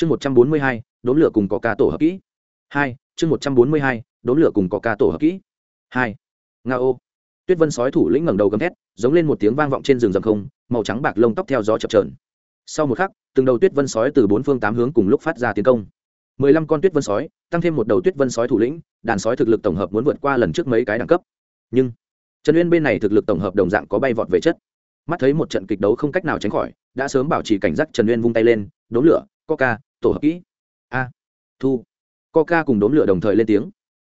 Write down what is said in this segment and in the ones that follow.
chương một trăm bốn mươi hai, đốn lửa cùng có ca tổ hợp kỹ. hai, chương một trăm bốn mươi hai, đốn lửa cùng có ca tổ hợp kỹ. hai nga ô tuyết vân sói thủ lĩnh ngẩng đầu gầm thét, giống lên một tiếng vang vọng trên rừng rầm không, màu trắng bạc lông tóc theo gió chập trờn sau một khắc, từng đầu tuyết vân sói từ bốn phương tám hướng cùng lúc phát ra tiến công. mười lăm con tuyết vân sói, tăng thêm một đầu tuyết vân sói thủ lĩnh, đàn sói thực lực tổng hợp muốn vượt qua lần trước mấy cái đẳng cấp. Nhưng, trần uyên bên này thực lực tổng hợp đồng dạng có bay vọt về chất. Mắt thấy một trận kịch đấu không cách nào tránh khỏi, đã sớm bảo trì cảnh giác trần uyên vung tay lên, đốn lửa coca tổ hợp kỹ. A. Thu. Coca cùng đốn lửa đồng thời lên tiếng.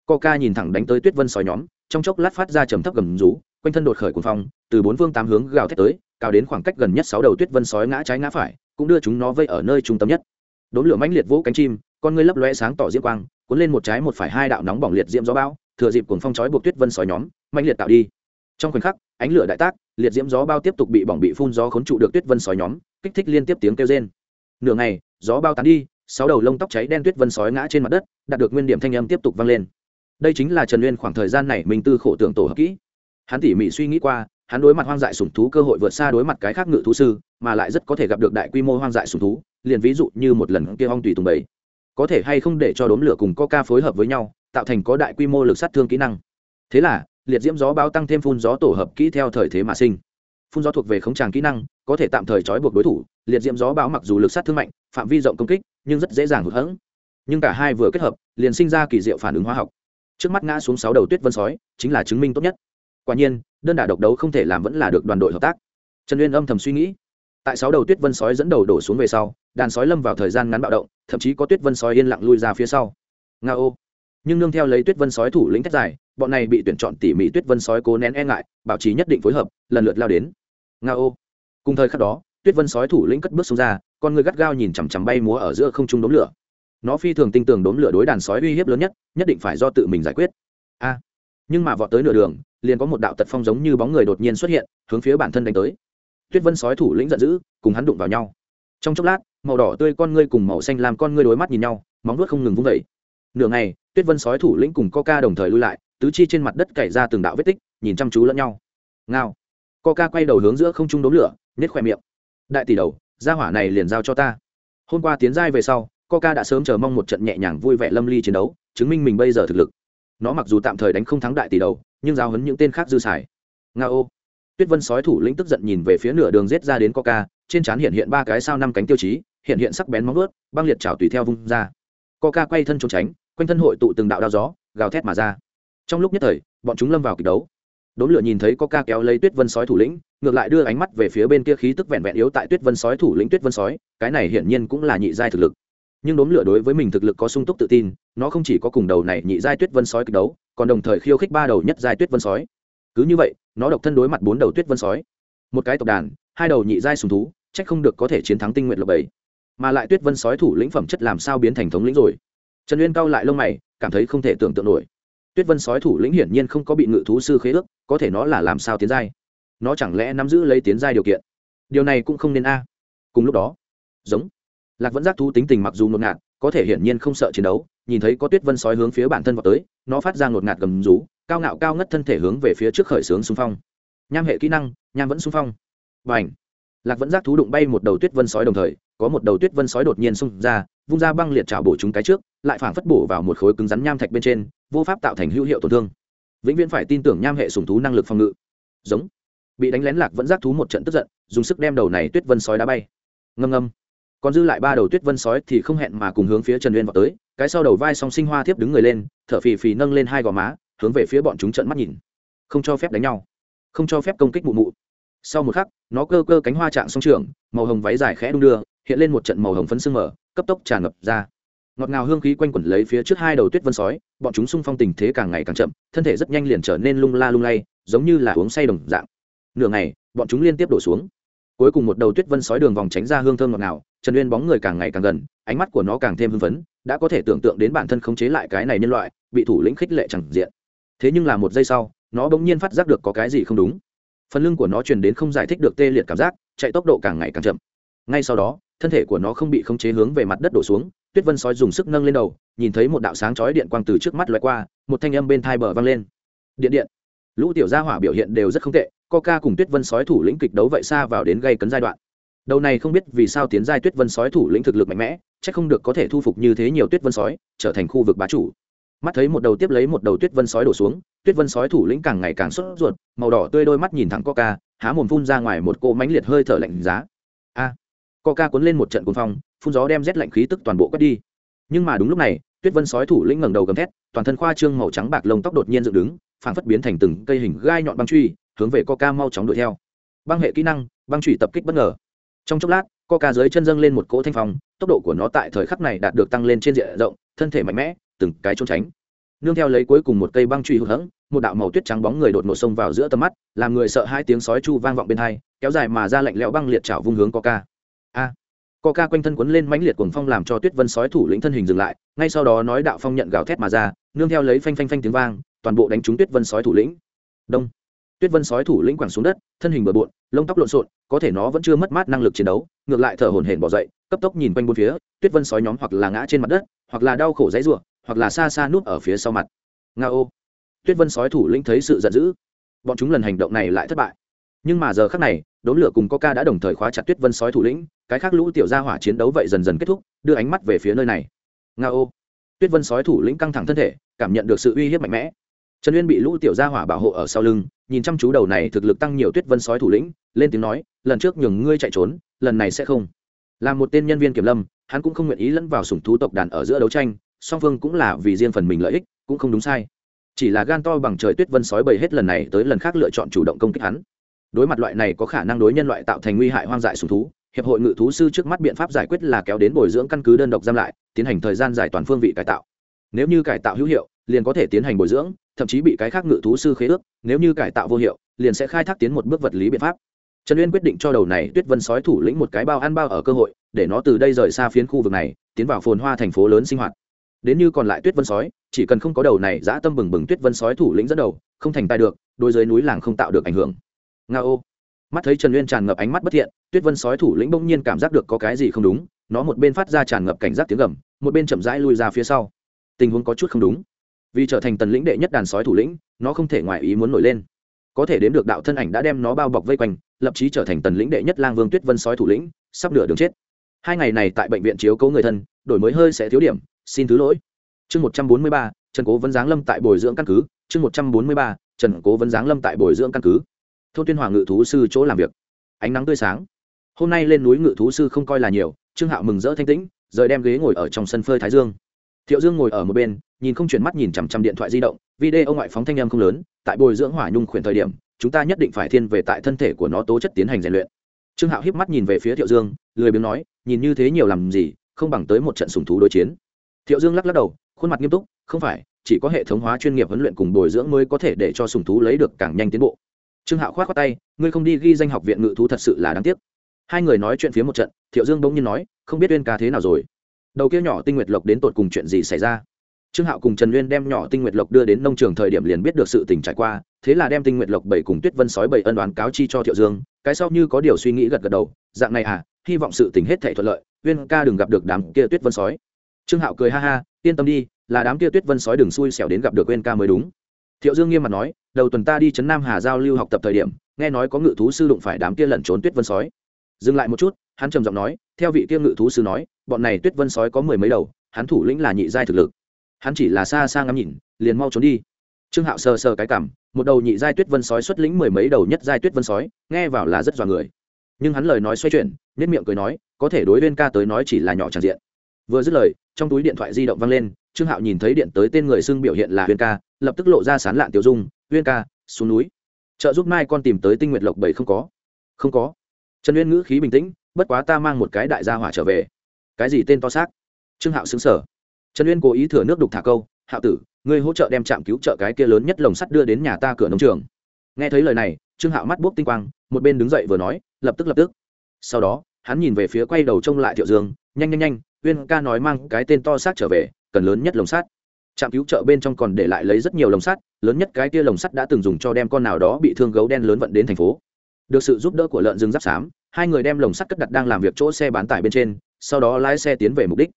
Coca nhìn thẳng đánh tới tuyết vân sói nhóm, trong chốc lát phát ra trầm thấp gầm rú, quanh thân đột khởi cuồng phong, từ bốn phương tám hướng gào thét tới, cao đến khoảng cách gần nhất sáu đầu tuyết vân sói ngã trái ngã phải, cũng đưa chúng nó vây ở nơi trung tâm nhất. Đốn lửa mãnh liệt vỗ cánh chim, con ngươi lấp lóe sáng tỏ diễm quang, cuốn lên một trái một phải hai đạo nóng bỏng liệt diễm gió bão, thừa dịp cuồng phong chói buộc tuyết vân sói nhóm, mãnh liệt tạo đi. Trong khoảnh khắc, ánh lửa đại tác, liệt diễm gió bao tiếp tục bị bỏng bị phun gió khốn trụ được tuyết vân sói nhóm, kích thích liên tiếp tiếng kêu rên nửa ngày, gió bao tán đi, sáu đầu lông tóc cháy đen tuyết vân sói ngã trên mặt đất, đạt được nguyên điểm thanh âm tiếp tục vang lên. Đây chính là trần uyên khoảng thời gian này mình tư khổ tưởng tổ hợp kỹ. Hắn tỉ mỉ suy nghĩ qua, hắn đối mặt hoang dại sủng thú cơ hội vượt xa đối mặt cái khác ngự thú sư, mà lại rất có thể gặp được đại quy mô hoang dại sủng thú, liền ví dụ như một lần kia hong tùy tùng bầy. Có thể hay không để cho đốm lửa cùng coca phối hợp với nhau, tạo thành có đại quy mô lực sát thương kỹ năng. Thế là, liệt diễm gió báo tăng thêm phun gió tổ hợp kỹ theo thời thế mà sinh phun gió thuộc về khống tràng kỹ năng, có thể tạm thời trói buộc đối thủ, liệt diễm gió bão mặc dù lực sát thương mạnh, phạm vi rộng công kích, nhưng rất dễ dàng hụt hẫng. Nhưng cả hai vừa kết hợp, liền sinh ra kỳ diệu phản ứng hóa học. Trước mắt ngã xuống sáu đầu tuyết vân sói, chính là chứng minh tốt nhất. Quả nhiên, đơn đả độc đấu không thể làm vẫn là được đoàn đội hợp tác. Trần uyên âm thầm suy nghĩ. Tại sáu đầu tuyết vân sói dẫn đầu đổ xuống về sau, đàn sói lâm vào thời gian ngắn bạo động, thậm chí có tuyết vân sói yên lặng lui ra phía sau. Nga ô. Nhưng nương theo lấy tuyết vân sói thủ lĩnh thét dài, bọn này bị tuyển chọn tỉ mỉ tuyết vân sói cố nén e ngại, bảo trì nhất định phối hợp, lần lượt lao đến nga ô. Cùng thời khắc đó, tuyết vân sói thủ lĩnh cất bước xuống ra, con người gắt gao nhìn chằm chằm bay múa ở giữa không trung đốm lửa. Nó phi thường tinh tường đốm lửa đối đàn sói uy hiếp lớn nhất nhất định phải do tự mình giải quyết. A. Nhưng mà vọt tới nửa đường, liền có một đạo tật phong giống như bóng người đột nhiên xuất hiện, hướng phía bản thân đánh tới. Tuyết vân sói thủ lĩnh giận dữ, cùng hắn đụng vào nhau. Trong chốc lát, màu đỏ tươi con ngươi cùng màu xanh làm con ngươi đối mắt nhìn nhau, móng vuốt không ngừng vung vẩy nửa ngày, tuyết vân sói thủ lĩnh cùng coca đồng thời lui lại, tứ chi trên mặt đất cày ra từng đạo vết tích, nhìn chăm chú lẫn nhau. Ngao coca quay đầu hướng giữa không trung đốm lửa nhét khoe miệng. Đại tỷ đầu, gia hỏa này liền giao cho ta. Hôm qua tiến giai về sau, coca đã sớm chờ mong một trận nhẹ nhàng vui vẻ lâm ly chiến đấu, chứng minh mình bây giờ thực lực. Nó mặc dù tạm thời đánh không thắng đại tỷ đầu, nhưng giao hấn những tên khác dư xài. Nga ô. Tuyết vân sói thủ lĩnh tức giận nhìn về phía nửa đường rết ra đến coca, trên trán hiện hiện ba cái sao năm cánh tiêu chí, hiện hiện sắc bén móng ướt băng liệt chảo tùy theo vung ra. Coca quay thân trốn tránh, quanh thân hội tụ từng đạo đao gió, gào thét mà ra. Trong lúc nhất thời, bọn chúng lâm vào kịch đấu đốn lửa nhìn thấy có ca kéo lấy tuyết vân sói thủ lĩnh, ngược lại đưa ánh mắt về phía bên kia khí tức vẹn vẹn yếu tại tuyết vân sói thủ lĩnh tuyết vân sói, cái này hiển nhiên cũng là nhị giai thực lực. Nhưng đốm lửa đối với mình thực lực có sung túc tự tin, nó không chỉ có cùng đầu này nhị giai tuyết vân sói kịch đấu, còn đồng thời khiêu khích ba đầu nhất giai tuyết vân sói. Cứ như vậy, nó độc thân đối mặt bốn đầu tuyết vân sói. Một cái tộc đàn, hai đầu nhị giai sùng thú trách không được có thể chiến thắng tinh nguyện lộc bảy. Mà lại tuyết vân sói thủ lĩnh phẩm chất làm sao biến thành thống lĩnh rồi? Trần uyên cao lại lông mày, cảm thấy không thể tưởng tượng nổi tuyết vân sói thủ lĩnh hiển nhiên không có bị ngự thú sư khế ước, có thể nó là làm sao tiến giai? Nó chẳng lẽ nắm giữ lấy tiến giai điều kiện? Điều này cũng không nên a. Cùng lúc đó, giống, lạc vẫn giác thú tính tình mặc dù ngột ngạt, có thể hiển nhiên không sợ chiến đấu, nhìn thấy có tuyết vân sói hướng phía bản thân vào tới, nó phát ra ngột ngạt gầm rú, cao ngạo cao ngất thân thể hướng về phía trước khởi xướng xung phong. Nham hệ kỹ năng, nham vẫn xung phong. Và ảnh lạc vẫn giác thú đụng bay một đầu tuyết vân sói đồng thời, có một đầu tuyết vân sói đột nhiên xung ra, vung ra băng liệt chảo bổ chúng cái trước, lại phảng phất bổ vào một khối cứng rắn nham thạch bên trên, vô pháp tạo thành hữu hiệu tổn thương. Vĩnh viễn phải tin tưởng nham hệ sùng thú năng lực phòng ngự. Giống. Bị đánh lén lạc vẫn giác thú một trận tức giận, dùng sức đem đầu này tuyết vân sói đá bay. Ngâm ngâm. Còn dư lại ba đầu tuyết vân sói thì không hẹn mà cùng hướng phía trần uyên vào tới, cái sau đầu vai song sinh hoa thiếp đứng người lên, thở phì phì nâng lên hai gò má, hướng về phía bọn chúng trận mắt nhìn. Không cho phép đánh nhau. Không cho phép công kích mụ mụ sau một khắc, nó cơ cơ cánh hoa trạng song trường, màu hồng váy dài khẽ đung đưa, hiện lên một trận màu hồng phấn sương mở cấp tốc tràn ngập ra. Ngọt ngào hương khí quanh quẩn lấy phía trước hai đầu tuyết vân sói, bọn chúng xung phong tình thế càng ngày càng chậm, thân thể rất nhanh liền trở nên lung la lung lay, giống như là uống say đồng dạng. Nửa ngày, bọn chúng liên tiếp đổ xuống. Cuối cùng một đầu tuyết vân sói đường vòng tránh ra hương thơm ngọt ngào, trần uyên bóng người càng ngày càng gần, ánh mắt của nó càng thêm hưng phấn, đã có thể tưởng tượng đến bản thân khống chế lại cái này nhân loại, bị thủ lĩnh khích lệ chẳng diện. Thế nhưng là một giây sau, nó bỗng nhiên phát giác được có cái gì không đúng phần lưng của nó truyền đến không giải thích được tê liệt cảm giác, chạy tốc độ càng ngày càng chậm. Ngay sau đó, thân thể của nó không bị khống chế hướng về mặt đất đổ xuống, tuyết vân sói dùng sức nâng lên đầu, nhìn thấy một đạo sáng chói điện quang từ trước mắt loại qua, một thanh âm bên thai bờ vang lên. Điện điện. Lũ tiểu gia hỏa biểu hiện đều rất không tệ, coca cùng tuyết vân sói thủ lĩnh kịch đấu vậy xa vào đến gây cấn giai đoạn. Đầu này không biết vì sao tiến giai tuyết vân sói thủ lĩnh thực lực mạnh mẽ c h ắ c không được có thể thu phục như thế nhiều tuyết vân sói, trở thành khu vực bá chủ mắt thấy một đầu tiếp lấy một đầu tuyết vân sói đổ xuống tuyết vân sói thủ lĩnh càng ngày càng sốt ruột màu đỏ tươi đôi mắt nhìn thẳng coca há mồm phun ra ngoài một cỗ mánh liệt hơi thở lạnh giá. A à, coca cuốn lên một trận cuồng phong phun gió đem rét lạnh khí tức toàn bộ quét đi. Nhưng mà đúng lúc này tuyết vân sói thủ lĩnh ngẩng đầu gầm thét toàn thân khoa trương màu trắng bạc lông tóc đột nhiên dựng đứng phảng phất biến thành từng cây hình gai nhọn băng truy hướng về coca mau chóng đuổi theo. Băng hệ kỹ năng băng truy tập kích bất ngờ. Trong chốc lát coca dưới chân dâng lên một cỗ thanh phong tốc độ của nó tại thời khắc này đạt được tăng lên trên diện rộng thân thể mạnh mẽ từng cái trốn tránh. Nương theo lấy cuối cùng một cây băng truy hụt hẫng, một đạo màu tuyết trắng bóng người đột ngột xông vào giữa tầm mắt, làm người sợ hai tiếng sói chu vang vọng bên hai, kéo dài mà ra lạnh lẽo băng liệt chảo vung hướng coca. A! Coca quanh thân quấn lên mãnh liệt cuồng phong làm cho tuyết vân sói thủ lĩnh thân hình dừng lại, ngay sau đó nói đạo phong nhận gào thét mà ra, nương theo lấy phanh phanh phanh tiếng vang, toàn bộ đánh trúng tuyết vân sói thủ lĩnh. Đông! Tuyết vân sói thủ lĩnh quẳng xuống đất, thân hình bừa bộn, lông tóc lộn xộn, có thể nó vẫn chưa mất mát năng lực chiến đấu, ngược lại thở hổn hển bỏ dậy, cấp tốc nhìn quanh bốn phía, tuyết vân sói nhóm hoặc là ngã trên mặt đất, hoặc là đau khổ dãy ruộng hoặc là xa xa núp ở phía sau mặt. Nga ô. Tuyết vân sói thủ lĩnh thấy sự giận dữ. Bọn chúng lần hành động này lại thất bại. Nhưng mà giờ khác này, đốn lửa cùng coca đã đồng thời khóa chặt tuyết vân sói thủ lĩnh, cái khác lũ tiểu gia hỏa chiến đấu vậy dần dần kết thúc, đưa ánh mắt về phía nơi này. Nga ô. Tuyết vân sói thủ lĩnh căng thẳng thân thể, cảm nhận được sự uy hiếp mạnh mẽ. Trần uyên bị lũ tiểu gia hỏa bảo hộ ở sau lưng, nhìn chăm chú đầu này thực lực tăng nhiều tuyết vân sói thủ lĩnh, lên tiếng nói, lần trước nhường ngươi chạy trốn, lần này sẽ không. Là một tên nhân viên kiểm lâm, hắn cũng không nguyện ý lẫn vào sủng thú tộc đàn ở giữa đấu tranh song phương cũng là vì riêng phần mình lợi ích, cũng không đúng sai. Chỉ là gan to bằng trời tuyết vân sói bầy hết lần này tới lần khác lựa chọn chủ động công kích hắn. Đối mặt loại này có khả năng đối nhân loại tạo thành nguy hại hoang dại sùng thú, hiệp hội ngự thú sư trước mắt biện pháp giải quyết là kéo đến bồi dưỡng căn cứ đơn độc giam lại, tiến hành thời gian giải toàn phương vị cải tạo. Nếu như cải tạo hữu hiệu, liền có thể tiến hành bồi dưỡng, thậm chí bị cái khác ngự thú sư khế ước, nếu như cải tạo vô hiệu, liền sẽ khai thác tiến một bước vật lý biện pháp. Trần uyên quyết định cho đầu này tuyết vân sói thủ lĩnh một cái bao ăn bao ở cơ hội, để nó từ đây rời xa phiến khu vực này, tiến vào phồn hoa thành phố lớn sinh hoạt đến như còn lại tuyết vân sói, chỉ cần không có đầu này dã tâm bừng bừng tuyết vân sói thủ lĩnh dẫn đầu, không thành tài được, đôi dưới núi làng không tạo được ảnh hưởng. Nga ô. Mắt thấy trần uyên tràn ngập ánh mắt bất thiện, tuyết vân sói thủ lĩnh bỗng nhiên cảm giác được có cái gì không đúng, nó một bên phát ra tràn ngập cảnh giác tiếng gầm, một bên chậm rãi lui ra phía sau. Tình huống có chút không đúng. Vì trở thành tần lĩnh đệ nhất đàn sói thủ lĩnh, nó không thể ngoài ý muốn nổi lên. Có thể đến được đạo thân ảnh đã đem nó bao bọc vây quanh, lập chí trở thành tần lĩnh đệ nhất lang vương tuyết vân sói thủ lĩnh, sắp nửa đường chết. Hai ngày này tại bệnh viện chiếu cố người thân, đổi mới hơi sẽ thiếu điểm xin thứ lỗi. Chương một trăm bốn mươi ba, trần cố vấn giáng lâm tại bồi dưỡng căn cứ. Chương một trăm bốn mươi ba, trần cố vấn giáng lâm tại bồi dưỡng căn cứ. Thôn tuyên hòa ngự thú sư chỗ làm việc. Ánh nắng tươi sáng. Hôm nay lên núi ngự thú sư không coi là nhiều, trương hạo mừng rỡ thanh tĩnh, rời đem ghế ngồi ở trong sân phơi thái dương. Thiệu dương ngồi ở một bên, nhìn không chuyển mắt nhìn chằm chằm điện thoại di động, video ngoại phóng thanh âm không lớn, tại bồi dưỡng hỏa nhung khuyển thời điểm, chúng ta nhất định phải thiên về tại thân thể của nó tố chất tiến hành rèn luyện. Trương hạo hiếp mắt nhìn về phía thiệu dương, lười biếng nói, nhìn như thế nhiều làm gì, không bằng tới một trận sùng thú đối chiến thiệu dương lắc lắc đầu, khuôn mặt nghiêm túc, không phải, chỉ có hệ thống hóa chuyên nghiệp huấn luyện cùng bồi dưỡng mới có thể để cho sùng thú lấy được càng nhanh tiến bộ. Trương hạo khoát khoát tay, ngươi không đi ghi danh học viện ngự thú thật sự là đáng tiếc. Hai người nói chuyện phía một trận, thiệu dương bỗng nhiên nói, không biết uyên ca thế nào rồi. Đầu kia nhỏ tinh nguyệt lộc đến tột cùng chuyện gì xảy ra? Trương hạo cùng trần uyên đem nhỏ tinh nguyệt lộc đưa đến nông trường thời điểm liền biết được sự tình trải qua, thế là đem tinh nguyệt lộc bảy cùng tuyết vân sói bảy ân đoán cáo chi cho thiệu dương, cái sau như có điều suy nghĩ gật gật đầu, dạng này à hy vọng sự tình hết thể thuận lợi, uyên ca đừng gặp được đám kia tuyết vân sói trương hạo cười ha ha, yên tâm đi, là đám kia tuyết vân sói đừng xui xẻo đến gặp được quên ca mới đúng. Thiệu dương nghiêm mặt nói, đầu tuần ta đi Trấn nam hà giao lưu học tập thời điểm, nghe nói có ngự thú sư đụng phải đám kia lẩn trốn tuyết vân sói. Dừng lại một chút, hắn trầm giọng nói, theo vị kia ngự thú sư nói, bọn này tuyết vân sói có mười mấy đầu, hắn thủ lĩnh là nhị giai thực lực. Hắn chỉ là xa xa ngắm nhìn, liền mau trốn đi. Trương hạo sờ sờ cái cảm, một đầu nhị giai tuyết vân sói xuất lĩnh mười mấy đầu nhất giai tuyết vân sói, nghe vào là rất dọa người. Nhưng hắn lời nói xoay chuyển nhất miệng cười nói, có thể đối viên ca tới nói chỉ là nhỏ tràn diện vừa dứt lời, trong túi điện thoại di động văng lên, trương hạo nhìn thấy điện tới tên người xưng biểu hiện là huyên ca, lập tức lộ ra sán lạn tiểu dung, huyên ca, xuống núi. Trợ giúp mai con tìm tới tinh nguyện lộc bảy không có. Không có. Trần uyên ngữ khí bình tĩnh, bất quá ta mang một cái đại gia hỏa trở về. Cái gì tên to xác? Trương hạo xứng sở trần uyên cố ý thừa nước đục thả câu, hạo tử, ngươi hỗ trợ đem trạm cứu trợ cái kia lớn nhất lồng sắt đưa đến nhà ta cửa nông trường. Nghe thấy lời này, trương hạo mắt buốc tinh quang, một bên đứng dậy vừa nói, lập tức lập tức. Sau đó, hắn nhìn về phía quay đầu trông lại thiệu dương, nhanh nhanh nhanh uyên ca nói mang cái tên to xác trở về, cần lớn nhất lồng sắt. Trạm cứu trợ bên trong còn để lại lấy rất nhiều lồng sắt, lớn nhất cái kia lồng sắt đã từng dùng cho đem con nào đó bị thương gấu đen lớn vận đến thành phố. Được sự giúp đỡ của lợn rừng giáp xám, hai người đem lồng sắt cất đặt đang làm việc chỗ xe bán tải bên trên, sau đó lái xe tiến về mục đích.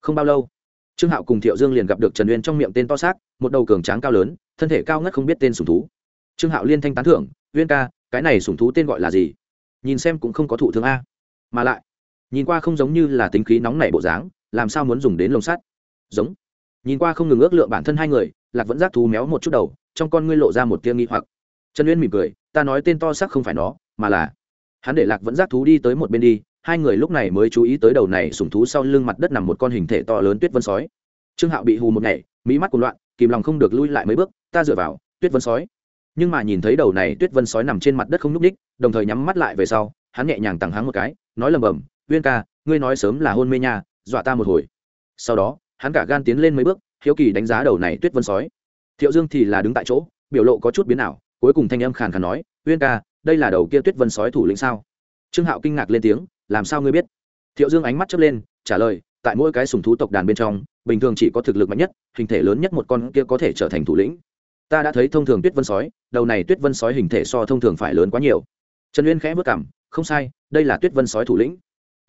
Không bao lâu, trương hạo cùng thiệu dương liền gặp được trần uyên trong miệng tên to xác, một đầu cường tráng cao lớn, thân thể cao ngất không biết tên sùng thú. Trương hạo liên thanh tán thưởng, uyên ca, cái này sùng thú tên gọi là gì? Nhìn xem cũng không có thụ thương a. Mà lại nhìn qua không giống như là tính khí nóng nảy bộ dáng, làm sao muốn dùng đến lồng sắt? Giống. Nhìn qua không ngừng ước lượng bản thân hai người, lạc vẫn giác thú méo một chút đầu, trong con ngươi lộ ra một tia nghi hoặc. Trần uyên mỉm cười, ta nói tên to sắc không phải nó, mà là hắn để lạc vẫn giác thú đi tới một bên đi, hai người lúc này mới chú ý tới đầu này sùng thú sau lưng mặt đất nằm một con hình thể to lớn tuyết vân sói. Trương hạo bị hù một ngày, mỹ mắt cuồng loạn, kìm lòng không được lui lại mấy bước, ta dựa vào, tuyết vân sói. Nhưng mà nhìn thấy đầu này tuyết vân sói nằm trên mặt đất không nhúc ních đồng thời nhắm mắt lại về sau, hắn nhẹ nhàng tằng hắng một cái, nói lầm bầm uyên ca, ngươi nói sớm là hôn mê nha, dọa ta một hồi. Sau đó, hắn cả gan tiến lên mấy bước, hiếu kỳ đánh giá đầu này tuyết vân sói. Thiệu dương thì là đứng tại chỗ, biểu lộ có chút biến ảo, cuối cùng thanh âm khàn khàn nói uyên ca, đây là đầu kia tuyết vân sói thủ lĩnh sao? Trương hạo kinh ngạc lên tiếng, làm sao ngươi biết? Thiệu dương ánh mắt chớp lên, trả lời, tại mỗi cái sùng thú tộc đàn bên trong, bình thường chỉ có thực lực mạnh nhất, hình thể lớn nhất một con kia có thể trở thành thủ lĩnh. Ta đã thấy thông thường tuyết vân sói, đầu này tuyết vân sói hình thể so thông thường phải lớn quá nhiều. Trần uyên khẽ vất cảm, không sai, đây là tuyết vân sói thủ lĩnh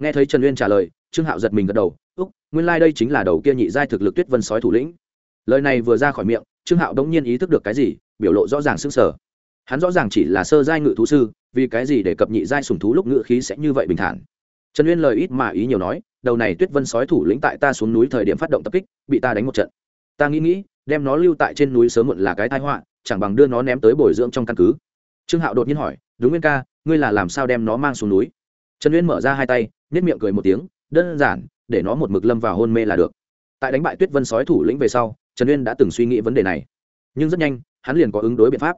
nghe thấy trần uyên trả lời, trương hạo giật mình gật đầu, úc, nguyên lai、like、đây chính là đầu kia nhị giai thực lực tuyết vân sói thủ lĩnh. Lời này vừa ra khỏi miệng, trương hạo đống nhiên ý thức được cái gì, biểu lộ rõ ràng s ư n g sở hắn rõ ràng chỉ là sơ giai ngự thú sư, vì cái gì để cập nhị giai sùng thú lúc ngự khí sẽ như vậy bình thản? Trần uyên lời ít mà ý nhiều nói, đầu này tuyết vân sói thủ lĩnh tại ta xuống núi thời điểm phát động tập kích, bị ta đánh một trận. Ta nghĩ nghĩ, đem nó lưu tại trên núi sớm muộn là cái tai họa, chẳng bằng đưa nó ném tới bồi dưỡng trong căn cứ. Trương hạo đột nhiên hỏi, đúng nguyên ca, ngươi là làm sao đem nó mang xuống núi? Trần uyên mở ra hai tay nhất miệng cười một tiếng, đơn giản, để nó một mực lâm vào hôn mê là được. Tại đánh bại tuyết vân sói thủ lĩnh về sau, trần uyên đã từng suy nghĩ vấn đề này. Nhưng rất nhanh, hắn liền có ứng đối biện pháp.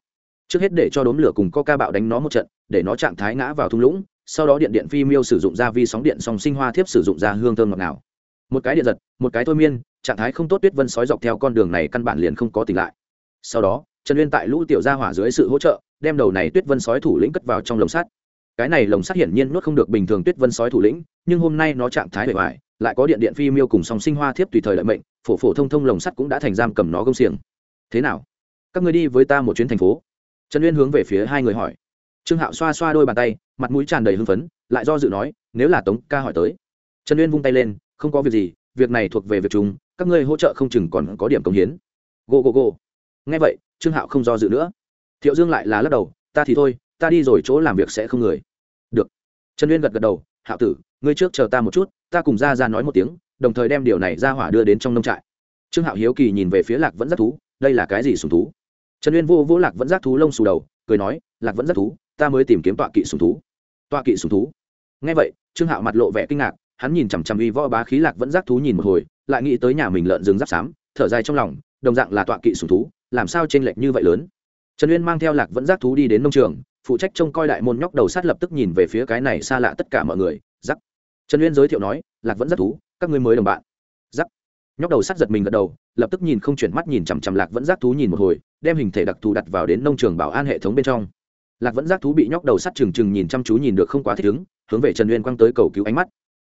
Trước hết để cho đốm lửa cùng coca bạo đánh nó một trận, để nó trạng thái ngã vào thung lũng, sau đó điện điện phi miêu sử dụng ra vi sóng điện song sinh hoa thiếp sử dụng ra hương thơm ngọt ngào. Một cái điện giật, một cái thôi miên, trạng thái không tốt tuyết vân sói dọc theo con đường này căn bản liền không có tỉnh lại. Sau đó, trần uyên tại lũ tiểu gia hỏa dưới sự hỗ trợ, đem đầu này tuyết vân sói thủ lĩnh cất vào trong lồng sắt cái này lồng sắt hiển nhiên nuốt không được bình thường tuyết vân sói thủ lĩnh, nhưng hôm nay nó trạng thái bề ngoài lại có điện điện phi miêu cùng song sinh hoa thiếp tùy thời lợi mệnh, phổ phổ thông thông lồng sắt cũng đã thành giam cầm nó gông xiềng. Thế nào? Các người đi với ta một chuyến thành phố. Trần uyên hướng về phía hai người hỏi. Trương hạo xoa xoa đôi bàn tay, mặt mũi tràn đầy hưng phấn, lại do dự nói, nếu là tống ca hỏi tới. Trần uyên vung tay lên, không có việc gì, việc này thuộc về việc chúng các ngươi hỗ trợ không chừng còn có điểm công hiến. Go go go nghe vậy, trương hạo không do dự nữa. Thiệu dương lại là lắc đầu, ta thì thôi ta đi rồi chỗ làm việc sẽ không người. Được. Trần uyên gật gật đầu, hạo tử, ngươi trước chờ ta một chút, ta cùng ra ra nói một tiếng, đồng thời đem điều này ra hỏa đưa đến trong nông trại. Trương hạo hiếu kỳ nhìn về phía lạc vẫn rất thú, đây là cái gì sùng thú? Trần uyên vô vô lạc vẫn giác thú lông xù đầu, cười nói, lạc vẫn giác thú, ta mới tìm kiếm tọa kỵ sùng thú. Tọa kỵ sùng thú? Ngay vậy, trương hạo mặt lộ vẻ kinh ngạc, hắn nhìn chằm chằm uy võ bá khí lạc vẫn giác thú nhìn một hồi, lại nghĩ tới nhà mình lợn rừng giáp xám, thở dài trong lòng, đồng dạng là tọa kỵ sùng thú, làm sao trên lệch như vậy lớn? Trần uyên mang theo lạc vẫn giác thú đi đến nông trường phụ trách trông coi đại môn nhóc đầu sát lập tức nhìn về phía cái này xa lạ tất cả mọi người giắc trần uyên giới thiệu nói, lạc vẫn rất thú, các ngươi mới đồng bạn. Giắc nhóc đầu sắt giật mình gật đầu, lập tức nhìn không chuyển mắt nhìn chằm chằm lạc vẫn giác thú nhìn một hồi, đem hình thể đặc thù đặt vào đến nông trường bảo an hệ thống bên trong. Lạc vẫn giác thú bị nhóc đầu sắt trừng trừng nhìn chăm chú nhìn được không quá thích ứng, hướng về trần uyên quăng tới cầu cứu ánh mắt.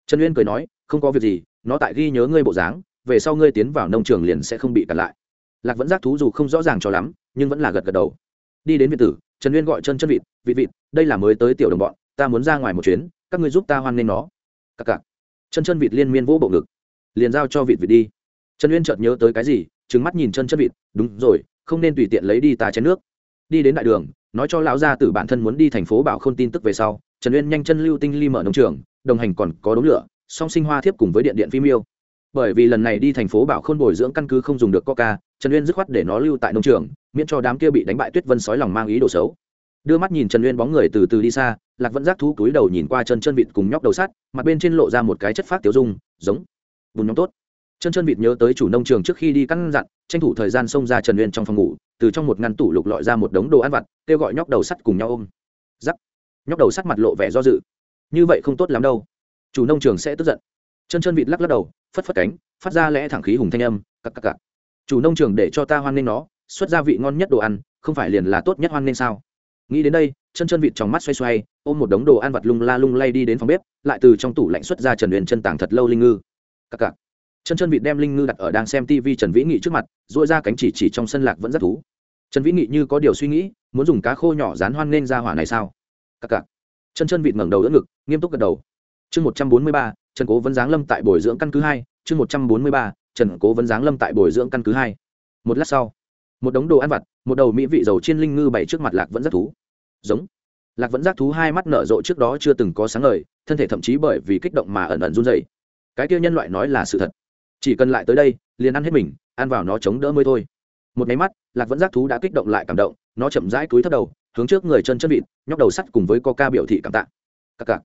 Trần uyên cười nói, không có việc gì, nó tại ghi nhớ ngươi bộ dáng, về sau ngươi tiến vào nông trường liền sẽ không bị cản lại. Lạc vẫn giác thú dù không rõ ràng cho lắm, nhưng vẫn là gật gật đầu. Đi đến viện tử trần uyên gọi chân chân vịt vịt vịt, đây là mới tới tiểu đồng bọn, ta muốn ra ngoài một chuyến, các ngươi giúp ta hoan nghênh nó. Cặc cặc. Chân chân vịt liên miên vỗ bộ ngực. Liền giao cho vịt vịt đi. Trần uyên chợt nhớ tới cái gì trứng mắt nhìn chân chân vịt, đúng rồi, không nên tùy tiện lấy đi ta chén nước. Đi đến đại đường, nói cho lão gia tử bản thân muốn đi thành phố bảo không tin tức về sau, trần uyên nhanh chân lưu tinh ly mở nông trường, đồng hành còn có đống lửa, song sinh hoa thiếp cùng với điện điện phim yêu bởi vì lần này đi thành phố bảo khôn bồi dưỡng căn cứ không dùng được coca, trần uyên dứt khoát để nó lưu tại nông trường, miễn cho đám kia bị đánh bại tuyết vân sói lòng mang ý đồ xấu. Đưa mắt nhìn trần uyên bóng người từ từ đi xa, lạc vẫn giác thú túi đầu nhìn qua chân chân vịt cùng nhóc đầu sắt, mặt bên trên lộ ra một cái chất phát tiêu dung, giống bùn nhóm tốt. Chân chân vịt nhớ tới chủ nông trường trước khi đi căn dặn, tranh thủ thời gian xông ra trần uyên trong phòng ngủ, từ trong một ngăn tủ lục lọi ra một đống đồ ăn vặt, kêu gọi nhóc đầu sắt cùng nhau ôm. Giắc nhóc đầu sắt mặt lộ vẻ do dự. Như vậy không tốt lắm đâu. Chủ nông trường sẽ tức giận. Chân chân vịt lắc lắc đầu phất phất cánh, phát ra lẽ thẳng khí hùng thanh âm, cặc cặc cặc. Chủ nông trường để cho ta hoan nghênh nó, xuất ra vị ngon nhất đồ ăn, không phải liền là tốt nhất hoan nghênh sao? Nghĩ đến đây, chân chân vịt trong mắt xoay xoay, ôm một đống đồ ăn vặt lung la lung lay đi đến phòng bếp, lại từ trong tủ lạnh xuất ra trần huyền chân tàng thật lâu linh ngư. Cặc cặc. Chân chân vịt đem linh ngư đặt ở đang xem tv trần vĩ nghị trước mặt dội ra cánh chỉ chỉ trong sân lạc vẫn rất thú. Trần vĩ nghị như có điều suy nghĩ, muốn dùng cá khô nhỏ dán hoan nghênh ra hỏa này sao? Cặc cặc. Chân chân vịt ngẩng đầu đỡ ngực, nghiêm túc gật đầu. Chương một trăm bốn mươi ba trần cố vẫn giáng lâm tại bồi dưỡng căn cứ hai, chương một trăm bốn mươi ba, trần cố vẫn giáng lâm tại bồi dưỡng căn cứ hai. Một lát sau, một đống đồ ăn vặt, một đầu mỹ vị dầu chiên linh ngư bày trước mặt lạc vẫn rất thú. Giống. Lạc vẫn giác thú hai mắt nở rộ trước đó chưa từng có sáng ngời, thân thể thậm chí bởi vì kích động mà ẩn ẩn run dày cái kia nhân loại nói là sự thật. Chỉ cần lại tới đây, liền ăn hết mình, ăn vào nó chống đỡ mới thôi. Một máy mắt, lạc vẫn giác thú đã kích động lại cảm động, nó chậm rãi cúi thấp đầu, hướng trước người chân chân vịt, nhóc đầu sắt cùng với coca biểu thị cảm tạ. Cặc cặc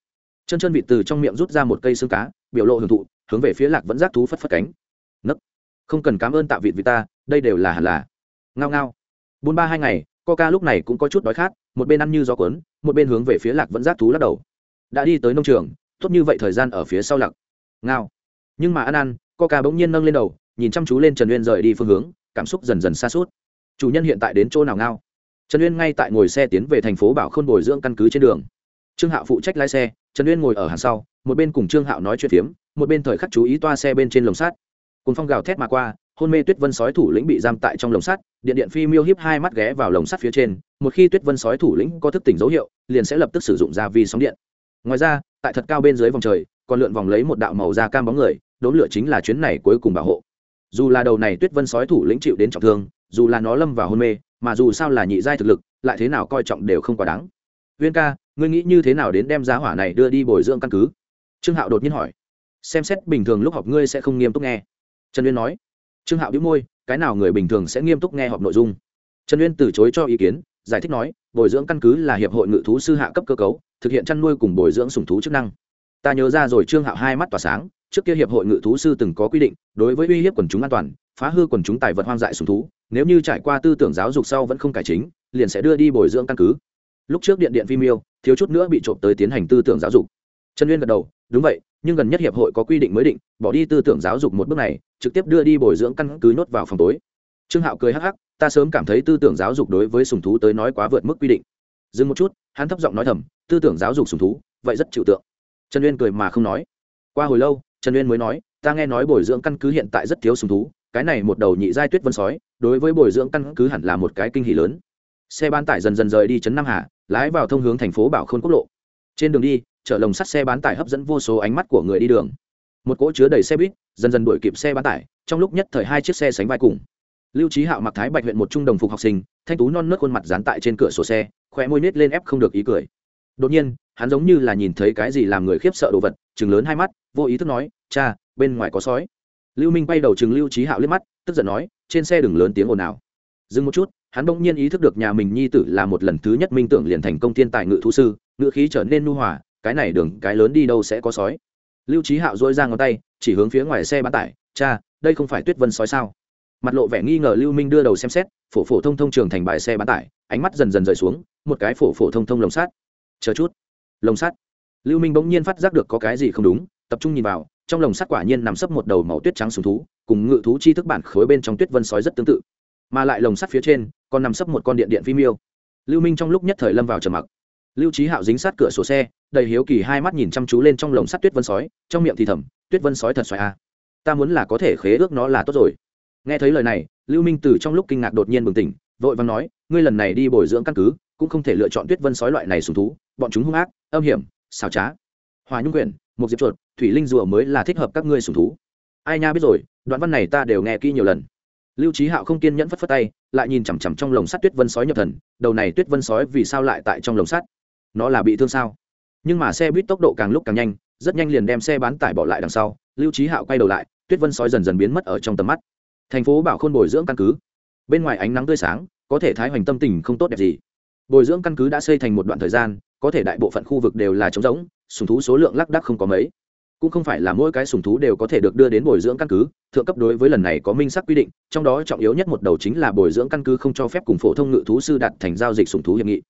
chân chân vịt từ trong miệng rút ra một cây xương cá, biểu lộ hưởng thụ, hướng về phía lạc vẫn giác thú phất phất cánh. Nấc. Không cần cảm ơn tạ vịt vì ta, đây đều là hẳn là. Ngao ngao. Bốn ba hai ngày, coca lúc này cũng có chút đói khát, một bên ăn như gió cuốn, một bên hướng về phía lạc vẫn giác thú lắc đầu. Đã đi tới nông trường, tốt như vậy thời gian ở phía sau lạc. Ngao. Nhưng mà ăn ăn, coca bỗng nhiên nâng lên đầu, nhìn chăm chú lên trần uyên rời đi phương hướng, cảm xúc dần dần xa suốt chủ nhân hiện tại đến chỗ nào ngao? Trần uyên ngay tại ngồi xe tiến về thành phố bảo khôn bồi dưỡng căn cứ trên đường. Trương hạo phụ trách lái xe trần uyên ngồi ở hàng sau, một bên cùng trương hạo nói chuyện phiếm, một bên thời khắc chú ý toa xe bên trên lồng sắt. Cùng phong gào thét mà qua, hôn mê tuyết vân sói thủ lĩnh bị giam tại trong lồng sắt, điện điện phi miêu hiếp hai mắt ghé vào lồng sắt phía trên, một khi tuyết vân sói thủ lĩnh có thức tỉnh dấu hiệu, liền sẽ lập tức sử dụng ra vi sóng điện. Ngoài ra, tại thật cao bên dưới vòng trời, còn lượn vòng lấy một đạo màu da cam bóng người, đốn lửa chính là chuyến này cuối cùng bảo hộ. Dù là đầu này tuyết vân sói thủ lĩnh chịu đến trọng thương, dù là nó lâm vào hôn mê, mà dù sao là nhị giai thực lực, lại thế nào coi trọng đều không quá đáng. Viên ca ngươi nghĩ như thế nào đến đem giá hỏa này đưa đi bồi dưỡng căn cứ? Trương hạo đột nhiên hỏi. Xem xét bình thường lúc học ngươi sẽ không nghiêm túc nghe. Trần uyên nói. Trương hạo đĩu môi, cái nào người bình thường sẽ nghiêm túc nghe họp nội dung? Trần uyên từ chối cho ý kiến, giải thích nói, bồi dưỡng căn cứ là hiệp hội ngự thú sư hạ cấp cơ cấu, thực hiện chăn nuôi cùng bồi dưỡng sùng thú chức năng. Ta nhớ ra rồi, trương hạo hai mắt tỏa sáng, trước kia hiệp hội ngự thú sư từng có quy định, đối với uy hiếp quần chúng an toàn, phá hư quần chúng tài vật hoang dại sùng thú, nếu như trải qua tư tưởng giáo dục sau vẫn không cải chính, liền sẽ đưa đi bồi dưỡng căn cứ. Lúc trước điện điện vi miêu thiếu chút nữa bị trộm tới tiến hành tư tưởng giáo dục. Trần uyên gật đầu, đúng vậy, nhưng gần nhất hiệp hội có quy định mới định, bỏ đi tư tưởng giáo dục một bước này, trực tiếp đưa đi bồi dưỡng căn cứ nhốt vào phòng tối. Trương hạo cười hắc hắc, ta sớm cảm thấy tư tưởng giáo dục đối với sùng thú tới nói quá vượt mức quy định. Dừng một chút, hắn thấp giọng nói thầm, tư tưởng giáo dục sùng thú, vậy rất chịu tượng. Trần uyên cười mà không nói. Qua hồi lâu, trần uyên mới nói, ta nghe nói bồi dưỡng căn cứ hiện tại rất thiếu sùng thú, cái này một đầu nhị giai tuyết vân sói, đối với bồi dưỡng căn cứ hẳn là một cái kinh hỷ lớn xe bán tải dần dần rời đi trấn nam hà, lái vào thông hướng thành phố bảo khôn quốc lộ. Trên đường đi, chở lồng sắt xe bán tải hấp dẫn vô số ánh mắt của người đi đường. Một cỗ chứa đầy xe buýt, dần dần đuổi kịp xe bán tải, trong lúc nhất thời hai chiếc xe sánh vai cùng. Lưu trí hạo mặc thái bạch huyện một trung đồng phục học sinh, thanh tú non nớt khuôn mặt dán tại trên cửa sổ xe khoe môi nết lên ép không được ý cười. Đột nhiên, hắn giống như là nhìn thấy cái gì làm người khiếp sợ đồ vật, chừng lớn hai mắt, vô ý thức nói, cha, bên ngoài có sói. Lưu minh bay đầu chừng lưu trí hạo liếc mắt, tức giận nói, trên xe đừng lớn tiếng ồn ào. Dừng một chút hắn bỗng nhiên ý thức được nhà mình nhi tử là một lần thứ nhất minh tưởng liền thành công thiên tài ngự thú sư, ngự khí trở nên nu hòa, cái này đường, cái lớn đi đâu sẽ có sói. Lưu trí hạo dỗi ra ngón tay, chỉ hướng phía ngoài xe bán tải, cha, đây không phải tuyết vân sói sao? Mặt lộ vẻ nghi ngờ lưu minh đưa đầu xem xét, phổ phổ thông thông trường thành bài xe bán tải, ánh mắt dần dần rời xuống, một cái phổ phổ thông thông lồng sắt. Chờ chút. Lồng sắt. Lưu minh bỗng nhiên phát giác được có cái gì không đúng, tập trung nhìn vào, trong lồng sắt quả nhiên nằm sấp một đầu màu tuyết trắng sùng thú, cùng ngự thú chi thức bản khối bên trong tuyết vân sói rất tương tự. Mà lại lồng sắt phía trên còn nằm sấp một con điện điện phim yêu. Lưu minh trong lúc nhất thời lâm vào trầm mặc. Lưu trí hạo dính sát cửa sổ xe, đầy hiếu kỳ hai mắt nhìn chăm chú lên trong lồng sắt tuyết vân sói, trong miệng thì thầm, tuyết vân sói thật xoài a. À. ta muốn là có thể khế ước nó là tốt rồi. Nghe thấy lời này, lưu minh từ trong lúc kinh ngạc đột nhiên bừng tỉnh, vội vàng nói, ngươi lần này đi bồi dưỡng căn cứ, cũng không thể lựa chọn tuyết vân sói loại này sùng thú, bọn chúng hung ác, âm hiểm, xảo trá. Hòa nhung quyển, một diệp chuột, thủy linh rùa mới là thích hợp các ngươi sùng thú. Ai nha biết rồi, đoạn văn này ta đều nghe kỹ nhiều lần lưu trí hạo không kiên nhẫn phất phất tay, lại nhìn chằm chằm trong lồng sắt tuyết vân sói nhập thần, đầu này tuyết vân sói vì sao lại tại trong lồng sắt? Nó là bị thương sao? Nhưng mà xe buýt tốc độ càng lúc càng nhanh, rất nhanh liền đem xe bán tải bỏ lại đằng sau, lưu trí hạo quay đầu lại, tuyết vân sói dần dần biến mất ở trong tầm mắt. Thành phố bảo khôn bồi dưỡng căn cứ. Bên ngoài ánh nắng tươi sáng, có thể thái hoành tâm tình không tốt đẹp gì. Bồi dưỡng căn cứ đã xây thành một đoạn thời gian, có thể đại bộ phận khu vực đều là trống rỗng, sùng thú số lượng lác đắc không có mấy cũng không phải là mỗi cái sùng thú đều có thể được đưa đến bồi dưỡng căn cứ, thượng cấp đối với lần này có minh sắc quy định, trong đó trọng yếu nhất một đầu chính là bồi dưỡng căn cứ không cho phép cùng phổ thông ngự thú sư đặt thành giao dịch sùng thú hiệp nghị.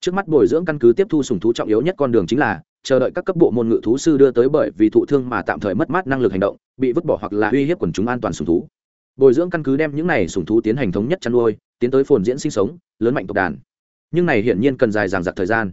Trước mắt bồi dưỡng căn cứ tiếp thu sùng thú trọng yếu nhất con đường chính là chờ đợi các cấp bộ môn ngự thú sư đưa tới bởi vì thụ thương mà tạm thời mất mát năng lực hành động, bị vứt bỏ hoặc là uy hiếp quần chúng an toàn sùng thú. Bồi dưỡng căn cứ đem những này sùng thú tiến hành thống nhất chăn nuôi, tiến tới phồn diễn sinh sống, lớn mạnh tộc đàn. Nhưng này hiển nhiên cần dài dằng dặc thời gian.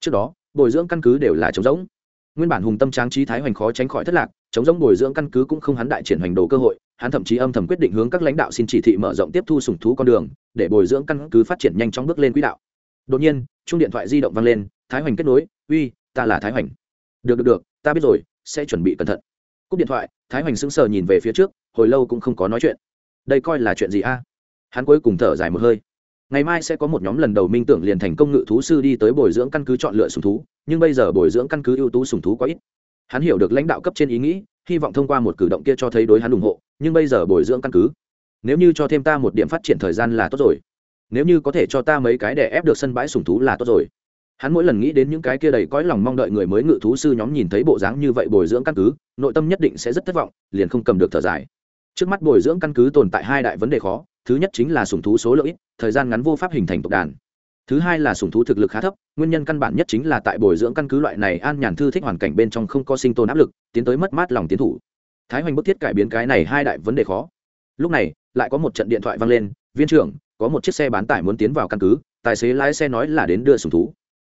Trước đó, bồi dưỡng căn cứ đều là trống rỗng nguyên bản hùng tâm tráng trí thái hoành khó tránh khỏi thất lạc, chống giống bồi dưỡng căn cứ cũng không hắn đại triển hoành đồ cơ hội, hắn thậm chí âm thầm quyết định hướng các lãnh đạo xin chỉ thị mở rộng tiếp thu sùng thú con đường, để bồi dưỡng căn cứ phát triển nhanh chóng bước lên quỹ đạo. Đột nhiên chung điện thoại di động vang lên, thái hoành kết nối, uy, ta là thái hoành. Được được được, ta biết rồi, sẽ chuẩn bị cẩn thận. Cúp điện thoại, thái hoành sững sờ nhìn về phía trước, hồi lâu cũng không có nói chuyện. Đây coi là chuyện gì a? Hắn cuối cùng thở dài một hơi ngày mai sẽ có một nhóm lần đầu minh tưởng liền thành công ngự thú sư đi tới bồi dưỡng căn cứ chọn lựa sùng thú, nhưng bây giờ bồi dưỡng căn cứ ưu tú sùng thú quá ít. Hắn hiểu được lãnh đạo cấp trên ý nghĩ, hy vọng thông qua một cử động kia cho thấy đối hắn ủng hộ, nhưng bây giờ bồi dưỡng căn cứ, nếu như cho thêm ta một điểm phát triển thời gian là tốt rồi. Nếu như có thể cho ta mấy cái để ép được sân bãi sùng thú là tốt rồi. Hắn mỗi lần nghĩ đến những cái kia đầy cõi lòng mong đợi người mới ngự thú sư nhóm nhìn thấy bộ dáng như vậy bồi dưỡng căn cứ, nội tâm nhất định sẽ rất thất vọng, liền không cầm được thở dài. Trước mắt bồi dưỡng căn cứ tồn tại hai đại vấn đề khó thứ nhất chính là sùng thú số lượng ít, thời gian ngắn vô pháp hình thành tộc đàn. Thứ hai là sùng thú thực lực khá thấp, nguyên nhân căn bản nhất chính là tại bồi dưỡng căn cứ loại này an nhàn thư thích hoàn cảnh bên trong không có sinh tồn áp lực, tiến tới mất mát lòng tiến thủ. Thái hoành bức thiết cải biến cái này hai đại vấn đề khó. Lúc này, lại có một trận điện thoại vang lên, viên trưởng, có một chiếc xe bán tải muốn tiến vào căn cứ, tài xế lái xe nói là đến đưa sùng thú.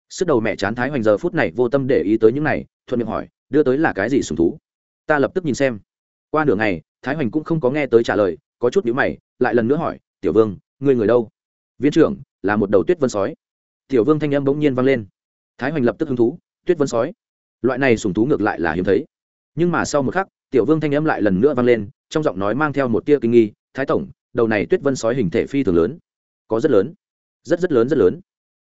Sức đầu mẹ chán thái hoành giờ phút này vô tâm để ý tới những này, thuận miệng hỏi, đưa tới là cái gì sùng thú? Ta lập tức nhìn xem. Qua nửa ngày, thái hoành cũng không có nghe tới trả lời có chút nhíu mày, lại lần nữa hỏi, tiểu vương, ngươi người đâu? Viên trưởng, là một đầu tuyết vân sói. Tiểu vương thanh âm bỗng nhiên vang lên. Thái hoành lập tức hứng thú, tuyết vân sói? Loại này sùng thú ngược lại là hiếm thấy. Nhưng mà sau một khắc, tiểu vương thanh âm lại lần nữa vang lên, trong giọng nói mang theo một tia kinh nghi, thái tổng, đầu này tuyết vân sói hình thể phi thường lớn, có rất lớn, rất rất lớn rất lớn.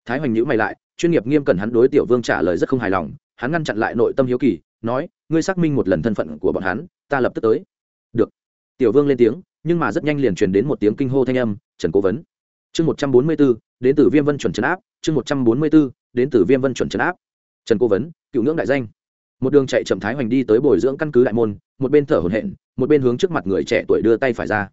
Thái hoành nhíu mày lại, chuyên nghiệp nghiêm cẩn hắn đối tiểu vương trả lời rất không hài lòng, hắn ngăn chặn lại nội tâm hiếu kỳ, nói, ngươi xác minh một lần thân phận của bọn hắn, ta lập tức tới. Được. Tiểu vương lên tiếng nhưng mà rất nhanh liền truyền đến một tiếng kinh hô thanh âm, trần cố vấn. Chương một trăm bốn mươi b ố đến từ viêm vân chuẩn trấn áp, chương một trăm bốn mươi b ố đến từ viêm vân chuẩn trấn áp. Trần cố vấn, cựu ngưỡng đại danh. Một đường chạy chậm thái hoành đi tới bồi dưỡng căn cứ đại môn, một bên thở hổn hển, một bên hướng trước mặt người trẻ tuổi đưa tay phải ra.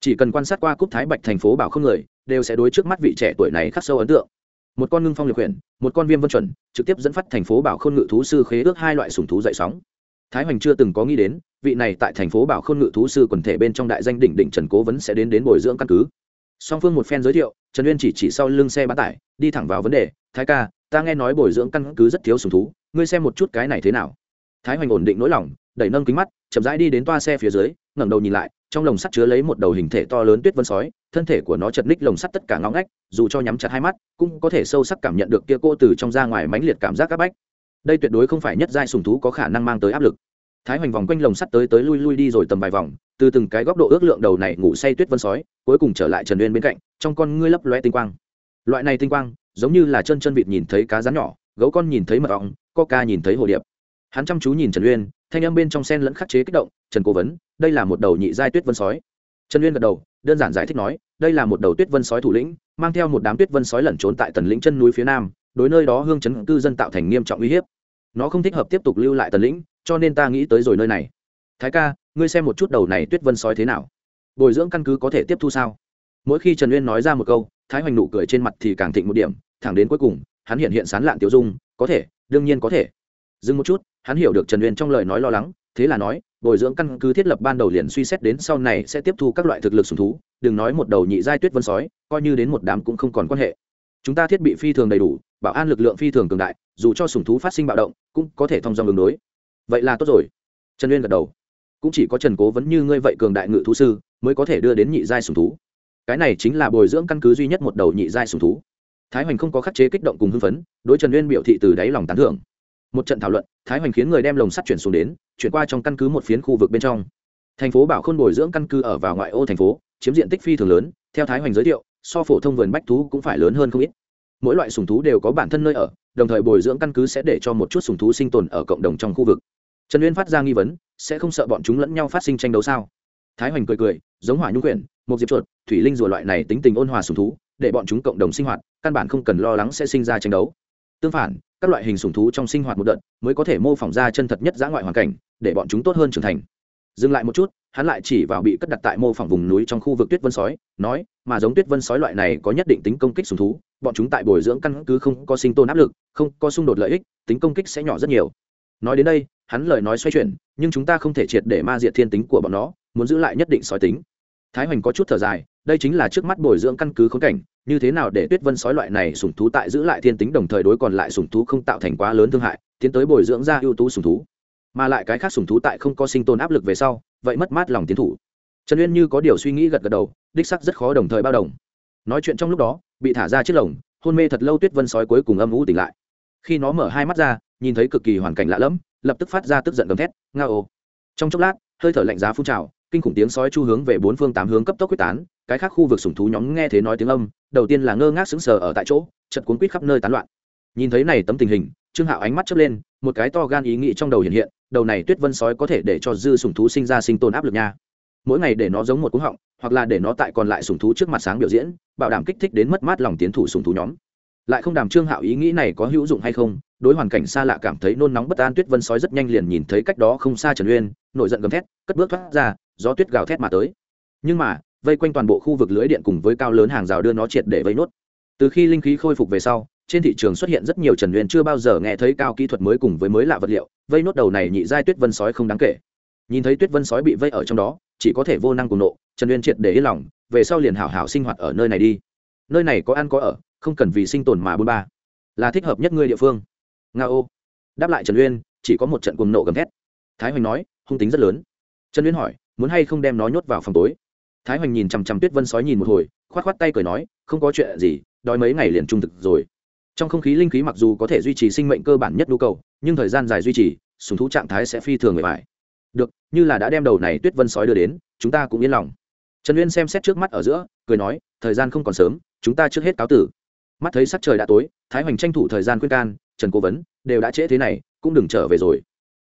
Chỉ cần quan sát qua cúp thái bạch thành phố bảo không người, đều sẽ đối trước mắt vị trẻ tuổi này khắc sâu ấn tượng. Một con ngưng phong liệt quyển một con viêm vân chuẩn, trực tiếp dẫn phát thành phố bảo khôn ngự thú sư khế ước hai loại sùng thú dậy sóng thái hoành chưa từng có nghĩ đến, vị này tại thành phố bảo khôn ngự thú sư quần thể bên trong đại danh đỉnh đỉnh trần cố vấn sẽ đến đến bồi dưỡng căn cứ. Song phương một phen giới thiệu, trần uyên chỉ chỉ sau lưng xe bán tải, đi thẳng vào vấn đề, thái ca, ta nghe nói bồi dưỡng căn cứ rất thiếu sùng thú, ngươi xem một chút cái này thế nào? Thái hoành ổn định nỗi lòng, đẩy nâng kính mắt, chậm rãi đi đến toa xe phía dưới, ngẩng đầu nhìn lại, trong lồng sắt chứa lấy một đầu hình thể to lớn tuyết vân sói, thân thể của nó chật ních lồng sắt tất cả ngõ ngách, dù cho nhắm chặt hai mắt, cũng có thể sâu sắc cảm nhận được kia cô từ trong ra ngoài mãnh liệt cảm giác áp bách đây tuyệt đối không phải nhất giai sùng thú có khả năng mang tới áp lực. Thái hoành vòng quanh lồng sắt tới tới lui lui đi rồi tầm vài vòng, từ từng cái góc độ ước lượng đầu này ngủ say tuyết vân sói, cuối cùng trở lại trần uyên bên cạnh, trong con ngươi lấp loe tinh quang. Loại này tinh quang, giống như là chân chân vịt nhìn thấy cá rán nhỏ, gấu con nhìn thấy mật ong, coca nhìn thấy hồ điệp. Hắn chăm chú nhìn trần uyên, thanh âm bên trong sen lẫn khắc chế kích động, trần cố vấn, đây là một đầu nhị giai tuyết vân sói. Trần uyên gật đầu, đơn giản giải thích nói, đây là một đầu tuyết vân sói thủ lĩnh, mang theo một đám tuyết vân sói lẩn trốn tại tần lĩnh chân núi phía nam đối nơi đó hương chấn cư dân tạo thành nghiêm trọng uy hiếp. Nó không thích hợp tiếp tục lưu lại tần lĩnh, cho nên ta nghĩ tới rồi nơi này. Thái ca, ngươi xem một chút đầu này tuyết vân sói thế nào. Bồi dưỡng căn cứ có thể tiếp thu sao? Mỗi khi trần uyên nói ra một câu, thái hoành nụ cười trên mặt thì càng thịnh một điểm, thẳng đến cuối cùng, hắn hiện hiện sán lạn tiểu dung, có thể, đương nhiên có thể. Dừng một chút, hắn hiểu được trần uyên trong lời nói lo lắng, thế là nói, bồi dưỡng căn cứ thiết lập ban đầu liền suy xét đến sau này sẽ tiếp thu các loại thực lực sùng thú, đừng nói một đầu nhị giai tuyết vân sói, coi như đến một đám cũng không còn quan hệ. Chúng ta thiết bị phi thường đầy đủ bảo an lực lượng phi thường cường đại, dù cho sùng thú phát sinh bạo động, cũng có thể thông dòng đường đối. Vậy là tốt rồi. Trần uyên gật đầu. Cũng chỉ có trần cố vẫn như ngươi vậy cường đại ngự thú sư, mới có thể đưa đến nhị giai sùng thú. Cái này chính là bồi dưỡng căn cứ duy nhất một đầu nhị giai sùng thú. Thái hoành không có khắc chế kích động cùng hưng phấn, đối trần uyên biểu thị từ đáy lòng tán thưởng. Một trận thảo luận, thái hoành khiến người đem lồng sắt chuyển xuống đến, chuyển qua trong căn cứ một phiến khu vực bên trong. Thành phố bảo khôn bồi dưỡng căn cứ ở vào ngoại ô thành phố, chiếm diện tích phi thường lớn, theo thái hoành giới thiệu, so phổ thông vườn bách thú cũng phải lớn hơn không ít mỗi loại sùng thú đều có bản thân nơi ở, đồng thời bồi dưỡng căn cứ sẽ để cho một chút sùng thú sinh tồn ở cộng đồng trong khu vực. Trần uyên phát ra nghi vấn, sẽ không sợ bọn chúng lẫn nhau phát sinh tranh đấu sao? Thái hoành cười cười, giống hỏa nhung quyển, một diệp chuột, thủy linh rùa loại này tính tình ôn hòa sùng thú, để bọn chúng cộng đồng sinh hoạt, căn bản không cần lo lắng sẽ sinh ra tranh đấu. Tương phản, các loại hình sùng thú trong sinh hoạt một đợt, mới có thể mô phỏng ra chân thật nhất giã ngoại hoàn cảnh, để bọn chúng tốt hơn trưởng thành. Dừng lại một chút hắn lại chỉ vào bị cất đặt tại mô phỏng vùng núi trong khu vực tuyết vân sói, nói, mà giống tuyết vân sói loại này có nhất định tính công kích sùng thú, bọn chúng tại bồi dưỡng căn cứ không có sinh tồn áp lực, không có xung đột lợi ích, tính công kích sẽ nhỏ rất nhiều. Nói đến đây, hắn lời nói xoay chuyển, nhưng chúng ta không thể triệt để ma diệt thiên tính của bọn nó, muốn giữ lại nhất định sói tính. Thái hoành có chút thở dài, đây chính là trước mắt bồi dưỡng căn cứ khốn cảnh, như thế nào để tuyết vân sói loại này sủng thú tại giữ lại thiên tính đồng thời đối còn lại sủng thú không tạo thành quá lớn thương hại, tiến tới bồi dưỡng ra ưu tú sủng thú mà lại cái khác sủng thú tại không có sinh tồn áp lực về sau, vậy mất mát lòng tiến thủ. Trần uyên như có điều suy nghĩ gật gật đầu, đích sắc rất khó đồng thời bao đồng. Nói chuyện trong lúc đó, bị thả ra chiếc lồng, hôn mê thật lâu tuyết vân sói cuối cùng âm u tỉnh lại. Khi nó mở hai mắt ra, nhìn thấy cực kỳ hoàn cảnh lạ lẫm, lập tức phát ra tức giận gầm thét nga ô! Trong chốc lát, hơi thở lạnh giá phun trào, kinh khủng tiếng sói chu hướng về bốn phương tám hướng cấp tốc quyết tán, cái khác khu vực sùng thú nhóm nghe thế nói tiếng âm, đầu tiên là ngơ ngác sững sờ ở tại chỗ chật cuốn quýt khắp nơi tán loạn. Nhìn thấy này tấm tình hình, trương hạo ánh mắt chớp lên, một cái to gan ý nghĩ trong đầu hiện hiện đầu này tuyết vân sói có thể để cho dư sùng thú sinh ra sinh tồn áp lực nha. Mỗi ngày để nó giống một cú họng, hoặc là để nó tại còn lại sùng thú trước mặt sáng biểu diễn, bảo đảm kích thích đến mất mát lòng tiến thủ sùng thú nhóm. Lại không đàm trương hạo ý nghĩ này có hữu dụng hay không, đối hoàn cảnh xa lạ cảm thấy nôn nóng bất an tuyết vân sói rất nhanh liền nhìn thấy cách đó không xa trần uyên, nổi giận gầm thét, cất bước thoát ra, gió tuyết gào thét mà tới. Nhưng mà, vây quanh toàn bộ khu vực lưới điện cùng với cao lớn hàng rào đưa nó triệt để vây nốt. Từ khi linh khí khôi phục về sau trên thị trường xuất hiện rất nhiều trần uyên chưa bao giờ nghe thấy cao kỹ thuật mới cùng với mới lạ vật liệu, vây nốt đầu này nhị giai tuyết vân sói không đáng kể. Nhìn thấy tuyết vân sói bị vây ở trong đó, chỉ có thể vô năng cùng nộ, trần uyên triệt để yên lòng, về sau liền hảo hảo sinh hoạt ở nơi này đi. Nơi này có ăn có ở, không cần vì sinh tồn mà bôn ba. Là thích hợp nhất ngươi địa phương. Nga ô. Đáp lại trần uyên, chỉ có một trận cuồng nộ gầm thét. Thái hoành nói, hung tính rất lớn. Trần uyên hỏi, muốn hay không đem nó nhốt vào phòng tối? Thái hoành nhìn chằm chằm tuyết vân sói nhìn một hồi k h o á t k h o á t tay cười nói, không có chuyện gì, đói mấy ngày liền trung thực rồi trong không khí linh khí mặc dù có thể duy trì sinh mệnh cơ bản nhất nhu cầu, nhưng thời gian dài duy trì, sùng thú trạng thái sẽ phi thường người phải được, như là đã đem đầu này tuyết vân sói đưa đến, chúng ta cũng yên lòng. Trần uyên xem xét trước mắt ở giữa, cười nói, thời gian không còn sớm, chúng ta trước hết cáo tử. Mắt thấy sắc trời đã tối, thái hoành tranh thủ thời gian khuyên can, trần cố vấn, đều đã trễ thế này, cũng đừng trở về rồi.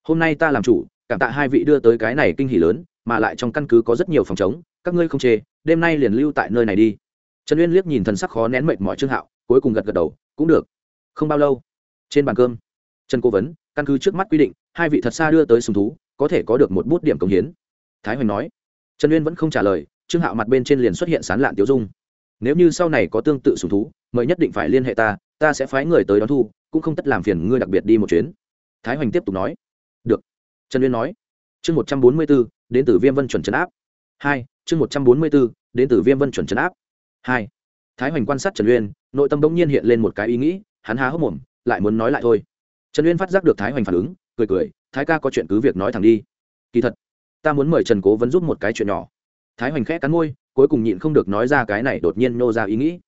Hôm nay ta làm chủ, cảm tạ hai vị đưa tới cái này kinh hỉ lớn, mà lại trong căn cứ có rất nhiều phòng chống, các ngươi không chê, đêm nay liền lưu tại nơi này đi. Trần uyên liếc nhìn thần sắc khó nén mệt mọi trương hạo cuối cùng gật gật đầu, cũng được. Không bao lâu. Trên bàn cơm, trần cố vấn, căn cứ trước mắt quy định, hai vị thật xa đưa tới sùng thú, có thể có được một bút điểm công hiến. Thái hoành nói. Trần uyên vẫn không trả lời, trương hạo mặt bên trên liền xuất hiện sán lạn tiêu dung. Nếu như sau này có tương tự sùng thú, mời nhất định phải liên hệ ta ta sẽ phái người tới đón thu, cũng không tất làm phiền ngươi đặc biệt đi một chuyến. Thái hoành tiếp tục nói. Được. Trần uyên nói. Chương một trăm bốn mươi b ố đến từ viêm vân chuẩn trấn áp. Hai, chương một trăm bốn mươi b ố đến từ viêm vân chuẩn trấn áp. Hai thái hoành quan sát trần uyên, nội tâm bỗng nhiên hiện lên một cái ý nghĩ, hắn há hốc mồm, lại muốn nói lại thôi. Trần uyên phát giác được thái hoành phản ứng, cười cười, thái ca có chuyện cứ việc nói thẳng đi. Kỳ thật, ta muốn mời trần cố vấn giúp một cái chuyện nhỏ. Thái hoành khẽ cắn môi, cuối cùng nhịn không được nói ra cái này đột nhiên nô ra ý nghĩ.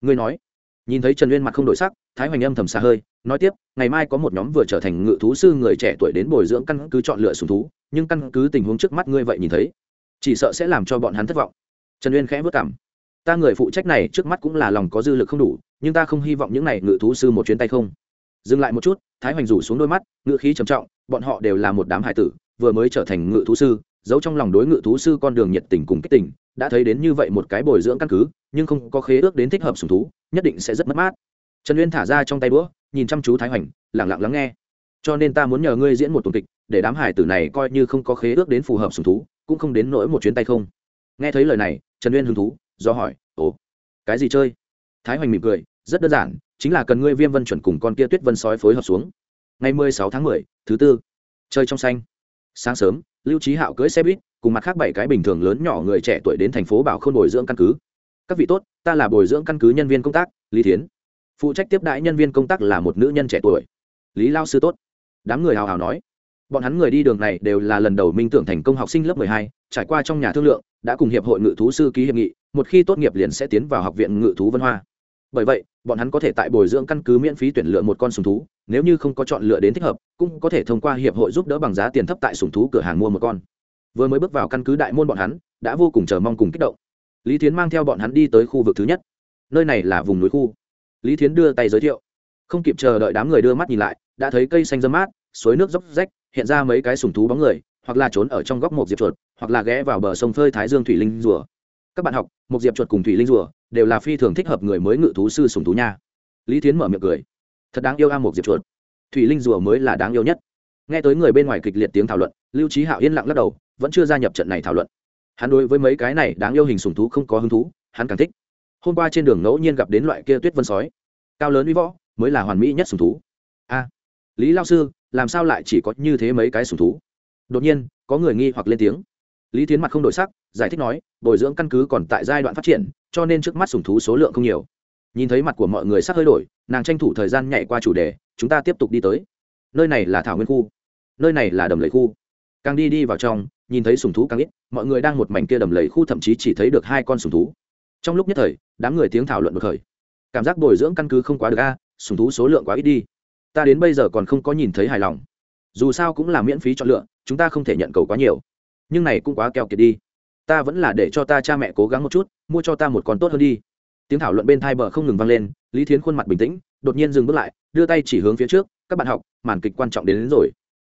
Ngươi nói. Nhìn thấy trần uyên mặt không đổi sắc, thái hoành âm thầm xa hơi, nói tiếp, ngày mai có một nhóm vừa trở thành ngự thú sư người trẻ tuổi đến bồi dưỡng căn cứ chọn lựa sùng thú, nhưng căn cứ tình huống trước mắt ngươi vậy nhìn thấy, chỉ sợ sẽ làm cho bọn hắn thất vọng. Trần uyên khẽ vất cảm ta người phụ trách này trước mắt cũng là lòng có dư lực không đủ, nhưng ta không hy vọng những này ngự thú sư một chuyến tay không. Dừng lại một chút, thái hoành rủ xuống đôi mắt ngự khí trầm trọng, bọn họ đều là một đám hải tử, vừa mới trở thành ngự thú sư, giấu trong lòng đối ngự thú sư con đường nhiệt tình cùng kích tình, đã thấy đến như vậy một cái bồi dưỡng căn cứ, nhưng không có khế ước đến thích hợp sùng thú, nhất định sẽ rất mất mát. Trần uyên thả ra trong tay đũa, nhìn chăm chú thái hoành lẳng lặng lắng nghe. Cho nên ta muốn nhờ ngươi diễn một tuần kịch, để đám hải tử này coi như không có khế ước đến phù hợp sùng thú, cũng không đến nỗi một chuyến tay không. Nghe thấy lời này, trần uyên hứng thú do hỏi, ồ, cái gì chơi? Thái hoành mỉm cười, rất đơn giản, chính là cần ngươi viêm vân chuẩn cùng con kia tuyết vân sói phối hợp xuống. Ngày mười sáu tháng mười, thứ tư. Chơi trong xanh. Sáng sớm, lưu trí hạo cưỡi xe buýt, cùng mặt khác bảy cái bình thường lớn nhỏ người trẻ tuổi đến thành phố bảo khôn bồi dưỡng căn cứ. Các vị tốt, ta là bồi dưỡng căn cứ nhân viên công tác, lý thiến. Phụ trách tiếp đãi nhân viên công tác là một nữ nhân trẻ tuổi. Lý lao sư tốt. Đám người hào hào nói. Bọn hắn người đi đường này đều là lần đầu minh tưởng thành công học sinh lớp mười hai, trải qua trong nhà thương lượng đã cùng hiệp hội ngự thú sư ký hiệp nghị, một khi tốt nghiệp liền sẽ tiến vào học viện ngự thú vân hoa. Bởi vậy, bọn hắn có thể tại bồi dưỡng căn cứ miễn phí tuyển lựa một con sùng thú, nếu như không có chọn lựa đến thích hợp, cũng có thể thông qua hiệp hội giúp đỡ bằng giá tiền thấp tại sùng thú cửa hàng mua một con. Vừa mới bước vào căn cứ đại môn bọn hắn, đã vô cùng chờ mong cùng kích động. Lý thiến mang theo bọn hắn đi tới khu vực thứ nhất. Nơi này là vùng núi khu. Lý thiến đưa tay giới thiệu. Không kịp chờ đợi đám người đưa mắt nhìn lại, đã thấy cây xanh dâm mát, suối nước dốc rách, hiện ra mấy cái sùng thú bóng người hoặc là trốn ở trong góc một diệp chuột, hoặc là ghé vào bờ sông phơi thái dương thủy linh rùa. Các bạn học, một diệp chuột cùng thủy linh rùa đều là phi thường thích hợp người mới ngự thú sư sùng thú nha. Lý thiến mở miệng cười. Thật đáng yêu a một diệp chuột. Thủy linh rùa mới là đáng yêu nhất. Nghe tới người bên ngoài kịch liệt tiếng thảo luận, lưu trí hạo yên lặng lắc đầu, vẫn chưa gia nhập trận này thảo luận. Hắn đối với mấy cái này đáng yêu hình sùng thú không có hứng thú, hắn càng thích. Hôm qua trên đường ngẫu nhiên gặp đến loại kia tuyết vân sói. Cao lớn uy võ, mới là hoàn mỹ nhất sùng thú. A. Lý lao sư, làm sao lại chỉ có như thế mấy cái sùng thú? Đột nhiên, có người nghi hoặc lên tiếng. Lý tiến mặt không đổi sắc, giải thích nói, bồi dưỡng căn cứ còn tại giai đoạn phát triển, cho nên trước mắt sùng thú số lượng không nhiều. Nhìn thấy mặt của mọi người sắc hơi đổi, nàng tranh thủ thời gian nhảy qua chủ đề, chúng ta tiếp tục đi tới. Nơi này là thảo nguyên khu, nơi này là đầm lầy khu. Càng đi đi vào trong, nhìn thấy sùng thú càng ít, mọi người đang một mảnh kia đầm lầy khu thậm chí chỉ thấy được hai con sùng thú. Trong lúc nhất thời, đám người tiếng thảo luận bật khởi. Cảm giác bồi dưỡng căn cứ không quá được a sùng thú số lượng quá ít đi. Ta đến bây giờ còn không có nhìn thấy hài lòng dù sao cũng là miễn phí chọn lựa chúng ta không thể nhận cầu quá nhiều. Nhưng này cũng quá keo kiệt đi. Ta vẫn là để cho ta cha mẹ cố gắng một chút mua cho ta một con tốt hơn đi. Tiếng thảo luận bên thai bờ không ngừng vang lên lý thiến khuôn mặt bình tĩnh đột nhiên dừng bước lại đưa tay chỉ hướng phía trước các bạn học màn kịch quan trọng đến, đến rồi.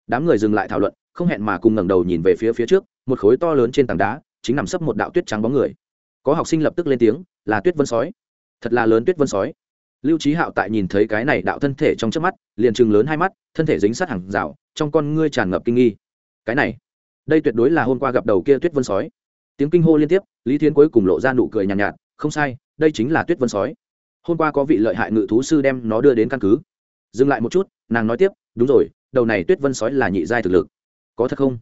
Đám người dừng lại thảo luận không hẹn mà cùng ngẩng đầu nhìn về phía phía trước một khối to lớn trên tảng đá chính nằm sấp một đạo tuyết trắng bóng người. Có học sinh lập tức lên tiếng là tuyết vân sói. Thật là lớn tuyết vân sói. Lưu trí hạo tại nhìn thấy cái này đạo thân thể trong trước mắt liền chừng lớn hai mắt thân thể dính sát hàng rào trong con ngươi tràn ngập kinh nghi. Cái này đây tuyệt đối là hôm qua gặp đầu kia tuyết vân sói. Tiếng kinh hô liên tiếp lý thiến cuối cùng lộ ra nụ cười nhàn nhạt, nhạt không sai đây chính là tuyết vân sói. Hôm qua có vị lợi hại ngự thú sư đem nó đưa đến căn cứ. Dừng lại một chút nàng nói tiếp đúng rồi đầu này tuyết vân sói là nhị giai thực lực. Có thật không?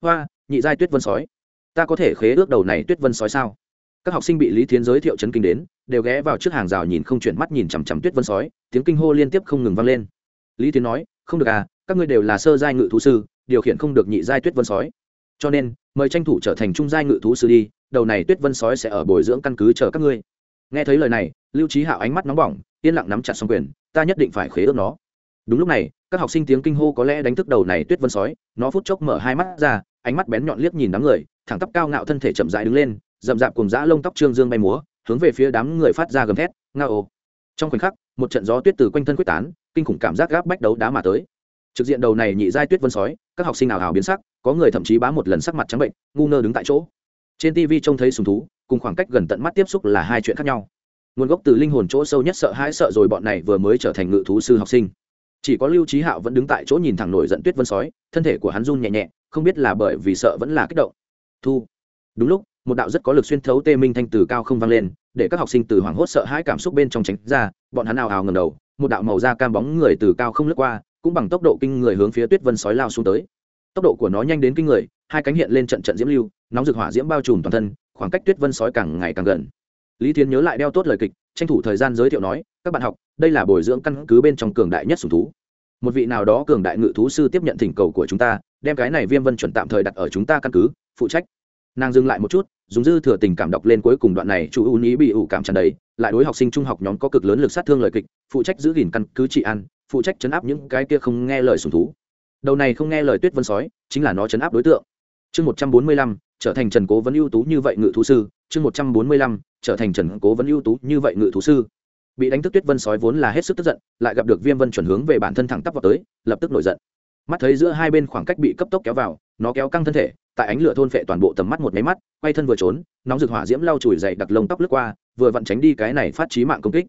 Hoa nhị giai tuyết vân sói. Ta có thể khế ước đầu này tuyết vân sói sao? Các học sinh bị lý thiến giới thiệu chấn kinh đến đều ghé vào trước hàng rào nhìn không chuyển mắt nhìn chằm chằm tuyết vân sói tiếng kinh hô liên tiếp không ngừng vang lên. Lý thiến nói không được à các ngươi đều là sơ giai ngự thú sư, điều khiển không được nhị giai tuyết vân sói. Cho nên, mời tranh thủ trở thành trung giai ngự thú sư đi, đầu này tuyết vân sói sẽ ở bồi dưỡng căn cứ chờ các ngươi. Nghe thấy lời này, lưu trí hạo ánh mắt nóng bỏng, yên lặng nắm chặt xong quyền, ta nhất định phải khế ước nó. Đúng lúc này, các học sinh tiếng kinh hô có lẽ đánh thức đầu này tuyết vân sói, nó phút chốc mở hai mắt ra, ánh mắt bén nhọn liếc nhìn đám người, thẳng tắp cao ngạo thân thể chậm rãi đứng lên, rậm rạp cùng dã lông tóc trương dương bay múa, hướng về phía đám người phát ra gầm thét nga ô trong khoảnh khắc, một trận gió tuyết từ quanh thân quyết tán, kinh khủng cảm giác gáp bách đấu đá mà tới trực diện đầu này nhị giai tuyết vân sói, các học sinh ảo hào biến sắc, có người thậm chí bá một lần sắc mặt trắng bệnh, ngu ngơ đứng tại chỗ. Trên tv trông thấy sùng thú, cùng khoảng cách gần tận mắt tiếp xúc là hai chuyện khác nhau. Nguồn gốc từ linh hồn chỗ sâu nhất sợ hãi sợ rồi bọn này vừa mới trở thành ngự thú sư học sinh. Chỉ có lưu trí hạo vẫn đứng tại chỗ nhìn thẳng nổi giận tuyết vân sói, thân thể của hắn run nhẹ nhẹ, không biết là bởi vì sợ vẫn là kích động. Thu. Đúng lúc, một đạo rất có lực xuyên thấu tê minh thanh từ cao không vang lên, để các học sinh từ hoảng hốt sợ hãi cảm xúc bên trong tránh ra, bọn hắn ào ào ngầm đầu, một đạo màu da cam bóng người từ cao không lướt qua cũng bằng tốc độ kinh người hướng phía tuyết vân sói lao xuống tới. Tốc độ của nó nhanh đến kinh người, hai cánh hiện lên trận trận diễm lưu, nóng rực hỏa diễm bao trùm toàn thân, khoảng cách tuyết vân sói càng ngày càng gần. Lý tiến nhớ lại đeo tốt lời kịch, tranh thủ thời gian giới thiệu nói, các bạn học, đây là bồi dưỡng căn cứ bên trong cường đại nhất sùng thú. Một vị nào đó cường đại ngự thú sư tiếp nhận thỉnh cầu của chúng ta, đem cái này viêm vân chuẩn tạm thời đặt ở chúng ta căn cứ, phụ trách. Nàng dừng lại một chút, dùng dư thừa tình cảm đọc lên cuối cùng đoạn này, chú ưu ý bị ủ cảm tràn đầy, lại đối học sinh trung học nhóm có cực lớn lực sát thương lời kịch, phụ trách giữ gìn căn cứ trị an phụ trách chấn áp những cái kia không nghe lời sùng thú. Đầu này không nghe lời tuyết vân sói, chính là nó chấn áp đối tượng. Chương một trăm bốn mươi lăm, trở thành trần cố vấn ưu tú như vậy ngự thú sư. Chương một trăm bốn mươi lăm, trở thành trần cố vấn ưu tú như vậy ngự thú sư. Bị đánh thức tuyết vân sói vốn là hết sức tức giận, lại gặp được viêm vân chuẩn hướng về bản thân thẳng tắp vào tới, lập tức nổi giận. Mắt thấy giữa hai bên khoảng cách bị cấp tốc kéo vào, nó kéo căng thân thể, tại ánh lửa thôn phệ toàn bộ tầm mắt một máy mắt, quay thân vừa trốn, nóng rực hỏa diễm lau chùi dậy đặc lông tóc lướt qua, vừa vặn tránh đi cái này phát trí mạng công kích.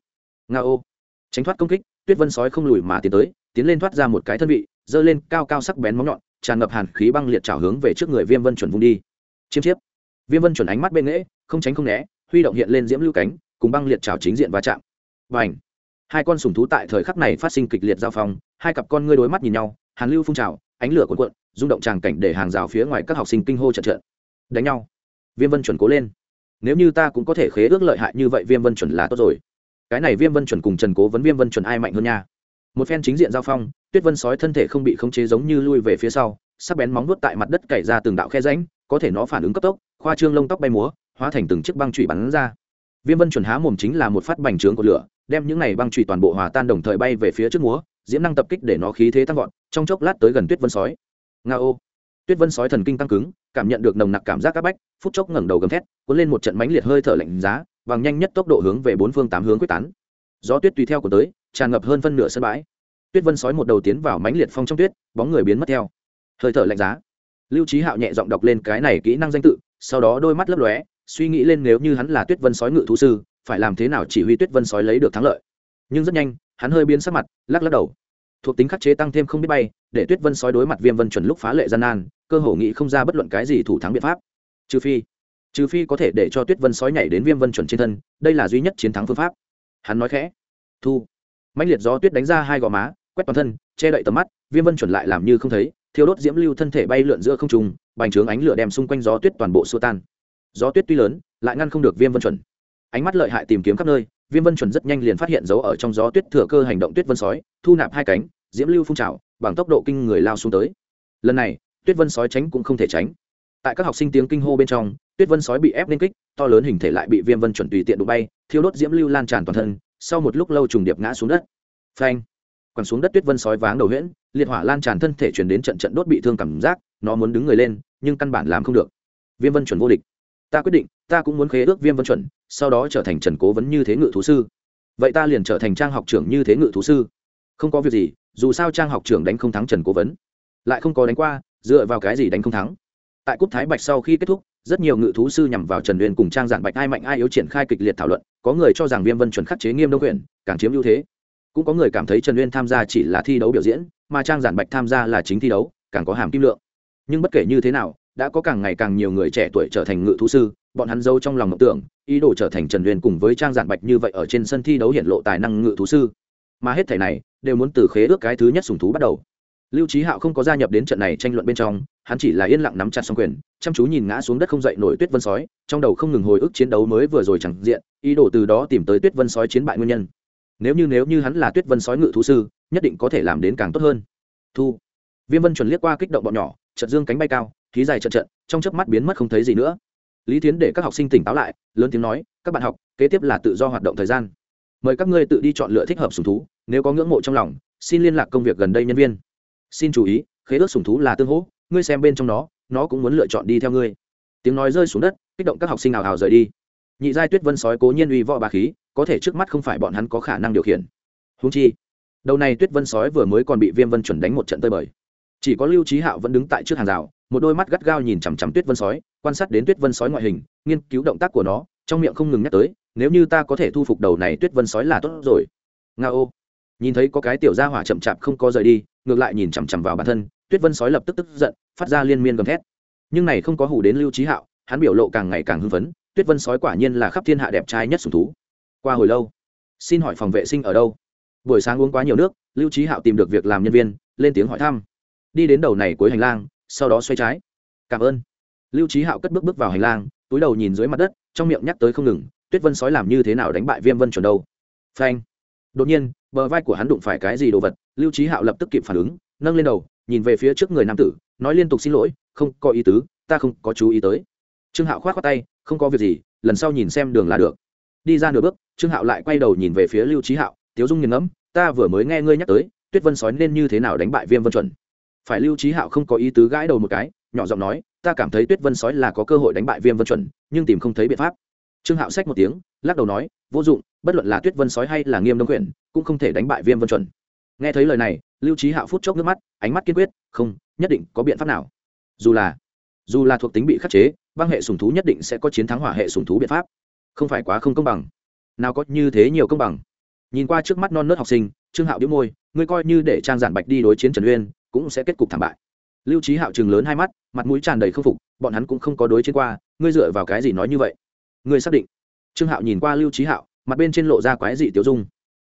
Nga ô. Tránh thoát công kích tuyết vân sói không lùi mà tiến tới, tiến lên thoát ra một cái thân vị, giơ lên cao cao sắc bén móng nhọn, tràn ngập hàn khí băng liệt trào hướng về trước người viêm vân chuẩn vung đi. Chiêm chiếp. Viêm vân chuẩn ánh mắt bên nghễ không tránh không né, huy động hiện lên diễm lưu cánh, cùng băng liệt trào chính diện va chạm. Và ảnh hai con sùng thú tại thời khắc này phát sinh kịch liệt giao phong, hai cặp con ngươi đối mắt nhìn nhau, hàn lưu phun trào, ánh lửa cuộn cuộn, rung động tràng cảnh để hàng rào phía ngoài các học sinh kinh hô trận trận. Đánh nhau. Viêm vân chuẩn cố lên. Nếu như ta cũng có thể khế ước lợi hại như vậy, viêm vân chuẩn là tốt rồi cái này viêm vân chuẩn cùng trần cố vấn viêm vân chuẩn ai mạnh hơn nha? Một phen chính diện giao phong, tuyết vân sói thân thể không bị khống chế giống như lui về phía sau, sắc bén móng vuốt tại mặt đất cày ra từng đạo khe rãnh, có thể nó phản ứng cấp tốc, khoa trương lông tóc bay múa, hóa thành từng chiếc băng trụy bắn ra. Viêm vân chuẩn há mồm chính là một phát bành trướng của lửa, đem những này băng trụy toàn bộ hòa tan đồng thời bay về phía trước múa, diễm năng tập kích để nó khí thế tăng vọt, trong chốc lát tới gần tuyết vân sói. Nga ô. Tuyết vân sói thần kinh tăng cứng, cảm nhận được nồng nặc cảm giác áp bách, phút chốc ngẩng đầu gầm thét, cuốn lên một trận mánh liệt hơi thở lạnh giá bằng nhanh nhất tốc độ hướng về bốn phương tám hướng quyết tán. Gió tuyết tùy theo của tới, tràn ngập hơn phân nửa sân bãi. Tuyết vân sói một đầu tiến vào mánh liệt phong trong tuyết, bóng người biến mất theo. Hơi thở lạnh giá. Lưu trí hạo nhẹ giọng đọc lên cái này kỹ năng danh tự, sau đó đôi mắt lấp lóe, suy nghĩ lên nếu như hắn là tuyết vân sói ngự thú sư, phải làm thế nào chỉ huy tuyết vân sói lấy được thắng lợi. Nhưng rất nhanh, hắn hơi biến sắc mặt, lắc lắc đầu. Thuộc tính khắc chế tăng thêm không biết bay, để tuyết vân sói đối mặt viêm vân chuẩn lúc phá lệ gian nan, cơ hồ nghĩ không ra bất luận cái gì thủ thắng biện pháp. Trừ phi trừ phi có thể để cho tuyết vân sói nhảy đến viêm vân chuẩn trên thân, đây là duy nhất chiến thắng phương pháp. Hắn nói khẽ. Thu. Mạnh liệt gió tuyết đánh ra hai gò má, quét toàn thân, che đậy tầm mắt, viêm vân chuẩn lại làm như không thấy, thiêu đốt diễm lưu thân thể bay lượn giữa không trùng bành trướng ánh lửa đem xung quanh gió tuyết toàn bộ xua tan. Gió tuyết tuy lớn, lại ngăn không được viêm vân chuẩn. Ánh mắt lợi hại tìm kiếm khắp nơi, viêm vân chuẩn rất nhanh liền phát hiện dấu ở trong gió tuyết thừa cơ hành động tuyết vân sói, thu nạp hai cánh, diễm lưu phun trào, bằng tốc độ kinh người lao xuống tới. Lần này, tuyết vân sói tránh cũng không thể tránh tại các học sinh tiếng kinh hô bên trong, tuyết vân sói bị ép lên kích, to lớn hình thể lại bị viêm vân chuẩn tùy tiện đụng bay, thiêu đốt diễm lưu lan tràn toàn thân, sau một lúc lâu trùng điệp ngã xuống đất. Phanh! Quằn xuống đất tuyết vân sói váng đầu huyễn, liệt hỏa lan tràn thân thể chuyển đến trận trận đốt bị thương cảm giác, nó muốn đứng người lên, nhưng căn bản làm không được. Viêm vân chuẩn vô địch. Ta quyết định, ta cũng muốn khế ước viêm vân chuẩn, sau đó trở thành trần cố vấn như thế ngự thú sư. Vậy ta liền trở thành trang học trưởng như thế ngự thú sư. Không có việc gì, dù sao trang học trưởng đánh không thắng trần cố vấn. Lại không có đánh qua, dựa vào cái gì đánh không thắng? Tại cúp thái bạch sau khi kết thúc, rất nhiều ngự thú sư nhằm vào trần uyên cùng trang giản bạch ai mạnh ai yếu triển khai kịch liệt thảo luận, có người cho rằng viêm vân chuẩn khắc chế nghiêm đông quyền càng chiếm ưu thế. Cũng có người cảm thấy trần uyên tham gia chỉ là thi đấu biểu diễn, mà trang giản bạch tham gia là chính thi đấu, càng có hàm kim lượng. Nhưng bất kể như thế nào, đã có càng ngày càng nhiều người trẻ tuổi trở thành ngự thú sư, bọn hắn dâu trong lòng mộng tưởng, ý đồ trở thành trần uyên cùng với trang giản bạch như vậy ở trên sân thi đấu hiện lộ tài năng ngự thú sư. Mà hết thảy này, đều muốn từ khế ước cái thứ nhất sùng thú bắt đầu. Lưu trí hạo không có gia nhập đến trận này tranh luận bên trong hắn chỉ là yên lặng nắm chặt xong quyền, chăm chú nhìn ngã xuống đất không dậy nổi tuyết vân sói, trong đầu không ngừng hồi ức chiến đấu mới vừa rồi chẳng diện, ý đồ từ đó tìm tới tuyết vân sói chiến bại nguyên nhân. Nếu như nếu như hắn là tuyết vân sói ngự thú sư, nhất định có thể làm đến càng tốt hơn. Thu. Viêm vân chuẩn liếc qua kích động bọn nhỏ trận dương cánh bay cao, khí dài trận trận trong chớp mắt biến mất không thấy gì nữa. Lý tiến để các học sinh tỉnh táo lại, lớn tiếng nói, các bạn học, kế tiếp là tự do hoạt động thời gian. Mời các ngươi tự đi chọn lựa thích hợp sùng thú, nếu có ngưỡng mộ trong lòng, xin liên lạc công việc gần đây nhân viên. Xin chú ý, khế ước sùng thú là tương hỗ ngươi xem bên trong nó nó cũng muốn lựa chọn đi theo ngươi. Tiếng nói rơi xuống đất, kích động các học sinh nào hào rời đi. Nhị giai tuyết vân sói cố nhiên uy võ bà khí, có thể trước mắt không phải bọn hắn có khả năng điều khiển. Húng chi, đầu này tuyết vân sói vừa mới còn bị viêm vân chuẩn đánh một trận tơi bời. Chỉ có lưu trí hạo vẫn đứng tại trước hàng rào, một đôi mắt gắt gao nhìn chằm chằm tuyết vân sói, quan sát đến tuyết vân sói ngoại hình, nghiên cứu động tác của nó, trong miệng không ngừng nhắc tới, nếu như ta có thể thu phục đầu này tuyết vân sói là tốt rồi. Nga ô nhìn thấy có cái tiểu gia hỏa chậm chạp không có rời đi, ngược lại nhìn chằm chằm vào bản thân tuyết vân sói lập tức tức giận, phát ra liên miên gầm thét. Nhưng này không có hủ đến lưu trí hạo, hắn biểu lộ càng ngày càng hưng phấn, tuyết vân sói quả nhiên là khắp thiên hạ đẹp trai nhất sùng thú. Qua hồi lâu, xin hỏi phòng vệ sinh ở đâu? Buổi sáng uống quá nhiều nước, lưu trí hạo tìm được việc làm nhân viên, lên tiếng hỏi thăm. Đi đến đầu này cuối hành lang, sau đó xoay trái. Cảm ơn. Lưu trí hạo cất bước bước vào hành lang, túi đầu nhìn dưới mặt đất, trong miệng nhắc tới không ngừng, tuyết vân sói làm như thế nào đánh bại viêm vân chuẩn đâu? Phanh. Đột nhiên, bờ vai của hắn đụng phải cái gì đồ vật, lưu trí hạo lập tức kịp phản ứng, nâng lên đầu nhìn về phía trước người nam tử, nói liên tục xin lỗi, không có ý tứ, ta không có chú ý tới. Trương hạo k h o á t khoác tay, không có việc gì, lần sau nhìn xem đường là được. Đi ra nửa bước, trương hạo lại quay đầu nhìn về phía lưu trí hạo, tiếu dung nghiền ngẫm, ta vừa mới nghe ngươi nhắc tới, tuyết vân sói nên như thế nào đánh bại viêm vân chuẩn? Phải lưu trí hạo không có ý tứ gãi đầu một cái, nhỏ giọng nói, ta cảm thấy tuyết vân sói là có cơ hội đánh bại viêm vân chuẩn, nhưng tìm không thấy biện pháp. Trương hạo xách một tiếng, lắc đầu nói, vô dụng, bất luận là tuyết vân sói hay là nghiêm đông quyển, cũng không thể đánh bại viêm vân chuẩn. Nghe thấy lời này lưu trí hạo phút chốc nước mắt, ánh mắt kiên quyết, không, nhất định có biện pháp nào. Dù là dù là thuộc tính bị khắc chế, băng hệ sùng thú nhất định sẽ có chiến thắng hỏa hệ sùng thú biện pháp. Không phải quá không công bằng. Nào có như thế nhiều công bằng. Nhìn qua trước mắt non nớt học sinh, trương hạo đĩu môi, ngươi coi như để trang giản bạch đi đối chiến trần uyên, cũng sẽ kết cục thảm bại. Lưu trí hạo chừng lớn hai mắt, mặt mũi tràn đầy k phục, bọn hắn cũng không có đối chiến qua, ngươi dựa vào cái gì nói như vậy? Ngươi xác định. Trương hạo nhìn qua lưu trí hạo, mặt bên trên lộ ra quái dị tiêu dung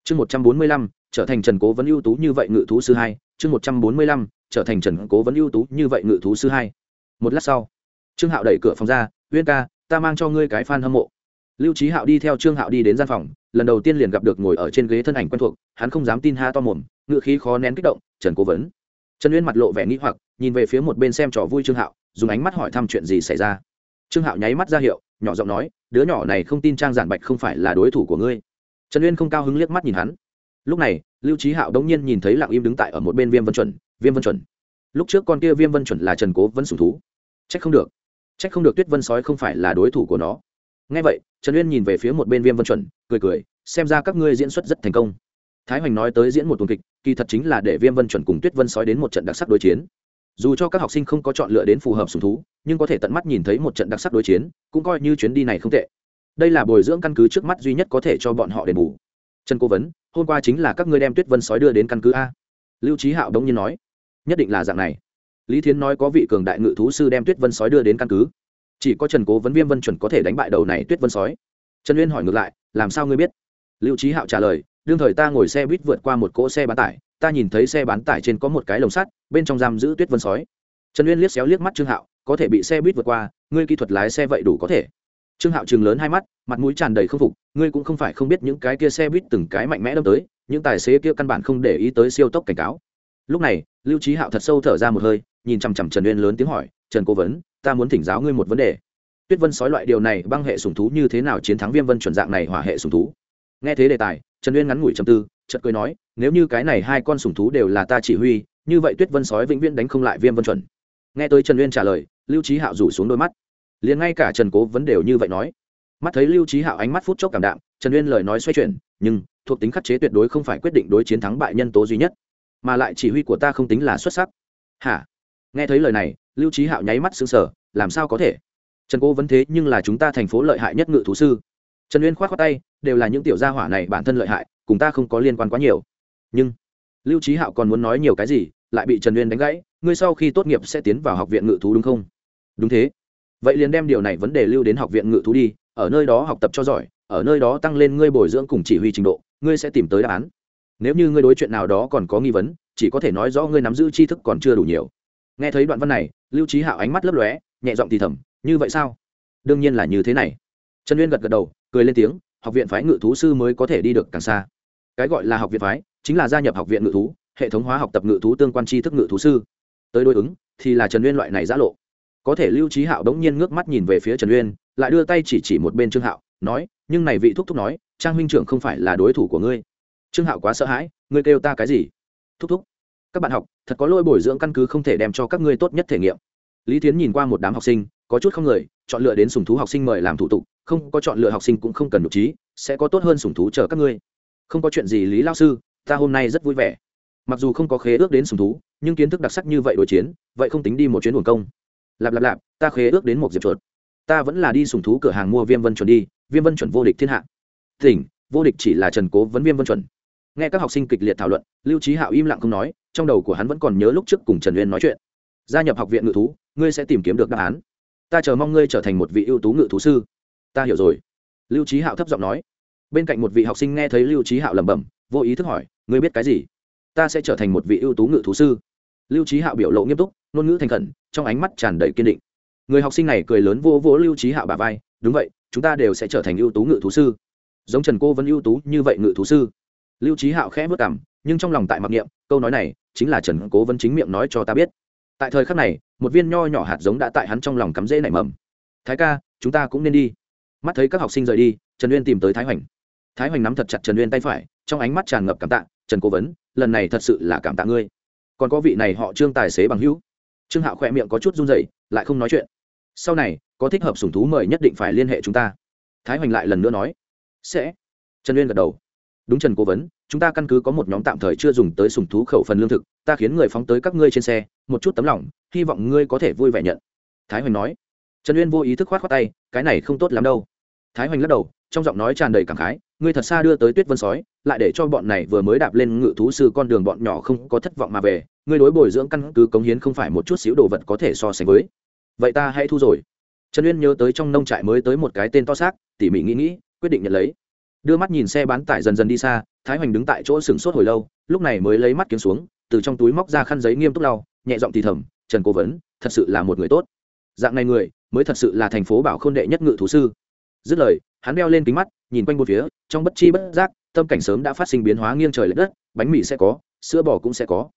chương một trăm bốn mươi lăm, trở thành trần cố vấn ưu tú như vậy ngự thú sư hai. Chương một trăm bốn mươi lăm, trở thành trần cố vấn ưu tú như vậy ngự thú sư hai. Một lát sau, trương hạo đẩy cửa phòng ra, uyên ca, ta mang cho ngươi cái f a n hâm mộ. Lưu trí hạo đi theo trương hạo đi đến gian phòng, lần đầu tiên liền gặp được ngồi ở trên ghế thân ảnh quen thuộc, hắn không dám tin ha to mồm ngự khí khó nén kích động, trần cố vấn. Trần uyên mặt lộ vẻ nghĩ hoặc, nhìn về phía một bên xem trò vui trương hạo, dùng ánh mắt hỏi thăm chuyện gì xảy ra. Trương hạo nháy mắt ra hiệu, nhỏ giọng nói, đứa nhỏ này không tin trang giản bạch không phải là đối thủ của ngươi trần uyên không cao hứng liếc mắt nhìn hắn. Lúc này, lưu trí hạo đống nhiên nhìn thấy lặng im đứng tại ở một bên viêm vân chuẩn, viêm vân chuẩn. Lúc trước con kia viêm vân chuẩn là trần cố vẫn sủng thú. Trách không được. Trách không được tuyết vân sói không phải là đối thủ của nó. Ngay vậy, trần uyên nhìn về phía một bên viêm vân chuẩn, cười cười, xem ra các ngươi diễn xuất rất thành công. Thái hoành nói tới diễn một tuần kịch, kỳ thật chính là để viêm vân chuẩn cùng tuyết vân sói đến một trận đặc sắc đối chiến. Dù cho các học sinh không có chọn lựa đến phù hợp sùng thú, nhưng có thể tận mắt nhìn thấy một trận đặc sắc đối chiến, cũng coi như chuyến đi này không tệ đây là bồi dưỡng căn cứ trước mắt duy nhất có thể cho bọn họ đền bù. Trần cố vấn, hôm qua chính là các ngươi đem tuyết vân sói đưa đến căn cứ a. Lưu trí hạo đông nhiên nói, nhất định là dạng này. Lý thiến nói có vị cường đại ngự thú sư đem tuyết vân sói đưa đến căn cứ. Chỉ có trần cố vấn viêm vân chuẩn có thể đánh bại đầu này tuyết vân sói. Trần uyên hỏi ngược lại, làm sao ngươi biết? Lưu trí hạo trả lời, đương thời ta ngồi xe buýt vượt qua một cỗ xe bán tải, ta nhìn thấy xe bán tải trên có một cái lồng sắt, bên trong giam giữ tuyết vân sói. Trần uyên liếc xéo liếc mắt trương hạo, có thể bị xe buýt vượt qua, ngươi kỹ thuật lái xe vậy đủ có thể trương hạo chừng lớn hai mắt, mặt mũi tràn đầy k phục, ngươi cũng không phải không biết những cái kia xe buýt từng cái mạnh mẽ đâm tới, những tài xế kia căn bản không để ý tới siêu tốc cảnh cáo. Lúc này, lưu trí hạo thật sâu thở ra một hơi, nhìn chằm chằm trần uyên lớn tiếng hỏi, trần cố vấn, ta muốn thỉnh giáo ngươi một vấn đề. Tuyết vân sói loại điều này băng hệ sùng thú như thế nào chiến thắng viêm vân chuẩn dạng này hỏa hệ sùng thú? Nghe thế đề tài, trần uyên ngắn ngủi chầm tư, chợt cười nói, nếu như cái này hai con sùng thú đều là ta chỉ huy, như vậy tuyết vân sói vĩnh viễn đánh không lại viêm vân chuẩn. Nghe tới trần uyên trả lời, lưu trí hạo rủ xuống đôi mắt liền ngay cả trần cố vấn đều như vậy nói. Mắt thấy lưu trí hạo ánh mắt phút chốc cảm đạm, trần uyên lời nói xoay chuyển, nhưng thuộc tính khắc chế tuyệt đối không phải quyết định đối chiến thắng bại nhân tố duy nhất, mà lại chỉ huy của ta không tính là xuất sắc. Hả? Nghe thấy lời này, lưu trí hạo nháy mắt xứng sở làm sao có thể? Trần cố vấn thế nhưng là chúng ta thành phố lợi hại nhất ngự thú sư. Trần uyên k h o á t tay, đều là những tiểu gia hỏa này bản thân lợi hại, cùng ta không có liên quan quá nhiều. Nhưng lưu trí hạo còn muốn nói nhiều cái gì, lại bị trần uyên đánh gãy, ngươi sau khi tốt nghiệp sẽ tiến vào học viện ngự thú đúng không? Đúng thế vậy liền đem điều này vấn đề lưu đến học viện ngự thú đi, ở nơi đó học tập cho giỏi, ở nơi đó tăng lên ngươi bồi dưỡng cùng chỉ huy trình độ, ngươi sẽ tìm tới đáp án. Nếu như ngươi đối chuyện nào đó còn có nghi vấn, chỉ có thể nói rõ ngươi nắm giữ tri thức còn chưa đủ nhiều. Nghe thấy đoạn văn này, lưu trí hạo ánh mắt lấp lóe, nhẹ giọng thì thầm, như vậy sao? Đương nhiên là như thế này. Trần uyên gật gật đầu, cười lên tiếng, học viện phái ngự thú sư mới có thể đi được càng xa. Cái gọi là học viện phái, chính là gia nhập học viện ngự thú, hệ thống hóa học tập ngự thú tương quan tri thức ngự thú sư. Tới đối ứng, thì là trần uyên loại này giã lộ có thể lưu trí hạo đống nhiên ngước mắt nhìn về phía trần uyên, lại đưa tay chỉ chỉ một bên trương hạo, nói, nhưng này vị thúc thúc nói, trang huynh trưởng không phải là đối thủ của ngươi. Trương hạo quá sợ hãi, ngươi kêu ta cái gì? Thúc thúc, các bạn học, thật có lỗi bồi dưỡng căn cứ không thể đem cho các ngươi tốt nhất thể nghiệm. Lý tiến nhìn qua một đám học sinh, có chút không người, chọn lựa đến sùng thú học sinh mời làm thủ tục, không có chọn lựa học sinh cũng không cần nhục trí, sẽ có tốt hơn sùng thú chờ các ngươi. Không có chuyện gì, lý lao sư, ta hôm nay rất vui vẻ. Mặc dù không có khế ước đến sùng thú, nhưng kiến thức đặc sắc như vậy đối chiến, vậy không tính đi một chuyến buồn công lạp lạp lạp, ta khế ước đến một diệp chuột. Ta vẫn là đi sùng thú cửa hàng mua viêm vân chuẩn đi, viêm vân chuẩn vô địch thiên hạ. Tỉnh vô địch chỉ là trần cố vấn viêm vân chuẩn. Nghe các học sinh kịch liệt thảo luận, lưu trí hạo im lặng không nói, trong đầu của hắn vẫn còn nhớ lúc trước cùng trần uyên nói chuyện. Gia nhập học viện ngự thú, ngươi sẽ tìm kiếm được đáp án. Ta chờ mong ngươi trở thành một vị ưu tú ngự thú sư. Ta hiểu rồi. Lưu trí hạo thấp giọng nói. Bên cạnh một vị học sinh nghe thấy lưu trí hạo lẩm bẩm, vô ý thức hỏi, ngươi biết cái gì? Ta sẽ trở thành một vị ưu tú ngự thú sư. Lưu trí hạo biểu lộ nghiêm túc ngôn ngữ thành khẩn, trong ánh mắt tràn đầy kiên định. Người học sinh này cười lớn vô vỗ lưu trí hạo bà vai, đúng vậy, chúng ta đều sẽ trở thành ưu tú ngự thú sư. Giống trần cô vẫn ưu tú như vậy ngự thú sư. Lưu trí hạo khẽ vất cảm nhưng trong lòng tại mặc niệm, câu nói này chính là trần cố vẫn chính miệng nói cho ta biết. Tại thời khắc này, một viên nho nhỏ hạt giống đã tại hắn trong lòng cắm rễ nảy mầm. Thái ca, chúng ta cũng nên đi. Mắt thấy các học sinh rời đi, trần uyên tìm tới thái hoành. Thái hoành nắm thật chặt trần uyên tay phải, trong ánh mắt tràn ngập cảm tạ, trần cố vấn lần này thật sự là cảm tạ ngươi. Còn có vị này họ trương tài xế bằng hữu trương hạo khỏe miệng có chút run rẩy, lại không nói chuyện. Sau này, có thích hợp sủng thú mời nhất định phải liên hệ chúng ta. Thái hoành lại lần nữa nói. Sẽ. Trần uyên gật đầu. Đúng trần cố vấn, chúng ta căn cứ có một nhóm tạm thời chưa dùng tới sùng thú khẩu phần lương thực, ta khiến người phóng tới các ngươi trên xe, một chút tấm lòng, hy vọng ngươi có thể vui vẻ nhận. Thái hoành nói. Trần uyên vô ý thức khoát khoát tay, cái này không tốt lắm đâu. Thái hoành lắc đầu, trong giọng nói tràn đầy cảm khái, ngươi thật xa đưa tới tuyết vân sói, lại để cho bọn này vừa mới đạp lên ngự thú sư con đường bọn nhỏ không có thất vọng mà về ngươi đối bồi dưỡng căn cứ cống hiến không phải một chút xíu đồ vật có thể so sánh với. Vậy ta hãy thu rồi. Trần uyên nhớ tới trong nông trại mới tới một cái tên to xác, tỉ mỉ nghĩ nghĩ, quyết định nhận lấy. Đưa mắt nhìn xe bán tải dần dần đi xa, thái hoành đứng tại chỗ sừng sốt hồi lâu, lúc này mới lấy mắt kiếm xuống, từ trong túi móc ra khăn giấy nghiêm túc lau, nhẹ giọng thì thầm, trần cố vấn, thật sự là một người tốt. Dạng này người, mới thật sự là thành phố bảo khôn đệ nhất ngự thú sư. Dứt lời, hắn đeo lên kính mắt, nhìn quanh một phía, trong bất chi bất giác, tâm cảnh sớm đã phát sinh biến hóa nghiêng trời l ệ đất, bánh mì sẽ có, sữa bò cũng sẽ có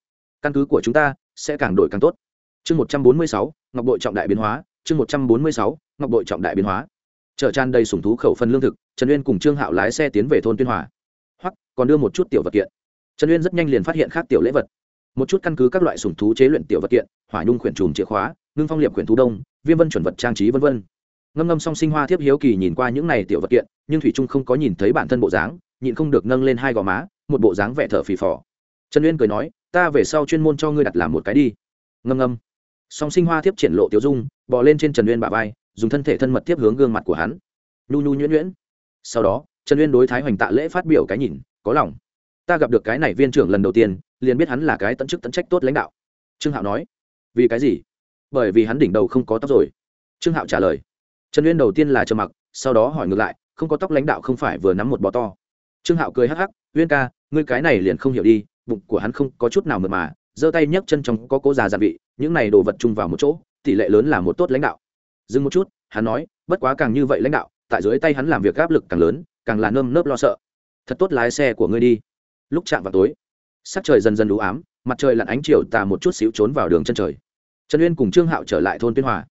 căn cứ của chúng ta sẽ càng đổi càng tốt. Chương một trăm bốn mươi sáu, ngọc bội trọng đại biến hóa. Chương một trăm bốn mươi sáu, ngọc bội trọng đại biến hóa. Chợ tràn đầy sủng thú khẩu phần lương thực, trần uyên cùng trương hạo lái xe tiến về thôn tuyên hòa. Hoặc, còn đưa một chút tiểu vật kiện. Trần uyên rất nhanh liền phát hiện khác tiểu lễ vật. Một chút căn cứ các loại sủng thú chế luyện tiểu vật kiện, hỏa nhung quyển trùm chìa khóa, ngưng phong liệp quyển thú đông, viêm vân chuẩn vật trang trí v v ngâm ngâm song sinh hoa thiếp hiếu kỳ nhìn qua những này tiểu vật kiện, nhưng thủy trung không có nhìn thấy bản thân bộ dáng, nhịn không được nâng lên hai gò má, một bộ dáng vẻ thở phì phò trần uyên cười nói, ta về sau chuyên môn cho ngươi đặt làm một cái đi. Ngâm ngâm. Song sinh hoa thiếp triển lộ tiểu dung, bò lên trên trần uyên bả vai, dùng thân thể thân mật tiếp hướng gương mặt của hắn. Nhu nhu nhuyễn nhuyễn. Sau đó, trần uyên đối thái hoành tạ lễ phát biểu cái nhìn, có lòng. Ta gặp được cái này viên trưởng lần đầu tiên, liền biết hắn là cái tận chức tận trách tốt lãnh đạo. Trương hạo nói, vì cái gì? Bởi vì hắn đỉnh đầu không có tóc rồi. Trương hạo trả lời, trần uyên đầu tiên là trầm mặc, sau đó hỏi ngược lại, không có tóc lãnh đạo không phải vừa nắm một bò to. Trương hạo cười hắc hắc, uyên ca, ngươi cái này liền không hiểu đi bụng của hắn không có chút nào mượt mà, giơ tay nhấc chân trong có cố già gia vị, những này đồ vật chung vào một chỗ, tỷ lệ lớn là một tốt lãnh đạo. Dừng một chút, hắn nói, bất quá càng như vậy lãnh đạo, tại dưới tay hắn làm việc áp lực càng lớn, càng là nơm nớp lo sợ. Thật tốt lái xe của ngươi đi. Lúc chạm vào tối, sắc trời dần dần đủ ám, mặt trời lặn ánh chiều tà một chút xíu trốn vào đường chân trời. Trần uyên cùng trương hạo trở lại thôn tuyên hòa.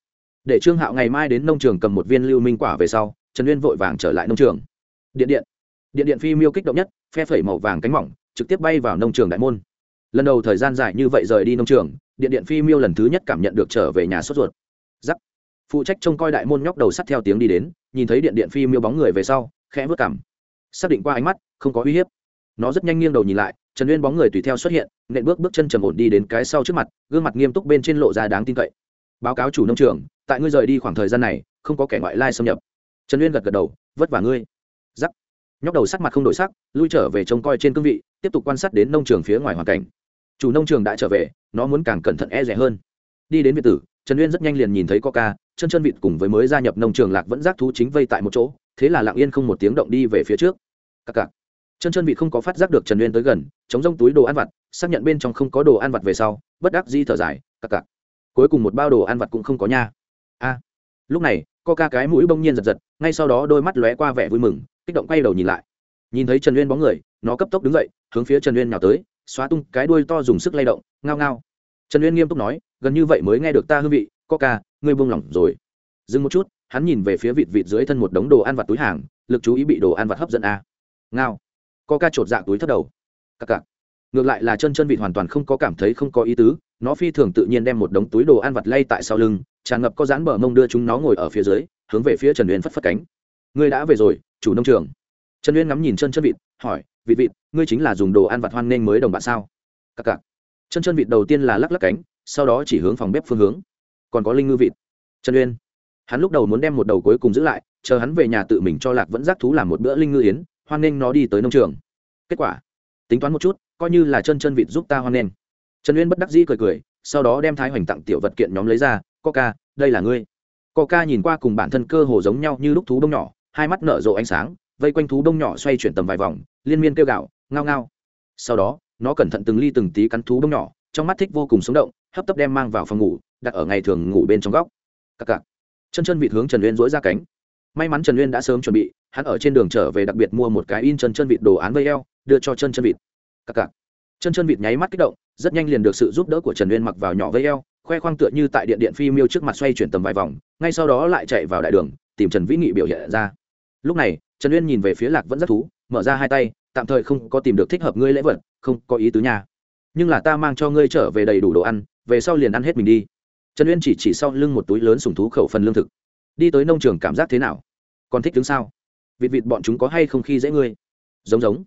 Để trương hạo ngày mai đến nông trường cầm một viên lưu minh quả về sau, trần uyên vội vàng trở lại nông trường. Điện điện. Điện điện phi miêu kích động nhất, phe phẩy màu vàng cánh mỏng trực tiếp bay vào nông trường đại môn. Lần đầu thời gian dài như vậy rời đi nông trường, điện điện phi miêu lần thứ nhất cảm nhận được trở về nhà sốt ruột. Giắc. Phụ trách trông coi đại môn nhóc đầu sắt theo tiếng đi đến, nhìn thấy điện điện phi miêu bóng người về sau, khẽ vớt cảm xác định qua ánh mắt, không có uy hiếp. Nó rất nhanh nghiêng đầu nhìn lại, trần uyên bóng người tùy theo xuất hiện, nện bước bước chân trầm ổn đi đến cái sau trước mặt, gương mặt nghiêm túc bên trên lộ ra đáng tin cậy. Báo cáo chủ nông trường, tại ngươi rời đi khoảng thời gian này, không có kẻ ngoại lai xâm nhập. Trần uyên gật gật đầu, vất vả ngươi nhóc đầu sắc mặt không đổi sắc, lui trở về trông coi trên cương vị, tiếp tục quan sát đến nông trường phía ngoài hoàn cảnh. Chủ nông trường đã trở về, nó muốn càng cẩn thận e rẻ hơn. Đi đến việt tử, trần uyên rất nhanh liền nhìn thấy coca, chân chân vịt cùng với mới gia nhập nông trường lạc vẫn giác thú chính vây tại một chỗ, thế là lặng yên không một tiếng động đi về phía trước. Cặc cặc chân chân vịt không có phát giác được trần uyên tới gần, chống rông túi đồ ăn vặt, xác nhận bên trong không có đồ ăn vặt về sau, bất đắc di thở dài cặc cặc cuối cùng một bao đồ ăn vặt cũng không có nha. A. Lúc này, coca cái mũi bông nhiên giật giật, ngay sau đó đôi mắt lóe qua vẻ vui mừng kích động quay đầu nhìn lại. Nhìn thấy trần uyên bóng người, nó cấp tốc đứng dậy, hướng phía trần uyên nào tới, xóa tung cái đuôi to dùng sức lay động, ngao ngao. Trần uyên nghiêm túc nói, gần như vậy mới nghe được ta hương vị, coca, ngươi buông lỏng rồi. Dừng một chút, hắn nhìn về phía vịt vịt dưới thân một đống đồ ăn vặt túi hàng, lực chú ý bị đồ ăn vặt hấp dẫn a. Ngao. Coca chột dạ túi thất đầu. Cặc cặc. Ngược lại là chân chân vịt hoàn toàn không có cảm thấy không có ý tứ, nó phi thường tự nhiên đem một đống túi đồ ăn vặt lay tại sau lưng, tràn ngập có dán bờ mông đưa chúng nó ngồi ở phía dưới, hướng về phía trần uyên phất phất cánh ngươi đã về rồi, chủ nông trường. Trần uyên ngắm nhìn chân chân vịt, hỏi, vịt vịt, ngươi chính là dùng đồ ăn vặt hoan nghênh mới đồng bạn sao? Cặc cặc. Chân chân vịt đầu tiên là lắc lắc cánh, sau đó chỉ hướng phòng bếp phương hướng. Còn có linh ngư vịt. Trần uyên, hắn lúc đầu muốn đem một đầu cuối cùng giữ lại, chờ hắn về nhà tự mình cho lạc vẫn giác thú làm một bữa linh ngư yến, hoan nghênh nó đi tới nông trường. Kết quả, tính toán một chút, coi như là chân chân vịt giúp ta hoan nghênh. Trần uyên bất đắc dĩ cười cười, sau đó đem thái hoành tặng tiểu vật kiện nhóm lấy ra, coca, đây là ngươi. Coca nhìn qua cùng bản thân cơ hồ giống nhau như lúc thú đông nhỏ hai mắt nở rộ ánh sáng, vây quanh thú đông nhỏ xoay chuyển tầm vài vòng, liên miên kêu gạo ngao ngao. Sau đó, nó cẩn thận từng ly từng tí cắn thú đông nhỏ, trong mắt thích vô cùng sống động, hấp tấp đem mang vào phòng ngủ, đặt ở ngày thường ngủ bên trong góc. Cặc cặc. Chân chân vịt hướng trần uyên dỗi ra cánh. May mắn trần uyên đã sớm chuẩn bị, hắn ở trên đường trở về đặc biệt mua một cái in chân chân vịt đồ án vây eo, đưa cho chân chân vịt. Cặc cặc. Chân chân vịt nháy mắt kích động, rất nhanh liền được sự giúp đỡ của trần uyên mặc vào nhỏ vây eo, khoe khoang tựa như tại điện điện phi miêu trước mặt xoay chuyển tầm vài vòng, ngay sau đó lại chạy vào đại đường, tìm trần vĩ nghị biểu hiện ra lúc này, trần uyên nhìn về phía lạc vẫn rất thú, mở ra hai tay, tạm thời không có tìm được thích hợp ngươi lễ vật, không có ý tứ nhà nhưng là ta mang cho ngươi trở về đầy đủ đồ ăn, về sau liền ăn hết mình đi. Trần uyên chỉ chỉ sau lưng một túi lớn sùng thú khẩu phần lương thực. Đi tới nông trường cảm giác thế nào? Còn thích đứng sao? Vịt vịt bọn chúng có hay không khi dễ ngươi? Giống giống.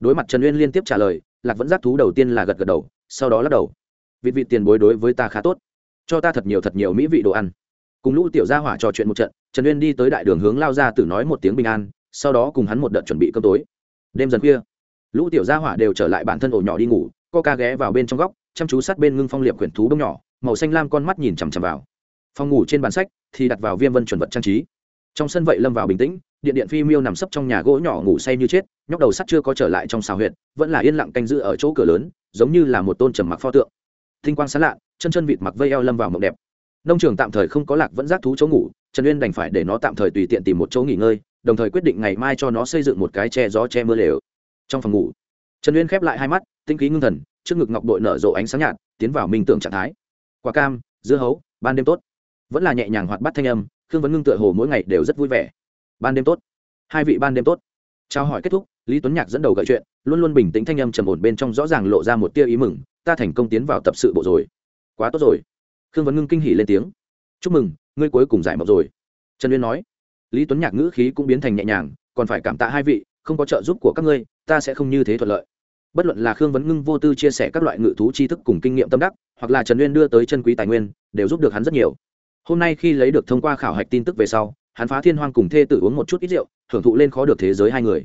Đối mặt trần uyên liên tiếp trả lời, lạc vẫn giác thú đầu tiên là gật gật đầu, sau đó lắc đầu. Vịt vịt tiền bối đối với ta khá tốt. Cho ta thật nhiều thật nhiều mỹ vị đồ ăn cùng lũ tiểu gia hỏa trò chuyện một trận, trần uyên đi tới đại đường hướng lao ra từ nói một tiếng bình an, sau đó cùng hắn một đợt chuẩn bị cơm tối. Đêm dần khuya, lũ tiểu gia hỏa đều trở lại bản thân ổ nhỏ đi ngủ co ca ghé vào bên trong góc, chăm chú sát bên ngưng phong liệp quyển thú đông nhỏ, màu xanh lam con mắt nhìn chằm chằm vào. Phòng ngủ trên bàn sách thì đặt vào viêm vân chuẩn vật trang trí. Trong sân vậy lâm vào bình tĩnh, điện điện phi miêu nằm sấp trong nhà gỗ nhỏ ngủ say như chết, nhóc đầu sắt chưa có trở lại trong xào huyện vẫn là yên lặng canh giữ ở chỗ cửa lớn, giống như là một tôn trầm mặc pho tượng. Thinh quang sán lạ, chân chân vịt mặc vây eo lâm vào mộng đẹp nông trường tạm thời không có lạc vẫn giác thú chỗ ngủ, trần uyên đành phải để nó tạm thời tùy tiện tìm một chỗ nghỉ ngơi, đồng thời quyết định ngày mai cho nó xây dựng một cái che gió che mưa lều. Trong phòng ngủ, trần uyên khép lại hai mắt, tinh khí ngưng thần, trước ngực ngọc bội nở rộ ánh sáng nhạt, tiến vào minh tưởng trạng thái. Quả cam, dưa hấu, ban đêm tốt. Vẫn là nhẹ nhàng hoạt bát thanh âm, khương vấn ngưng tựa hồ mỗi ngày đều rất vui vẻ. Ban đêm tốt. Hai vị ban đêm tốt. Trao hỏi kết thúc, lý tuấn nhạc dẫn đầu gợi chuyện, luôn luôn bình tĩnh thanh âm trầm ổn bên trong rõ ràng lộ ra một tia ý mừng, ta thành công tiến vào tập sự bộ rồi. Quá tốt rồi khương vấn ngưng kinh hỉ lên tiếng. Chúc mừng, ngươi cuối cùng giải mộng rồi. Trần uyên nói. Lý tuấn nhạc ngữ khí cũng biến thành nhẹ nhàng, còn phải cảm tạ hai vị, không có trợ giúp của các ngươi, ta sẽ không như thế thuận lợi. Bất luận là khương vấn ngưng vô tư chia sẻ các loại ngự thú tri thức cùng kinh nghiệm tâm đắc, hoặc là trần uyên đưa tới chân quý tài nguyên, đều giúp được hắn rất nhiều. Hôm nay khi lấy được thông qua khảo hạch tin tức về sau, hắn phá thiên hoang cùng thê tử uống một chút ít rượu thưởng thụ lên khó được thế giới hai người.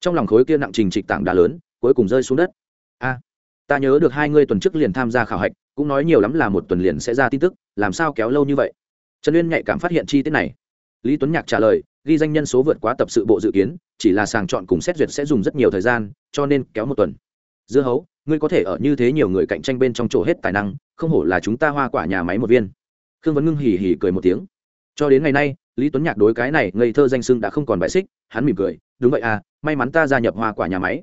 Trong lòng khối kia nặng trình trịch tảng đá lớn, cuối cùng rơi xuống đất. A! Ta nhớ được hai ngươi tuần trước liền tham gia khảo hạch, cũng nói nhiều lắm là một tuần liền sẽ ra tin tức, làm sao kéo lâu như vậy? Trần uyên nhạy cảm phát hiện chi tiết này. Lý tuấn nhạc trả lời, ghi danh nhân số vượt quá tập sự bộ dự kiến, chỉ là sàng chọn cùng xét duyệt sẽ dùng rất nhiều thời gian, cho nên kéo một tuần. Dưa hấu, ngươi có thể ở như thế nhiều người cạnh tranh bên trong chỗ hết tài năng, không hổ là chúng ta hoa quả nhà máy một viên. Khương vấn ngưng hỉ hỉ cười một tiếng. Cho đến ngày nay, lý tuấn nhạc đối cái này ngây thơ danh sưng đã không còn bại xích, hắn mỉm cười, đúng vậy à may mắn ta gia nhập hoa quả nhà máy.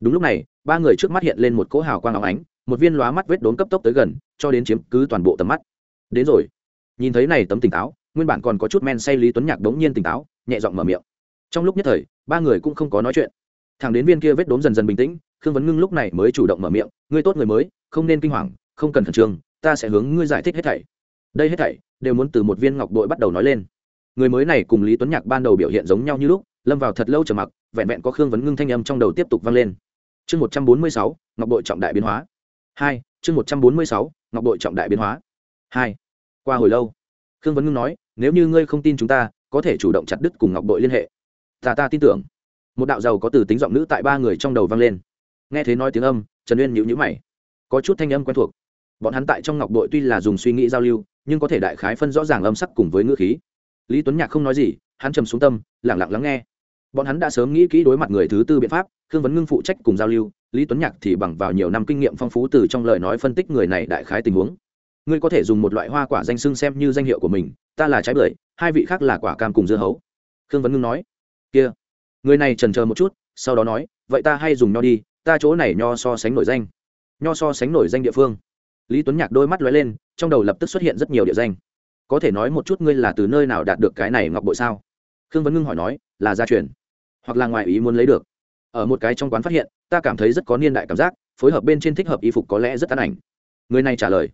Đúng lúc này ba người trước mắt hiện lên một cỗ hào quang óng ánh, một viên lóa mắt vết đốn cấp tốc tới gần, cho đến chiếm cứ toàn bộ tầm mắt. Đến rồi. Nhìn thấy này tấm tỉnh táo, nguyên bản còn có chút men say lý tuấn nhạc đống nhiên tỉnh táo, nhẹ giọng mở miệng. Trong lúc nhất thời, ba người cũng không có nói chuyện. Thằng đến viên kia vết đốm dần dần bình tĩnh, khương vấn ngưng lúc này mới chủ động mở miệng, ngươi tốt người mới, không nên kinh hoàng, không cần khẩn trương, ta sẽ hướng ngươi giải thích hết thảy. Đây hết thảy đều muốn từ một viên ngọc đội bắt đầu nói lên. Người mới này cùng lý tuấn nhạc ban đầu biểu hiện giống nhau như lúc, lâm vào thật lâu trầm mặc, vẹn vẹn có khương vấn ngưng thanh âm trong đầu tiếp tục vang lên chương một trăm bốn mươi sáu, ngọc bội trọng đại biến hóa. Hai, chương một trăm bốn mươi sáu, ngọc bội trọng đại biến hóa. Hai, qua hồi lâu, khương vấn ngưng nói, nếu như ngươi không tin chúng ta, có thể chủ động chặt đứt cùng ngọc bội liên hệ. Ta ta tin tưởng. Một đạo giàu có từ tính giọng nữ tại ba người trong đầu vang lên. Nghe thế nói tiếng âm, trần uyên nhịu nhữ mày. Có chút thanh âm quen thuộc. Bọn hắn tại trong ngọc bội tuy là dùng suy nghĩ giao lưu, nhưng có thể đại khái phân rõ ràng âm sắc cùng với ngữ khí. Lý tuấn nhạc không nói gì, hắn trầm xuống tâm lẳng lặng lắng nghe bọn hắn đã sớm nghĩ kỹ đối mặt người thứ tư biện pháp, khương vấn ngưng phụ trách cùng giao lưu, lý tuấn nhạc thì bằng vào nhiều năm kinh nghiệm phong phú từ trong lời nói phân tích người này đại khái tình huống. Ngươi có thể dùng một loại hoa quả danh sưng xem như danh hiệu của mình, ta là trái bưởi, hai vị khác là quả cam cùng dưa hấu. Khương vấn ngưng nói. Kia, người này trần chờ một chút, sau đó nói, vậy ta hay dùng nho đi, ta chỗ này nho so sánh nổi danh. Nho so sánh nổi danh địa phương. Lý tuấn nhạc đôi mắt lóe lên, trong đầu lập tức xuất hiện rất nhiều địa danh. Có thể nói một chút ngươi là từ nơi nào đạt được cái này ngọc bội sao? Khương vấn ngưng hỏi nói là gia truyền, hoặc là ngoài ý muốn lấy được. Ở một cái trong quán phát hiện, ta cảm thấy rất có niên đại cảm giác, phối hợp bên trên thích hợp y phục có lẽ rất tán ảnh. Người này trả lời,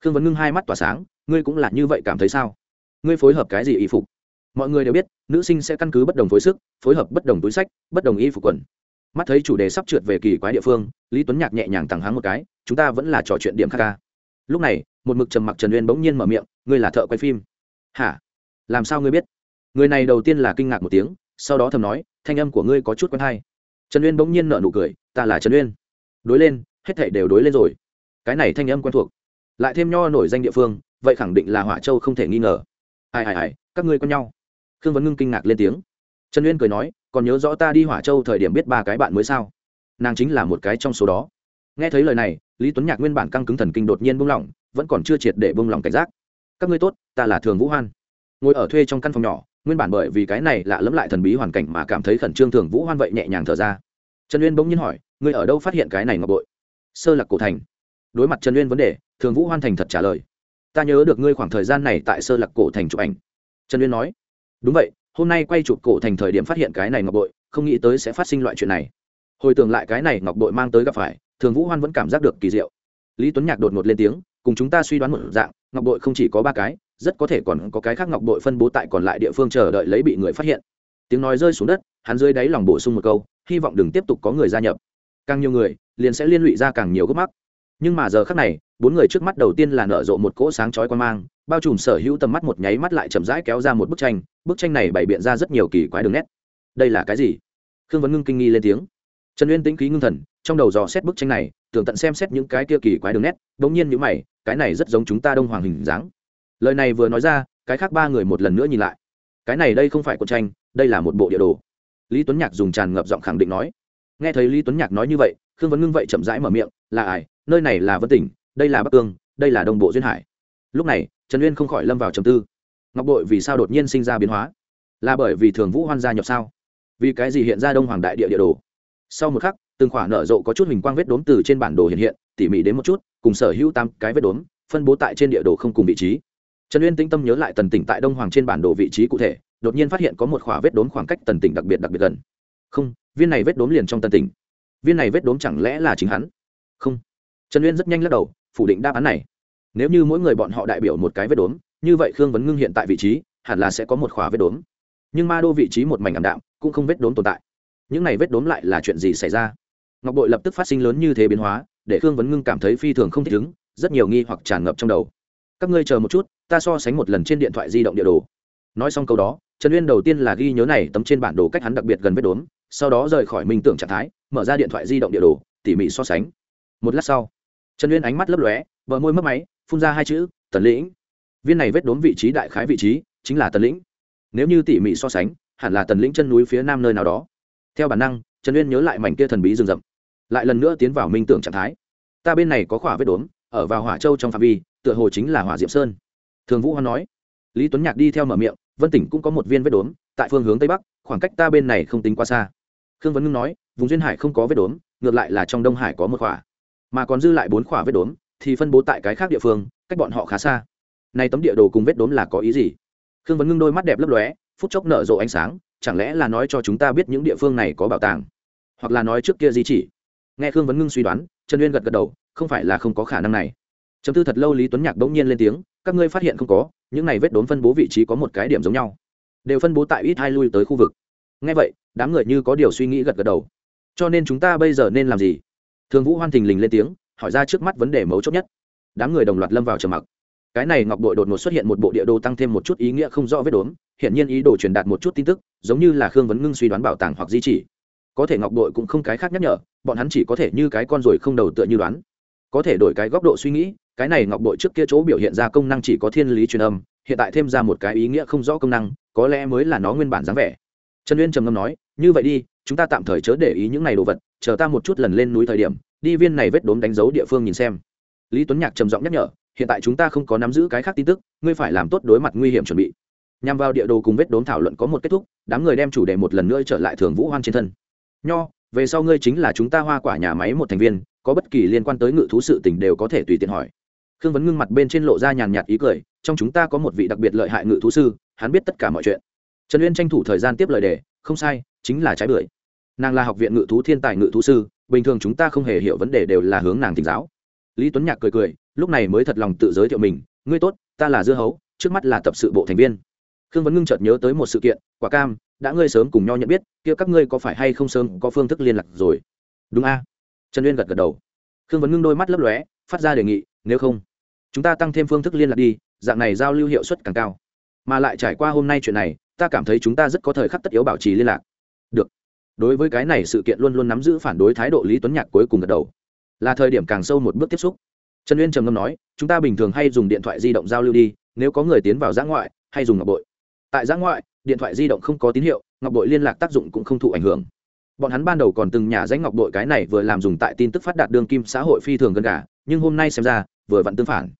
khương vấn ngưng hai mắt tỏa sáng, ngươi cũng là như vậy cảm thấy sao? Ngươi phối hợp cái gì y phục? Mọi người đều biết, nữ sinh sẽ căn cứ bất đồng phối sức, phối hợp bất đồng túi sách, bất đồng y phục quần. Mắt thấy chủ đề sắp trượt về kỳ quái địa phương, lý tuấn nhạc nhẹ nhàng thẳng háng một cái, chúng ta vẫn là trò chuyện điểm khác ca. Lúc này, một mực trầm mặc trần uyên bỗng nhiên mở miệng, ngươi là thợ quay phim. Hả? Làm sao ngươi biết? Người này đầu tiên là kinh ngạc một tiếng sau đó thầm nói, thanh âm của ngươi có chút quen hay. Trần uyên bỗng nhiên nợ nụ cười, ta là trần uyên. Đối lên, hết thảy đều đối lên rồi. Cái này thanh âm quen thuộc. Lại thêm nho nổi danh địa phương, vậy khẳng định là hỏa châu không thể nghi ngờ. Ai ai ai, các ngươi quen nhau. Khương vấn ngưng kinh ngạc lên tiếng. Trần uyên cười nói, còn nhớ rõ ta đi hỏa châu thời điểm biết ba cái bạn mới sao? Nàng chính là một cái trong số đó. Nghe thấy lời này, lý tuấn nhạc nguyên bản căng cứng thần kinh đột nhiên buông lỏng vẫn còn chưa triệt để buông lỏng cảnh giác. Các ngươi tốt, ta là thường vũ hoan. Ngồi ở thuê trong căn phòng nhỏ nguyên bản bởi vì cái này lạ lẫm lại thần bí hoàn cảnh mà cảm thấy khẩn trương thường vũ hoan vậy nhẹ nhàng thở ra. Trần uyên bỗng nhiên hỏi, ngươi ở đâu phát hiện cái này ngọc bội? Sơ lạc cổ thành. Đối mặt trần uyên vấn đề, thường vũ hoan thành thật trả lời, ta nhớ được ngươi khoảng thời gian này tại sơ lạc cổ thành chụp ảnh. Trần uyên nói, đúng vậy, hôm nay quay chụp cổ thành thời điểm phát hiện cái này ngọc bội, không nghĩ tới sẽ phát sinh loại chuyện này. Hồi tưởng lại cái này ngọc bội mang tới gặp phải, thường vũ hoan vẫn cảm giác được kỳ diệu. Lý tuấn nhạc đột ngột lên tiếng, cùng chúng ta suy đoán một dạng, ngọc bội không chỉ có ba cái rất có thể còn có cái khác ngọc bội phân bố tại còn lại địa phương chờ đợi lấy bị người phát hiện. Tiếng nói rơi xuống đất, hắn dưới đáy lòng bổ sung một câu, hy vọng đừng tiếp tục có người gia nhập. Càng nhiều người, liền sẽ liên lụy ra càng nhiều gốc mắc. Nhưng mà giờ khác này, bốn người trước mắt đầu tiên là nở rộ một cỗ sáng chói quan mang, bao trùm sở hữu tầm mắt một nháy mắt lại chậm rãi kéo ra một bức tranh bức tranh này bày biện ra rất nhiều kỳ quái đường nét. Đây là cái gì? Khương vấn ngưng kinh nghi lên tiếng. Trần uyên tĩnh khí ngưng thần, trong đầu dò xét bức tranh này, tưởng tận xem xét những cái kia kỳ quái đường nét đ ỗ n g nhiên nhữ mày, cái này rất giống chúng ta đông hoàng hình dáng lời này vừa nói ra, cái khác ba người một lần nữa nhìn lại. Cái này đây không phải cuộc tranh, đây là một bộ địa đồ. Lý tuấn nhạc dùng tràn ngập giọng khẳng định nói. Nghe thấy lý tuấn nhạc nói như vậy, khương vấn ngưng vậy chậm rãi mở miệng, là ai? Nơi này là vân tỉnh, đây là bắc cương, đây là đông bộ duyên hải. Lúc này, trần uyên không khỏi lâm vào trầm tư. Ngọc bội vì sao đột nhiên sinh ra biến hóa? Là bởi vì thường vũ hoan gia nhập sao? Vì cái gì hiện ra đông hoàng đại địa địa đồ? Sau một khắc, từng khoản nở rộ có chút hình quang vết đốm từ trên bản đồ hiện hiện, tỉ mỉ đến một chút, cùng sở hữu tám cái vết đốm, phân bố tại trên địa đồ không cùng vị trí trần uyên tĩnh tâm nhớ lại tần tỉnh tại đông hoàng trên bản đồ vị trí cụ thể, đột nhiên phát hiện có một khỏa vết đốm khoảng cách tần tỉnh đặc biệt đặc biệt gần. Không, viên này vết đốm liền trong tần tỉnh. Viên này vết đốm chẳng lẽ là chính hắn? Không. Trần uyên rất nhanh lắc đầu, phủ định đáp án này. Nếu như mỗi người bọn họ đại biểu một cái vết đốm, như vậy khương vấn ngưng hiện tại vị trí, hẳn là sẽ có một khỏa vết đốm. Nhưng ma đô vị trí một mảnh ảm đạm, cũng không vết đốm tồn tại. Những này vết đốm lại là chuyện gì xảy ra? Ngọc bội lập tức phát sinh lớn như thế biến hóa, để khương vấn ngưng cảm thấy phi thường không thích ứng, rất nhiều nghi hoặc tràn ngập trong đầu các ngươi chờ một chút, ta so sánh một lần trên điện thoại di động địa đồ. Nói xong câu đó, trần uyên đầu tiên là ghi nhớ này tấm trên bản đồ cách hắn đặc biệt gần vết đốm, sau đó rời khỏi minh tưởng trạng thái, mở ra điện thoại di động địa đồ, tỉ mỉ so sánh. Một lát sau, trần uyên ánh mắt lấp lóe vợ môi mất máy, phun ra hai chữ, tần lĩnh. Viên này vết đốm vị trí đại khái vị trí chính là tần lĩnh. Nếu như tỉ mỉ so sánh, hẳn là tần lĩnh chân núi phía nam nơi nào đó. Theo bản năng, trần uyên nhớ lại mảnh kia thần bí rừng rậm. Lại lần nữa tiến vào minh tưởng trạng thái. Ta bên này có khỏa vết đốm, ở vào hỏa châu trong phạm vi tựa hồ chính là hỏa diệm sơn. Thường vũ hoan nói. Lý tuấn nhạc đi theo mở miệng, vân tỉnh cũng có một viên vết đốm, tại phương hướng tây bắc, khoảng cách ta bên này không tính quá xa. Khương vấn ngưng nói, vùng duyên hải không có vết đốm, ngược lại là trong đông hải có một khỏa. Mà còn dư lại bốn khỏa vết đốm, thì phân bố tại cái khác địa phương, cách bọn họ khá xa. Nay tấm địa đồ cùng vết đốm là có ý gì? Khương vấn ngưng đôi mắt đẹp lấp lóe, phút chốc nở rộ ánh sáng, chẳng lẽ là nói cho chúng ta biết những địa phương này có bảo tàng? Hoặc là nói trước kia di chỉ? Nghe khương vấn ngưng suy đoán, trần uyên gật gật đầu, không phải là không có khả năng này chấm tư thật lâu lý tuấn nhạc bỗng nhiên lên tiếng, các ngươi phát hiện không có, những này vết đốn phân bố vị trí có một cái điểm giống nhau, đều phân bố tại ít hai lui tới khu vực. Ngay vậy, đám người như có điều suy nghĩ gật gật đầu. Cho nên chúng ta bây giờ nên làm gì? Thường vũ hoan thình lình lên tiếng, hỏi ra trước mắt vấn đề mấu chốt nhất. Đám người đồng loạt lâm vào trầm mặc. Cái này ngọc bội đột ngột xuất hiện một bộ địa đồ tăng thêm một chút ý nghĩa không rõ vết đốm hiện nhiên ý đồ truyền đạt một chút tin tức, giống như là khương vấn ngưng suy đoán bảo tàng hoặc di chỉ. Có thể ngọc bội cũng không cái khác nhắc nhở, bọn hắn chỉ có thể như cái con ruồi không đầu tựa như đoán. Có thể đổi cái góc độ suy nghĩ cái này ngọc bội trước kia chỗ biểu hiện ra công năng chỉ có thiên lý truyền âm, hiện tại thêm ra một cái ý nghĩa không rõ công năng, có lẽ mới là nó nguyên bản dáng vẻ. Trần uyên trầm ngâm nói, như vậy đi, chúng ta tạm thời chớ để ý những này đồ vật, chờ ta một chút lần lên núi thời điểm, đi viên này vết đốm đánh dấu địa phương nhìn xem. Lý tuấn nhạc trầm giọng nhắc nhở, hiện tại chúng ta không có nắm giữ cái khác tin tức, ngươi phải làm tốt đối mặt nguy hiểm chuẩn bị. Nhằm vào địa đồ cùng vết đốm thảo luận có một kết thúc, đám người đem chủ đề một lần nữa trở lại thường vũ hoan trên thân. Nho, về sau ngươi chính là chúng ta hoa quả nhà máy một thành viên, có bất kỳ liên quan tới ngự thú sự tình đều có thể tùy tiện hỏi khương vấn ngưng mặt bên trên lộ ra nhàn nhạt ý cười, trong chúng ta có một vị đặc biệt lợi hại ngự thú sư, hắn biết tất cả mọi chuyện. Trần uyên tranh thủ thời gian tiếp lời đề, không sai, chính là trái bưởi. Nàng là học viện ngự thú thiên tài ngự thú sư, bình thường chúng ta không hề hiểu vấn đề đều là hướng nàng thỉnh giáo. Lý tuấn nhạc cười cười, lúc này mới thật lòng tự giới thiệu mình, ngươi tốt, ta là dưa hấu, trước mắt là tập sự bộ thành viên. Khương vấn ngưng chợt nhớ tới một sự kiện, quả cam, đã ngươi sớm cùng nhau nhận biết, kia các ngươi có phải hay không sớm có phương thức liên lạc rồi? Đúng a. Trần uyên gật gật đầu. Khương vấn ngưng đôi mắt lấp lóe, phát ra đề nghị, nếu không chúng ta tăng thêm phương thức liên lạc đi, dạng này giao lưu hiệu suất càng cao. Mà lại trải qua hôm nay chuyện này, ta cảm thấy chúng ta rất có thời khắc tất yếu bảo trì liên lạc. Được. Đối với cái này sự kiện luôn luôn nắm giữ phản đối thái độ lý tuấn nhạc cuối cùng gật đầu. Là thời điểm càng sâu một bước tiếp xúc. Trần uyên trầm ngâm nói, chúng ta bình thường hay dùng điện thoại di động giao lưu đi, nếu có người tiến vào giã ngoại, hay dùng ngọc bội. Tại giã ngoại, điện thoại di động không có tín hiệu, ngọc bội liên lạc tác dụng cũng không thụ ảnh hưởng. Bọn hắn ban đầu còn từng nhà danh ngọc bội cái này vừa làm dùng tại tin tức phát đạt đương kim xã hội phi thường gần cả nhưng hôm nay xem ra, vừa vặn tương phản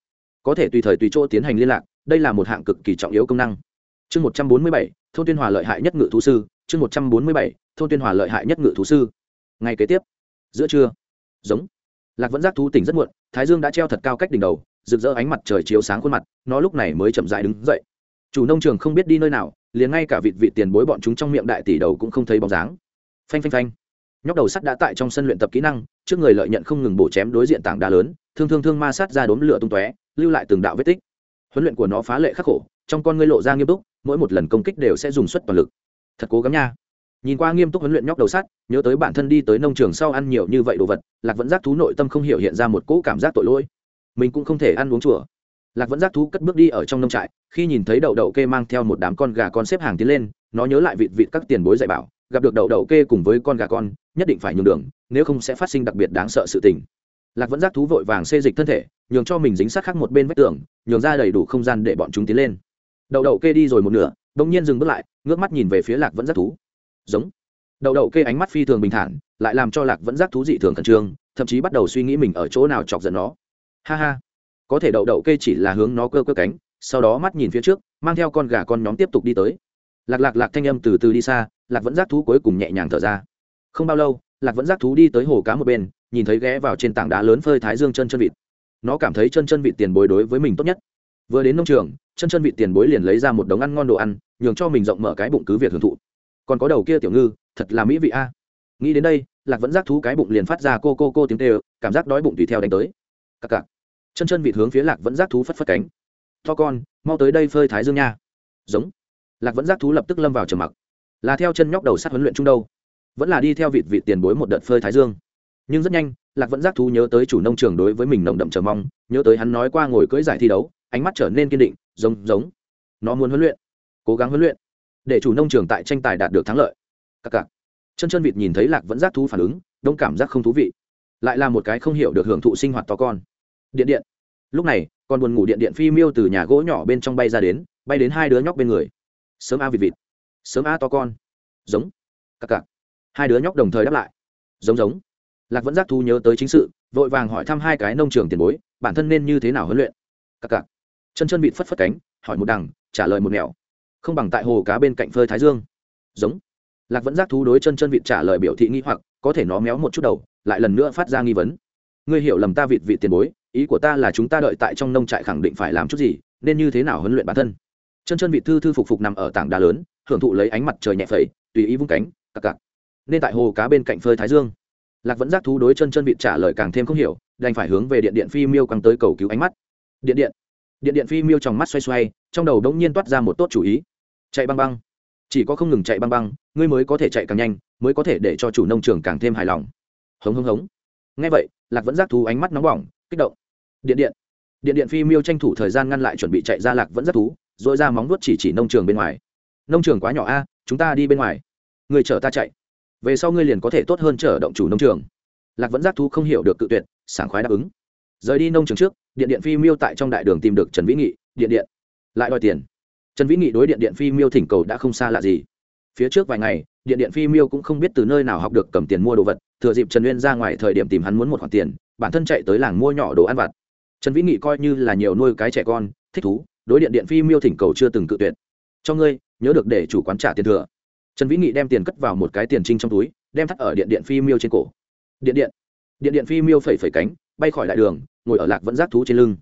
có thể tùy thời tùy chỗ tiến hành liên lạc, đây là một hạng cực kỳ trọng yếu công năng. Chương một trăm bốn mươi bảy, thôn tuyên hòa lợi hại nhất ngự thú sư, chương một trăm bốn mươi bảy, thôn tuyên hòa lợi hại nhất ngự thú sư. Ngày kế tiếp, giữa trưa, giống, lạc vẫn giác thú tỉnh rất muộn, thái dương đã treo thật cao cách đỉnh đầu, rực rỡ ánh mặt trời chiếu sáng khuôn mặt, nó lúc này mới chậm dại đứng dậy. Chủ nông trường không biết đi nơi nào, liền ngay cả vịt vị tiền bối bọn chúng trong miệng đại tỷ đầu cũng không thấy bóng dáng. Phanh phanh phanh. Nhóc đầu sắt đã tại trong sân luyện tập kỹ năng, trước người lợi nhận không ngừng bổ chém đối diện tảng đá lớn thương thương thương ma sát ra đốm lửa tung tóe, lưu lại từng đạo vết tích. Huấn luyện của nó phá lệ khắc khổ, trong con ngươi lộ ra nghiêm túc, mỗi một lần công kích đều sẽ dùng suất toàn lực. Thật cố gắng nha. Nhìn qua nghiêm túc huấn luyện nhóc đầu sắt, nhớ tới bản thân đi tới nông trường sau ăn nhiều như vậy đồ vật, lạc vẫn giác thú nội tâm không hiểu hiện ra một cỗ cảm giác tội lỗi. Mình cũng không thể ăn uống chùa. Lạc vẫn giác thú cất bước đi ở trong nông trại, khi nhìn thấy đậu đậu kê mang theo một đám con gà con xếp hàng tiến lên, nó nhớ lại vịt vịt các tiền bối dạy bảo, gặp được đậu đậu kê cùng với con gà con, nhất định phải nhường đường, nếu không sẽ phát sinh đặc biệt đáng sợ sự tình lạc vẫn giác thú vội vàng xê dịch thân thể, nhường cho mình dính sát khắc một bên vách tường, nhường ra đầy đủ không gian để bọn chúng tiến lên. Đậu đậu kê đi rồi một nửa đ ỗ n g nhiên dừng bước lại, ngước mắt nhìn về phía lạc vẫn giác thú. Giống. Đậu đậu kê ánh mắt phi thường bình thản, lại làm cho lạc vẫn giác thú dị thường khẩn trương, thậm chí bắt đầu suy nghĩ mình ở chỗ nào chọc giận nó. Ha ha. Có thể đậu đậu kê chỉ là hướng nó cơ cơ cánh, sau đó mắt nhìn phía trước, mang theo con gà con nhóm tiếp tục đi tới. Lạc lạc lạc thanh âm từ từ đi xa, lạc vẫn giác thú cuối cùng nhẹ nhàng thở ra. Không bao lâu, lạc vẫn giác thú đi tới hồ cá một bên nhìn thấy ghé vào trên tảng đá lớn phơi thái dương chân chân vịt. Nó cảm thấy chân chân vịt tiền bối đối với mình tốt nhất. Vừa đến nông trường, chân chân vịt tiền bối liền lấy ra một đống ăn ngon đồ ăn, nhường cho mình rộng mở cái bụng cứ việc hưởng thụ. Còn có đầu kia tiểu ngư, thật là mỹ vị a. Nghĩ đến đây, lạc vẫn giác thú cái bụng liền phát ra cô cô cô tiếng tê cảm giác đói bụng tùy theo đánh tới. Cặc cặc. Chân chân vịt hướng phía lạc vẫn giác thú phất phất cánh. To con, mau tới đây phơi thái dương nha. Giống. Lạc vẫn giác thú lập tức lâm vào trầm mặc. Là theo chân nhóc đầu sát huấn luyện chung đâu? Vẫn là đi theo vịt vịt tiền bối một đợt phơi thái dương nhưng rất nhanh, lạc vẫn giác thú nhớ tới chủ nông trường đối với mình nồng đậm chờ mong, nhớ tới hắn nói qua ngồi cưỡi giải thi đấu, ánh mắt trở nên kiên định, giống giống. Nó muốn huấn luyện, cố gắng huấn luyện, để chủ nông trường tại tranh tài đạt được thắng lợi. Cặc cặc. Chân chân vịt nhìn thấy lạc vẫn giác thú phản ứng, đông cảm giác không thú vị. Lại là một cái không hiểu được hưởng thụ sinh hoạt to con. Điện điện. Lúc này, con buồn ngủ điện điện phi miêu từ nhà gỗ nhỏ bên trong bay ra đến, bay đến hai đứa nhóc bên người. Sớm a vịt vịt. Sớm a to con. Giống. Cặc cặc. Hai đứa nhóc đồng thời đáp lại. Giống giống lạc vẫn giác thu nhớ tới chính sự, vội vàng hỏi thăm hai cái nông trường tiền bối, bản thân nên như thế nào huấn luyện? Cặc cặc. Chân chân vịt phất phất cánh, hỏi một đằng, trả lời một mèo không bằng tại hồ cá bên cạnh phơi thái dương. Giống. Lạc vẫn giác thú đối chân chân vịt trả lời biểu thị nghi hoặc, có thể nó méo một chút đầu, lại lần nữa phát ra nghi vấn. Ngươi hiểu lầm ta vịt vịt tiền bối, ý của ta là chúng ta đợi tại trong nông trại khẳng định phải làm chút gì, nên như thế nào huấn luyện bản thân? Chân chân vịt thư thư phục phục nằm ở tảng đá lớn, hưởng thụ lấy ánh mặt trời nhẹ phẩy, tùy ý vung cánh, cặc cặc. Nên tại hồ cá bên cạnh phơi thái dương lạc vẫn giác thú đối chân chân vịt trả lời càng thêm không hiểu, đành phải hướng về điện điện phi miêu căng tới cầu cứu ánh mắt. Điện điện. Điện điện phi miêu trong mắt xoay xoay, trong đầu đống nhiên toát ra một tốt chủ ý. Chạy băng băng. Chỉ có không ngừng chạy băng băng, ngươi mới có thể chạy càng nhanh, mới có thể để cho chủ nông trường càng thêm hài lòng. Hống hống hống. Ngay vậy, lạc vẫn giác thú ánh mắt nóng bỏng, kích động. Điện điện. Điện điện phi miêu tranh thủ thời gian ngăn lại chuẩn bị chạy ra lạc vẫn giác thú dội ra móng nuốt chỉ chỉ nông trường bên ngoài. Nông trường quá nhỏ a, chúng ta đi bên ngoài. Người chở ta chạy về sau ngươi liền có thể tốt hơn trở động chủ nông trường. Lạc vẫn giác thú không hiểu được cự tuyệt, sảng khoái đáp ứng. Rời đi nông trường trước, điện điện phi miêu tại trong đại đường tìm được trần vĩ nghị, điện điện, lại đòi tiền. Trần vĩ nghị đối điện điện phi miêu thỉnh cầu đã không xa lạ gì. Phía trước vài ngày, điện điện phi miêu cũng không biết từ nơi nào học được cầm tiền mua đồ vật, thừa dịp trần uyên ra ngoài thời điểm tìm hắn muốn một khoản tiền, bản thân chạy tới làng mua nhỏ đồ ăn vặt. Trần vĩ nghị coi như là nhiều nuôi cái trẻ con, thích thú, đối điện điện phi miêu thỉnh cầu chưa từng cự tuyệt. Cho ngươi, nhớ được để chủ quán trả tiền thừa trần vĩ nghị đem tiền cất vào một cái tiền trinh trong túi, đem thắt ở điện điện phi miêu trên cổ. Điện điện. Điện điện phi miêu phẩy phẩy cánh, bay khỏi đại đường, ngồi ở lạc vẫn giác thú trên lưng.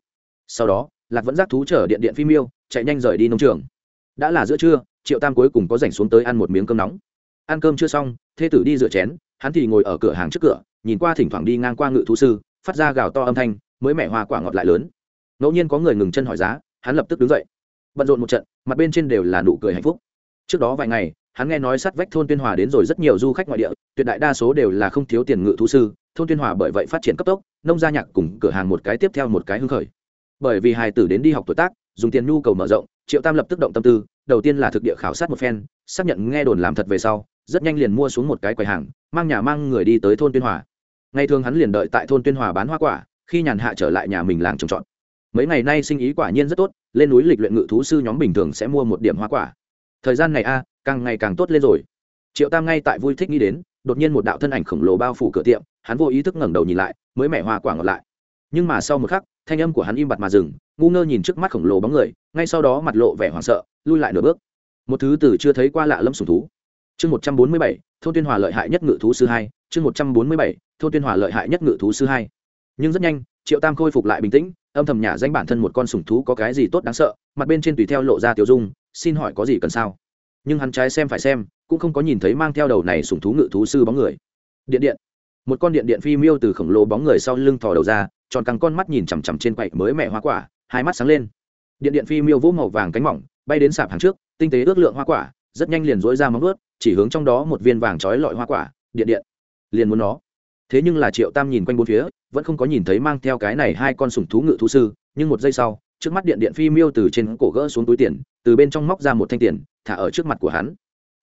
Sau đó, lạc vẫn giác thú chở điện điện phi miêu, chạy nhanh rời đi nông trường. Đã là giữa trưa, triệu tam cuối cùng có rảnh xuống tới ăn một miếng cơm nóng. Ăn cơm chưa xong, thê tử đi rửa chén, hắn thì ngồi ở cửa hàng trước cửa, nhìn qua thỉnh thoảng đi ngang qua ngự thú sư, phát ra gào to âm thanh, mới mẻ hoa quả ngọt lại lớn. Ngẫu nhiên có người ngừng chân hỏi giá, hắn lập tức đứng dậy. Bận rộn một trận, mặt bên trên đều là nụ cười hạnh phúc. Trước đó vài ngày hắn nghe nói sát vách thôn tuyên hòa đến rồi rất nhiều du khách ngoại địa, tuyệt đại đa số đều là không thiếu tiền ngự thú sư, thôn tuyên hòa bởi vậy phát triển cấp tốc, nông gia nhạc cùng cửa hàng một cái tiếp theo một cái hưng khởi. Bởi vì hài tử đến đi học tuổi tác, dùng tiền nhu cầu mở rộng, triệu tam lập tức động tâm tư, đầu tiên là thực địa khảo sát một phen, xác nhận nghe đồn làm thật về sau, rất nhanh liền mua xuống một cái quầy hàng, mang nhà mang người đi tới thôn tuyên hòa. Ngày thường hắn liền đợi tại thôn tuyên hòa bán hoa quả, khi nhàn hạ trở lại nhà mình làng trồng trọt. Mấy ngày nay sinh ý quả nhiên rất tốt, lên núi lịch luyện ngự thú sư nhóm bình thường sẽ mua một điểm hoa quả. Thời gian này a càng ngày càng tốt lên rồi. Triệu tam ngay tại vui thích nghĩ đến, đột nhiên một đạo thân ảnh khổng lồ bao phủ cửa tiệm, hắn vô ý thức ngẩng đầu nhìn lại, mới mẻ hoa quả ngọt lại. Nhưng mà sau một khắc, thanh âm của hắn im bặt mà dừng, ngu ngơ nhìn trước mắt khổng lồ bóng người, ngay sau đó mặt lộ vẻ hoảng sợ, lui lại nửa bước. Một thứ từ chưa thấy qua lạ lâm sùng thú. Chương một trăm bốn mươi bảy, thôn tuyên hòa lợi hại nhất ngự thú sư hai, chương một trăm bốn mươi bảy, thôn tuyên hòa lợi hại nhất ngự thú sư hai. Nhưng rất nhanh, triệu tam khôi phục lại bình tĩnh, âm thầm nhả danh bản thân một con sùng thú có cái gì tốt đáng sợ, mặt bên trên tùy theo lộ ra tiểu dung, xin hỏi có gì cần sao? Nhưng hắn trái xem phải xem, cũng không có nhìn thấy mang theo đầu này sùng thú ngự thú sư bóng người. Điện điện. Một con điện điện phi miêu từ khổng lồ bóng người sau lưng thò đầu ra, tròn căng con mắt nhìn chằm chằm trên quậy mới mẹ hoa quả, hai mắt sáng lên. Điện điện phi miêu vỗ màu vàng cánh mỏng, bay đến sạp hàng trước, tinh tế ước lượng hoa quả, rất nhanh liền dối ra móng ướt chỉ hướng trong đó một viên vàng trói lọi hoa quả, điện điện. Liền muốn nó. Thế nhưng là triệu tam nhìn quanh bốn phía, vẫn không có nhìn thấy mang theo cái này hai con sủng thú ngự thú sư, nhưng một giây sau, trước mắt điện điện phi miêu từ trên cổ gỡ xuống túi tiền, từ bên trong móc ra một thanh tiền thả ở trước mặt của hắn.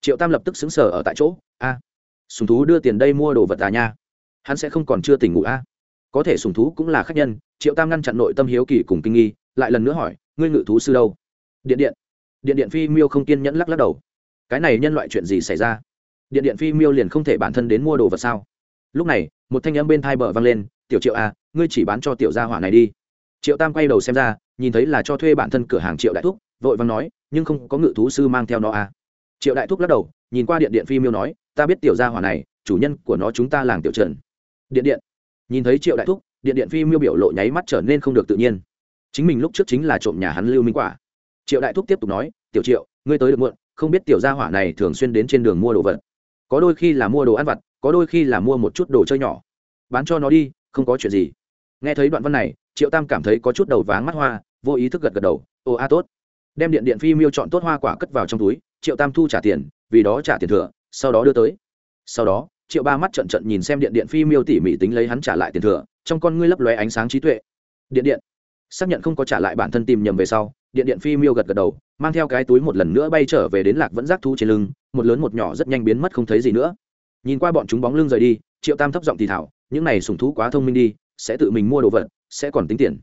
Triệu tam lập tức xứng sở ở tại chỗ, a, sùng thú đưa tiền đây mua đồ vật à nha? Hắn sẽ không còn chưa tỉnh ngủ a có thể sùng thú cũng là khách nhân. Triệu tam ngăn chặn nội tâm hiếu kỳ cùng kinh nghi, lại lần nữa hỏi, ngươi ngự thú sư đâu? Điện điện. Điện điện phi miêu không kiên nhẫn lắc lắc đầu. Cái này nhân loại chuyện gì xảy ra? Điện điện phi miêu liền không thể bản thân đến mua đồ vật sao? Lúc này, một thanh âm bên thai bờ vang lên, tiểu triệu a ngươi chỉ bán cho tiểu gia hỏa này đi. Triệu tam quay đầu xem ra, nhìn thấy là cho thuê bản thân cửa hàng triệu đại thúc vội vàng nói, nhưng không có ngự thú sư mang theo nó à? triệu đại thúc lắc đầu, nhìn qua điện điện phi miêu nói, ta biết tiểu gia hỏa này, chủ nhân của nó chúng ta làng tiểu trần. Điện điện. Nhìn thấy triệu đại thúc, điện điện phi miêu biểu lộ nháy mắt trở nên không được tự nhiên. Chính mình lúc trước chính là trộm nhà hắn lưu minh quả. Triệu đại thúc tiếp tục nói, tiểu triệu, ngươi tới được muộn, không biết tiểu gia hỏa này thường xuyên đến trên đường mua đồ vật. Có đôi khi là mua đồ ăn vặt, có đôi khi là mua một chút đồ chơi nhỏ. Bán cho nó đi, không có chuyện gì. Nghe thấy đoạn văn này, triệu tam cảm thấy có chút đầu váng mắt hoa, vô ý thức gật gật đầu, ồ, a, tốt đem điện điện phi miêu chọn tốt hoa quả cất vào trong túi, triệu tam thu trả tiền, vì đó trả tiền thừa, sau đó đưa tới. Sau đó, triệu ba mắt trận trận nhìn xem điện điện phi miêu tỉ mỉ tính lấy hắn trả lại tiền thừa, trong con ngươi lấp lóe ánh sáng trí tuệ. Điện điện. Xác nhận không có trả lại bản thân tìm nhầm về sau, điện điện phi miêu gật gật đầu, mang theo cái túi một lần nữa bay trở về đến lạc vẫn giác thú trên lưng, một lớn một nhỏ rất nhanh biến mất không thấy gì nữa. Nhìn qua bọn chúng bóng lưng rời đi, triệu tam thấp giọng thì thảo, những này sùng thú quá thông minh đi, sẽ tự mình mua đồ vật, sẽ còn tính tiền.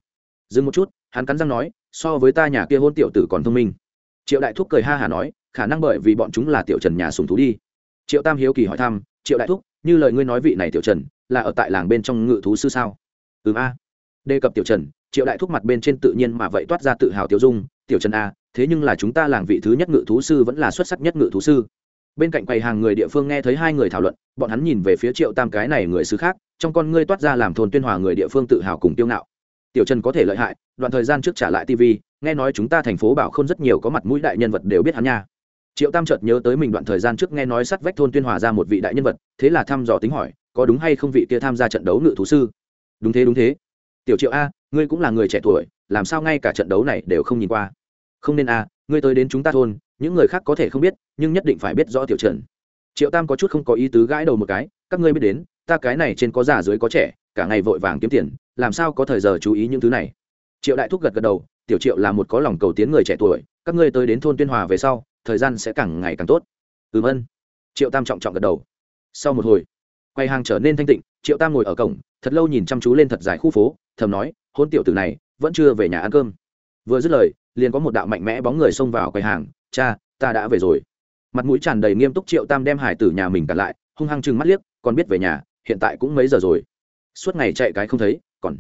Dừng một chút, hắn cắn răng nói so với ta nhà kia hôn tiểu tử còn thông minh. Triệu đại thúc cười ha hả nói, khả năng bởi vì bọn chúng là tiểu trần nhà sùng thú đi. Triệu tam hiếu kỳ hỏi thăm, triệu đại thúc, như lời ngươi nói vị này tiểu trần, là ở tại làng bên trong ngự thú sư sao? Ừ a. Đề cập tiểu trần, triệu đại thúc mặt bên trên tự nhiên mà vậy toát ra tự hào tiểu dung, tiểu trần a, thế nhưng là chúng ta làng vị thứ nhất ngự thú sư vẫn là xuất sắc nhất ngự thú sư. Bên cạnh quầy hàng người địa phương nghe thấy hai người thảo luận, bọn hắn nhìn về phía triệu tam cái này người xứ khác, trong con ngươi toát ra làm thôn tuyên hòa người địa phương tự hào cùng tiêu ngạo tiểu trần có thể lợi hại đoạn thời gian trước trả lại tv nghe nói chúng ta thành phố bảo không rất nhiều có mặt mũi đại nhân vật đều biết hắn nha. Triệu tam chợt nhớ tới mình đoạn thời gian trước nghe nói sắt vách thôn tuyên hòa ra một vị đại nhân vật thế là thăm dò tính hỏi có đúng hay không vị kia tham gia trận đấu ngự thú sư? Đúng thế đúng thế. Tiểu triệu a ngươi cũng là người trẻ tuổi làm sao ngay cả trận đấu này đều không nhìn qua? Không nên a, ngươi tới đến chúng ta thôn những người khác có thể không biết nhưng nhất định phải biết rõ tiểu trần. Triệu tam có chút không có ý tứ gãi đầu một cái các ngươi biết đến ta cái này trên có già dưới có trẻ cả ngày vội vàng kiếm tiền làm sao có thời giờ chú ý những thứ này? Triệu đại thúc gật gật đầu, tiểu triệu là một có lòng cầu tiến người trẻ tuổi, các ngươi tới đến thôn tuyên hòa về sau, thời gian sẽ càng ngày càng tốt. Ừm ân. Triệu tam trọng trọng gật đầu. Sau một hồi, quay hàng trở nên thanh tịnh, triệu tam ngồi ở cổng, thật lâu nhìn chăm chú lên thật dài khu phố, thầm nói, hôn tiểu tử này, vẫn chưa về nhà ăn cơm. Vừa dứt lời, liền có một đạo mạnh mẽ bóng người xông vào quầy hàng, cha, ta đã về rồi. Mặt mũi tràn đầy nghiêm túc triệu tam đem hải tử nhà mình cặn lại, hung hăng chừng mắt liếc, còn biết về nhà, hiện tại cũng mấy giờ rồi? Suốt ngày chạy cái không thấy còn.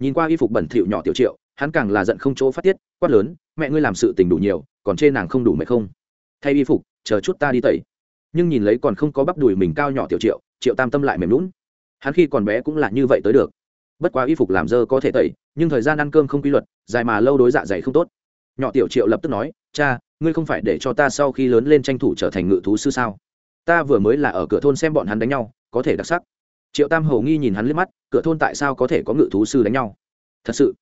Nhìn qua y phục bẩn thỉu nhỏ tiểu triệu, hắn càng là giận không chỗ phát tiết, quát lớn, mẹ ngươi làm sự tình đủ nhiều, còn chê nàng không đủ mẹ không? Thay y phục, chờ chút ta đi tẩy. Nhưng nhìn lấy còn không có bắp đùi mình cao nhỏ tiểu triệu triệu tam tâm lại mềm lún hắn khi còn bé cũng là như vậy tới được. Bất quá y phục làm dơ có thể tẩy, nhưng thời gian ăn cơm không quy luật, dài mà lâu đối dạ dày không tốt. Nhỏ tiểu triệu lập tức nói, cha, ngươi không phải để cho ta sau khi lớn lên tranh thủ trở thành ngự thú sư sao? Ta vừa mới là ở cửa thôn xem bọn hắn đánh nhau, có thể đặc sắc triệu tam hầu nghi nhìn hắn liếc mắt, cửa thôn tại sao có thể có ngự thú sư đánh nhau? Thật sự,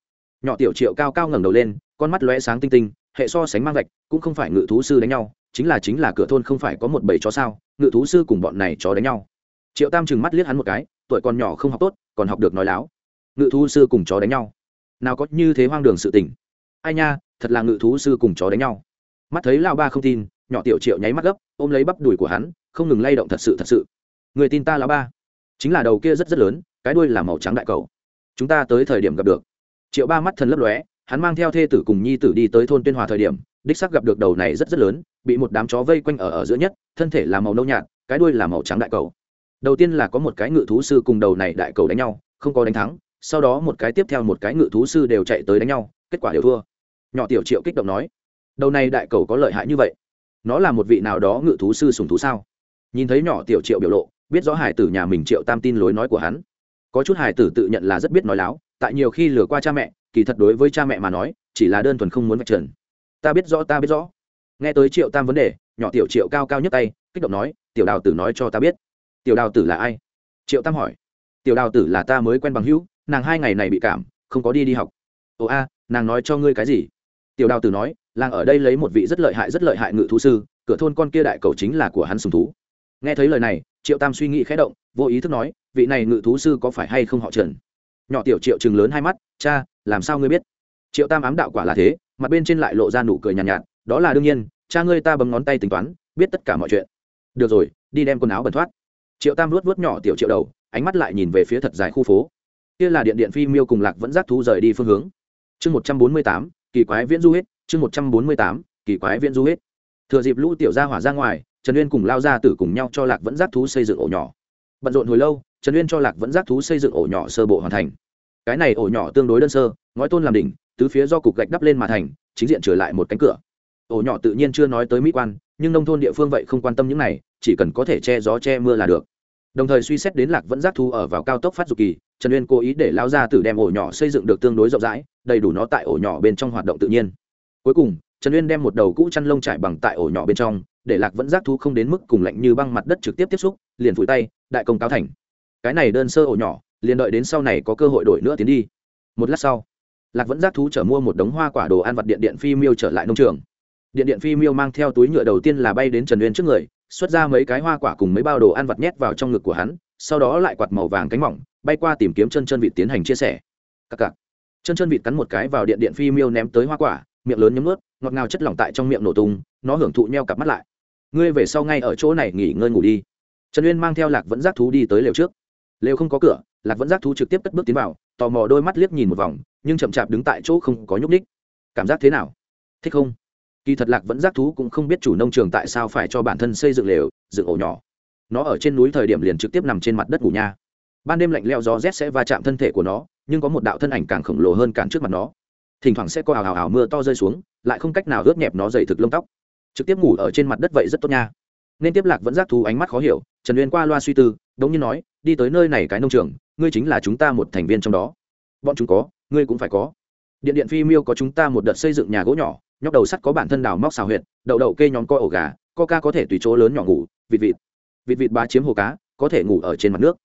nhỏ tiểu triệu cao cao ngẩng đầu lên, con mắt lóe sáng tinh tinh, hệ so sánh mang gạch cũng không phải ngự thú sư đánh nhau, chính là chính là cửa thôn không phải có một bầy chó sao, ngự thú sư cùng bọn này chó đánh nhau. Triệu tam chừng mắt liếc hắn một cái, tuổi còn nhỏ không học tốt, còn học được nói láo. Ngự thú sư cùng chó đánh nhau. Nào có như thế hoang đường sự tình. Ai nha, thật là ngự thú sư cùng chó đánh nhau. Mắt thấy lao ba không tin, nhỏ tiểu triệu nháy mắt gấp, ôm lấy bắp đùi của hắn, không ngừng lay động thật sự thật sự. Người tin ta lao ba chính là đầu kia rất rất lớn, cái đuôi là màu trắng đại cầu. Chúng ta tới thời điểm gặp được. Triệu ba mắt thần lấp lóe, hắn mang theo thê tử cùng nhi tử đi tới thôn tuyên hòa thời điểm, đích xác gặp được đầu này rất rất lớn, bị một đám chó vây quanh ở ở giữa nhất, thân thể là màu nâu nhạt, cái đuôi là màu trắng đại cầu. Đầu tiên là có một cái ngự thú sư cùng đầu này đại cầu đánh nhau, không có đánh thắng, sau đó một cái tiếp theo một cái ngự thú sư đều chạy tới đánh nhau, kết quả đều thua. Nhỏ tiểu triệu kích động nói, đầu này đại cầu có lợi hại như vậy? Nó là một vị nào đó ngự thú sư sùng thú sao? Nhìn thấy nhỏ tiểu triệu biểu lộ biết rõ hải tử nhà mình triệu tam tin lối nói của hắn. Có chút hải tử tự nhận là rất biết nói láo, tại nhiều khi lừa qua cha mẹ, kỳ thật đối với cha mẹ mà nói, chỉ là đơn thuần không muốn vạch trần. Ta biết rõ, ta biết rõ. Nghe tới triệu tam vấn đề, nhỏ tiểu triệu cao cao nhấc tay, kích động nói, tiểu đào tử nói cho ta biết. Tiểu đào tử là ai? Triệu tam hỏi. Tiểu đào tử là ta mới quen bằng hữu, nàng hai ngày này bị cảm, không có đi đi học. Ồ a, nàng nói cho ngươi cái gì? Tiểu đào tử nói làng ở đây lấy một vị rất lợi hại, rất lợi hại ngự thú sư, cửa thôn con kia đại cầu chính là của hắn sùng thú. Nghe thấy lời này triệu tam suy nghĩ khẽ động vô ý thức nói vị này ngự thú sư có phải hay không họ trần? Nhỏ tiểu triệu chừng lớn hai mắt cha làm sao ngươi biết? Triệu tam ám đạo quả là thế mặt bên trên lại lộ ra nụ cười nhàn nhạt, nhạt đó là đương nhiên cha ngươi ta bấm ngón tay tính toán biết tất cả mọi chuyện. Được rồi đi đem quần áo bẩn thoát. Triệu tam luốt vuốt nhỏ tiểu triệu đầu ánh mắt lại nhìn về phía thật dài khu phố. Kia là điện điện phi miêu cùng lạc vẫn giác thú rời đi phương hướng. Chương một trăm bốn mươi tám kỳ quái viễn du hết chương một trăm bốn mươi tám kỳ quái viễn du hết. Thừa dịp lũ tiểu gia hỏa ra ngoài trần uyên cùng lao ra tử cùng nhau cho lạc vẫn giác thú xây dựng ổ nhỏ. Bận rộn hồi lâu, trần uyên cho lạc vẫn giác thú xây dựng ổ nhỏ sơ bộ hoàn thành. Cái này ổ nhỏ tương đối đơn sơ, ngói tôn làm đỉnh, tứ phía do cục gạch đắp lên mà thành, chính diện trở lại một cánh cửa. Ổ nhỏ tự nhiên chưa nói tới mỹ quan, nhưng nông thôn địa phương vậy không quan tâm những này, chỉ cần có thể che gió che mưa là được. Đồng thời suy xét đến lạc vẫn giác thu ở vào cao tốc phát dục kỳ, trần uyên cố ý để lao ra từ đem ổ nhỏ xây dựng được tương đối rộng rãi, đầy đủ nó tại ổ nhỏ bên trong hoạt động tự nhiên. Cuối cùng, trần uyên đem một đầu cũ chăn lông trải bằng tại ổ nhỏ bên trong để lạc vẫn giác thu không đến mức cùng lạnh như băng mặt đất trực tiếp tiếp xúc, liền phủi tay, đại công cáo thành. Cái này đơn sơ ổ nhỏ, liền đợi đến sau này có cơ hội đổi nữa tiến đi. Một lát sau, lạc vẫn giác thú trở mua một đống hoa quả đồ ăn vặt điện điện phi miêu trở lại nông trường. Điện điện phi miêu mang theo túi nhựa đầu tiên là bay đến trần uyên trước người, xuất ra mấy cái hoa quả cùng mấy bao đồ ăn vặt nhét vào trong ngực của hắn, sau đó lại quạt màu vàng cánh mỏng, bay qua tìm kiếm chân chân vịt tiến hành chia sẻ. Cặc cặc. Chân chân vịt cắn một cái vào điện điện phi miêu ném tới hoa quả, miệng lớn nhấm ướt ngọt ngào chất lỏng tại trong miệng nổ tung, nó hưởng thụ nheo cặp mắt lại ngươi về sau ngay ở chỗ này nghỉ ngơi ngủ đi. Trần uyên mang theo lạc vẫn giác thú đi tới lều trước. Lều không có cửa, lạc vẫn giác thú trực tiếp cất bước tiến vào, tò mò đôi mắt liếc nhìn một vòng, nhưng chậm chạp đứng tại chỗ không có nhúc ních cảm giác thế nào? Thích không? Kỳ thật lạc vẫn giác thú cũng không biết chủ nông trường tại sao phải cho bản thân xây dựng lều, dựng ổ nhỏ. Nó ở trên núi thời điểm liền trực tiếp nằm trên mặt đất ngủ nha. Ban đêm lạnh leo gió rét sẽ va chạm thân thể của nó, nhưng có một đạo thân ảnh càng khổng lồ hơn cản trước mặt nó. Thỉnh thoảng sẽ có hào hào hào mưa to rơi xuống, lại không cách nào ướt nhẹp nó dày thực lông tóc trực tiếp ngủ ở trên mặt đất vậy rất tốt nha. Nên tiếp lạc vẫn giác thú ánh mắt khó hiểu, trần uyên qua loa suy tư, đống như nói, đi tới nơi này cái nông trường, ngươi chính là chúng ta một thành viên trong đó. Bọn chúng có, ngươi cũng phải có. Điện điện phi miêu có chúng ta một đợt xây dựng nhà gỗ nhỏ, nhóc đầu sắt có bản thân đào móc xào huyệt, đậu đậu kê nhóm co ổ gà, co ca có thể tùy chỗ lớn nhỏ ngủ, vịt vịt. Vịt vịt bá chiếm hồ cá, có thể ngủ ở trên mặt nước.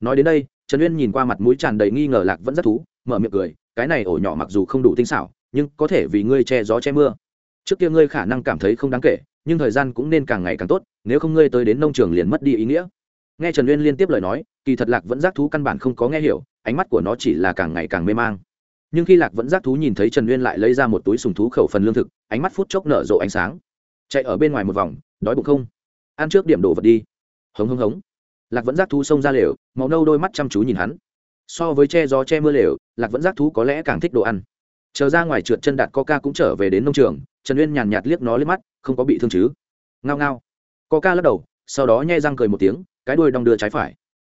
Nói đến đây, trần uyên nhìn qua mặt mũi tràn đầy nghi ngờ lạc vẫn rất thú, mở miệng cười, cái này ổ nhỏ mặc dù không đủ tinh xảo, nhưng có thể vì ngươi che gió che mưa trước kia ngươi khả năng cảm thấy không đáng kể, nhưng thời gian cũng nên càng ngày càng tốt, nếu không ngươi tới đến nông trường liền mất đi ý nghĩa. Nghe trần uyên liên tiếp lời nói, kỳ thật lạc vẫn giác thú căn bản không có nghe hiểu, ánh mắt của nó chỉ là càng ngày càng mê mang. Nhưng khi lạc vẫn giác thú nhìn thấy trần uyên lại lấy ra một túi sùng thú khẩu phần lương thực, ánh mắt phút chốc nở rộ ánh sáng. Chạy ở bên ngoài một vòng, đói bụng không? Ăn trước điểm đồ vật đi. Hống hống hống. Lạc vẫn giác thú xông ra lều, màu nâu đôi mắt chăm chú nhìn hắn. So với che gió che mưa lều, lạc vẫn giác thú có lẽ càng thích đồ ăn chờ ra ngoài trượt chân đạt coca cũng trở về đến nông trường, trần uyên nhàn nhạt liếc nó lên mắt, không có bị thương chứ? Ngao ngao. Coca lắc đầu, sau đó nhai răng cười một tiếng, cái đuôi đong đưa trái phải.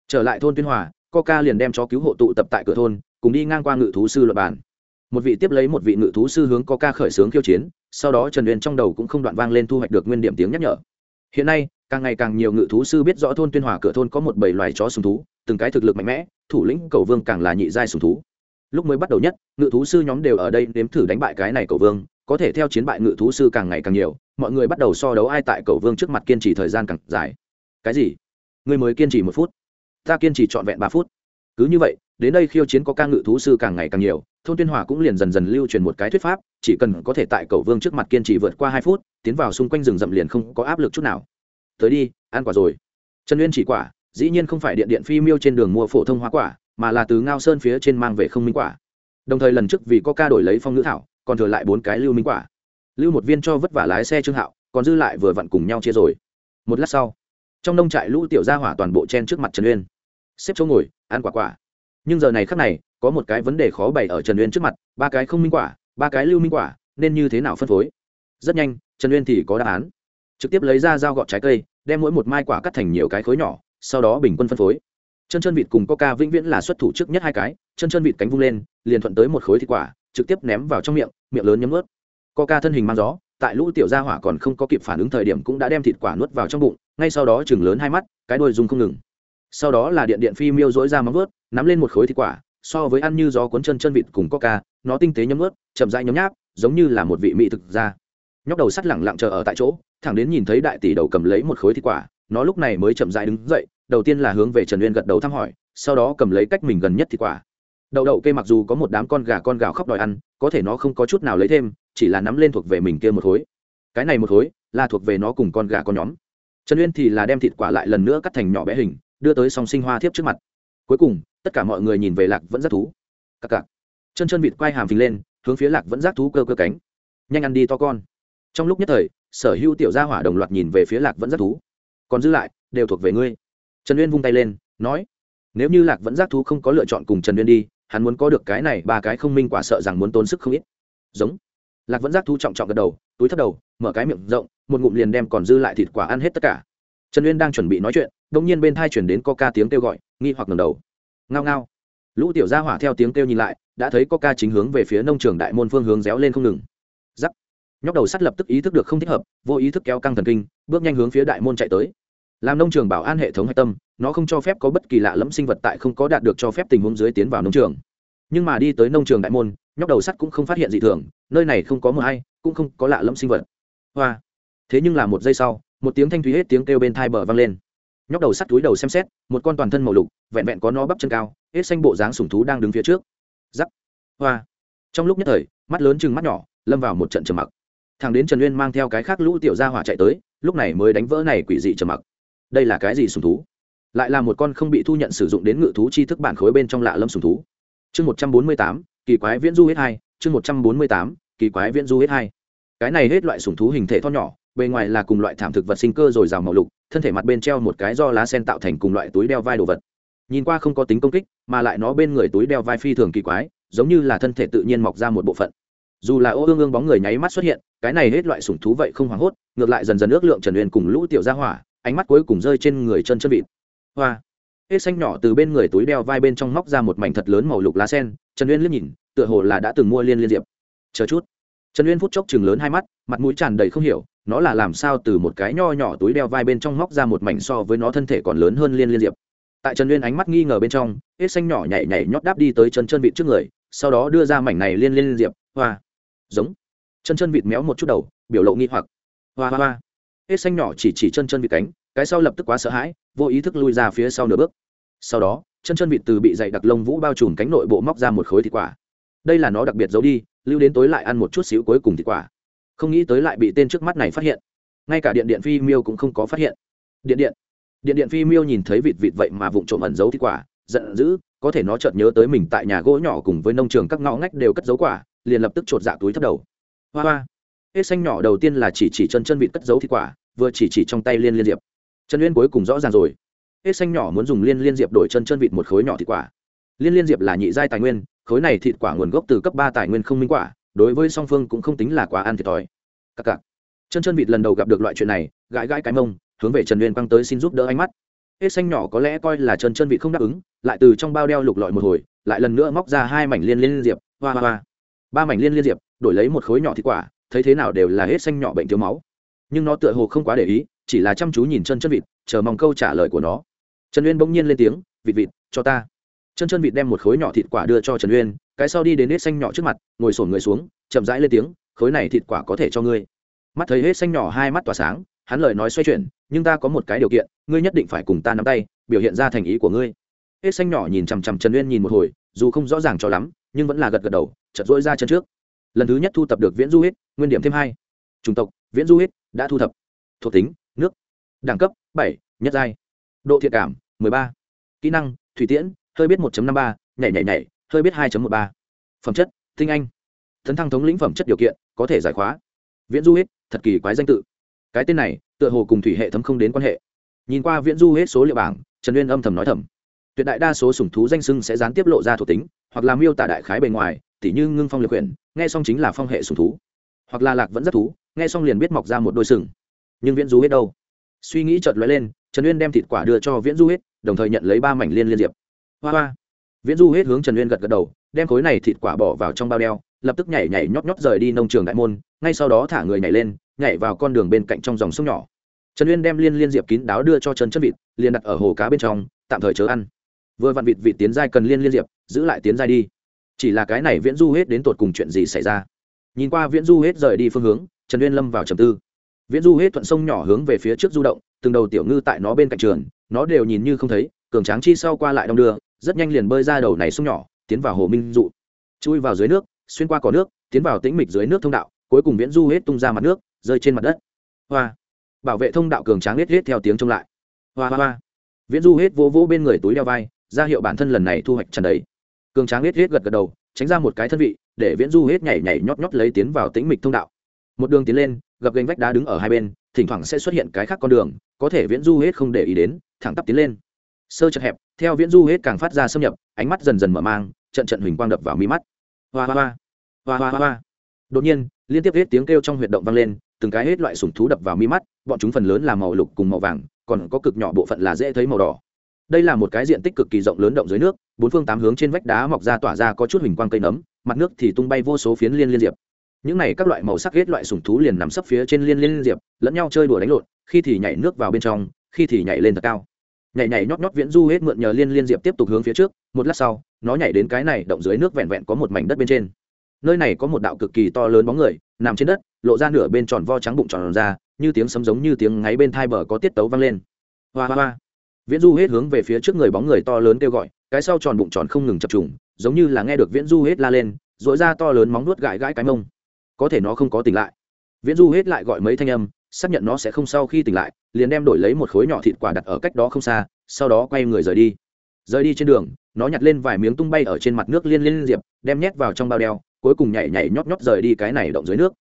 Trở lại thôn tuyên hòa, coca liền đem chó cứu hộ tụ tập tại cửa thôn, cùng đi ngang qua ngự thú sư luật bàn. Một vị tiếp lấy một vị ngự thú sư hướng coca khởi xướng khiêu chiến, sau đó trần uyên trong đầu cũng không đoạn vang lên thu hoạch được nguyên điểm tiếng nhắc nhở. Hiện nay, càng ngày càng nhiều ngự thú sư biết rõ thôn tuyên hòa cửa thôn có một bầy loài chó sùng thú, từng cái thực lực mạnh mẽ, thủ lĩnh cầu vương càng là nhị giai sùng thú lúc mới bắt đầu nhất, ngự thú sư nhóm đều ở đây nếm thử đánh bại cái này cầu vương, có thể theo chiến bại ngự thú sư càng ngày càng nhiều, mọi người bắt đầu so đấu ai tại cầu vương trước mặt kiên trì thời gian càng dài. Cái gì? Người mới kiên trì một phút. Ta kiên trì trọn vẹn ba phút. Cứ như vậy, đến đây khiêu chiến có ca ngự thú sư càng ngày càng nhiều, thôn tuyên hòa cũng liền dần dần lưu truyền một cái thuyết pháp, chỉ cần có thể tại cầu vương trước mặt kiên trì vượt qua hai phút, tiến vào xung quanh rừng rậm liền không có áp lực chút nào. Tới đi, ăn quả rồi. Trần uyên chỉ quả, dĩ nhiên không phải điện điện phi miêu trên đường mua phổ thông hoa quả mà là từ ngao sơn phía trên mang về không minh quả. Đồng thời lần trước vì có ca đổi lấy phong ngữ thảo, còn thừa lại bốn cái lưu minh quả. Lưu một viên cho vất vả lái xe trương hạo, còn dư lại vừa vặn cùng nhau chia rồi. Một lát sau, trong nông trại lũ tiểu gia hỏa toàn bộ chen trước mặt trần uyên. Xếp chỗ ngồi, ăn quả quả. Nhưng giờ này khắc này, có một cái vấn đề khó bày ở trần uyên trước mặt, ba cái không minh quả, ba cái lưu minh quả, nên như thế nào phân phối? Rất nhanh, trần uyên thì có đáp án. Trực tiếp lấy ra dao gọt trái cây, đem mỗi một mai quả cắt thành nhiều cái khối nhỏ, sau đó bình quân phân phối chân chân vịt cùng coca vĩnh viễn là xuất thủ trước nhất hai cái, chân chân vịt cánh vung lên, liền thuận tới một khối thịt quả, trực tiếp ném vào trong miệng miệng lớn nhấm ướt coca thân hình mang gió, tại lũ tiểu gia hỏa còn không có kịp phản ứng thời điểm cũng đã đem thịt quả nuốt vào trong bụng, ngay sau đó chừng lớn hai mắt, cái đôi dùng không ngừng. Sau đó là điện điện phi miêu dỗi ra móng vớt nắm lên một khối thịt quả, so với ăn như gió cuốn chân chân vịt cùng coca, nó tinh tế nhấm ướt chậm rãi nhấm nháp, giống như là một vị mỹ thực ra nhóc đầu sắt lẳng lặng chờ ở tại chỗ, thẳng đến nhìn thấy đại tỷ đầu cầm lấy một khối thịt quả, nó lúc này mới chậm rãi đứng dậy đầu tiên là hướng về trần uyên gật đầu thăm hỏi, sau đó cầm lấy cách mình gần nhất thì quả. Đậu đậu cây mặc dù có một đám con gà con gào khóc đòi ăn, có thể nó không có chút nào lấy thêm, chỉ là nắm lên thuộc về mình kia một khối cái này một khối là thuộc về nó cùng con gà con nhóm. Trần uyên thì là đem thịt quả lại lần nữa cắt thành nhỏ bé hình, đưa tới song sinh hoa thiếp trước mặt. Cuối cùng, tất cả mọi người nhìn về lạc vẫn rất thú. Cặc cặc. Chân chân vịt quay hàm phình lên, hướng phía lạc vẫn giác thú cơ cơ cánh. Nhanh ăn đi to con. Trong lúc nhất thời, sở hữu tiểu gia hỏa đồng loạt nhìn về phía lạc vẫn giác thú. Còn dư lại, đều thuộc về ngươi trần uyên vung tay lên, nói, nếu như lạc vẫn giác thú không có lựa chọn cùng trần uyên đi, hắn muốn có được cái này ba cái không minh quả sợ rằng muốn tốn sức không ít. Giống. Lạc vẫn giác thú trọng trọng gật đầu, túi thấp đầu, mở cái miệng rộng, một ngụm liền đem còn dư lại thịt quả ăn hết tất cả. Trần uyên đang chuẩn bị nói chuyện đ ỗ n g nhiên bên thai chuyển đến coca tiếng kêu gọi, nghi hoặc ngầm đầu. Ngao ngao. Lũ tiểu gia hỏa theo tiếng kêu nhìn lại, đã thấy coca chính hướng về phía nông trường đại môn phương hướng réo lên không ngừng. Giắc nhóc đầu sắt lập tức ý thức được không thích hợp, vô ý thức kéo căng thần kinh, bước nhanh hướng phía đại môn chạy tới làm nông trường bảo an hệ thống hạch tâm, nó không cho phép có bất kỳ lạ lẫm sinh vật tại không có đạt được cho phép tình huống dưới tiến vào nông trường. Nhưng mà đi tới nông trường đại môn, nhóc đầu sắt cũng không phát hiện gì thường, nơi này không có mờ hay, cũng không có lạ lẫm sinh vật. Hoa. Thế nhưng là một giây sau, một tiếng thanh thúy hết tiếng kêu bên thai bờ vang lên. Nhóc đầu sắt túi đầu xem xét, một con toàn thân màu lục, vẹn vẹn có nó bắp chân cao, hết xanh bộ dáng sủng thú đang đứng phía trước. Giắc hoa. Trong lúc nhất thời, mắt lớn chừng mắt nhỏ, lâm vào một trận trầm mặc. Thằng đến trần uyên mang theo cái khác lũ tiểu gia hỏa chạy tới, lúc này mới đánh vỡ này quỷ dị trầm mặc đây là cái gì sùng thú? Lại là một con không bị thu nhận sử dụng đến ngự thú chi thức bản khối bên trong lạ lâm sùng thú. Chương một trăm bốn mươi tám, kỳ quái viễn du hết hai. Chương một trăm bốn mươi tám, kỳ quái viễn du hết hai. Cái này hết loại sùng thú hình thể to nhỏ, bề ngoài là cùng loại thảm thực vật sinh cơ rồi rào màu lục, thân thể mặt bên treo một cái do lá sen tạo thành cùng loại túi đeo vai đồ vật. Nhìn qua không có tính công kích, mà lại nó bên người túi đeo vai phi thường kỳ quái, giống như là thân thể tự nhiên mọc ra một bộ phận. Dù là ô ương ương bóng người nháy mắt xuất hiện, cái này hết loại sủng thú vậy không hoảng hốt, ngược lại dần dần ước lượng trần uyên cùng lũ tiểu gia hỏa ánh mắt cuối cùng rơi trên người chân chân vịt. Hoa. Hết xanh nhỏ từ bên người túi đeo vai bên trong móc ra một mảnh thật lớn màu lục lá sen, trần uyên liếc nhìn, tựa hồ là đã từng mua liên liên diệp. Chờ chút. Trần uyên phút chốc chừng lớn hai mắt, mặt mũi tràn đầy không hiểu, nó là làm sao từ một cái nho nhỏ túi đeo vai bên trong móc ra một mảnh so với nó thân thể còn lớn hơn liên liên diệp. Tại trần uyên ánh mắt nghi ngờ bên trong, hết xanh nhỏ nhảy nhảy nhót đáp đi tới chân chân vịt trước người, sau đó đưa ra mảnh này liên liên diệp, hoa. Giống. Chân chân vịt méo một chút đầu, biểu lộ nghi hoặc. Hoa hoa hoa hết xanh nhỏ chỉ chỉ chân chân vịt cánh, cái sau lập tức quá sợ hãi, vô ý thức lui ra phía sau nửa bước. Sau đó, chân chân vịt từ bị dày đặc lông vũ bao trùm cánh nội bộ móc ra một khối thịt quả. Đây là nó đặc biệt giấu đi, lưu đến tối lại ăn một chút xíu cuối cùng thịt quả. Không nghĩ tới lại bị tên trước mắt này phát hiện. Ngay cả điện điện phi miêu cũng không có phát hiện. Điện điện. Điện điện phi miêu nhìn thấy vịt vịt vậy mà vụng trộm ẩn giấu thịt quả, giận dữ, có thể nó chợt nhớ tới mình tại nhà gỗ nhỏ cùng với nông trường các ngõ ngách đều cất giấu quả, liền lập tức chột dạ túi thấp đầu. Hoa hoa hết xanh nhỏ đầu tiên là chỉ chỉ chân chân vịt cất giấu thịt quả, vừa chỉ chỉ trong tay liên liên diệp. Chân uyên cuối cùng rõ ràng rồi. Hết xanh nhỏ muốn dùng liên liên diệp đổi chân chân vịt một khối nhỏ thịt quả. Liên liên diệp là nhị giai tài nguyên, khối này thịt quả nguồn gốc từ cấp ba tài nguyên không minh quả, đối với song phương cũng không tính là quá ăn thiệt thòi. Cặc cặc. Chân chân vịt lần đầu gặp được loại chuyện này, gãi gãi cái mông, hướng về trần uyên quăng tới xin giúp đỡ ánh mắt. Hết xanh nhỏ có lẽ coi là chân chân vịt không đáp ứng, lại từ trong bao đeo lục lọi một hồi, lại lần nữa móc ra hai mảnh liên liên diệp, hoa hoa hoa. Ba mảnh liên liên diệp, đổi lấy một khối nhỏ thịt quả thấy thế nào đều là hết xanh nhỏ bệnh thiếu máu. Nhưng nó tựa hồ không quá để ý, chỉ là chăm chú nhìn chân chân vịt, chờ mong câu trả lời của nó. Trần uyên bỗng nhiên lên tiếng, vịt vịt, cho ta. Chân chân vịt đem một khối nhỏ thịt quả đưa cho trần uyên, cái sau đi đến hết xanh nhỏ trước mặt, ngồi sổn người xuống, chậm rãi lên tiếng, khối này thịt quả có thể cho ngươi. Mắt thấy hết xanh nhỏ hai mắt tỏa sáng, hắn lời nói xoay chuyển, nhưng ta có một cái điều kiện, ngươi nhất định phải cùng ta nắm tay, biểu hiện ra thành ý của ngươi. Hết xanh nhỏ nhìn chằm chằm trần uyên nhìn một hồi, dù không rõ ràng cho lắm, nhưng vẫn là gật gật đầu chật dỗi ra chân trước lần thứ nhất thu tập được viễn du hết nguyên điểm thêm hai. Chủng tộc, viễn du hết đã thu thập. Thuộc tính, nước. Đẳng cấp, bảy, nhất giai. Độ thiện cảm ba. Kỹ năng, thủy tiễn, hơi biết 1 năm ba, nhảy nhảy nhảy, hơi biết 2 một ba. Phẩm chất, tinh anh. Thấn thăng thống lĩnh phẩm chất điều kiện, có thể giải khóa. Viễn du hết thật kỳ quái danh tự. Cái tên này, tựa hồ cùng thủy hệ thấm không đến quan hệ. Nhìn qua viễn du hết số liệu bảng, trần uyên âm thầm nói thầm. Tuyệt đại đa số sủng thú danh sưng sẽ gián tiếp lộ ra thuộc tính, hoặc là miêu tả đại khái bề ngoài tỉ như ngưng phong liệt quyển, nghe xong chính là phong hệ sủng thú. Hoặc là lạc vẫn rất thú, nghe xong liền biết mọc ra một đôi sừng. Nhưng viễn du hết đâu? Suy nghĩ chợt lóe lên, trần uyên đem thịt quả đưa cho viễn du hết đồng thời nhận lấy ba mảnh liên liên diệp. Hoa hoa. Viễn du hết hướng trần uyên gật gật đầu, đem khối này thịt quả bỏ vào trong bao đeo, lập tức nhảy nhảy nhót nhót rời đi nông trường đại môn, ngay sau đó thả người nhảy lên, nhảy vào con đường bên cạnh trong dòng sông nhỏ. Trần uyên đem liên liên diệp kín đáo đưa cho trần chân vịt, liền đặt ở hồ cá bên trong, tạm thời chớ ăn. Vừa vặn vịt vịt tiến giai cần liên liên diệp, giữ lại tiến giai đi chỉ là cái này viễn du hết đến tột cùng chuyện gì xảy ra. Nhìn qua viễn du hết rời đi phương hướng, trần uyên lâm vào trầm tư. Viễn du hết thuận sông nhỏ hướng về phía trước du động, từng đầu tiểu ngư tại nó bên cạnh trường, nó đều nhìn như không thấy, cường tráng chi sau qua lại đong đưa, rất nhanh liền bơi ra đầu này sông nhỏ, tiến vào hồ minh dụ. Chui vào dưới nước, xuyên qua cỏ nước, tiến vào tĩnh mịch dưới nước thông đạo, cuối cùng viễn du hết tung ra mặt nước, rơi trên mặt đất. Hoa! Bảo vệ thông đạo cường tráng hết hết theo tiếng trông lại. Hoa hoa hoa! Viễn du hết vỗ vỗ bên người túi đeo vai, ra hiệu bản thân lần này thu hoạch trần đấy cường tráng hết hết gật gật đầu, tránh ra một cái thân vị, để viễn du hết nhảy nhảy nhót nhót lấy tiến vào tĩnh mịch thông đạo. Một đường tiến lên gặp gành vách đá đứng ở hai bên, thỉnh thoảng sẽ xuất hiện cái khác con đường, có thể viễn du hết không để ý đến, thẳng tắp tiến lên. Sơ chật hẹp, theo viễn du hết càng phát ra xâm nhập, ánh mắt dần dần mở mang, trận trận huỳnh quang đập vào mi mắt. Hoa hoa hoa hoa hoa hoa. Đột nhiên, liên tiếp hết tiếng kêu trong huyệt động vang lên, từng cái hết loại sủng thú đập vào mi mắt, bọn chúng phần lớn là màu lục cùng màu vàng, còn có cực nhỏ bộ phận là dễ thấy màu đỏ. Đây là một cái diện tích cực kỳ rộng lớn động dưới nước bốn phương tám hướng trên vách đá mọc ra tỏa ra có chút hình quang cây nấm, mặt nước thì tung bay vô số phiến liên liên diệp. Những này các loại màu sắc ghét loại sủng thú liền nằm sấp phía trên liên liên diệp, lẫn nhau chơi đùa đánh lộn, khi thì nhảy nước vào bên trong, khi thì nhảy lên thật cao. Nhảy nhảy nhót nhót viễn du hết mượn nhờ liên liên diệp tiếp tục hướng phía trước, một lát sau, nó nhảy đến cái này động dưới nước vẹn vẹn có một mảnh đất bên trên. Nơi này có một đạo cực kỳ to lớn bóng người, nằm trên đất, lộ ra nửa bên tròn vo trắng bụng tròn ra, như tiếng sấm giống như tiếng ngáy bên thai bờ có tiết tấu vang lên. Hoa hoa hoa. Viễn du hết hướng về phía trước người bóng người to lớn kêu gọi cái sau tròn bụng tròn không ngừng chập trùng, giống như là nghe được viễn du hết la lên dội ra to lớn móng nuốt gãi gãi cái mông. Có thể nó không có tỉnh lại. Viễn du hết lại gọi mấy thanh âm, xác nhận nó sẽ không sau khi tỉnh lại, liền đem đổi lấy một khối nhỏ thịt quả đặt ở cách đó không xa, sau đó quay người rời đi. Rời đi trên đường, nó nhặt lên vài miếng tung bay ở trên mặt nước liên liên diệp, đem nhét vào trong bao đeo, cuối cùng nhảy nhảy nhót nhót rời đi cái này động dưới nước.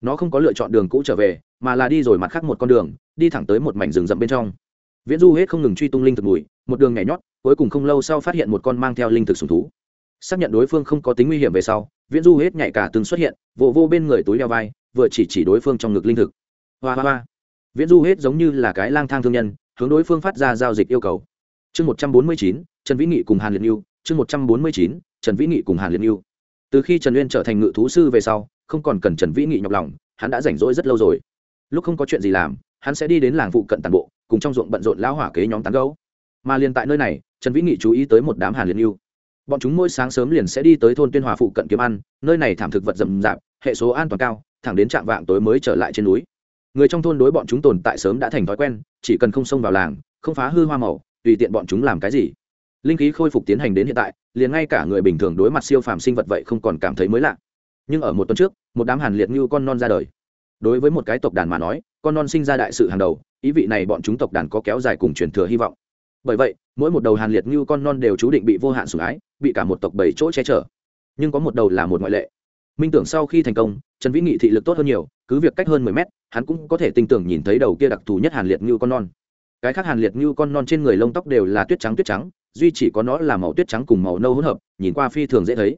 Nó không có lựa chọn đường cũ trở về, mà là đi rồi mặt khác một con đường, đi thẳng tới một mảnh rừng rậm bên trong. Viễn du hết không ngừng truy tung linh thực mùi, một đường nhảy nhót cuối cùng không lâu sau phát hiện một con mang theo linh thực sùng thú. Xác nhận đối phương không có tính nguy hiểm về sau, viễn du hết nhảy cả từng xuất hiện vô vô bên người túi đeo vai, vừa chỉ chỉ đối phương trong ngực linh thực. Hoa hoa hoa. Viễn du hết giống như là cái lang thang thương nhân, hướng đối phương phát ra giao dịch yêu cầu. Chương một trăm bốn mươi chín, trần vĩ nghị cùng hàn liệt yêu chương một trăm bốn mươi chín, trần vĩ nghị cùng hàn liệt yêu từ khi trần uyên trở thành ngự thú sư về sau, không còn cần trần vĩ nghị nhọc lòng, hắn đã rảnh rỗi rất lâu rồi. Lúc không có chuyện gì làm, hắn sẽ đi đến làng phụ cận tàn bộ, cùng trong ruộng bận rộn lão hỏa kế nhóm tán gấu mà liền tại nơi này trần vĩ nghị chú ý tới một đám hàn Liên yêu bọn chúng mỗi sáng sớm liền sẽ đi tới thôn tuyên hòa phụ cận kiếm ăn, nơi này thảm thực vật rậm rạp, hệ số an toàn cao, thẳng đến trạm vạng tối mới trở lại trên núi. Người trong thôn đối bọn chúng tồn tại sớm đã thành thói quen, chỉ cần không xông vào làng, không phá hư hoa màu, tùy tiện bọn chúng làm cái gì. Linh khí khôi phục tiến hành đến hiện tại, liền ngay cả người bình thường đối mặt siêu phàm sinh vật vậy không còn cảm thấy mới lạ. Nhưng ở một tuần trước, một đám hàn liệt như con non ra đời. Đối với một cái tộc đàn mà nói, con non sinh ra đại sự hàng đầu, ý vị này bọn chúng tộc đàn có kéo dài cùng truyền thừa hy vọng bởi vậy, mỗi một đầu hàn liệt như con non đều chú định bị vô hạn sủng ái, bị cả một tộc bảy chỗ che chở. Nhưng có một đầu là một ngoại lệ. Minh tưởng sau khi thành công, trần vĩ nghị thị lực tốt hơn nhiều, cứ việc cách hơn mười mét, hắn cũng có thể tinh tưởng nhìn thấy đầu kia đặc thù nhất hàn liệt như con non. Cái khác hàn liệt như con non trên người lông tóc đều là tuyết trắng tuyết trắng, duy chỉ có nó là màu tuyết trắng cùng màu nâu hỗn hợp, nhìn qua phi thường dễ thấy.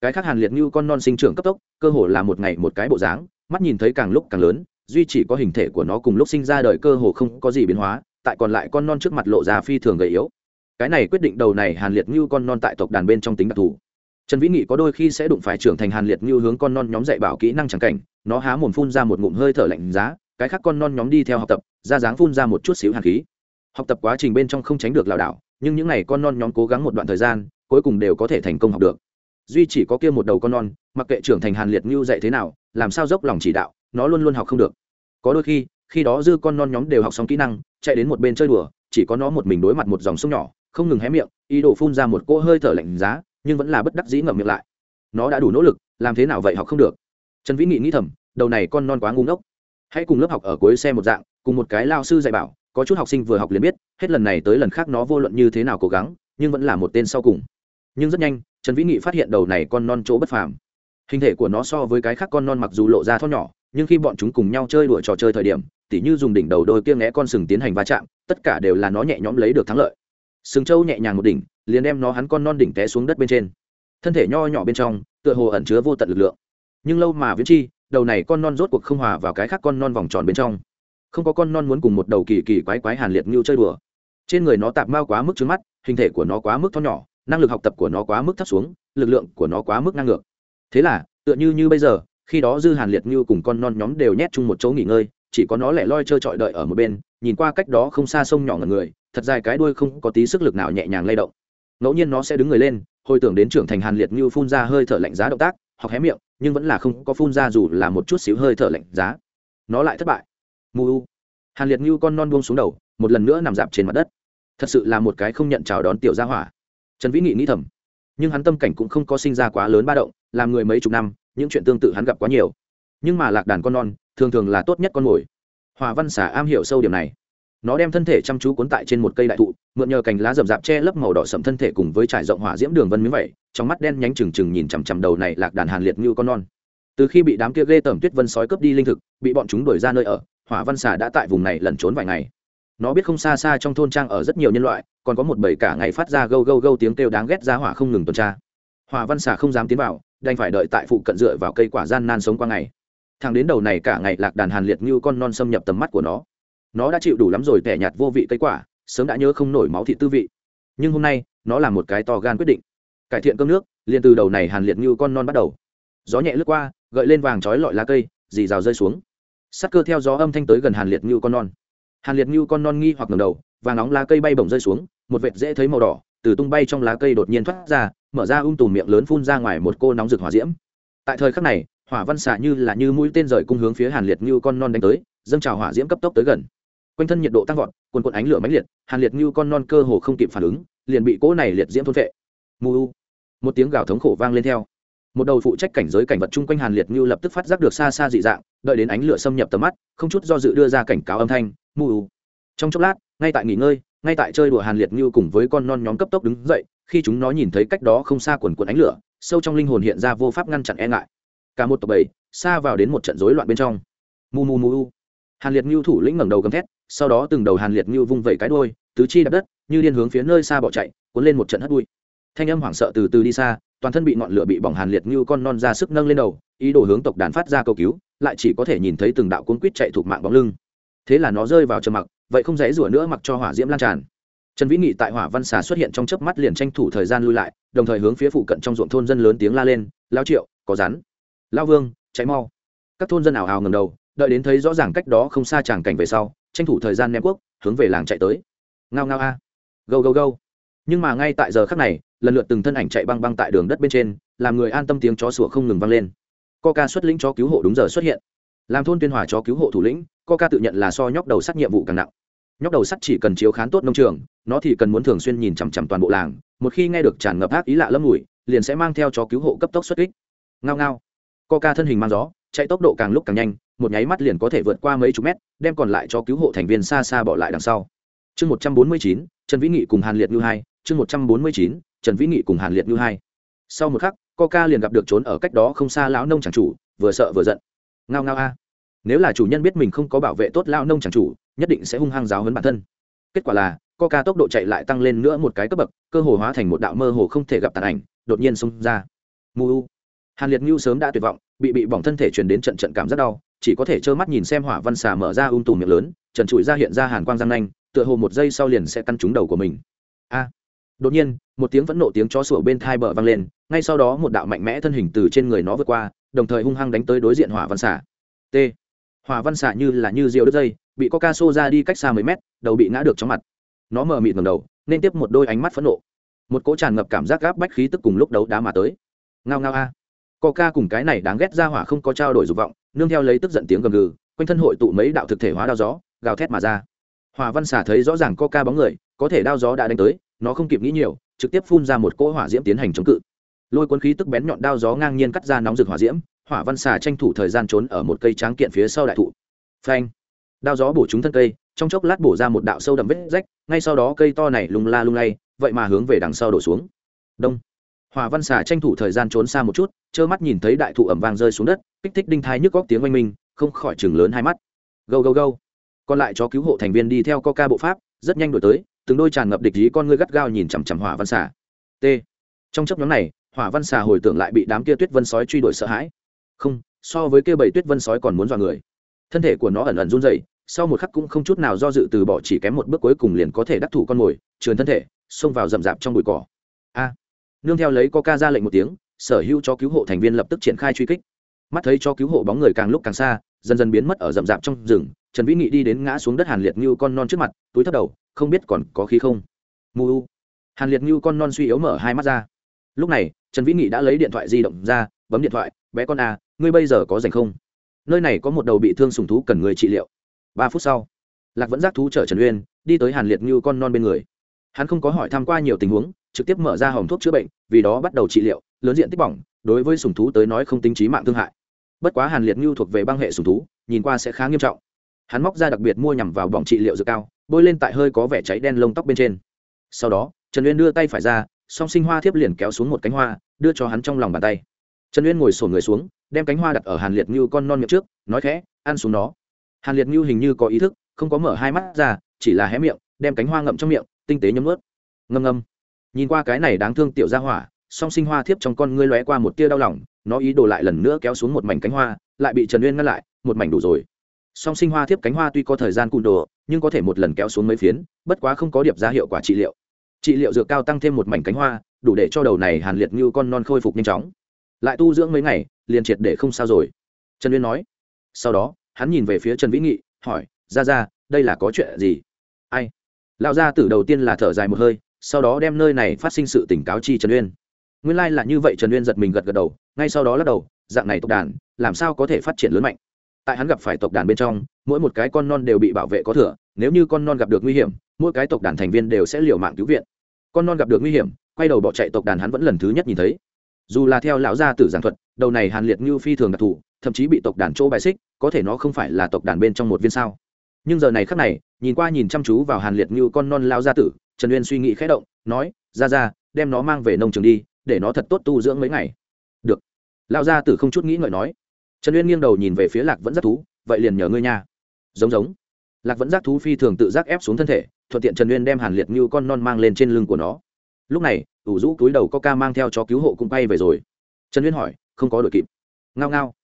Cái khác hàn liệt như con non sinh trưởng cấp tốc, cơ hồ là một ngày một cái bộ dáng, mắt nhìn thấy càng lúc càng lớn, duy chỉ có hình thể của nó cùng lúc sinh ra đời cơ hồ không có gì biến hóa tại còn lại con non trước mặt lộ ra phi thường gầy yếu. Cái này quyết định đầu này hàn liệt như con non tại tộc đàn bên trong tính đặc thù. Trần vĩ nghị có đôi khi sẽ đụng phải trưởng thành hàn liệt như hướng con non nhóm dạy bảo kỹ năng trắng cảnh, nó há mồm phun ra một ngụm hơi thở lạnh giá, cái khác con non nhóm đi theo học tập, ra dáng phun ra một chút xíu hàn khí. Học tập quá trình bên trong không tránh được lảo đảo, nhưng những n à y con non nhóm cố gắng một đoạn thời gian, cuối cùng đều có thể thành công học được. Duy chỉ có kia một đầu con non, mặc kệ trưởng thành hàn liệt như dạy thế nào, làm sao dốc lòng chỉ đạo, nó luôn luôn học không được. Có đôi khi khi đó dư con non nhóm đều học xong kỹ năng, chạy đến một bên chơi đùa, chỉ có nó một mình đối mặt một dòng sông nhỏ, không ngừng hé miệng, ý đồ phun ra một cỗ hơi thở lạnh giá, nhưng vẫn là bất đắc dĩ ngậm miệng lại. Nó đã đủ nỗ lực, làm thế nào vậy học không được. Trần vĩ nghị nghĩ thầm, đầu này con non quá ngu ngốc. Hãy cùng lớp học ở cuối xe một dạng, cùng một cái lao sư dạy bảo, có chút học sinh vừa học liền biết, hết lần này tới lần khác nó vô luận như thế nào cố gắng, nhưng vẫn là một tên sau cùng. Nhưng rất nhanh, trần vĩ nghị phát hiện đầu này con non chỗ bất phàm. Hình thể của nó so với cái khác con non mặc dù lộ ra thon nhỏ, nhưng khi bọn chúng cùng nhau chơi đùa trò chơi thời điểm tỉ như dùng đỉnh đầu đôi kia ngẽ con sừng tiến hành va chạm, tất cả đều là nó nhẹ nhõm lấy được thắng lợi. Sừng trâu nhẹ nhàng một đỉnh, liền đem nó hắn con non đỉnh té xuống đất bên trên. Thân thể nho nhỏ bên trong, tựa hồ ẩn chứa vô tận lực lượng. Nhưng lâu mà viễn chi, đầu này con non rốt cuộc không hòa vào cái khác con non vòng tròn bên trong. Không có con non muốn cùng một đầu kỳ kỳ quái quái hàn liệt như chơi đùa. Trên người nó tạp mao quá mức trứng mắt, hình thể của nó quá mức thon nhỏ, năng lực học tập của nó quá mức thấp xuống, lực lượng của nó quá mức năng ngược. Thế là, tựa như như bây giờ, khi đó dư hàn liệt như cùng con non nhóm đều nhét chung một chỗ nghỉ ngơi chỉ có nó lẻ loi trơ trọi đợi ở một bên, nhìn qua cách đó không xa sông nhỏ ngần người, thật dài cái đuôi không có tí sức lực nào nhẹ nhàng lay động. Ngẫu nhiên nó sẽ đứng người lên, hồi tưởng đến trưởng thành hàn liệt như phun ra hơi thở lạnh giá động tác hoặc hé miệng, nhưng vẫn là không có phun ra dù là một chút xíu hơi thở lạnh giá. Nó lại thất bại. Mù u. Hàn liệt như con non buông xuống đầu, một lần nữa nằm dạp trên mặt đất. Thật sự là một cái không nhận chào đón tiểu gia hỏa. Trần vĩ nghị nghĩ thầm, nhưng hắn tâm cảnh cũng không có sinh ra quá lớn ba động, làm người mấy chục năm, những chuyện tương tự hắn gặp quá nhiều. Nhưng mà lạc đàn con non thường thường là tốt nhất con mồi. Hòa văn xả am hiểu sâu điểm này. Nó đem thân thể chăm chú cuốn tại trên một cây đại thụ, mượn nhờ cành lá rậm rạp che lấp màu đỏ sậm thân thể cùng với trải rộng hỏa diễm đường vân miếng vậy, trong mắt đen nhánh trừng trừng nhìn chằm chằm đầu này lạc đàn hàn liệt như con non. Từ khi bị đám kia ghê tởm tuyết vân sói cướp đi linh thực, bị bọn chúng đuổi ra nơi ở, hỏa văn xà đã tại vùng này lẩn trốn vài ngày. Nó biết không xa xa trong thôn trang ở rất nhiều nhân loại, còn có một bầy cả ngày phát ra gâu gâu gâu tiếng kêu đáng ghét ra hỏa không ngừng tuần tra. Hỏa văn xà không dám tiến vào, đành phải đợi tại phụ cận dựa vào cây quả gian nan sống qua ngày thằng đến đầu này cả ngày lạc đàn hàn liệt như con non xâm nhập tầm mắt của nó. Nó đã chịu đủ lắm rồi, tẻ nhạt vô vị cây quả, sớm đã nhớ không nổi máu thị tư vị. Nhưng hôm nay, nó là một cái to gan quyết định. Cải thiện cơm nước, liền từ đầu này hàn liệt như con non bắt đầu. Gió nhẹ lướt qua, gợi lên vàng trói lọi lá cây, dì rào rơi xuống. Sắc cơ theo gió âm thanh tới gần hàn liệt như con non. Hàn liệt như con non nghi hoặc ngầm đầu và nóng lá cây bay bổng rơi xuống, một vệt dễ thấy màu đỏ, từ tung bay trong lá cây đột nhiên thoát ra, mở ra ung tùm miệng lớn phun ra ngoài một cô nóng rực hỏa diễm. Tại thời khắc này hỏa văn xạ như là như mũi tên rời cung hướng phía hàn liệt như con non đánh tới, dâng trào hỏa diễm cấp tốc tới gần. Quanh thân nhiệt độ tăng vọt, quần quần ánh lửa mãnh liệt, hàn liệt như con non cơ hồ không kịp phản ứng, liền bị cỗ này liệt diễm thôn vệ mù một tiếng gào thống khổ vang lên theo. Một đầu phụ trách cảnh giới cảnh vật chung quanh hàn liệt như lập tức phát giác được xa xa dị dạng, đợi đến ánh lửa xâm nhập tầm mắt, không chút do dự đưa ra cảnh cáo âm thanh mù trong chốc lát, ngay tại nghỉ ngơi, ngay tại chơi đùa hàn liệt như cùng với con non nhóm cấp tốc đứng dậy, khi chúng nó nhìn thấy cách đó không xa quần quần ánh lửa, sâu trong linh hồn hiện ra vô pháp ngăn chặn e ngại cả một tộc bầy xa vào đến một trận rối loạn bên trong. Mù mù mù u. Hàn liệt ngưu thủ lĩnh ngẩng đầu gầm thét, sau đó từng đầu hàn liệt ngưu vung vẩy cái đôi tứ chi đập đất, như điên hướng phía nơi xa bỏ chạy, cuốn lên một trận hất bụi. Thanh âm hoảng sợ từ từ đi xa, toàn thân bị ngọn lửa bị bỏng hàn liệt ngưu con non ra sức nâng lên đầu, ý đồ hướng tộc đàn phát ra cầu cứu, lại chỉ có thể nhìn thấy từng đạo cuốn quýt chạy thuộc mạng bóng lưng. Thế là nó rơi vào trầm mặc, vậy không dãy rủa nữa mặc cho hỏa diễm lan tràn. Trần vĩ nghị tại hỏa văn xà xuất hiện trong chớp mắt liền tranh thủ thời gian lui lại, đồng thời hướng phía phụ cận trong ruộng thôn dân lớn tiếng la lên, lao triệu, có rắn lao vương cháy mau. Các thôn dân ảo ảo ngầm đầu, đợi đến thấy rõ ràng cách đó không xa tràng cảnh về sau, tranh thủ thời gian ném quốc, hướng về làng chạy tới. Ngao ngao a. À. gâu gâu gâu. Nhưng mà ngay tại giờ khắc này, lần lượt từng thân ảnh chạy băng băng tại đường đất bên trên, làm người an tâm tiếng chó sủa không ngừng vang lên. Coca xuất lĩnh chó cứu hộ đúng giờ xuất hiện. Làm thôn tuyên hòa chó cứu hộ thủ lĩnh, coca tự nhận là so nhóc đầu sắt nhiệm vụ càng nặng. Nhóc đầu sắt chỉ cần chiếu khán tốt nông trường, nó thì cần muốn thường xuyên nhìn chằm chằm toàn bộ làng, một khi nghe được tràn ngập ác ý lạ lâm ngủi liền sẽ mang theo chó cứu hộ cấp tốc xuất kích. Ngao ngao coca thân hình mang gió, chạy tốc độ càng lúc càng nhanh, một nháy mắt liền có thể vượt qua mấy chục mét, đem còn lại cho cứu hộ thành viên xa xa bỏ lại đằng sau. Chương một trăm bốn mươi chín, trần vĩ nghị cùng hàn liệt như hai, chương một trăm bốn mươi chín, trần vĩ nghị cùng hàn liệt như hai. Sau một khắc coca liền gặp được trốn ở cách đó không xa lão nông chẳng chủ, vừa sợ vừa giận. Ngao ngao a. Nếu là chủ nhân biết mình không có bảo vệ tốt lão nông chẳng chủ, nhất định sẽ hung hăng giáo hấn bản thân. Kết quả là coca tốc độ chạy lại tăng lên nữa một cái cấp bậc, cơ hồ hóa thành một đạo mơ hồ không thể gặp tàn ảnh, đột nhiên xông ra. Mu hàn liệt ngưu sớm đã tuyệt vọng, bị bị bỏng thân thể truyền đến trận trận cảm rất đau, chỉ có thể trơ mắt nhìn xem hỏa văn xà mở ra ung tùm miệng lớn, trần trụi ra hiện ra hàn quang răng nanh, tựa hồ một giây sau liền sẽ căn trúng đầu của mình. A! Đột nhiên, một tiếng vẫn nộ tiếng chó sủa bên thai bờ vang lên, ngay sau đó một đạo mạnh mẽ thân hình từ trên người nó vượt qua, đồng thời hung hăng đánh tới đối diện hỏa văn xà. T! Hỏa văn xà như là như rượu đứt dây, bị coca xô ra đi cách xa mấy mét, đầu bị ngã được trong mặt. Nó mờ mịt ngầm đầu, nên tiếp một đôi ánh mắt phẫn nộ. Một cỗ tràn ngập cảm giác gáp bách khí tức cùng lúc đấu đá mà tới. Ngao ngao a! Coca cùng cái này đáng ghét ra hỏa không có trao đổi dục vọng, nương theo lấy tức giận tiếng gầm gừ, quanh thân hội tụ mấy đạo thực thể hóa đao gió, gào thét mà ra. Hòa văn xả thấy rõ ràng coca bóng người, có thể đao gió đã đánh tới, nó không kịp nghĩ nhiều, trực tiếp phun ra một cỗ hỏa diễm tiến hành chống cự. Lôi cuốn khí tức bén nhọn đao gió ngang nhiên cắt ra nóng rực hỏa diễm, hỏa văn xà tranh thủ thời gian trốn ở một cây tráng kiện phía sau đại thụ. Phanh! Đao gió bổ trúng thân cây, trong chốc lát bổ ra một đạo sâu đậm vết rách, ngay sau đó cây to này lung la lung lay, vậy mà hướng về đằng sau đổ xuống. Đông! Hòa văn xà tranh thủ thời gian trốn xa một chút, trơ mắt nhìn thấy đại thụ ẩm vang rơi xuống đất, kích thích đinh thai nhức góc tiếng oanh minh, không khỏi chừng lớn hai mắt. Gâu gâu gâu. Còn lại chó cứu hộ thành viên đi theo coca bộ pháp, rất nhanh đổi tới, từng đôi tràn ngập địch ý con ngươi gắt gao nhìn chằm chằm hỏa văn xà. T. Trong chấp nhóm này hỏa văn xà hồi tưởng lại bị đám kia tuyết vân sói truy đuổi sợ hãi. Không, so với kia bảy tuyết vân sói còn muốn dọa người. Thân thể của nó ẩn ẩn run rẩy, sau một khắc cũng không chút nào do dự từ bỏ chỉ kém một bước cuối cùng liền có thể đắc thủ con mồi, trườn thân thể, xông vào rậm rạp trong bụi cỏ. A nương theo lấy có ca ra lệnh một tiếng, sở hữu cho cứu hộ thành viên lập tức triển khai truy kích. Mắt thấy cho cứu hộ bóng người càng lúc càng xa, dần dần biến mất ở rậm rạp trong rừng, trần vĩ nghị đi đến ngã xuống đất hàn liệt như con non trước mặt, túi thấp đầu, không biết còn có khí không. Mù hàn liệt như con non suy yếu mở hai mắt ra. Lúc này, trần vĩ nghị đã lấy điện thoại di động ra, bấm điện thoại, bé con à ngươi bây giờ có rảnh không? Nơi này có một đầu bị thương sùng thú cần người trị liệu. Ba phút sau, lạc vẫn giác thú chở trần uyên, đi tới hàn liệt như con non bên người. Hắn không có hỏi tham q u a nhiều tình huống trực tiếp mở ra hòm thuốc chữa bệnh, vì đó bắt đầu trị liệu, lớn diện tích bỏng, đối với sùng thú tới nói không tính trí mạng thương hại. Bất quá hàn liệt Ngưu thuộc về băng hệ sùng thú, nhìn qua sẽ khá nghiêm trọng. Hắn móc ra đặc biệt mua nhằm vào bỏng trị liệu dược cao, bôi lên tại hơi có vẻ cháy đen lông tóc bên trên. Sau đó, trần uyên đưa tay phải ra, song sinh hoa thiếp liền kéo xuống một cánh hoa, đưa cho hắn trong lòng bàn tay. Trần uyên ngồi sổn người xuống, đem cánh hoa đặt ở hàn liệt Ngưu con non miệng trước, nói khẽ, ăn xuống nó. Hàn liệt Ngưu hình như có ý thức, không có mở hai mắt ra, chỉ là hé miệng, đem cánh hoa ngậm trong miệng, tinh tế nhấm ướt ngâm ngâm nhìn qua cái này đáng thương tiểu gia hỏa, song sinh hoa thiếp trong con ngươi lóe qua một tia đau lòng, nó ý đồ lại lần nữa kéo xuống một mảnh cánh hoa, lại bị trần uyên ngăn lại, một mảnh đủ rồi. Song sinh hoa thiếp cánh hoa tuy có thời gian cụn đồ, nhưng có thể một lần kéo xuống mấy phiến, bất quá không có điệp ra hiệu quả trị liệu. Trị liệu dược cao tăng thêm một mảnh cánh hoa, đủ để cho đầu này hàn liệt như con non khôi phục nhanh chóng. Lại tu dưỡng mấy ngày, liền triệt để không sao rồi. Trần uyên nói. Sau đó, hắn nhìn về phía trần vĩ nghị, hỏi ra ra đây là có chuyện gì? Ai? Lão gia tử đầu tiên là thở dài một hơi sau đó đem nơi này phát sinh sự tỉnh cáo chi trần uyên. Nguyên lai、like、là như vậy, trần uyên giật mình gật gật đầu, ngay sau đó lắc đầu, dạng này tộc đàn, làm sao có thể phát triển lớn mạnh? Tại hắn gặp phải tộc đàn bên trong, mỗi một cái con non đều bị bảo vệ có thừa, nếu như con non gặp được nguy hiểm, mỗi cái tộc đàn thành viên đều sẽ liều mạng cứu viện. Con non gặp được nguy hiểm, quay đầu bỏ chạy tộc đàn hắn vẫn lần thứ nhất nhìn thấy. Dù là theo lão gia tử giảng thuật, đầu này hàn liệt như phi thường đặc thù, thậm chí bị tộc đàn chỗ bài xích, có thể nó không phải là tộc đàn bên trong một viên sao. Nhưng giờ này khắc này nhìn qua nhìn chăm chú vào hàn liệt như con non lao gia tử, trần uyên suy nghĩ khẽ động, nói, ra ra, đem nó mang về nông trường đi, để nó thật tốt tu dưỡng mấy ngày. Được. Lao gia tử không chút nghĩ ngợi nói. Trần uyên nghiêng đầu nhìn về phía lạc vẫn giác thú, vậy liền nhờ ngươi nha. Giống giống. Lạc vẫn giác thú phi thường tự giác ép xuống thân thể, thuận tiện trần uyên đem hàn liệt như con non mang lên trên lưng của nó. Lúc này, ủ rũ túi đầu ca mang theo cho cứu hộ cũng bay về rồi. Trần uyên hỏi, không có đội kịp. Ngao ngao.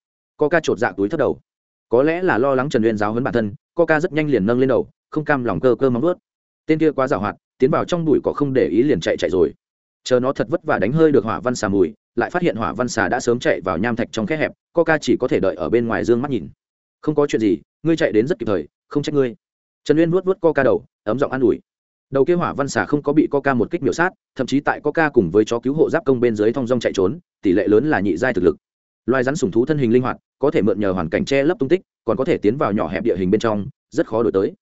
Ca chột dạ túi thất đầu. Có lẽ là lo lắng trần uyên giáo hấn bản thân ca rất nhanh liền nâng lên đầu không cam lòng cơ cơ móng vớt. tên kia quá giảo hoạt, tiến vào trong bụi cỏ không để ý liền chạy chạy rồi. Chờ nó thật vất vả đánh hơi được hỏa văn xà mùi, lại phát hiện hỏa văn xà đã sớm chạy vào nham thạch trong khe hẹp ca chỉ có thể đợi ở bên ngoài dương mắt nhìn. Không có chuyện gì, ngươi chạy đến rất kịp thời, không trách ngươi. Trần uyên vuốt vuốt ca đầu, ấm giọng an ủi. Đầu kia hỏa văn xà không có bị ca một kích miểu sát, thậm chí tại ca cùng với chó cứu hộ giáp công bên dưới thong dong chạy trốn, tỷ lệ lớn là nhị giai thực lực. Loài rắn sùng thú thân hình linh hoạt, có thể mượn nhờ hoàn cảnh che lấp tung tích, còn có thể tiến vào nhỏ hẹp địa hình bên trong, rất khó đổi tới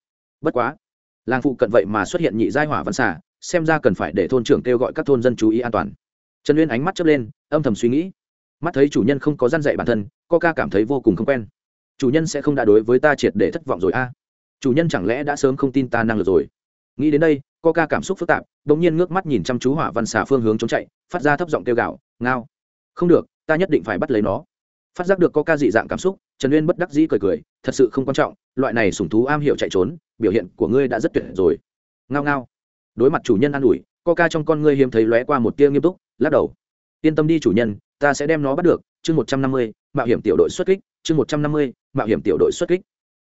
bất quá, làng phụ cận vậy mà xuất hiện nhị giai hỏa văn xả xem ra cần phải để thôn trưởng kêu gọi các thôn dân chú ý an toàn. Trần uyên ánh mắt chớp lên, âm thầm suy nghĩ. Mắt thấy chủ nhân không có gian dạy bản thân, coca cảm thấy vô cùng không quen. Chủ nhân sẽ không đã đối với ta triệt để thất vọng rồi a. Chủ nhân chẳng lẽ đã sớm không tin ta năng lực rồi? Nghĩ đến đây, coca cảm xúc phức tạp đ ỗ n g nhiên ngước mắt nhìn chăm chú hỏa văn xà phương hướng trốn chạy, phát ra thấp giọng kêu gạo ngao! Không được, ta nhất định phải bắt lấy nó. Phát giác được coca dị dạng cảm xúc, trần uyên bất đắc dĩ cười cười, thật sự không quan trọng, loại này sủng thú am hiểu chạy trốn biểu hiện của ngươi đã rất tuyệt rồi. Ngao ngao. Đối mặt chủ nhân an ủi, coca trong con ngươi hiếm thấy lóe qua một tia nghiêm túc, lắc đầu. Yên tâm đi chủ nhân, ta sẽ đem nó bắt được. Chương một trăm năm mươi, mạo hiểm tiểu đội xuất kích. Chương một trăm năm mươi, mạo hiểm tiểu đội xuất kích.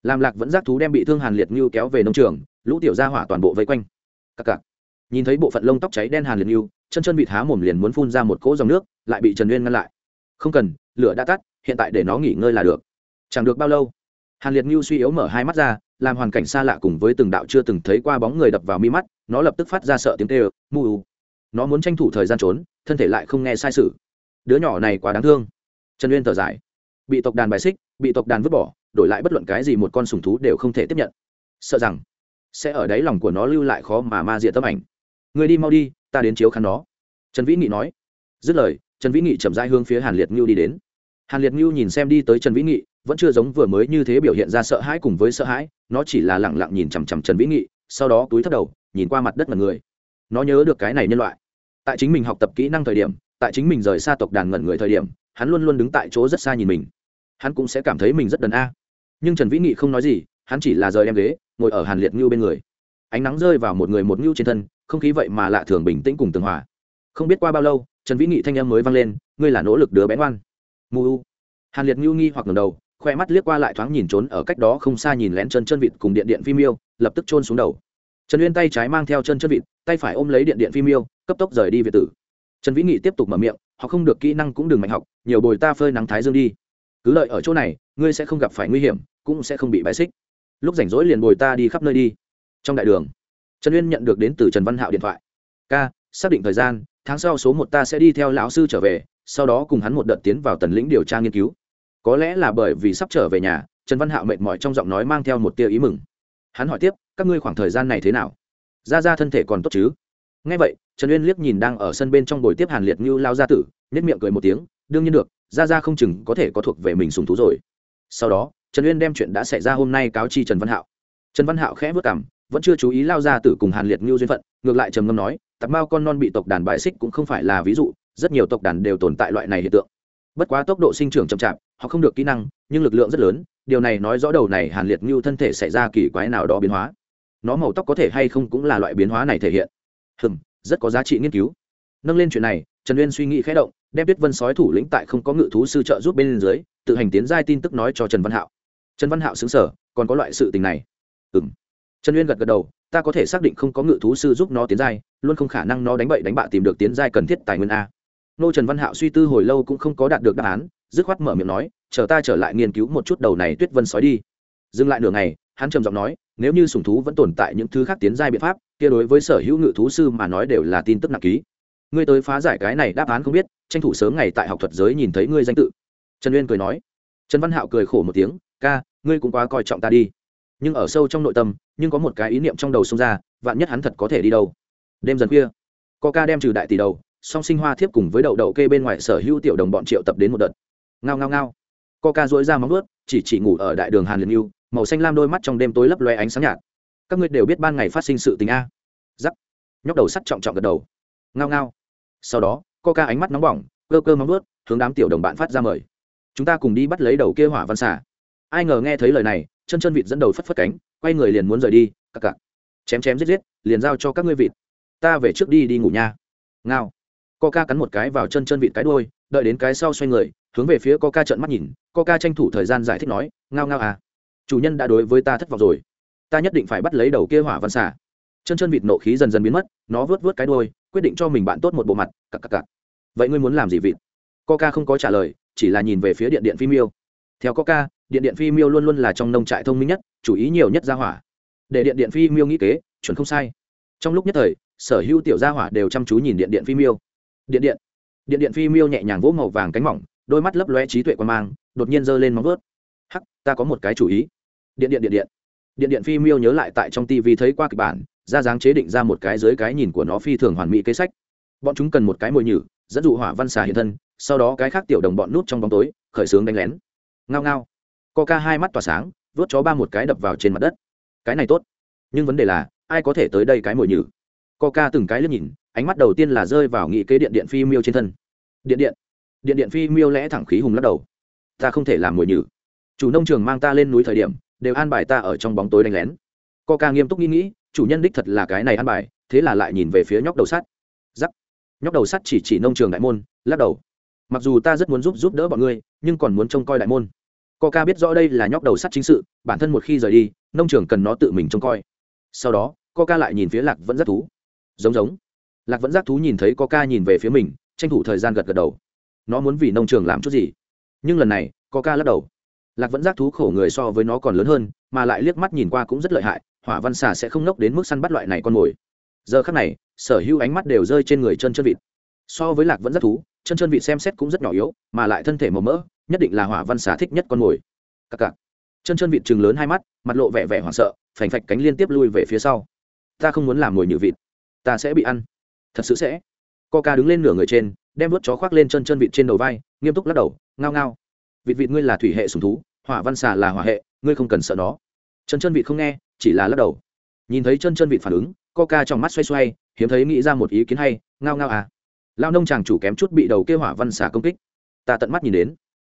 Làm lạc vẫn giác thú đem bị thương hàn liệt như kéo về nông trường, lũ tiểu gia hỏa toàn bộ vây quanh. Cặc cặc nhìn thấy bộ phận lông tóc cháy đen hàn liệt như chân chân vịt há mồm liền muốn phun ra một cỗ dòng nước, lại bị trần uyên ngăn lại. Không cần, lửa đã tắt, hiện tại để nó nghỉ ngơi là được. Chẳng được bao lâu, hàn liệt như suy yếu mở hai mắt ra làm hoàn cảnh xa lạ cùng với từng đạo chưa từng thấy qua bóng người đập vào mi mắt, nó lập tức phát ra sợ tiếng kêu mù nó muốn tranh thủ thời gian trốn, thân thể lại không nghe sai sự. Đứa nhỏ này quá đáng thương. Trần uyên thở dài. Bị tộc đàn bài xích, bị tộc đàn vứt bỏ, đổi lại bất luận cái gì một con sùng thú đều không thể tiếp nhận. Sợ rằng, sẽ ở đáy lòng của nó lưu lại khó mà ma diện tấm ảnh. Người đi mau đi, ta đến chiếu khăn nó. Trần vĩ nghị nói. Dứt lời, trần vĩ nghị chậm rãi hướng phía hàn liệt ngưu đi đến. Hàn liệt ngưu nhìn xem đi tới trần vĩ nghị vẫn chưa giống vừa mới như thế biểu hiện ra sợ hãi cùng với sợ hãi, nó chỉ là lẳng lặng nhìn chằm chằm trần vĩ nghị, sau đó túi thấp đầu, nhìn qua mặt đất mật người. Nó nhớ được cái này nhân loại. Tại chính mình học tập kỹ năng thời điểm, tại chính mình rời xa tộc đàn ngẩn người thời điểm, hắn luôn luôn đứng tại chỗ rất xa nhìn mình. Hắn cũng sẽ cảm thấy mình rất đần a. Nhưng trần vĩ nghị không nói gì, hắn chỉ là rời em ghế, ngồi ở hàn liệt ngưu bên người. Ánh nắng rơi vào một người một ngưu trên thân, không khí vậy mà lạ thường bình tĩnh cùng tường hòa. Không biết qua bao lâu, trần vĩ nghị thanh em mới vang lên, ngươi là nỗ lực đứa bé ngoan. Mù hàn liệt ngưu nghi hoặc ngầm đầu khoe mắt liếc qua lại thoáng nhìn trốn ở cách đó không xa nhìn lén chân chân vịt cùng điện điện phim yêu, lập tức trôn xuống đầu. Trần uyên tay trái mang theo chân chân vịt, tay phải ôm lấy điện điện phim yêu, cấp tốc rời đi việt tử. Trần vĩ nghị tiếp tục mở miệng, họ không được kỹ năng cũng đừng mạnh học, nhiều bồi ta phơi nắng thái dương đi. Cứ lợi ở chỗ này, ngươi sẽ không gặp phải nguy hiểm, cũng sẽ không bị bãi xích. Lúc rảnh rỗi liền bồi ta đi khắp nơi đi. Trong đại đường, trần uyên nhận được đến từ trần văn hạo điện thoại. Ca, xác định thời gian, tháng sau số một ta sẽ đi theo lão sư trở về, sau đó cùng hắn một đợt tiến vào tần lĩnh điều tra nghiên cứu có lẽ là bởi vì sắp trở về nhà, trần văn hạo mệt mỏi trong giọng nói mang theo một tia ý mừng. Hắn hỏi tiếp, các ngươi khoảng thời gian này thế nào? Ra ra thân thể còn tốt chứ? Ngay vậy, trần uyên liếc nhìn đang ở sân bên trong buổi tiếp hàn liệt như lao gia tử nhất miệng cười một tiếng, đương nhiên được, ra ra không chừng có thể có thuộc về mình sùng thú rồi. Sau đó, trần uyên đem chuyện đã xảy ra hôm nay cáo chi trần văn hạo. Trần văn hạo khẽ vất cảm vẫn chưa chú ý lao gia tử cùng hàn liệt như duyên phận, ngược lại trầm ngâm nói, tạp mao con non bị tộc đàn bại xích cũng không phải là ví dụ, rất nhiều tộc đàn đều tồn tại loại này hiện tượng bất quá tốc độ sinh trưởng chậm chạp, họ không được kỹ năng, nhưng lực lượng rất lớn, điều này nói rõ đầu này hàn liệt như thân thể xảy ra kỳ quái nào đó biến hóa. Nó màu tóc có thể hay không cũng là loại biến hóa này thể hiện. Hừm, rất có giá trị nghiên cứu. Nâng lên chuyện này, trần uyên suy nghĩ khẽ động, đem tuyết vân sói thủ lĩnh tại không có ngự thú sư trợ giúp bên dưới, tự hành tiến giai tin tức nói cho trần văn hạo. Trần văn hạo xứng sở, còn có loại sự tình này. Ừ trần uyên gật gật đầu, ta có thể xác định không có ngự thú sư giúp nó tiến giai, luôn không khả năng nó đánh bậy đánh bạ tìm được tiến giai cần thiết tài nguyên a nô trần văn hạo suy tư hồi lâu cũng không có đạt được đáp án, dứt khoát mở miệng nói, chờ ta trở lại nghiên cứu một chút đầu này tuyết vân sói đi. Dừng lại nửa ngày, hắn trầm giọng nói, nếu như sùng thú vẫn tồn tại những thứ khác tiến giai biện pháp, kia đối với sở hữu ngự thú sư mà nói đều là tin tức nặng ký. Ngươi tới phá giải cái này đáp án không biết, tranh thủ sớm ngày tại học thuật giới nhìn thấy ngươi danh tự. Trần uyên cười nói. Trần văn hạo cười khổ một tiếng, ca, ngươi cũng quá coi trọng ta đi. Nhưng ở sâu trong nội tâm, nhưng có một cái ý niệm trong đầu xông ra, vạn nhất hắn thật có thể đi đâu? Đêm dần khuya ca đem trừ đại tỷ đầu song sinh hoa thiếp cùng với đậu đậu kê bên ngoài sở hữu tiểu đồng bọn triệu tập đến một đợt. Ngao ngao ngao. Ca dỗi ra móng ướt chỉ chỉ ngủ ở đại đường hàn liền yêu, màu xanh lam đôi mắt trong đêm tối lấp loe ánh sáng nhạt. Các ngươi đều biết ban ngày phát sinh sự tình a. Giắc nhóc đầu sắt trọng trọng gật đầu. Ngao ngao. Sau đó ca ánh mắt nóng bỏng, cơ cơ móng ướt hướng đám tiểu đồng bạn phát ra mời. Chúng ta cùng đi bắt lấy đầu kia hỏa văn xả ai ngờ nghe thấy lời này, chân chân vịt dẫn đầu phất phất cánh, quay người liền muốn rời đi, cặc cặc. Chém chém giết giết, liền giao cho các ngươi vịt. Ta về trước đi đi ngủ nha. Ngao ca cắn một cái vào chân chân vịt cái đuôi, đợi đến cái sau xoay người, hướng về phía ca trợn mắt nhìn ca tranh thủ thời gian giải thích nói, ngao ngao à chủ nhân đã đối với ta thất vọng rồi. Ta nhất định phải bắt lấy đầu kia hỏa văn xả chân chân vịt nộ khí dần dần biến mất, nó vớt vớt cái đuôi, quyết định cho mình bạn tốt một bộ mặt, cặc cặc cặc. Vậy ngươi muốn làm gì vịt? Coca không có trả lời, chỉ là nhìn về phía điện điện phi miêu theo coca, điện điện phi miêu luôn luôn là trong nông trại thông minh nhất, chủ ý nhiều nhất ra hỏa. Để điện điện phi miêu nghĩ kế, chuẩn không sai. Trong lúc nhất thời, sở hữu tiểu gia hỏa đều chăm chú nhìn điện điện phi miêu điện điện. Điện điện phi miêu nhẹ nhàng vỗ màu vàng cánh mỏng, đôi mắt lấp loe trí tuệ quan mang, đột nhiên giơ lên móng vớt hắc, ta có một cái chủ ý. Điện điện điện điện. Điện điện phi miêu nhớ lại tại trong tv thấy qua kịch bản, ra dáng chế định ra một cái dưới cái nhìn của nó phi thường hoàn mỹ kế sách. Bọn chúng cần một cái mồi nhử, dẫn dụ hỏa văn xà hiện thân, sau đó cái khác tiểu đồng bọn nút trong bóng tối, khởi xướng đánh lén. Ngao ngao. Ca hai mắt tỏa sáng, vớt chó ba một cái đập vào trên mặt đất. Cái này tốt. Nhưng vấn đề là, ai có thể tới đây cái mồi nhử? Ca từng cái liếc nhìn ánh mắt đầu tiên là rơi vào nghị kế điện điện phi miêu trên thân. Điện điện điện điện phi miêu lẽ thẳng khí hùng lắc đầu. Ta không thể làm mồi nhử. Chủ nông trường mang ta lên núi thời điểm, đều an bài ta ở trong bóng tối đánh lén. Co ca nghiêm túc nghĩ nghĩ, chủ nhân đích thật là cái này an bài, thế là lại nhìn về phía nhóc đầu sắt. Giắc. Nhóc đầu sắt chỉ chỉ nông trường đại môn, lắc đầu. Mặc dù ta rất muốn giúp giúp đỡ bọn ngươi, nhưng còn muốn trông coi đại môn. Co ca biết rõ đây là nhóc đầu sắt chính sự, bản thân một khi rời đi, nông trường cần nó tự mình trông coi. Sau đó, co ca lại nhìn phía lạc vẫn rất thú. Giống giống lạc vẫn giác thú nhìn thấy có ca nhìn về phía mình, tranh thủ thời gian gật gật đầu. Nó muốn vì nông trường làm chút gì? Nhưng lần này có ca lắc đầu. Lạc vẫn giác thú khổ người so với nó còn lớn hơn, mà lại liếc mắt nhìn qua cũng rất lợi hại, hỏa văn xà sẽ không nốc đến mức săn bắt loại này con mồi. Giờ khắc này, sở hữu ánh mắt đều rơi trên người chân chân vịt. So với lạc vẫn giác thú, chân chân vịt xem xét cũng rất nhỏ yếu, mà lại thân thể màu mỡ, nhất định là hỏa văn xà thích nhất con mồi. Cặc cặc. Chân chân vịt chừng lớn hai mắt, mặt lộ vẻ vẻ hoảng sợ, phành phạch cánh liên tiếp lui về phía sau. Ta không muốn làm mồi nhự vịt. Ta sẽ bị ăn thật sự sẽ. Ca đứng lên nửa người trên, đem vớt chó khoác lên chân chân vịt trên đầu vai, nghiêm túc lắc đầu, ngao ngao. Vịt vịt ngươi là thủy hệ sùng thú, hỏa văn xà là hỏa hệ, ngươi không cần sợ nó. Chân chân vịt không nghe, chỉ là lắc đầu. Nhìn thấy chân chân vịt phản ứng ca trong mắt xoay xoay, hiếm thấy nghĩ ra một ý kiến hay, ngao ngao à. Lao nông chàng chủ kém chút bị đầu kêu hỏa văn xà công kích. Ta tận mắt nhìn đến.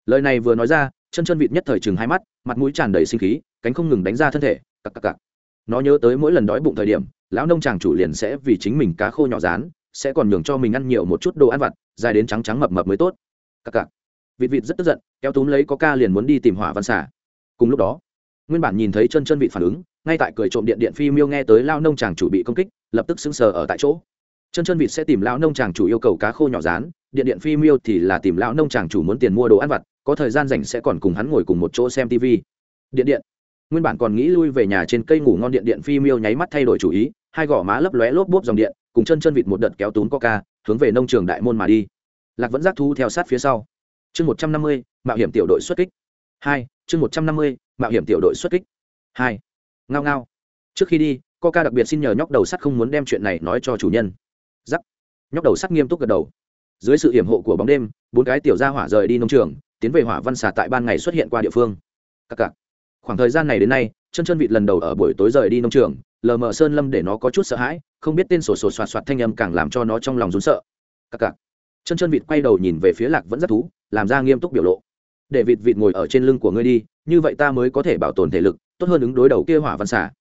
Lời này vừa nói ra, chân chân vịt nhất thời chừng hai mắt, mặt mũi tràn đầy sinh khí, cánh không ngừng đánh ra thân thể, cặc cặc cặc. Nó nhớ tới mỗi lần đói bụng thời điểm lão nông chàng chủ liền sẽ vì chính mình cá khô nhỏ rán, sẽ còn nhường cho mình ăn nhiều một chút đồ ăn vặt, dài đến trắng trắng mập mập mới tốt. Cặc cặc. Vịt vịt rất tức giận, kéo túm lấy có ca liền muốn đi tìm hỏa văn xả cùng lúc đó, nguyên bản nhìn thấy chân chân vịt phản ứng, ngay tại cười trộm điện điện phi miêu nghe tới lao nông chàng chủ bị công kích, lập tức sững sờ ở tại chỗ. Chân chân vịt sẽ tìm lão nông chàng chủ yêu cầu cá khô nhỏ rán, điện điện phi miêu thì là tìm lão nông chàng chủ muốn tiền mua đồ ăn vặt, có thời gian rảnh sẽ còn cùng hắn ngồi cùng một chỗ xem tv điện điện nguyên bản còn nghĩ lui về nhà trên cây ngủ ngon điện điện phi miêu nháy mắt thay đổi chủ ý, hai gò má lấp lóe lốp bốp dòng điện, cùng chân chân vịt một đợt kéo tún coca, hướng về nông trường đại môn mà đi. Lạc vẫn giác thu theo sát phía sau. Chương một trăm năm mươi, mạo hiểm tiểu đội xuất kích. Hai, chương một trăm năm mươi, mạo hiểm tiểu đội xuất kích. Hai, ngao ngao. Trước khi đi, coca đặc biệt xin nhờ nhóc đầu sắt không muốn đem chuyện này nói cho chủ nhân. Giắc. Nhóc đầu sắt nghiêm túc gật đầu. Dưới sự hiểm hộ của bóng đêm, bốn cái tiểu gia hỏa rời đi nông trường, tiến về hỏa văn xà tại ban ngày xuất hiện qua địa phương. Cặc cặc khoảng thời gian này đến nay chân chân vịt lần đầu ở buổi tối rời đi nông trường, lờ mờ sơn lâm để nó có chút sợ hãi, không biết tên sổ sổ soạt soạt thanh âm càng làm cho nó trong lòng rún sợ. Cặc cặc. Chân chân vịt quay đầu nhìn về phía lạc vẫn rất thú, làm ra nghiêm túc biểu lộ. Để vịt vịt ngồi ở trên lưng của ngươi đi, như vậy ta mới có thể bảo tồn thể lực, tốt hơn ứng đối đầu kia hỏa văn xả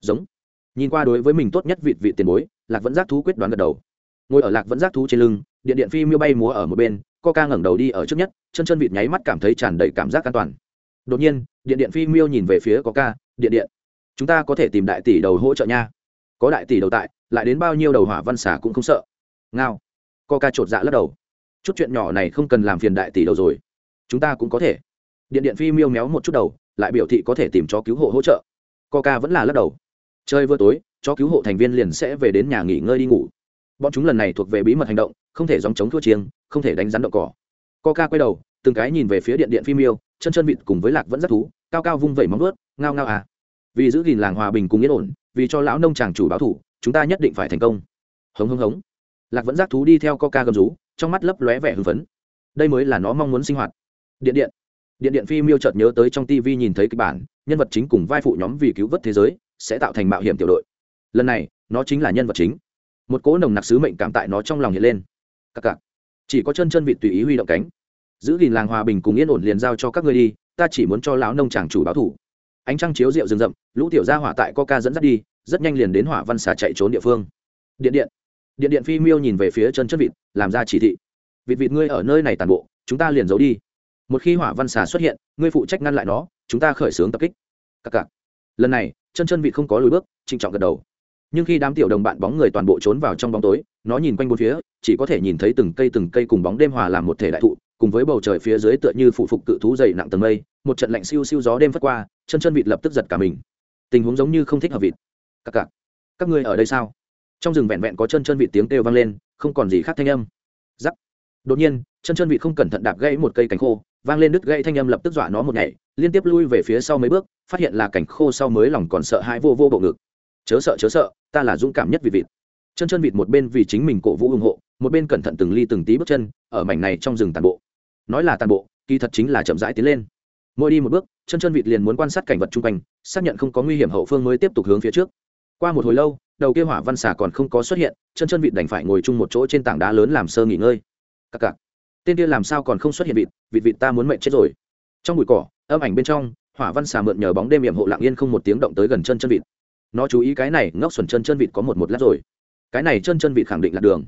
giống. Nhìn qua đối với mình tốt nhất vịt vịt tiền bối, lạc vẫn giác thú quyết đoán gật đầu. Ngồi ở lạc vẫn giác thú trên lưng, điện điện phi miêu bay múa ở một bên, co ca ngẩng đầu đi ở trước nhất chân chân vịt nháy mắt cảm thấy tràn đầy cảm giác an toàn. Đột nhiên điện điện phi miêu nhìn về phía có ca, điện điện, chúng ta có thể tìm đại tỷ đầu hỗ trợ nha. Có đại tỷ đầu tại, lại đến bao nhiêu đầu hỏa văn xả cũng không sợ. Ngao. Co ca chột dạ lắc đầu. Chút chuyện nhỏ này không cần làm phiền đại tỷ đầu rồi. Chúng ta cũng có thể. Điện điện phi miêu méo một chút đầu, lại biểu thị có thể tìm cho cứu hộ hỗ trợ. Co ca vẫn là lắc đầu. Chơi vừa tối cho cứu hộ thành viên liền sẽ về đến nhà nghỉ ngơi đi ngủ. Bọn chúng lần này thuộc về bí mật hành động, không thể dòng chống thua chiêng, không thể đánh rắn đậu cỏ. Co ca quay đầu, từng cái nhìn về phía điện điện phi miêu, chân chân vịt cùng với lạc vẫn rất thú cao cao vung vẩy móng vuốt, ngao ngao à. Vì giữ gìn làng hòa bình cùng yên ổn vì cho lão nông tràng chủ báo thủ chúng ta nhất định phải thành công. Hống hống hống. Lạc vẫn giác thú đi theo coca gầm rú trong mắt lấp lóe vẻ hưng phấn. Đây mới là nó mong muốn sinh hoạt. Điện điện. Điện điện phi miêu chợt nhớ tới trong tv nhìn thấy kịch bản nhân vật chính cùng vai phụ nhóm vì cứu vớt thế giới sẽ tạo thành mạo hiểm tiểu đội. Lần này nó chính là nhân vật chính. Một cỗ nồng nặc sứ mệnh cảm tại nó trong lòng hiện lên. Cặc cặc. Chỉ có chân chân vịt tùy ý huy động cánh. Giữ gìn làng hòa bình cùng yên ổn liền giao cho các ngươi đi ta chỉ muốn cho lão nông chàng chủ báo thủ. Ánh trăng chiếu rượu rừng rậm, lũ tiểu gia hỏa tại coca dẫn dắt đi, rất nhanh liền đến hỏa văn xà chạy trốn địa phương. Điện điện điện điện phi miêu nhìn về phía chân chân vịt, làm ra chỉ thị. Vịt vịt ngươi ở nơi này tàn bộ, chúng ta liền giấu đi. Một khi hỏa văn xà xuất hiện, ngươi phụ trách ngăn lại nó, chúng ta khởi xướng tập kích. Cặc cặc. Lần này, chân chân vịt không có lùi bước, trịnh trọng gật đầu. Nhưng khi đám tiểu đồng bạn bóng người toàn bộ trốn vào trong bóng tối, nó nhìn quanh bốn phía, chỉ có thể nhìn thấy từng cây từng cây cùng bóng đêm hòa làm một thể đại thụ cùng với bầu trời phía dưới tựa như phụ phục cự thú dày nặng tầng mây, một trận lạnh siêu siêu gió đêm phất qua, chân chân vịt lập tức giật cả mình. Tình huống giống như không thích hợp vịt. Cặc cặc các ngươi ở đây sao? Trong rừng vẹn vẹn có chân chân vịt tiếng kêu vang lên, không còn gì khác thanh âm. Giắc đột nhiên, chân chân vịt không cẩn thận đạp gãy một cây cánh khô, vang lên đứt gãy thanh âm lập tức dọa nó một nhảy, liên tiếp lui về phía sau mấy bước, phát hiện là cảnh khô sau mới lòng còn sợ hãi vô vô bộ ngực. Chớ sợ chớ sợ, ta là dũng cảm nhất vì vịt. Chân chân vịt một bên vì chính mình cổ vũ ủng hộ, một bên cẩn thận từng ly từng tí bước chân, ở mảnh này trong rừng tàn bộ nói là tàn bộ, kỳ thật chính là chậm rãi tiến lên. Mỗi đi một bước, chân chân vịt liền muốn quan sát cảnh vật chung quanh, xác nhận không có nguy hiểm hậu phương mới tiếp tục hướng phía trước. Qua một hồi lâu, đầu kia hỏa văn xà còn không có xuất hiện, chân chân vịt đành phải ngồi chung một chỗ trên tảng đá lớn làm sơ nghỉ ngơi. Cặc cặc. Tên kia làm sao còn không xuất hiện vịt vịt vịt ta muốn mệnh chết rồi. Trong bụi cỏ, âm ảnh bên trong, hỏa văn xà mượn nhờ bóng đêm hiểm hộ lặng yên không một tiếng động tới gần chân chân vịt. Nó chú ý cái này, ngốc xuẩn chân chân vịt có một một lát rồi. Cái này chân chân vịt khẳng định là đường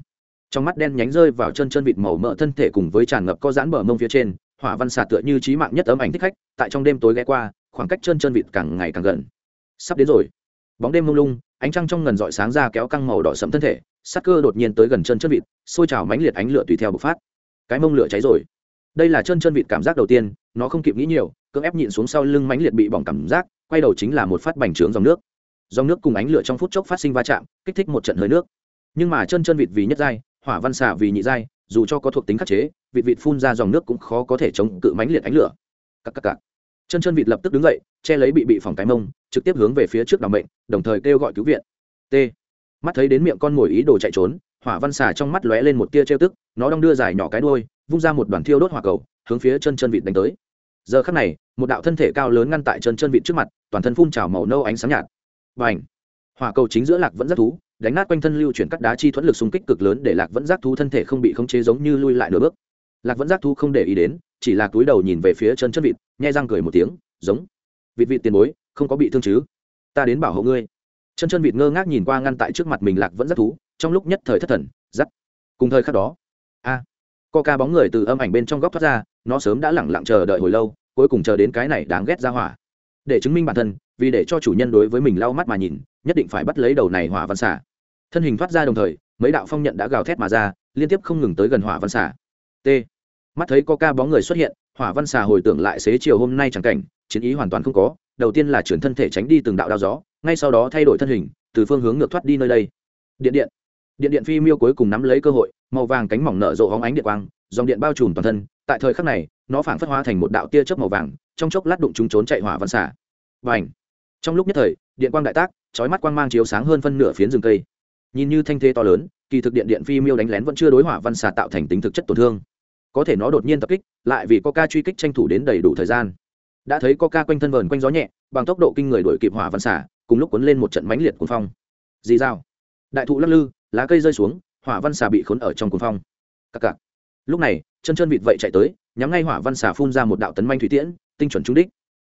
trong mắt đen nhánh rơi vào chân chân vịt màu mỡ thân thể cùng với tràn ngập có giãn bờ mông phía trên, hỏa văn xà tựa như trí mạng nhất ấm ảnh thích khách, tại trong đêm tối ghé qua, khoảng cách chân chân vịt càng ngày càng gần. Sắp đến rồi. Bóng đêm mông lung, ánh trăng trong ngần dọi sáng ra kéo căng màu đỏ sẫm thân thể, sắc cơ đột nhiên tới gần chân chân vịt xôi trào mãnh liệt ánh lửa tùy theo bộc phát. Cái mông lửa cháy rồi. Đây là chân chân vịt cảm giác đầu tiên, nó không kịp nghĩ nhiều, cưỡng ép nhịn xuống sau lưng mãnh liệt bị bỏng cảm giác, quay đầu chính là một phát bành trướng dòng nước. Dòng nước cùng ánh lửa trong phút chốc phát sinh va chạm, kích thích một trận hơi nước. Nhưng mà chân chân vịt vì nhất giai hỏa văn xạ vì nhị giai dù cho có thuộc tính khắc chế vịt vịt phun ra dòng nước cũng khó có thể chống cự mãnh liệt ánh lửa. Cắc cắc cắc. chân chân vịt lập tức đứng dậy che lấy bị bị phòng cái mông trực tiếp hướng về phía trước đ mệnh, đồng thời kêu gọi cứu viện. T. Mắt thấy đến miệng con mồi ý đồ chạy trốn hỏa văn Xả trong mắt lóe lên một tia trêu tức nó đong đưa dài nhỏ cái đôi vung ra một đoàn thiêu đốt hỏa cầu hướng phía chân chân vịt đánh tới. Giờ khắc này một đạo thân thể cao lớn ngăn tại chân chân vịt trước mặt toàn thân phun trào màu nâu ánh sáng nhạt. Và ảnh hỏa cầu chính giữa lạc vẫn rất thú đánh nát quanh thân lưu chuyển cắt đá chi thuẫn lực xung kích cực lớn để lạc vẫn giác thú thân thể không bị khống chế giống như lui lại nửa bước. Lạc vẫn giác thú không để ý đến chỉ là túi đầu nhìn về phía chân chân vịt nhai răng cười một tiếng giống. Vịt vịt tiền bối không có bị thương chứ? Ta đến bảo hộ ngươi. Chân chân vịt ngơ ngác nhìn qua ngăn tại trước mặt mình lạc vẫn giác thú trong lúc nhất thời thất thần giắt cùng thời khắc đó a à, co ca bóng người từ âm ảnh bên trong góc thoát ra nó sớm đã lẳng lặng chờ đợi hồi lâu cuối cùng chờ đến cái này đáng ghét ra hỏa để chứng minh bản thân, vì để cho chủ nhân đối với mình lau mắt mà nhìn, nhất định phải bắt lấy đầu này hỏa văn xả thân hình thoát ra đồng thời, mấy đạo phong nhận đã gào thét mà ra, liên tiếp không ngừng tới gần hỏa văn xả t. Mắt thấy có ca bóng người xuất hiện, hỏa văn xà hồi tưởng lại xế chiều hôm nay chẳng cảnh, chiến ý hoàn toàn không có, đầu tiên là chuyển thân thể tránh đi từng đạo đao gió, ngay sau đó thay đổi thân hình, từ phương hướng ngược thoát đi nơi đây. Điện điện. Điện điện phi miêu cuối cùng nắm lấy cơ hội, màu vàng cánh mỏng nở rộ hóng ánh điện quang, dòng điện bao trùm toàn thân, tại thời khắc này nó phảng phất hóa thành một đạo tia chớp màu vàng, trong chốc lát đụng chúng trốn chạy hỏa văn xả và ảnh trong lúc nhất thời, điện quang đại tác, chói mắt quang mang chiếu sáng hơn phân nửa phiến rừng cây. Nhìn như thanh thế to lớn, kỳ thực điện điện phi miêu đánh lén vẫn chưa đối hỏa văn xà tạo thành tính thực chất tổn thương. Có thể nó đột nhiên tập kích, lại vì coca truy kích tranh thủ đến đầy đủ thời gian. Đã thấy coca quanh thân vờn quanh gió nhẹ, bằng tốc độ kinh người đuổi kịp hỏa văn xả cùng lúc cuốn lên một trận mãnh liệt cuồng phong. Dì dao đại thụ lắc lư, lá cây rơi xuống, hỏa văn xà bị khốn ở trong cuồng phong. Cặc cặc! Lúc này, chân chân vịt vậy chạy tới nhắm ngay hỏa văn xà phun ra một đạo tấn manh thủy tiễn, tinh chuẩn trúng đích.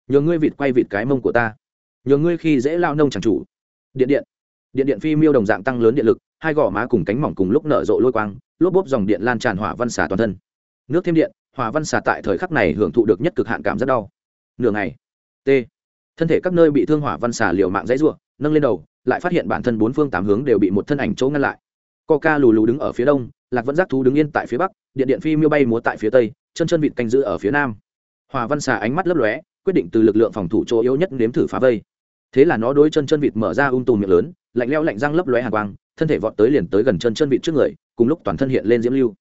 Nhờ ngươi vịt quay vịt cái mông của ta. Nhờ ngươi khi dễ lao nông chẳng chủ. Điện điện. Điện điện phi miêu đồng dạng tăng lớn điện lực, hai gò má cùng cánh mỏng cùng lúc nở rộ lôi quang, lốp bốp dòng điện lan tràn hỏa văn xà toàn thân. Nước thêm điện, hỏa văn xà tại thời khắc này hưởng thụ được nhất cực hạn cảm rất đau. Nửa ngày, t. Thân thể các nơi bị thương hỏa văn xà liều mạng dãy ruộng nâng lên đầu, lại phát hiện bản thân bốn phương tám hướng đều bị một thân ảnh chỗ ngăn lại. Coca lù lù đứng ở phía đông, lạc vẫn giác thú đứng yên tại phía bắc, điện điện phi miêu bay múa tại phía tây chân chân vịt canh giữ ở phía nam. Hòa văn xà ánh mắt lấp lóe, quyết định từ lực lượng phòng thủ chỗ yếu nhất nếm thử phá vây. Thế là nó đối chân chân vịt mở ra ung tùm miệng lớn, lạnh leo lạnh răng lấp lóe hàng quang, thân thể vọt tới liền tới gần chân chân vịt trước người, cùng lúc toàn thân hiện lên diễm lưu.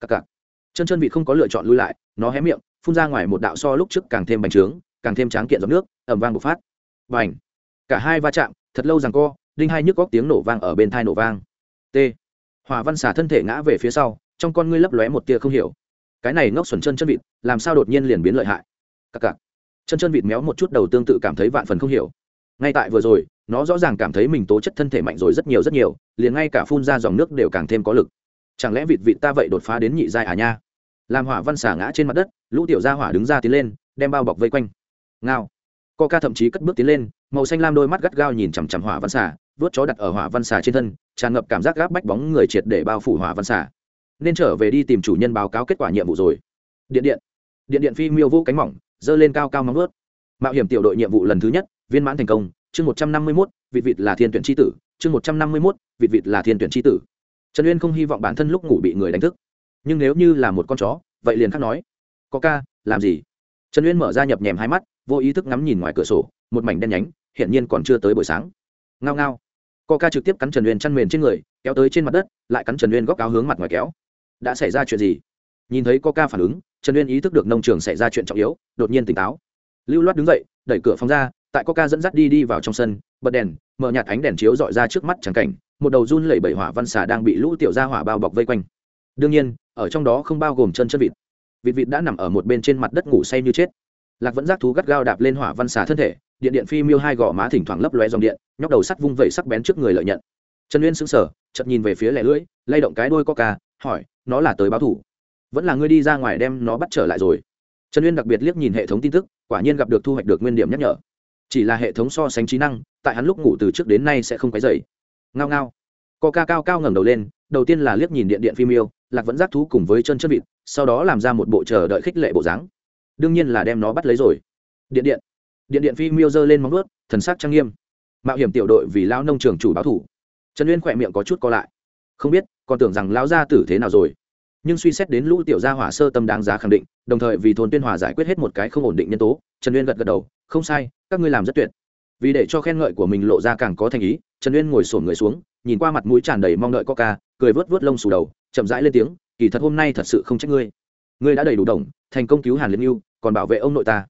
Cặc cặc. Chân chân vịt không có lựa chọn lui lại, nó hé miệng, phun ra ngoài một đạo so lúc trước càng thêm bành trướng, càng thêm tráng kiện giọt nước ẩm vang bộc phát. Và h cả hai va chạm, thật lâu rằng co, đinh hai nhức góc tiếng nổ vang ở bên thai nổ vang. T. Hòa văn xà thân thể ngã về phía sau, trong con ngươi lấp lóe một tia không hiểu cái này ngốc xuẩn chân chân vịt, làm sao đột nhiên liền biến lợi hại? Cặc cặc. Chân chân vịt méo một chút đầu tương tự cảm thấy vạn phần không hiểu. Ngay tại vừa rồi, nó rõ ràng cảm thấy mình tố chất thân thể mạnh rồi rất nhiều rất nhiều, liền ngay cả phun ra dòng nước đều càng thêm có lực. Chẳng lẽ vịt vịt ta vậy đột phá đến nhị giai à nha? Làm hỏa văn xả ngã trên mặt đất, lũ tiểu gia hỏa đứng ra tiến lên, đem bao bọc vây quanh. Ngao. Co ca thậm chí cất bước tiến lên, màu xanh lam đôi mắt gắt gao nhìn chằm chằm hỏa văn xả vớt chó đặt ở hỏa văn xả trên thân, tràn ngập cảm giác gáp bách bóng người triệt để bao phủ hỏa văn xả nên trở về đi tìm chủ nhân báo cáo kết quả nhiệm vụ rồi. Điện điện. Điện điện phi miêu vũ cánh mỏng dơ lên cao cao móng vớt mạo hiểm tiểu đội nhiệm vụ lần thứ nhất, viên mãn thành công, chương một trăm năm mươi mốt, vịt vịt là thiên tuyển tri tử, chương một trăm năm mươi mốt, vịt vịt là thiên tuyển tri tử. Trần uyên không hy vọng bản thân lúc ngủ bị người đánh thức. Nhưng nếu như là một con chó, vậy liền khắc nói. Có ca, làm gì? Trần uyên mở ra nhập nhèm hai mắt, vô ý thức ngắm nhìn ngoài cửa sổ, một mảnh đen nhánh hiện nhiên còn chưa tới buổi sáng. Ngao ngao. Co ca trực tiếp cắn trần uyên chăn mền trên người, kéo tới trên mặt đất, lại cắn trần uyên góc áo hướng mặt ngoài kéo đã xảy ra chuyện gì? Nhìn thấy có ca phản ứng, trần uyên ý thức được nông trường xảy ra chuyện trọng yếu, đột nhiên tỉnh táo. Lưu loát đứng dậy, đẩy cửa phòng ra, tại có ca dẫn dắt đi đi vào trong sân, bật đèn, mở nhạt ánh đèn chiếu dọi ra trước mắt trắng cảnh, một đầu run lẩy bẩy hỏa văn xà đang bị lũ tiểu gia hỏa bao bọc vây quanh. Đương nhiên, ở trong đó không bao gồm chân chân vịt. Vịt vịt đã nằm ở một bên trên mặt đất ngủ say như chết. Lạc vẫn giác thú gắt gao đạp lên hỏa văn xà thân thể, điện điện phi miêu hai gò má thỉnh thoảng lấp loe dòng điện, nhóc đầu sắt vung vẩy sắc bén trước người lợi nhận. Trần uyên sững sờ, chợt nhìn về phía lẻ lưỡi, lay động cái đôi coca hỏi nó là tới báo thủ. Vẫn là ngươi đi ra ngoài đem nó bắt trở lại rồi. Trần uyên đặc biệt liếc nhìn hệ thống tin tức, quả nhiên gặp được thu hoạch được nguyên điểm nhắc nhở. Chỉ là hệ thống so sánh trí năng, tại hắn lúc ngủ từ trước đến nay sẽ không quấy dày ngao ngao. Coca cao cao ngẩng đầu lên, đầu tiên là liếc nhìn điện điện phim yêu, lạc vẫn giác thú cùng với chân chân vịt, sau đó làm ra một bộ chờ đợi khích lệ bộ dáng. Đương nhiên là đem nó bắt lấy rồi. Điện điện. Điện điện phim yêu giơ lên móng ướt thần sắc trang nghiêm. Mạo hiểm tiểu đội vì lao nông trường chủ báo thủ. Trần uyên khỏe miệng có chút co lại không biết, còn tưởng rằng lão gia tử thế nào rồi. Nhưng suy xét đến lũ tiểu gia hỏa sơ tâm đáng giá khẳng định, đồng thời vì thôn tuyên hòa giải quyết hết một cái không ổn định nhân tố, trần uyên gật gật đầu, không sai, các ngươi làm rất tuyệt. Vì để cho khen ngợi của mình lộ ra càng có thành ý, trần uyên ngồi sổn người xuống, nhìn qua mặt mũi tràn đầy mong đợi coca, cười vớt vớt lông xù đầu, chậm rãi lên tiếng, kỳ thật hôm nay thật sự không trách ngươi. Ngươi đã đầy đủ đồng, thành công cứu hàn liên yêu còn bảo vệ ông nội ta.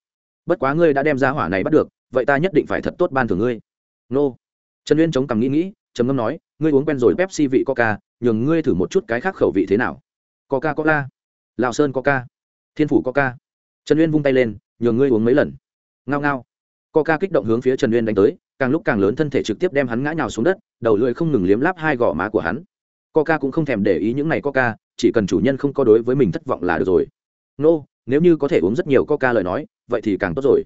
Bất quá ngươi đã đem ra hỏa này bắt được, vậy ta nhất định phải thật tốt ban thưởng ngươi. Nô. Trần uyên chống cằm nghĩ nghĩ trầm ngâm nói, ngươi uống quen rồi pepsi vị coca, nhường ngươi thử một chút cái khác khẩu vị thế nào? Coca cola lào sơn coca. Thiên phủ coca. Trần uyên vung tay lên, nhường ngươi uống mấy lần. Ngao ngao. Coca kích động hướng phía trần uyên đánh tới, càng lúc càng lớn thân thể trực tiếp đem hắn ngã nhào xuống đất, đầu lưỡi không ngừng liếm láp hai gò má của hắn. Coca cũng không thèm để ý những này coca, chỉ cần chủ nhân không có đối với mình thất vọng là được rồi. Nô, nếu như có thể uống rất nhiều coca lời nói, vậy thì càng tốt rồi.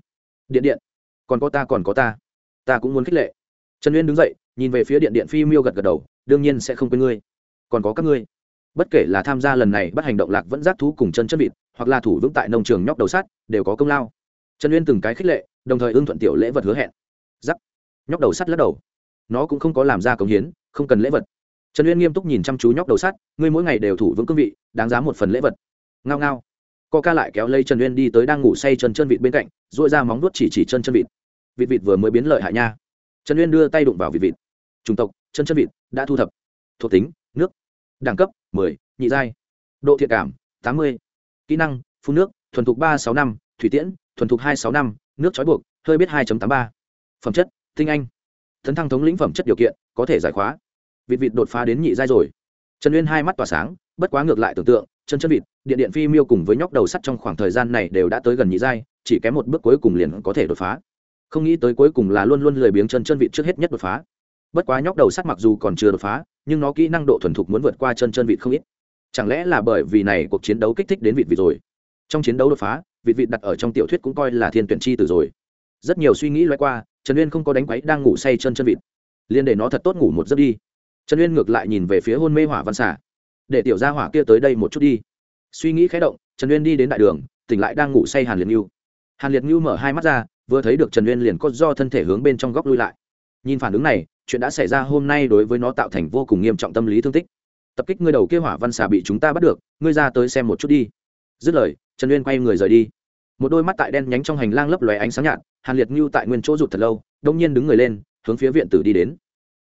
Điện điện, còn có ta còn có ta ta cũng muốn khích lệ. Trần uyên đứng dậy nhìn về phía điện điện phi miêu gật gật đầu, đương nhiên sẽ không quên ngươi. Còn có các ngươi. Bất kể là tham gia lần này bắt hành động lạc vẫn giác thú cùng chân chân vịt, hoặc là thủ vững tại nông trường nhóc đầu sát đều có công lao. Trần uyên từng cái khích lệ, đồng thời ưng thuận tiểu lễ vật hứa hẹn. Giắc. Nhóc đầu sắt lắc đầu. Nó cũng không có làm ra cống hiến, không cần lễ vật. Trần uyên nghiêm túc nhìn chăm chú nhóc đầu sắt, ngươi mỗi ngày đều thủ vững cương vị, đáng giá một phần lễ vật. Ngao ngao. Co ca lại kéo lấy trần uyên đi tới đang ngủ say chân chân vịt bên cạnh dội ra móng nuốt chỉ chỉ chân chân vịt. Vịt vịt vừa mới biến lợi hại nha. Trần uyên đưa tay đụng vào vịt vịt chủng tộc chân chân vịt đã thu thập. Thuộc tính nước. Đẳng cấp 10, nhị giai. Độ thiện cảm 80. kỹ năng phun nước thuần thục 365, thủy tiễn thuần thục 265, nước trói buộc hơi biết 2.83. phẩm chất tinh anh. Tấn thăng thống lĩnh phẩm chất điều kiện có thể giải khóa. Vịt vịt đột phá đến nhị giai rồi. Trần uyên hai mắt tỏa sáng bất quá ngược lại tưởng tượng chân chân vịt điện điện phi miêu cùng với nhóc đầu sắt trong khoảng thời gian này đều đã tới gần nhị giai chỉ kém một bước cuối cùng liền có thể đột phá. Không nghĩ tới cuối cùng là luôn luôn lười biếng chân chân vịt trước hết nhất đột phá bất quá nhóc đầu sắt mặc dù còn chưa đột phá, nhưng nó kỹ năng độ thuần thục muốn vượt qua chân chân vịt không ít. Chẳng lẽ là bởi vì này cuộc chiến đấu kích thích đến vịt vịt rồi? Trong chiến đấu đột phá, vịt vịt đặt ở trong tiểu thuyết cũng coi là thiên tuyển chi từ rồi. Rất nhiều suy nghĩ loay qua, trần uyên không có đánh quáy đang ngủ say chân chân vịt. Liền để nó thật tốt ngủ một giấc đi. Trần uyên ngược lại nhìn về phía hôn mê hỏa văn xả để tiểu gia hỏa kia tới đây một chút đi. Suy nghĩ khé động, trần uyên đi đến đại đường, tỉnh lại đang ngủ say hàn liệt ngưu. Hàn liệt ngưu mở hai mắt ra, vừa thấy được trần uyên liền có do thân thể hướng bên trong góc lui lại nhìn phản ứng này, chuyện đã xảy ra hôm nay đối với nó tạo thành vô cùng nghiêm trọng tâm lý thương tích. Tập kích ngươi đầu kia hỏa văn xà bị chúng ta bắt được, ngươi ra tới xem một chút đi. Dứt lời, trần uyên quay người rời đi. Một đôi mắt tại đen nhánh trong hành lang lấp lóe ánh sáng nhạt, hàn liệt ngưu tại nguyên chỗ rụt thật lâu, đông nhiên đứng người lên, hướng phía viện tử đi đến.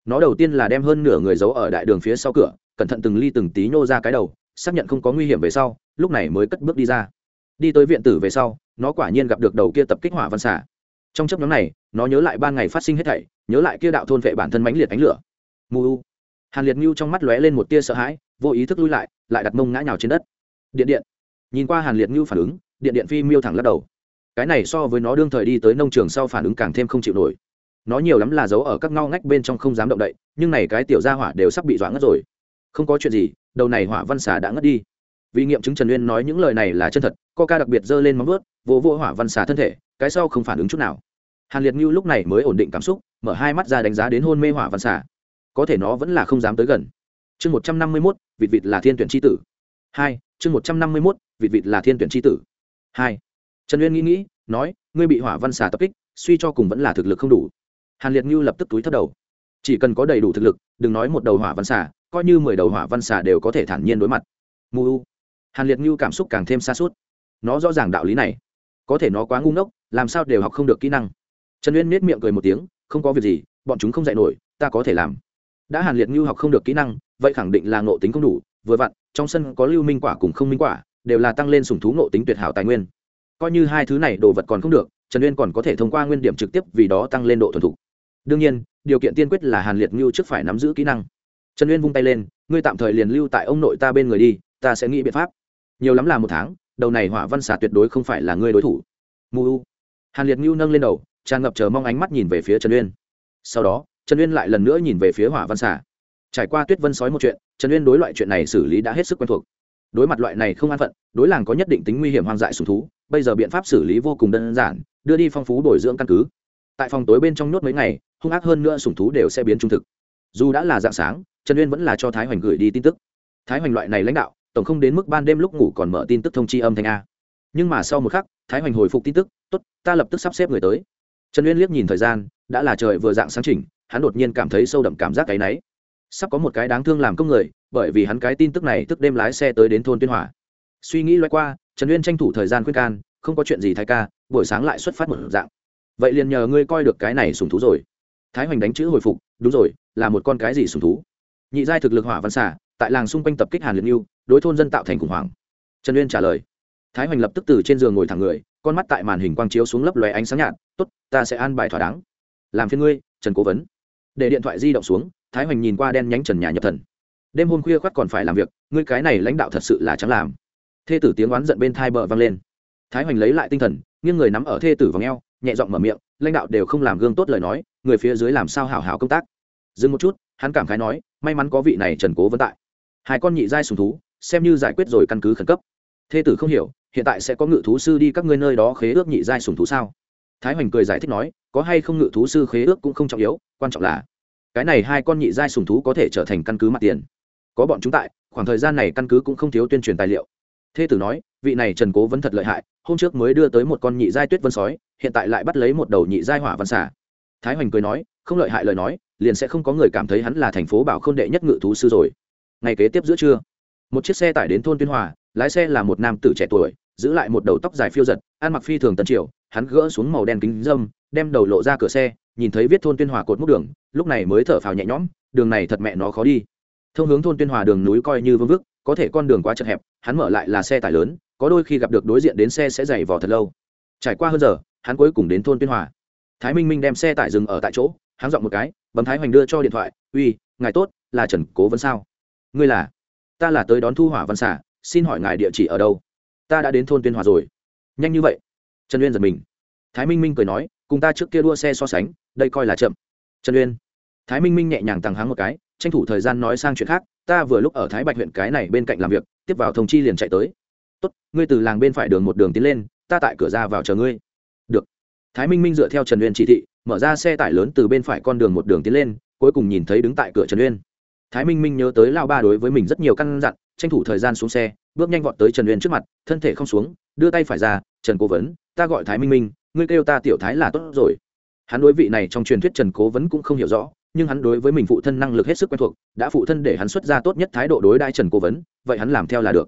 Nó đầu tiên là đem hơn nửa người giấu ở đại đường phía sau cửa, cẩn thận từng ly từng tí nhô ra cái đầu, xác nhận không có nguy hiểm về sau, lúc này mới cất bước đi ra. Đi tới viện tử về sau, nó quả nhiên gặp được đầu kia tập kích hỏa văn xả trong chấp nhóm này, nó nhớ lại ban ngày phát sinh hết thảy nhớ lại kia đạo thôn vệ bản thân mãnh liệt ánh lửa. Mù hàn liệt ngưu trong mắt lóe lên một tia sợ hãi, vô ý thức lui lại lại đặt mông ngã nhào trên đất. Điện điện. Nhìn qua hàn liệt ngưu phản ứng, điện điện phi miêu thẳng lắc đầu. Cái này so với nó đương thời đi tới nông trường sau phản ứng càng thêm không chịu nổi. Nó nhiều lắm là giấu ở các ngao ngách bên trong không dám động đậy, nhưng này cái tiểu gia hỏa đều sắp bị dọa ngất rồi. Không có chuyện gì, đầu này hỏa văn xà đã ngất đi. Vì nghiệm chứng trần uyên nói những lời này là chân thật co ca đặc biệt giơ lên móng vớt vô vỗ hỏa văn xà thân thể, cái sau không phản ứng chút nào. Hàn liệt ngưu lúc này mới ổn định cảm xúc mở hai mắt ra đánh giá đến hôn mê hỏa văn xà có thể nó vẫn là không dám tới gần. Chương một trăm năm mươi mốt, vịt vịt là thiên tuyển tri tử. Hai, chương một trăm năm mươi mốt, vịt vịt là thiên tuyển tri tử. Hai, trần uyên nghĩ nghĩ, nói, ngươi bị hỏa văn xà tập kích, suy cho cùng vẫn là thực lực không đủ. Hàn liệt ngưu lập tức túi thất đầu. Chỉ cần có đầy đủ thực lực, đừng nói một đầu hỏa văn xà coi như mười đầu hỏa văn xà đều có thể thản nhiên đối mặt. Mù hàn liệt ngưu cảm xúc càng thêm xa suốt nó rõ ràng đạo lý này. Có thể nó quá ngu ngốc, làm sao đều học không được kỹ năng. Trần uyên miết miệng cười một tiếng không có việc gì, bọn chúng không dạy nổi, ta có thể làm. Đã hàn liệt ngưu học không được kỹ năng, vậy khẳng định là ngộ tính không đủ, vừa vặn, trong sân có lưu minh quả cùng không minh quả, đều là tăng lên sủng thú ngộ tính tuyệt hảo tài nguyên. Coi như hai thứ này đồ vật còn không được, trần uyên còn có thể thông qua nguyên điểm trực tiếp vì đó tăng lên độ thuần thục. Đương nhiên, điều kiện tiên quyết là hàn liệt ngưu trước phải nắm giữ kỹ năng. Trần uyên vung tay lên, ngươi tạm thời liền lưu tại ông nội ta bên người đi, ta sẽ nghĩ biện pháp. Nhiều lắm là một tháng, đầu này hỏa văn xà tuyệt đối không phải là ngươi đối thủ. Mu hàn liệt ngưu nâng lên đầu tràn ngập chờ mong ánh mắt nhìn về phía trần uyên. Sau đó, trần uyên lại lần nữa nhìn về phía hỏa văn xà. Trải qua tuyết vân sói một chuyện, trần uyên đối loại chuyện này xử lý đã hết sức quen thuộc. Đối mặt loại này không an phận, đối làng có nhất định tính nguy hiểm hoang dại sùng thú, bây giờ biện pháp xử lý vô cùng đơn giản, đưa đi phong phú bồi dưỡng căn cứ. Tại phòng tối bên trong nhốt mấy ngày, hung ác hơn nữa sùng thú đều sẽ biến trung thực. Dù đã là dạng sáng, trần uyên vẫn là cho thái hoành gửi đi tin tức. Thái hoành loại này lãnh đạo, tổng không đến mức ban đêm lúc ngủ còn mở tin tức thông chi âm thanh a. Nhưng mà sau một khắc, thái hoành hồi phục tin tức, tốt, ta lập tức sắp xếp người tới trần uyên liếc nhìn thời gian, đã là trời vừa dạng sáng chỉnh, hắn đột nhiên cảm thấy sâu đậm cảm giác cái náy. Sắp có một cái đáng thương làm công người, bởi vì hắn cái tin tức này thức đêm lái xe tới đến thôn tuyên hòa. Suy nghĩ loay qua, trần uyên tranh thủ thời gian khuyên can, không có chuyện gì thái ca, buổi sáng lại xuất phát một dạng. Vậy liền nhờ ngươi coi được cái này sùng thú rồi. Thái hoành đánh chữ hồi phục, đúng rồi, là một con cái gì sùng thú? Nhị giai thực lực hỏa văn xả tại làng xung quanh tập kích hàn liệt yêu đối thôn dân tạo thành khủng hoảng. Trần uyên trả lời. Thái hoành lập tức từ trên giường ngồi thẳng người, con mắt tại màn hình quang chiếu xuống lấp lóe ánh sáng nhạt tốt, ta sẽ an bài thỏa đáng. Làm phiên ngươi, trần cố vấn. Để điện thoại di động xuống, thái hoành nhìn qua đen nhánh trần nhà nhập thần. Đêm hôm khuya khoắt còn phải làm việc, ngươi cái này lãnh đạo thật sự là chẳng làm. Thê tử tiếng oán giận bên thai bờ vang lên. Thái hoành lấy lại tinh thần, nghiêng người nắm ở thê tử v ò nhẹ giọng mở miệng, lãnh đạo đều không làm gương tốt lời nói, người phía dưới làm sao hảo hảo công tác? Dừng một chút, hắn cảm khái nói, may mắn có vị này trần cố vấn tại. Hai con nhị giai sùng thú, xem như giải quyết rồi căn cứ khẩn cấp. Thê tử không hiểu, hiện tại sẽ có ngự thú sư đi các ngươi nơi đó khế ước nhị giai sùng thú sao? Thái hoành cười giải thích nói, có hay không ngự thú sư khế ước cũng không trọng yếu, quan trọng là, cái này hai con nhị giai sùng thú có thể trở thành căn cứ mặt tiền. Có bọn chúng tại, khoảng thời gian này căn cứ cũng không thiếu tuyên truyền tài liệu. Thê tử nói, vị này trần cố vẫn thật lợi hại, hôm trước mới đưa tới một con nhị giai tuyết vân sói, hiện tại lại bắt lấy một đầu nhị giai hỏa văn xả thái hoành cười nói, không lợi hại lời nói, liền sẽ không có người cảm thấy hắn là thành phố bảo k h ô n đệ nhất ngự thú sư rồi. Ngày kế tiếp giữa trưa, một chiếc xe tải đến thôn tuyên hòa, lái xe là một nam tử trẻ tuổi, giữ lại một đầu tóc dài phiêu giật, ăn mặc phi thường tân triều hắn gỡ xuống màu đen kính dâm, đem đầu lộ ra cửa xe, nhìn thấy viết thôn tuyên hòa cột múc đường, lúc này mới thở phào nhẹ nhõm, đường này thật mẹ nó khó đi. Thông hướng thôn tuyên hòa đường núi coi như vương vức, có thể con đường quá chật hẹp, hắn mở lại là xe tải lớn, có đôi khi gặp được đối diện đến xe sẽ dày vò thật lâu. Trải qua hơn giờ, hắn cuối cùng đến thôn tuyên hòa. Thái minh minh đem xe tải dừng ở tại chỗ, hắn dọn một cái, bấm thái hoành đưa cho điện thoại, uy, ngài tốt, là trần cố vấn sao? Ngươi là, ta là tới đón thu hỏa văn xả xin hỏi ngài địa chỉ ở đâu? Ta đã đến thôn tuyên hòa rồi. Nhanh như vậy trần uyên giật mình. Thái minh minh cười nói, cùng ta trước kia đua xe so sánh, đây coi là chậm. Trần uyên. Thái minh minh nhẹ nhàng tăng háng một cái, tranh thủ thời gian nói sang chuyện khác, ta vừa lúc ở thái bạch huyện cái này bên cạnh làm việc, tiếp vào thông chi liền chạy tới. Tốt, ngươi từ làng bên phải đường một đường tiến lên, ta tại cửa ra vào chờ ngươi. Được. Thái minh minh dựa theo trần uyên chỉ thị, mở ra xe tải lớn từ bên phải con đường một đường tiến lên, cuối cùng nhìn thấy đứng tại cửa trần uyên. Thái minh minh nhớ tới lao ba đối với mình rất nhiều căn dặn, tranh thủ thời gian xuống xe bước nhanh vọt tới trần uyên trước mặt, thân thể không xuống, đưa tay phải ra, trần cố vấn, ta gọi thái minh minh, ngươi kêu ta tiểu thái là tốt rồi. Hắn đối vị này trong truyền thuyết trần cố vấn cũng không hiểu rõ, nhưng hắn đối với mình phụ thân năng lực hết sức quen thuộc, đã phụ thân để hắn xuất ra tốt nhất thái độ đối đai trần cố vấn, vậy hắn làm theo là được.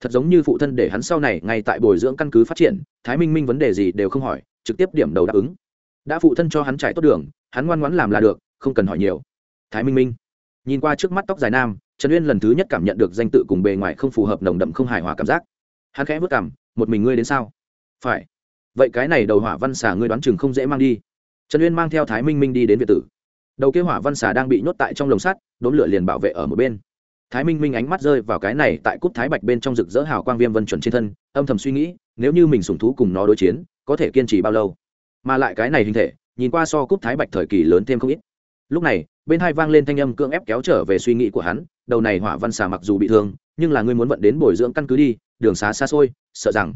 Thật giống như phụ thân để hắn sau này, ngay tại bồi dưỡng căn cứ phát triển, thái minh minh vấn đề gì đều không hỏi, trực tiếp điểm đầu đáp ứng. Đã phụ thân cho hắn trải tốt đường, hắn ngoan ngoãn làm là được, không cần hỏi nhiều. Thái minh minh, nhìn qua trước mắt tóc dài nam trần uyên lần thứ nhất cảm nhận được danh tự cùng bề ngoài không phù hợp nồng đậm không hài hòa cảm giác. Hắn khẽ vất cảm một mình ngươi đến sao? Phải. Vậy cái này đầu hỏa văn xà ngươi đoán chừng không dễ mang đi. Trần uyên mang theo thái minh minh đi đến việt tử. Đầu kế hỏa văn xà đang bị nhốt tại trong lồng sắt, đốn lửa liền bảo vệ ở một bên. Thái minh minh ánh mắt rơi vào cái này tại cúp thái bạch bên trong rực rỡ hào quang viêm vân chuẩn trên thân, âm thầm suy nghĩ, nếu như mình sùng thú cùng nó đối chiến, có thể kiên trì bao lâu? Mà lại cái này hình thể, nhìn qua so cúp thái bạch thời kỳ lớn thêm không ít. Lúc này, bên hai vang lên thanh âm cưỡng ép kéo trở về suy nghĩ của hắn đầu này hỏa văn xà mặc dù bị thương, nhưng là ngươi muốn vận đến bồi dưỡng căn cứ đi, đường xá xa xôi, sợ rằng.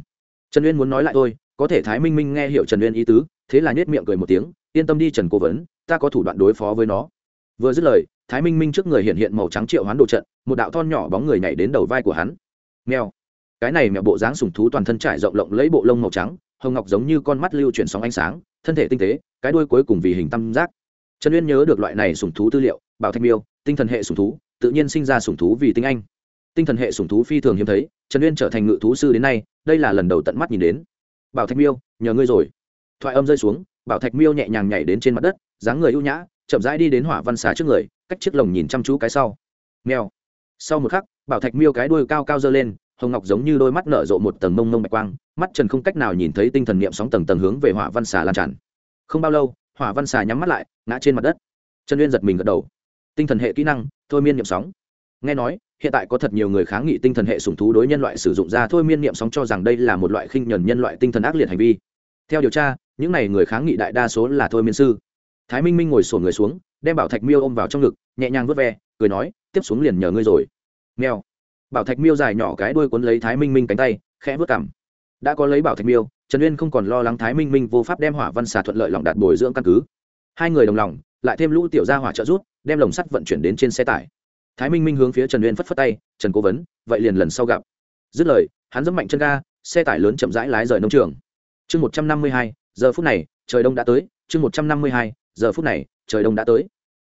Trần uyên muốn nói lại thôi, có thể thái minh minh nghe hiểu trần uyên ý tứ, thế là nhét miệng cười một tiếng, yên tâm đi trần cố vấn, ta có thủ đoạn đối phó với nó. Vừa dứt lời, thái minh minh trước người hiện hiện màu trắng triệu hoán đồ trận, một đạo thon nhỏ bóng người nhảy đến đầu vai của hắn. Mèo. Cái này mèo bộ dáng sùng thú toàn thân trải rộng lộng lấy bộ lông màu trắng, hồng ngọc giống như con mắt lưu chuyển sóng ánh sáng, thân thể tinh tế, cái đuôi cuối cùng vì hình tam giác. Trần uyên nhớ được loại này sùng thú tư liệu, bảo thanh miêu, tinh thần hệ sùng thú tự nhiên sinh ra sủng thú vì tinh anh. Tinh thần hệ sủng thú phi thường hiếm thấy, trần uyên trở thành ngự thú sư đến nay, đây là lần đầu tận mắt nhìn đến. Bảo Thạch miêu, nhờ ngươi rồi. Thoại âm rơi xuống, bảo thạch miêu nhẹ nhàng nhảy đến trên mặt đất, dáng người ưu nhã, chậm rãi đi đến hỏa văn xà trước người, cách chiếc lồng nhìn chăm chú cái sau. Nghèo sau một khắc, bảo thạch miêu cái đuôi cao cao dơ lên, hồng ngọc giống như đôi mắt nở rộ một tầng mông mông bạch quang, mắt trần không cách nào nhìn thấy tinh thần niệm sóng tầng tầng hướng về hỏa văn xà lan tràn. Không bao lâu, hỏa văn xà nhắm mắt lại, ngã trên mặt đất. Trần uyên giật mình gật đầu. Tinh thần hệ kỹ năng thôi miên niệm sóng. Nghe nói, hiện tại có thật nhiều người kháng nghị tinh thần hệ sủng thú đối nhân loại sử dụng ra thôi miên niệm sóng cho rằng đây là một loại khinh nhẫn nhân loại tinh thần ác liệt hành vi. Theo điều tra, những này người kháng nghị đại đa số là thôi miên sư. Thái minh minh ngồi sổn người xuống, đem bảo thạch miêu ôm vào trong ngực, nhẹ nhàng vớt ve, cười nói, tiếp xuống liền nhờ ngươi rồi. Nghèo. Bảo thạch miêu dài nhỏ cái đuôi cuốn lấy thái minh minh cánh tay, khẽ vớt cảm đã có lấy bảo thạch miêu, trần uyên không còn lo lắng thái minh minh vô pháp đem hỏa văn xà thuận lợi lòng đạt bồi dưỡng căn cứ. Hai người đồng lòng lại thêm lũ tiểu gia hỏa trợ rút đem lồng sắt vận chuyển đến trên xe tải. Thái minh minh hướng phía trần uyên phất phất tay, trần cố vấn, vậy liền lần sau gặp. Dứt lời, hắn dẫm mạnh chân ga, xe tải lớn chậm rãi lái rời nông trường. Chương một trăm năm mươi hai, giờ phút này, trời đông đã tới. Chương một trăm năm mươi hai, giờ phút này, trời đông đã tới.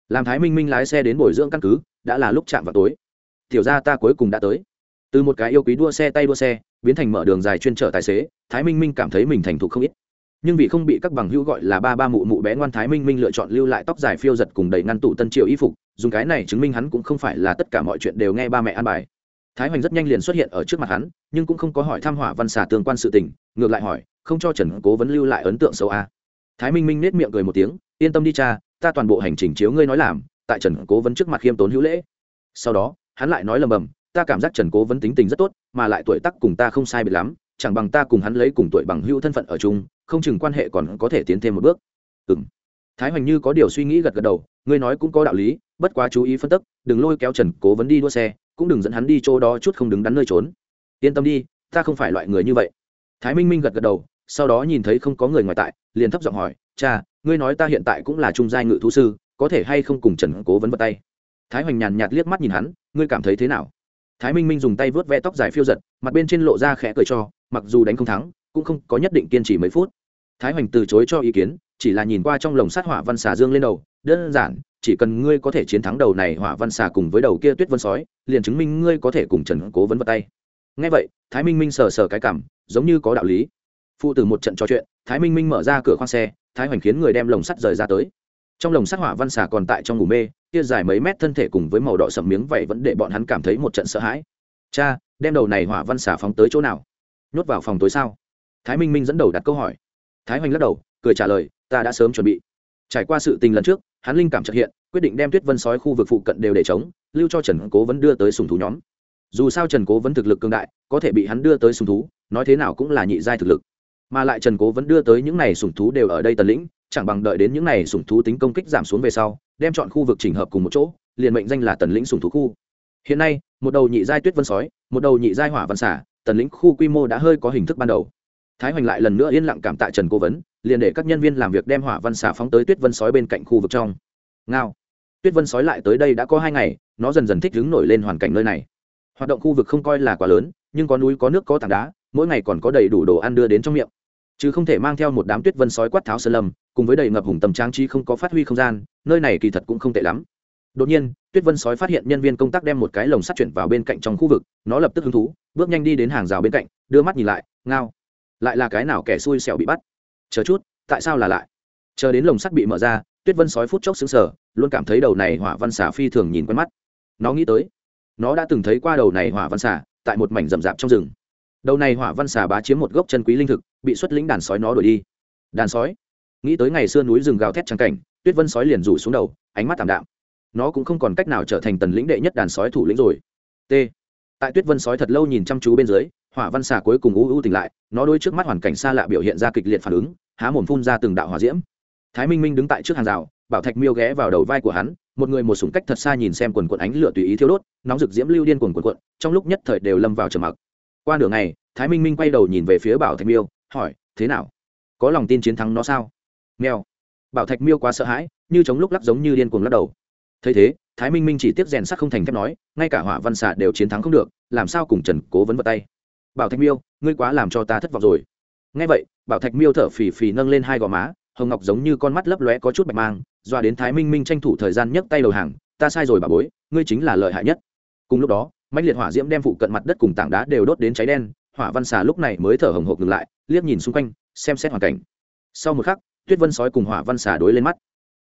Làm thái minh minh lái xe đến bồi dưỡng căn cứ, đã là lúc chạm vào tối. Tiểu ra ta cuối cùng đã tới. Từ một cái yêu quý đua xe tay đua xe, biến thành mở đường dài chuyên trở tài xế, thái minh minh cảm thấy mình thành thục không ít nhưng vì không bị các bằng hữu gọi là ba ba mụ mụ bé ngoan thái minh minh lựa chọn lưu lại tóc dài phiêu giật cùng đầy ngăn tủ tân triều y phục, dùng cái này chứng minh hắn cũng không phải là tất cả mọi chuyện đều nghe ba mẹ an bài thái hoành rất nhanh liền xuất hiện ở trước mặt hắn, nhưng cũng không có hỏi tham hỏa văn xà tương quan sự tình, ngược lại hỏi, không cho trần cố vấn lưu lại ấn tượng xấu a à. thái minh minh nết miệng cười một tiếng, yên tâm đi cha, ta toàn bộ hành trình chiếu ngươi nói làm, tại trần cố vấn trước mặt khiêm tốn hữu lễ sau đó, hắn lại nói lầm bầm, ta cảm giác trần cố vấn tính tình rất tốt, mà lại tuổi tác cùng ta không sai biệt lắm, chẳng bằng ta cùng hắn lấy cùng tuổi bằng hữu thân phận ở chung không chừng quan hệ còn có thể tiến thêm một bước. Ừ m thái hoành như có điều suy nghĩ gật gật đầu, ngươi nói cũng có đạo lý, bất quá chú ý phân tức, đừng lôi kéo trần cố vấn đi đua xe, cũng đừng dẫn hắn đi chỗ đó chút không đứng đắn nơi trốn. Yên tâm đi, ta không phải loại người như vậy. Thái minh minh gật gật đầu, sau đó nhìn thấy không có người ngoài tại, liền thấp giọng hỏi, cha, ngươi nói ta hiện tại cũng là trung giai ngự thú sư, có thể hay không cùng trần cố vấn vật tay? Thái hoành nhàn nhạt liếc mắt nhìn hắn, ngươi cảm thấy thế nào? Thái minh minh dùng tay vớt ve tóc dài phiêu giật, mặt bên trên lộ ra khẽ cười cho, mặc dù đánh không thắng cũng không có nhất định kiên trì mấy phút. Thái hoành từ chối cho ý kiến, chỉ là nhìn qua trong lồng sát hỏa văn xà dương lên đầu, đơn giản, chỉ cần ngươi có thể chiến thắng đầu này hỏa văn xà cùng với đầu kia tuyết vân sói, liền chứng minh ngươi có thể cùng trần cố vấn vật tay. Ngay vậy, thái minh minh sờ sờ cái cảm, giống như có đạo lý. Phụ từ một trận trò chuyện, thái minh minh mở ra cửa khoang xe, thái hoành khiến người đem lồng sắt rời ra tới. Trong lồng sắt hỏa văn xà còn tại trong ngủ mê, kia dài mấy mét thân thể cùng với màu đỏ sầm miếng vậy vẫn để bọn hắn cảm thấy một trận sợ hãi. Cha, đem đầu này hỏa văn xà phóng tới chỗ nào? Nhốt vào phòng tối sao? Thái minh minh dẫn đầu đặt câu hỏi. Thái hoành lắc đầu, cười trả lời, ta đã sớm chuẩn bị. Trải qua sự tình lần trước, hắn linh cảm trật hiện, quyết định đem tuyết vân sói khu vực phụ cận đều để chống lưu cho trần cố vẫn đưa tới sùng thú nhóm. Dù sao trần cố vẫn thực lực cường đại, có thể bị hắn đưa tới sùng thú, nói thế nào cũng là nhị giai thực lực. Mà lại trần cố vẫn đưa tới những này sùng thú đều ở đây tần lĩnh, chẳng bằng đợi đến những này sùng thú tính công kích giảm xuống về sau, đem chọn khu vực chỉnh hợp cùng một chỗ, liền mệnh danh là tần lĩnh sùng thú khu. Hiện nay, một đầu nhị giai tuyết vân sói, một đầu nhị giai hỏa văn xả tần lĩnh khu quy mô đã hơi có hình thức ban đầu thái hoành lại lần nữa yên lặng cảm tạ trần cố vấn, liền để các nhân viên làm việc đem hỏa văn xả phóng tới tuyết vân sói bên cạnh khu vực trong. Ngao. Tuyết vân sói lại tới đây đã có hai ngày, nó dần dần thích đứng nổi lên hoàn cảnh nơi này. Hoạt động khu vực không coi là quá lớn, nhưng có núi có nước có tảng đá, mỗi ngày còn có đầy đủ đồ ăn đưa đến trong miệng. Chứ không thể mang theo một đám tuyết vân sói quát tháo sơn lâm, cùng với đầy ngập hùng tầm trang trí không có phát huy không gian, nơi này kỳ thật cũng không tệ lắm. Đột nhiên, tuyết vân sói phát hiện nhân viên công tác đem một cái lồng sắt chuyển vào bên cạnh trong khu vực, nó lập tức hứng thú, bước nhanh đi đến hàng rào bên cạnh, đưa mắt nhìn lại, ngao lại là cái nào kẻ xui xẻo bị bắt? Chờ chút, tại sao là lại? Chờ đến lồng sắt bị mở ra, tuyết vân sói phút chốc xứng sở luôn cảm thấy đầu này hỏa văn xả phi thường nhìn quen mắt. Nó nghĩ tới, nó đã từng thấy qua đầu này hỏa văn xả tại một mảnh rậm rạp trong rừng. Đầu này hỏa văn xà bá chiếm một gốc chân quý linh thực, bị xuất lĩnh đàn sói nó đuổi đi. Đàn sói? Nghĩ tới ngày xưa núi rừng gào thét trắng cảnh, tuyết vân sói liền rủ xuống đầu, ánh mắt t ạ m đạm. Nó cũng không còn cách nào trở thành tần lĩnh đệ nhất đàn sói thủ lĩnh rồi. T tại tuyết vân sói thật lâu nhìn chăm chú bên dưới, hỏa văn xà cuối cùng u u tỉnh lại, nó đôi trước mắt hoàn cảnh xa lạ biểu hiện ra kịch liệt phản ứng, há mồm phun ra từng đạo hỏa diễm. Thái minh minh đứng tại trước hàng rào, bảo thạch miêu ghé vào đầu vai của hắn, một người một sủng cách thật xa nhìn xem quần quần ánh lửa tùy ý thiêu đốt, nóng rực diễm lưu điên quần quần quận trong lúc nhất thời đều lâm vào trầm mặc. Qua nửa ngày, thái minh minh quay đầu nhìn về phía bảo thạch miêu, hỏi, thế nào? Có lòng tin chiến thắng nó sao? Mèo. Bảo thạch miêu quá sợ hãi, như chống lúc lắc giống như điên cuồng lắc đầu thấy thế, thái minh minh chỉ tiếp rèn sắc không thành thép nói, ngay cả hỏa văn xạ đều chiến thắng không được, làm sao cùng trần cố vấn vật tay? Bảo thạch miêu, ngươi quá làm cho ta thất vọng rồi. Ngay vậy, bảo thạch miêu thở phì phì nâng lên hai gò má, hồng ngọc giống như con mắt lấp lóe có chút bạch mang, doa đến thái minh minh tranh thủ thời gian nhấc tay đầu hàng, ta sai rồi bà bối, ngươi chính là lợi hại nhất. Cùng lúc đó mạnh liệt hỏa diễm đem phụ cận mặt đất cùng tảng đá đều đốt đến cháy đen, hỏa văn xà lúc này mới thở hồng hộc ngừng lại, liếc nhìn xung quanh, xem xét hoàn cảnh. Sau một khắc, tuyết vân sói cùng hỏa văn xà đối lên mắt.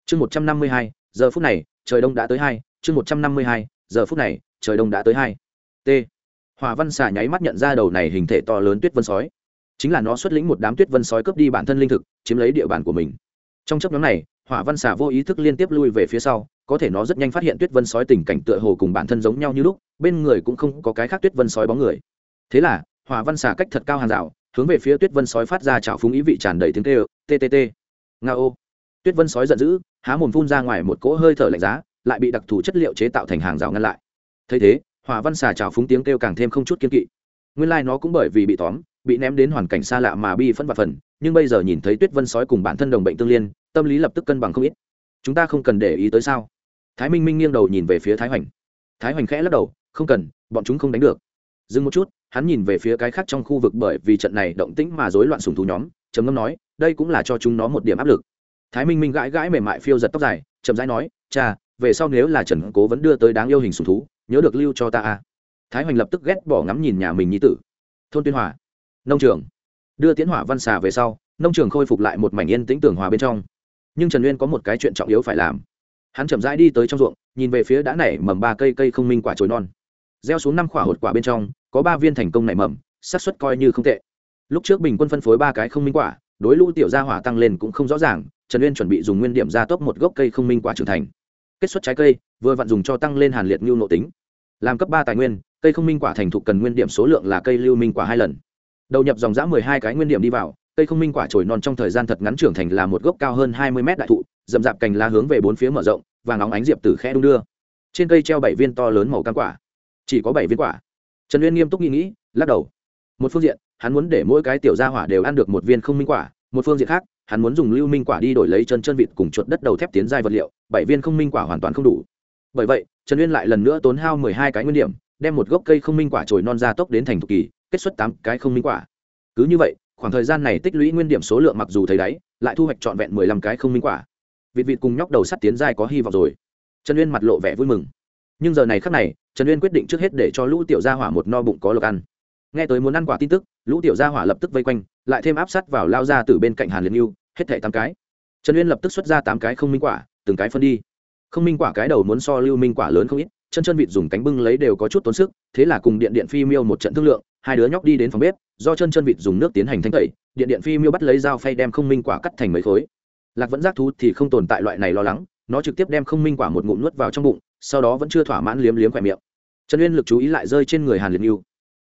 Chương một trăm năm mươi hai giờ phút này, trời đông đã tới hai, chương một trăm năm mươi hai, giờ phút này, trời đông đã tới hai. T. Hòa văn xà nháy mắt nhận ra đầu này hình thể to lớn tuyết vân sói. Chính là nó xuất lĩnh một đám tuyết vân sói cướp đi bản thân linh thực, chiếm lấy địa bàn của mình. Trong chấp nhóm này hỏa văn xà vô ý thức liên tiếp lui về phía sau, có thể nó rất nhanh phát hiện tuyết vân sói tình cảnh tựa hồ cùng bản thân giống nhau như lúc, bên người cũng không có cái khác tuyết vân sói bóng người. Thế là hỏa văn xà cách thật cao hàng rào, hướng về phía tuyết vân sói phát ra trào phúng ý vị tràn đầy tiếng tê ttt nga ô tuyết vân sói giận dữ há mồm phun ra ngoài một cỗ hơi thở lạnh giá, lại bị đặc thù chất liệu chế tạo thành hàng rào ngăn lại. Thấy thế, hỏa văn xà trào phúng tiếng kêu càng thêm không chút kiên kỵ. Nguyên lai、like、nó cũng bởi vì bị tóm, bị ném đến hoàn cảnh xa lạ mà bi phân và phần, nhưng bây giờ nhìn thấy tuyết vân sói cùng bản thân đồng bệnh tương liên, tâm lý lập tức cân bằng không ít. Chúng ta không cần để ý tới sao? Thái minh minh nghiêng đầu nhìn về phía thái hoành. Thái hoành khẽ lắc đầu, không cần, bọn chúng không đánh được. Dừng một chút, hắn nhìn về phía cái khác trong khu vực bởi vì trận này động tĩnh mà rối loạn sùng thú nhóm, trầm ngâm nói, đây cũng là cho chúng nó một điểm áp lực thái minh minh gãi gãi mềm mại phiêu giật tóc dài, chậm rãi nói, cha, về sau nếu là trần cố vẫn đưa tới đáng yêu hình sùng thú, nhớ được lưu cho ta a thái hoành lập tức ghét bỏ ngắm nhìn nhà mình như tử. Thôn tuyên hòa. Nông trường. Đưa tiến hỏa văn xà về sau, nông trường khôi phục lại một mảnh yên tĩnh tường hòa bên trong. Nhưng trần uyên có một cái chuyện trọng yếu phải làm. Hắn chậm rãi đi tới trong ruộng, nhìn về phía đã nảy mầm ba cây cây không minh quả chồi non. Gieo xuống năm quả hột quả bên trong, có ba viên thành công nảy mầm, xác suất coi như không tệ. Lúc trước bình quân phân phối ba cái không minh quả, đối lũ tiểu gia hỏa tăng lên cũng không rõ ràng trần uyên chuẩn bị dùng nguyên điểm gia tốc một gốc cây không minh quả trưởng thành. Kết xuất trái cây, vừa vặn dùng cho tăng lên hàn liệt ngưu nội tính. Làm cấp ba tài nguyên, cây không minh quả thành thục cần nguyên điểm số lượng là cây lưu minh quả hai lần. Đầu nhập dòng giã mười hai cái nguyên điểm đi vào, cây không minh quả trồi non trong thời gian thật ngắn trưởng thành là một gốc cao hơn hai mươi mét đại thụ d ầ m cành lá hướng về bốn phía mở rộng và nóng ánh diệp từ khe đung đưa. Trên cây treo bảy viên to lớn màu cam quả. Chỉ có bảy viên quả. Trần uyên nghiêm túc nghĩ nghĩ, lắc đầu. Một phương diện, hắn muốn để mỗi cái tiểu gia hỏa đều ăn được một viên không minh quả một phương diện khác, hắn muốn dùng lưu minh quả đi đổi lấy chân chân vịt cùng chuột đất đầu thép tiến giai vật liệu, bảy viên không minh quả hoàn toàn không đủ. Bởi vậy, trần uyên lại lần nữa tốn hao mười hai cái nguyên điểm, đem một gốc cây không minh quả trồi non ra tốc đến thành thục kỳ, kết xuất tám cái không minh quả. Cứ như vậy, khoảng thời gian này tích lũy nguyên điểm số lượng mặc dù thấy đáy, lại thu hoạch trọn vẹn mười lăm cái không minh quả. Vịt vịt cùng nhóc đầu sắt tiến giai có hy vọng rồi. Trần uyên mặt lộ vẻ vui mừng. Nhưng giờ này khắc này, trần uyên quyết định trước hết để cho lũ tiểu gia hỏa một no bụng có lộc ăn nghe tới muốn ăn quả tin tức, lũ tiểu gia hỏa lập tức vây quanh, lại thêm áp sát vào lao ra từ bên cạnh hàn liệt yêu hết thảy tám cái. Trần uyên lập tức xuất ra tám cái không minh quả, từng cái phân đi. Không minh quả cái đầu muốn so lưu minh quả lớn không ít, chân chân vịt dùng cánh bưng lấy đều có chút tốn sức, thế là cùng điện điện phi miêu một trận thương lượng, hai đứa nhóc đi đến phòng bếp, do chân chân vịt dùng nước tiến hành thanh tẩy, điện điện phi miêu bắt lấy dao phay đem không minh quả cắt thành mấy khối. Lạc vẫn giác thú thì không tồn tại loại này lo lắng, nó trực tiếp đem không minh quả một ngụm nuốt vào trong bụng, sau đó vẫn chưa thỏa mãn liếm liếm khỏe miệng. Trần uyên lực chú ý lại rơi trên người hàn liệt ngưu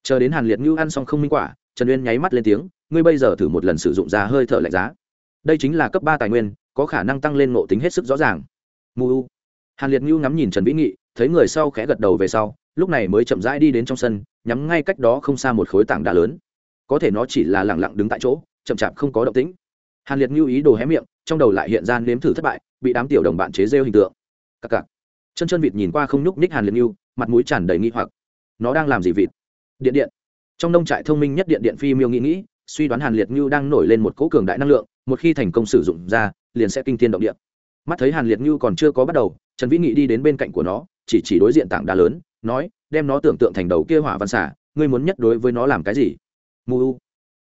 chờ đến hàn liệt ngưu ăn xong không minh quả, trần uyên nháy mắt lên tiếng, ngươi bây giờ thử một lần sử dụng ra hơi thở lạnh giá. Đây chính là cấp ba tài nguyên, có khả năng tăng lên ngộ tính hết sức rõ ràng. Mu hàn liệt ngưu ngắm nhìn trần vĩ nghị, thấy người sau khẽ gật đầu về sau, lúc này mới chậm rãi đi đến trong sân, nhắm ngay cách đó không xa một khối tảng đá lớn. Có thể nó chỉ là lẳng lặng đứng tại chỗ, chậm chạp không có động tĩnh. Hàn liệt ngưu ý đồ hé miệng, trong đầu lại hiện ra nếm thử thất bại, bị đám tiểu đồng bạn chế rêu hình tượng. Cặc cặc. Chân chân vịt nhìn qua không nhúc ních hàn liệt ngưu, mặt mũi tràn đầy nghi hoặc. Nó đang làm gì vịt? Điện điện. Trong nông trại thông minh nhất điện điện phi miêu nghĩ nghĩ, suy đoán hàn liệt ngưu đang nổi lên một cỗ cường đại năng lượng, một khi thành công sử dụng ra, liền sẽ kinh thiên động địa. Mắt thấy hàn liệt ngưu còn chưa có bắt đầu, trần vĩ nghị đi đến bên cạnh của nó, chỉ chỉ đối diện tảng đá lớn, nói, đem nó tưởng tượng thành đầu kia hỏa văn xả, ngươi muốn nhất đối với nó làm cái gì? Mù u.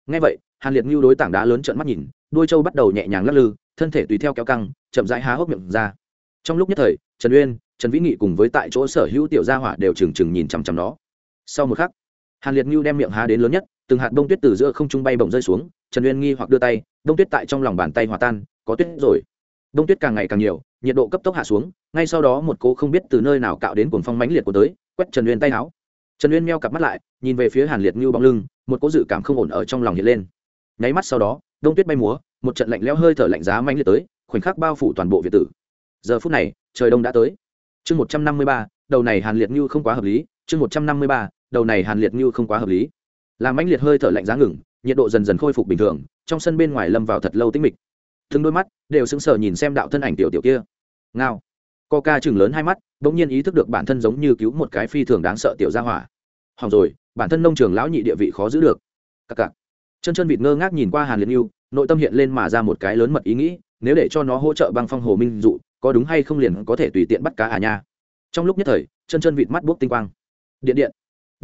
Nghe vậy, hàn liệt ngưu đối tảng đá lớn trợn mắt nhìn, đuôi trâu bắt đầu nhẹ nhàng lắc lư, thân thể tùy theo kéo căng, chậm rãi há hốc miệng ra. Trong lúc nhất thời, trần uyên, trần vĩ nghị cùng với tại chỗ sở hữu tiểu gia hỏa đều trừng trừng nhìn chằm chằm nó. Sau một khắc hàn liệt ngưu đem miệng há đến lớn nhất, từng hạt đông tuyết từ giữa không trung bay bổng rơi xuống, trần uyên nghi hoặc đưa tay đông tuyết tại trong lòng bàn tay hòa tan, có tuyết rồi. Đông tuyết càng ngày càng nhiều, nhiệt độ cấp tốc hạ xuống, ngay sau đó một cô không biết từ nơi nào cạo đến cuồng phong mãnh liệt của tới, quét trần uyên tay áo. Trần uyên meo cặp mắt lại, nhìn về phía hàn liệt như bóng lưng, một cỗ dự cảm không ổn ở trong lòng hiện lên. Nháy mắt sau đó đông tuyết bay múa, một trận lạnh lẽo hơi thở lạnh giá mãnh liệt tới, khoảnh khắc bao phủ toàn bộ việt tử. Giờ phút này, trời đông đã tới. Chương một trăm năm mươi ba, đầu này hàn liệt như không quá hợp lý, chương một trăm năm mươi ba đầu này hàn liệt như không quá hợp lý. Làm mãnh liệt hơi thở lạnh giá ngừng, nhiệt độ dần dần khôi phục bình thường, trong sân bên ngoài lâm vào thật lâu tĩnh mịch. Thương đôi mắt đều sững sờ nhìn xem đạo thân ảnh tiểu tiểu kia. Ngao. Co ca chừng lớn hai mắt đ ỗ n g nhiên ý thức được bản thân giống như cứu một cái phi thường đáng sợ tiểu gia hỏa. Hỏng rồi, bản thân nông trường lão nhị địa vị khó giữ được. Cặc cặc. Chân chân vịt ngơ ngác nhìn qua hàn liệt như nội tâm hiện lên mà ra một cái lớn mật ý nghĩ, nếu để cho nó hỗ trợ băng phong hồ minh dụ, có đúng hay không liền có thể tùy tiện bắt cá à nha. Trong lúc nhất thời, chân chân vịt mắt buốc tinh quang. Điện điện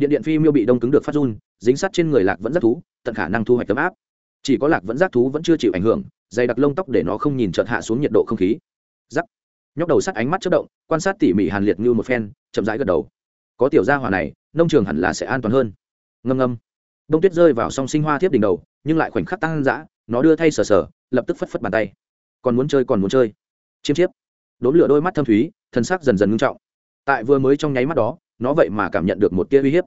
điện điện phi miêu bị đông cứng được phát run, dính sắt trên người lạc vẫn rất thú, tận khả năng thu hoạch tấm áp. Chỉ có lạc vẫn giác thú vẫn chưa chịu ảnh hưởng, dày đặc lông tóc để nó không nhìn chợt hạ xuống nhiệt độ không khí. Giắc nhóc đầu sắt ánh mắt chất động, quan sát tỉ mỉ hàn liệt như một phen, chậm rãi gật đầu. Có tiểu gia hỏa này, nông trường hẳn là sẽ an toàn hơn. Ngâm ngâm. Đông tuyết rơi vào song sinh hoa thiếp đỉnh đầu, nhưng lại khoảnh khắc tăng dã, nó đưa thay sờ sờ, lập tức phất phất bàn tay. Còn muốn chơi còn muốn chơi. Chiếm chiếp. Đốn lửa đôi mắt thâm thúy, thân xác dần dần ngưng trọng. Tại vừa mới trong nháy mắt đó nó vậy mà cảm nhận được một tia uy hiếp.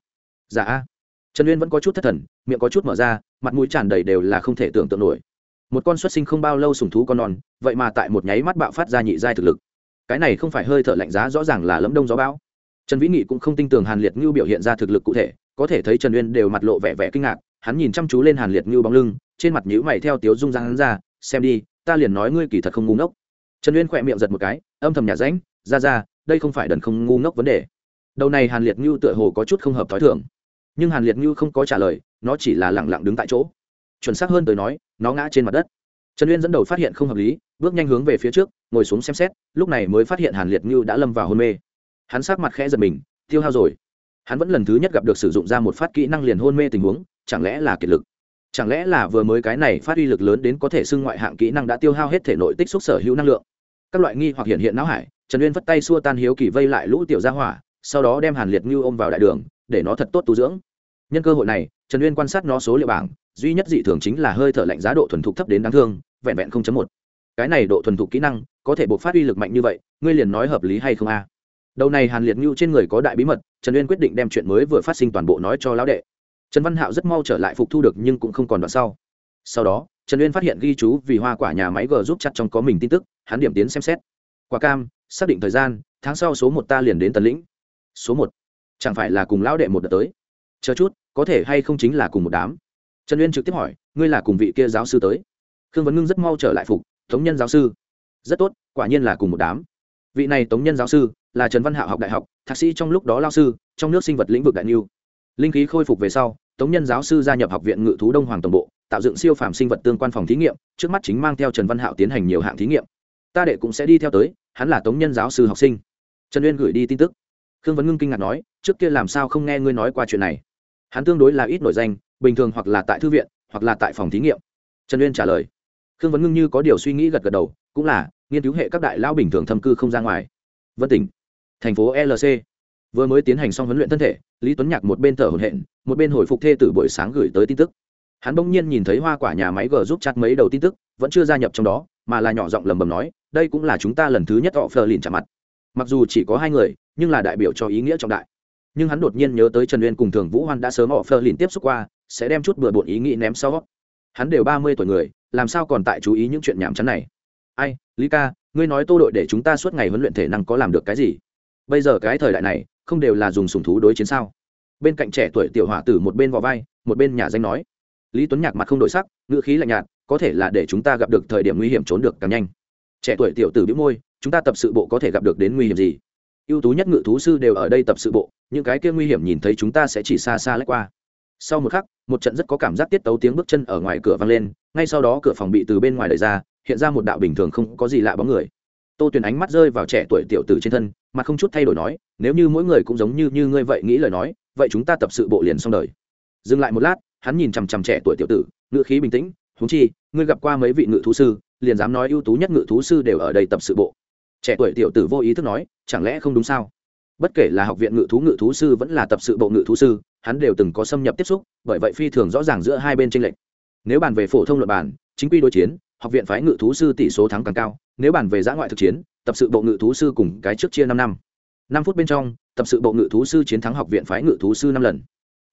Dạ trần uyên vẫn có chút thất thần, miệng có chút mở ra, mặt mũi tràn đầy đều là không thể tưởng tượng nổi. Một con xuất sinh không bao lâu sùng thú con non, vậy mà tại một nháy mắt bạo phát ra nhị giai thực lực. Cái này không phải hơi thở lạnh giá, rõ ràng là lẫm đông gió bão. Trần vĩ nghị cũng không tin tưởng hàn liệt ngưu biểu hiện ra thực lực cụ thể, có thể thấy trần uyên đều mặt lộ vẻ vẻ kinh ngạc, hắn nhìn chăm chú lên hàn liệt ngưu bóng lưng, trên mặt nhữ mày theo tiếu dung ra hắn ra, xem đi, ta liền nói ngươi kỳ thật không ngu ngốc. Trần uyên khỏe miệng giật một cái, âm thầm nhà ránh, ra ra, đây không phải đần không ngu ngốc vấn đề đầu này hàn liệt ngưu tựa hồ có chút không hợp t h ó i thường nhưng hàn liệt ngưu không có trả lời nó chỉ là lẳng lặng đứng tại chỗ chuẩn xác hơn tới nói nó ngã trên mặt đất trần uyên dẫn đầu phát hiện không hợp lý bước nhanh hướng về phía trước ngồi xuống xem xét lúc này mới phát hiện hàn liệt ngưu đã lâm vào hôn mê hắn sát mặt khẽ giật mình tiêu hao rồi hắn vẫn lần thứ nhất gặp được sử dụng ra một phát kỹ năng liền hôn mê tình huống chẳng lẽ là kiệt lực chẳng lẽ là vừa mới cái này phát uy lực lớn đến có thể xưng ngoại hạng kỹ năng đã tiêu hao hết thể nội tích xúc sở hữu năng lượng các loại nghi hoặc hiện hiện não hải trần uyên vất tay xua tan hiếu kỳ vây lại lũ tiểu gia hỏa sau đó đem hàn liệt ngưu ôm vào đại đường, để nó thật tốt tu dưỡng. Nhân cơ hội này, trần uyên quan sát nó số liệu bảng, duy nhất dị thường chính là hơi thở lạnh giá độ thuần thục thấp đến đáng thương, vẹn vẹn một. Cái này độ thuần thục kỹ năng, có thể buộc phát uy lực mạnh như vậy, ngươi liền nói hợp lý hay không a? Đầu này hàn liệt ngưu trên người có đại bí mật, trần uyên quyết định đem chuyện mới vừa phát sinh toàn bộ nói cho lão đệ. Trần văn hạo rất mau trở lại phục thu được nhưng cũng không còn đoạn sau. Sau đó, trần uyên phát hiện ghi chú vì hoa quả nhà máy g giúp chặt trong có mình tin tức, hắn điểm tiến xem xét. Quả cam, xác định thời gian, tháng sau số một ta liền đến tần lĩnh số một. Chẳng phải là cùng lão đệ một đợt tới? Chờ chút, có thể hay không chính là cùng một đám? Trần uyên trực tiếp hỏi, ngươi là cùng vị kia giáo sư tới? Khương vấn ngưng rất mau trở lại phục, tống nhân giáo sư. Rất tốt, quả nhiên là cùng một đám. Vị này tống nhân giáo sư, là trần văn hạo học đại học, thạc sĩ trong lúc đó lao sư, trong nước sinh vật lĩnh vực đại niu linh khí khôi phục về sau, tống nhân giáo sư gia nhập học viện ngự thú đông hoàng tổng bộ, tạo dựng siêu phàm sinh vật tương quan phòng thí nghiệm, trước mắt chính mang theo trần văn hạo tiến hành nhiều hạng thí nghiệm. Ta đệ cũng sẽ đi theo tới, hắn là tống nhân giáo sư học sinh. Trần uyên gửi đi tin tức khương vấn ngưng kinh ngạc nói, trước kia làm sao không nghe ngươi nói qua chuyện này? Hắn tương đối là ít nổi danh, bình thường hoặc là tại thư viện, hoặc là tại phòng thí nghiệm. Trần uyên trả lời. Khương vấn ngưng như có điều suy nghĩ gật gật đầu, cũng là, nghiên cứu hệ các đại lao bình thường thâm cư không ra ngoài. Vân tỉnh, thành phố lc vừa mới tiến hành xong huấn luyện thân thể, lý tuấn nhạc một bên thở hổn hển, một bên hồi phục thê từ buổi sáng gửi tới tin tức. Hắn bỗng nhiên nhìn thấy hoa quả nhà máy g giúp chặt mấy đầu tin tức, vẫn chưa gia nhập trong đó, mà là nhỏ giọng lầm bầm nói, đây cũng là chúng ta lần thứ nhất họ phờ lìn chạm mặt. Mặc dù chỉ có hai người nhưng là đại biểu cho ý nghĩa trọng đại. Nhưng hắn đột nhiên nhớ tới trần uyên cùng thường vũ hoan đã sớm họ phờ lìn tiếp xúc qua, sẽ đem chút bừa bộn ý nghĩ ném sau. Hắn đều ba mươi tuổi người, làm sao còn tại chú ý những chuyện nhảm chán này? Ai, lý ca, ngươi nói tô đội để chúng ta suốt ngày huấn luyện thể năng có làm được cái gì? Bây giờ cái thời đại này, không đều là dùng sùng thú đối chiến sao? Bên cạnh trẻ tuổi tiểu hỏa tử một bên vò vai, một bên nhà danh nói. Lý tuấn nhạc mặt không đổi sắc, ngữ khí lạnh nhạt, có thể là để chúng ta gặp được thời điểm nguy hiểm trốn được càng nhanh. Trẻ tuổi tiểu tử bĩu môi, chúng ta tập sự bộ có thể gặp được đến nguy hiểm gì? Ưu tú nhất ngự thú sư đều ở đây tập sự bộ, những cái kia nguy hiểm nhìn thấy chúng ta sẽ chỉ xa xa lách qua. Sau một khắc, một trận rất có cảm giác tiết tấu tiếng bước chân ở ngoài cửa vang lên, ngay sau đó cửa phòng bị từ bên ngoài đẩy ra, hiện ra một đạo bình thường không có gì lạ bóng người. Tô tuyền ánh mắt rơi vào trẻ tuổi tiểu tử trên thân mà không chút thay đổi nói, nếu như mỗi người cũng giống như như ngươi vậy nghĩ lời nói, vậy chúng ta tập sự bộ liền xong đời. Dừng lại một lát, hắn nhìn chằm chằm trẻ tuổi tiểu tử ngự khí bình tĩnh húng chi, ngươi gặp qua mấy vị ngự thú sư, liền dám nói ưu tú nhất ngự thú sư đều ở đây tập sự bộ trẻ tuổi tiểu tử vô ý thức nói, chẳng lẽ không đúng sao? Bất kể là học viện ngự thú ngự thú sư vẫn là tập sự bộ ngự thú sư, hắn đều từng có xâm nhập tiếp xúc, bởi vậy phi thường rõ ràng giữa hai bên tranh lệch. Nếu bàn về phổ thông luật bản chính quy đối chiến, học viện phái ngự thú sư tỷ số thắng càng cao, nếu bàn về giã ngoại thực chiến, tập sự bộ ngự thú sư cùng cái trước chia năm năm. Năm phút bên trong, tập sự bộ ngự thú sư chiến thắng học viện phái ngự thú sư năm lần.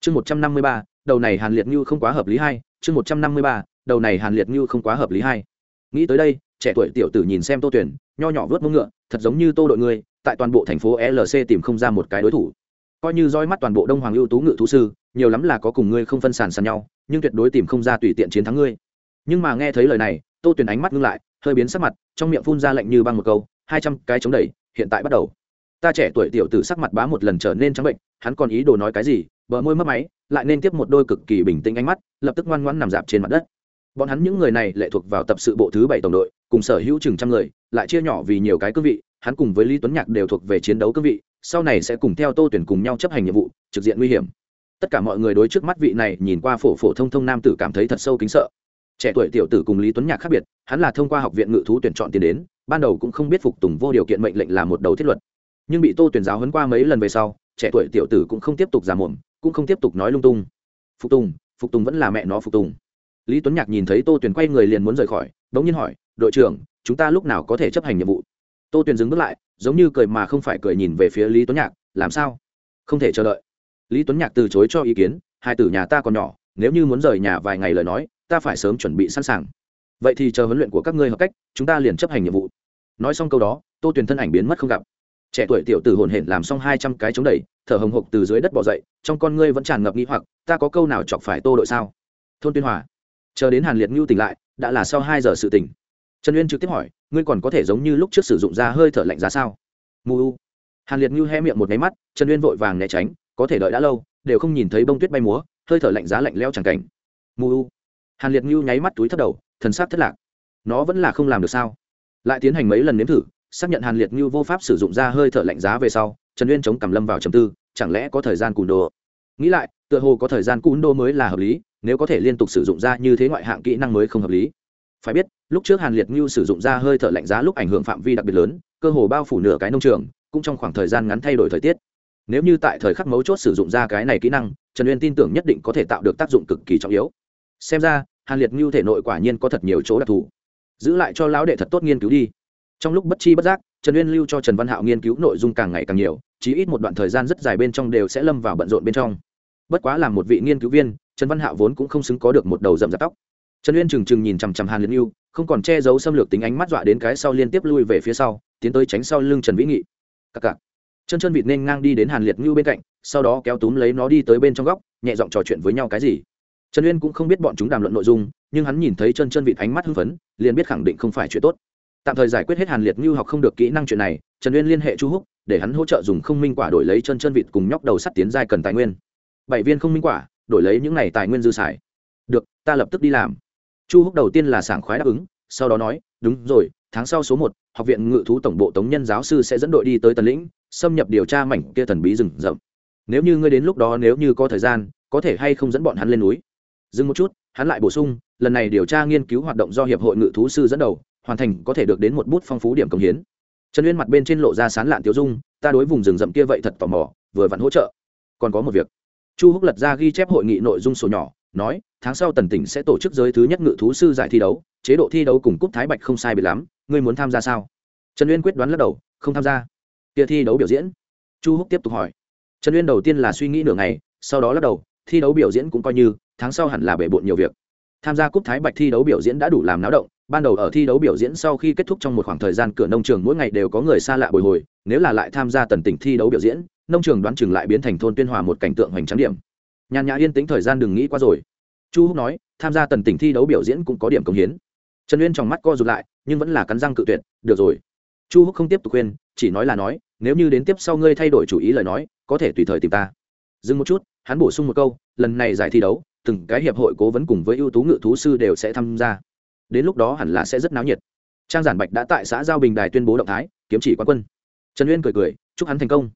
Chương một trăm năm mươi ba, đầu này hàn liệt như không quá hợp lý hai. Chương một trăm năm mươi ba, đầu này hàn liệt như không quá hợp lý hai. Nghĩ tới đây trẻ tuổi tiểu tử nhìn xem tô tuyển nho nhỏ vớt mông ngựa, thật giống như tô đội người tại toàn bộ thành phố lc tìm không ra một cái đối thủ. Coi như roi mắt toàn bộ đông hoàng ưu tú ngự thú sư, nhiều lắm là có cùng ngươi không phân sàn sàn nhau, nhưng tuyệt đối tìm không ra tùy tiện chiến thắng ngươi. Nhưng mà nghe thấy lời này, tô tuyển ánh mắt ngưng lại, hơi biến sắc mặt, trong miệng phun ra lạnh như băng một câu, hai trăm cái chống đẩy, hiện tại bắt đầu. Ta trẻ tuổi tiểu tử sắc mặt bá một lần trở nên trắng bệnh, hắn còn ý đồ nói cái gì, bờ môi mất máy, lại nên tiếp một đôi cực kỳ bình tĩnh ánh mắt, lập tức ngoan ngoãn nằm dạp trên mặt đất bọn hắn những người này lệ thuộc vào tập sự bộ thứ bảy tổng đội, cùng sở hữu chừng trăm người, lại chia nhỏ vì nhiều cái cương vị, hắn cùng với lý tuấn nhạc đều thuộc về chiến đấu cương vị, sau này sẽ cùng theo tô tuyển cùng nhau chấp hành nhiệm vụ, trực diện nguy hiểm. Tất cả mọi người đối trước mắt vị này nhìn qua phổ phổ thông thông nam tử cảm thấy thật sâu kính sợ. Trẻ tuổi tiểu tử cùng lý tuấn nhạc khác biệt, hắn là thông qua học viện ngự thú tuyển chọn tiền đến, ban đầu cũng không biết phục tùng vô điều kiện mệnh lệnh là một đầu thiết luật. Nhưng bị tô tuyển giáo hấn qua mấy lần về sau, trẻ tuổi tiểu tử cũng không tiếp tục giả muộn cũng không tiếp tục nói lung tung. Phục tùng phục tùng vẫn là mẹ nó phục tùng lý tuấn nhạc nhìn thấy tô tuyền quay người liền muốn rời khỏi đ ỗ n g nhiên hỏi, đội trưởng, chúng ta lúc nào có thể chấp hành nhiệm vụ? Tô tuyền dừng bước lại, giống như cười mà không phải cười nhìn về phía lý tuấn nhạc, làm sao? Không thể chờ đợi. Lý tuấn nhạc từ chối cho ý kiến, hai tử nhà ta còn nhỏ, nếu như muốn rời nhà vài ngày lời nói, ta phải sớm chuẩn bị sẵn sàng. Vậy thì chờ huấn luyện của các ngươi hợp cách, chúng ta liền chấp hành nhiệm vụ. Nói xong câu đó, tô tuyền thân ảnh biến mất không gặp. Trẻ tuổi tiểu tử hồn hển làm xong hai trăm cái chống đẩy, thở hồng hộc từ dưới đất bỏ dậy, trong con ngươi vẫn tràn ngập nghi hoặc, ta có câu nào chọc phải tô đội sao? Thôn tuyên hòa chờ đến hàn liệt ngưu tỉnh lại đã là sau hai giờ sự tỉnh trần uyên trực tiếp hỏi ngươi còn có thể giống như lúc trước sử dụng ra hơi thở lạnh giá sao mù u hàn liệt ngưu hé miệng một nháy mắt trần uyên vội vàng né tránh có thể đợi đã lâu đều không nhìn thấy bông tuyết bay múa hơi thở lạnh giá lạnh leo chẳng cảnh mù u hàn liệt ngưu nháy mắt túi thất đầu thần sắc thất lạc nó vẫn là không làm được sao lại tiến hành mấy lần nếm thử xác nhận hàn liệt Ngưu vô pháp sử dụng ra hơi thở lạnh giá về sau trần uyên chống cầm lâm vào trầm tư chẳng lẽ có thời gian cùn đồ nghĩ lại, tựa hồ có thời gian cún đô mới là hợp lý, nếu có thể liên tục sử dụng ra như thế ngoại hạng kỹ năng mới không hợp lý. Phải biết, lúc trước hàn liệt Ngưu sử dụng ra hơi thở lạnh giá lúc ảnh hưởng phạm vi đặc biệt lớn, cơ hồ bao phủ nửa cái nông trường, cũng trong khoảng thời gian ngắn thay đổi thời tiết. Nếu như tại thời khắc mấu chốt sử dụng ra cái này kỹ năng, trần uyên tin tưởng nhất định có thể tạo được tác dụng cực kỳ trọng yếu. Xem ra, hàn liệt Ngưu thể nội quả nhiên có thật nhiều chỗ đặc thù. Giữ lại cho lão đệ thật tốt nghiên cứu đi. Trong lúc bất chi bất giác, trần uyên lưu cho trần văn hạo nghiên cứu nội dung càng ngày càng nhiều, chí ít một đoạn thời gian rất dài bên trong đều sẽ lâm vào bận rộn bên trong bất quá là một vị nghiên cứu viên, trần văn hạo vốn cũng không xứng có được một đầu rậm rạp tóc. Trần uyên trừng trừng nhìn chằm chằm hàn liên yêu không còn che giấu xâm lược tính ánh mắt dọa đến cái sau liên tiếp lui về phía sau, tiến tới tránh sau lưng trần vĩ nghị. Cặc cặc. Chân chân vịt nên ngang đi đến hàn liệt ngưu bên cạnh, sau đó kéo túm lấy nó đi tới bên trong góc, nhẹ giọng trò chuyện với nhau cái gì. Trần uyên cũng không biết bọn chúng đàm luận nội dung, nhưng hắn nhìn thấy chân chân vịt ánh mắt hưng phấn, liền biết khẳng định không phải chuyện tốt. Tạm thời giải quyết hết hàn liệt ngưu học không được kỹ năng chuyện này, trần uyên liên hệ chu húc, để hắn hỗ trợ dùng không minh quả đổi lấy chân chân vịt cùng nhóc đầu sắt tiến giai cần tài nguyên bảy viên không minh quả, đổi lấy những này tài nguyên dư xài. Được, ta lập tức đi làm. Chu húc đầu tiên là sảng khoái đáp ứng, sau đó nói, đúng rồi, tháng sau số một, học viện ngự thú tổng bộ tống nhân giáo sư sẽ dẫn đội đi tới tần lĩnh, xâm nhập điều tra mảnh kia thần bí rừng rậm. Nếu như ngươi đến lúc đó nếu như có thời gian, có thể hay không dẫn bọn hắn lên núi? Dừng một chút, hắn lại bổ sung, lần này điều tra nghiên cứu hoạt động do hiệp hội ngự thú sư dẫn đầu, hoàn thành có thể được đến một bút phong phú điểm công hiến. Trần uyên mặt bên trên lộ ra sán lạn tiêu dung, ta đối vùng rừng rậm kia vậy thật tò mò, vừa vặn hỗ trợ. Còn có một việc chu húc lật ra ghi chép hội nghị nội dung sổ nhỏ, nói, tháng sau tần tỉnh sẽ tổ chức giới thứ nhất ngự thú sư giải thi đấu, chế độ thi đấu cùng cúp thái bạch không sai biệt lắm, ngươi muốn tham gia sao? Trần uyên quyết đoán lắc đầu, không tham gia. Kia thi đấu biểu diễn. Chu húc tiếp tục hỏi. Trần uyên đầu tiên là suy nghĩ nửa ngày, sau đó lắc đầu, thi đấu biểu diễn cũng coi như, tháng sau hẳn là bể bộn nhiều việc. Tham gia cúp thái bạch thi đấu biểu diễn đã đủ làm náo động, ban đầu ở thi đấu biểu diễn sau khi kết thúc trong một khoảng thời gian cửa nông trường mỗi ngày đều có người xa lạ bồi hồi, nếu là lại tham gia tần tỉnh thi đấu biểu diễn nông trường đoán chừng lại biến thành thôn tuyên hòa một cảnh tượng hoành tráng điểm. Nhàn nhã yên tĩnh thời gian đừng nghĩ qua rồi. Chu húc nói, tham gia tần tỉnh thi đấu biểu diễn cũng có điểm công hiến. Trần uyên trong mắt co rụt lại, nhưng vẫn là cắn răng cự tuyệt, được rồi. Chu húc không tiếp tục khuyên, chỉ nói là nói, nếu như đến tiếp sau ngươi thay đổi chủ ý lời nói, có thể tùy thời tìm ta. Dừng một chút, hắn bổ sung một câu, lần này giải thi đấu, từng cái hiệp hội cố vấn cùng với ưu tú ngự thú sư đều sẽ tham gia. Đến lúc đó hẳn là sẽ rất náo nhiệt. Trang giản bạch đã tại xã giao bình đài tuyên bố động thái, kiếm chỉ quán quân. Trần uyên cười cười, chúc hắn thành công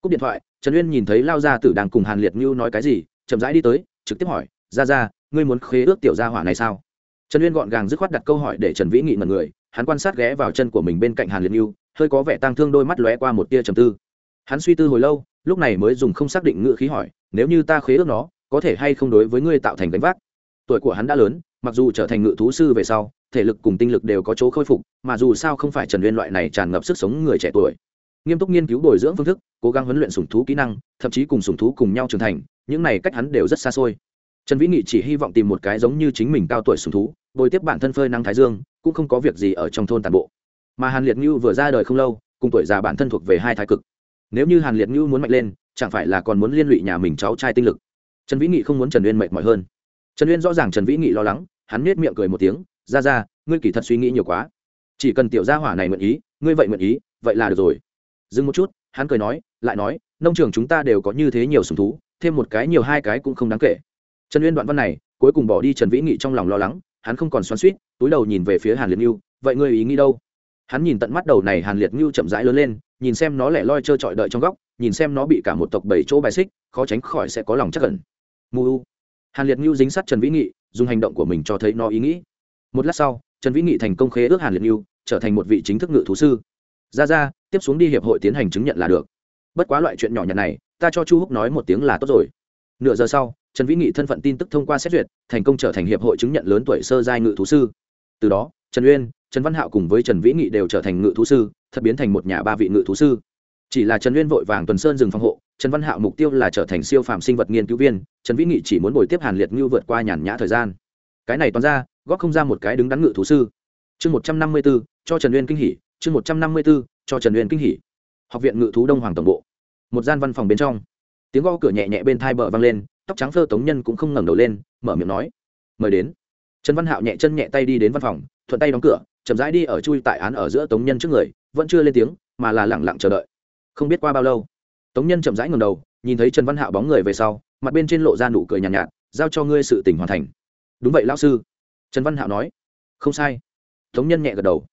cúp điện thoại, trần uyên nhìn thấy lao gia tử đang cùng hàn liệt ngưu nói cái gì, chậm rãi đi tới, trực tiếp hỏi ra ra ngươi muốn khế ước tiểu gia hỏa này sao? Trần uyên gọn gàng dứt khoát đặt câu hỏi để trần vĩ nghị mật người, hắn quan sát ghé vào chân của mình bên cạnh hàn liệt ngưu hơi có vẻ tang thương đôi mắt lóe qua một tia trầm tư. Hắn suy tư hồi lâu, lúc này mới dùng không xác định ngữ khí hỏi, nếu như ta khế ước nó, có thể hay không đối với ngươi tạo thành gánh vác? Tuổi của hắn đã lớn, mặc dù trở thành ngự thú sư về sau, thể lực cùng tinh lực đều có chỗ khôi phục, mà dù sao không phải trần uyên loại này tràn ngập sức sống người trẻ tuổi nghiêm túc nghiên cứu bồi dưỡng phương thức, cố gắng huấn luyện sùng thú kỹ năng, thậm chí cùng sùng thú cùng nhau trưởng thành, những này cách hắn đều rất xa xôi. Trần vĩ nghị chỉ hy vọng tìm một cái giống như chính mình cao tuổi sùng thú, bồi tiếp bản thân phơi năng thái dương, cũng không có việc gì ở trong thôn tàn bộ. Mà hàn liệt như vừa ra đời không lâu, cùng tuổi già bản thân thuộc về hai thái cực. Nếu như hàn liệt như muốn mạnh lên, chẳng phải là còn muốn liên lụy nhà mình cháu trai tinh lực. Trần vĩ nghị không muốn trần uyên mệt mỏi hơn. Trần uyên rõ ràng trần vĩ nghị lo lắng, hắn nết miệng cười một tiếng, ra ra, ngươi kỳ thật suy nghĩ nhiều quá. Chỉ cần tiểu gia hỏa này nguyện ý, ngươi vậy nguyện ý, vậy là được rồi dừng một chút, hắn cười nói, lại nói, nông trường chúng ta đều có như thế nhiều sùng thú, thêm một cái nhiều hai cái cũng không đáng kể. Trần uyên đoạn văn này, cuối cùng bỏ đi trần vĩ nghị trong lòng lo lắng, hắn không còn xoắn suýt túi đầu nhìn về phía hàn liệt ngưu, vậy ngươi ý nghĩ đâu? Hắn nhìn tận mắt đầu này hàn liệt ngưu chậm rãi lớn lên, nhìn xem nó lẻ loi trơ trọi đợi trong góc, nhìn xem nó bị cả một tộc bảy chỗ bài xích, khó tránh khỏi sẽ có lòng chắc cẩn mù u. Hàn liệt ngưu dính sát trần vĩ nghị, dùng hành động của mình cho thấy nó ý nghĩ. Một lát sau, trần vĩ nghị thành công khế ước hàn liệt ngưu, trở thành một vị chính thức ngự thú sư ra ra, tiếp xuống đi hiệp hội tiến hành chứng nhận là được. Bất quá loại chuyện nhỏ nhặt này, ta cho chu húc nói một tiếng là tốt rồi. Nửa giờ sau, trần vĩ nghị thân phận tin tức thông qua xét duyệt, thành công trở thành hiệp hội chứng nhận lớn tuổi sơ giai ngự thú sư. Từ đó, trần uyên, trần văn hạo cùng với trần vĩ nghị đều trở thành ngự thú sư, thật biến thành một nhà ba vị ngự thú sư. Chỉ là trần uyên vội vàng tuần sơn dừng phòng hộ, trần văn hạo mục tiêu là trở thành siêu phàm sinh vật nghiên cứu viên, trần vĩ nghị chỉ muốn bồi tiếp hàn liệt ngưu vượt qua nhàn nhã thời gian. Cái này toàn ra, góp không ra một cái đứng đắn ngự thú sư. Chương một trăm năm mươi b ố cho trần uyên kinh hỉ chương một trăm năm mươi b ố cho trần uyên kinh hỉ. Học viện ngự thú đông hoàng tổng bộ. Một gian văn phòng bên trong. Tiếng gõ cửa nhẹ nhẹ bên thai bờ vang lên tóc trắng phơ tống nhân cũng không ngẩng đầu lên mở miệng nói mời đến. Trần văn hạo nhẹ chân nhẹ tay đi đến văn phòng thuận tay đóng cửa chậm rãi đi ở chui tại án ở giữa tống nhân trước người vẫn chưa lên tiếng mà là lẳng lặng chờ đợi. Không biết qua bao lâu tống nhân chậm rãi ngầm đầu nhìn thấy trần văn hạo bóng người về sau mặt bên trên lộ ra nụ cười nhàn nhạt, nhạt giao cho ngươi sự tỉnh hoàn thành. Đúng vậy lão sư. Trần văn hạo nói không sai. Tống nhân nhẹ gật đầu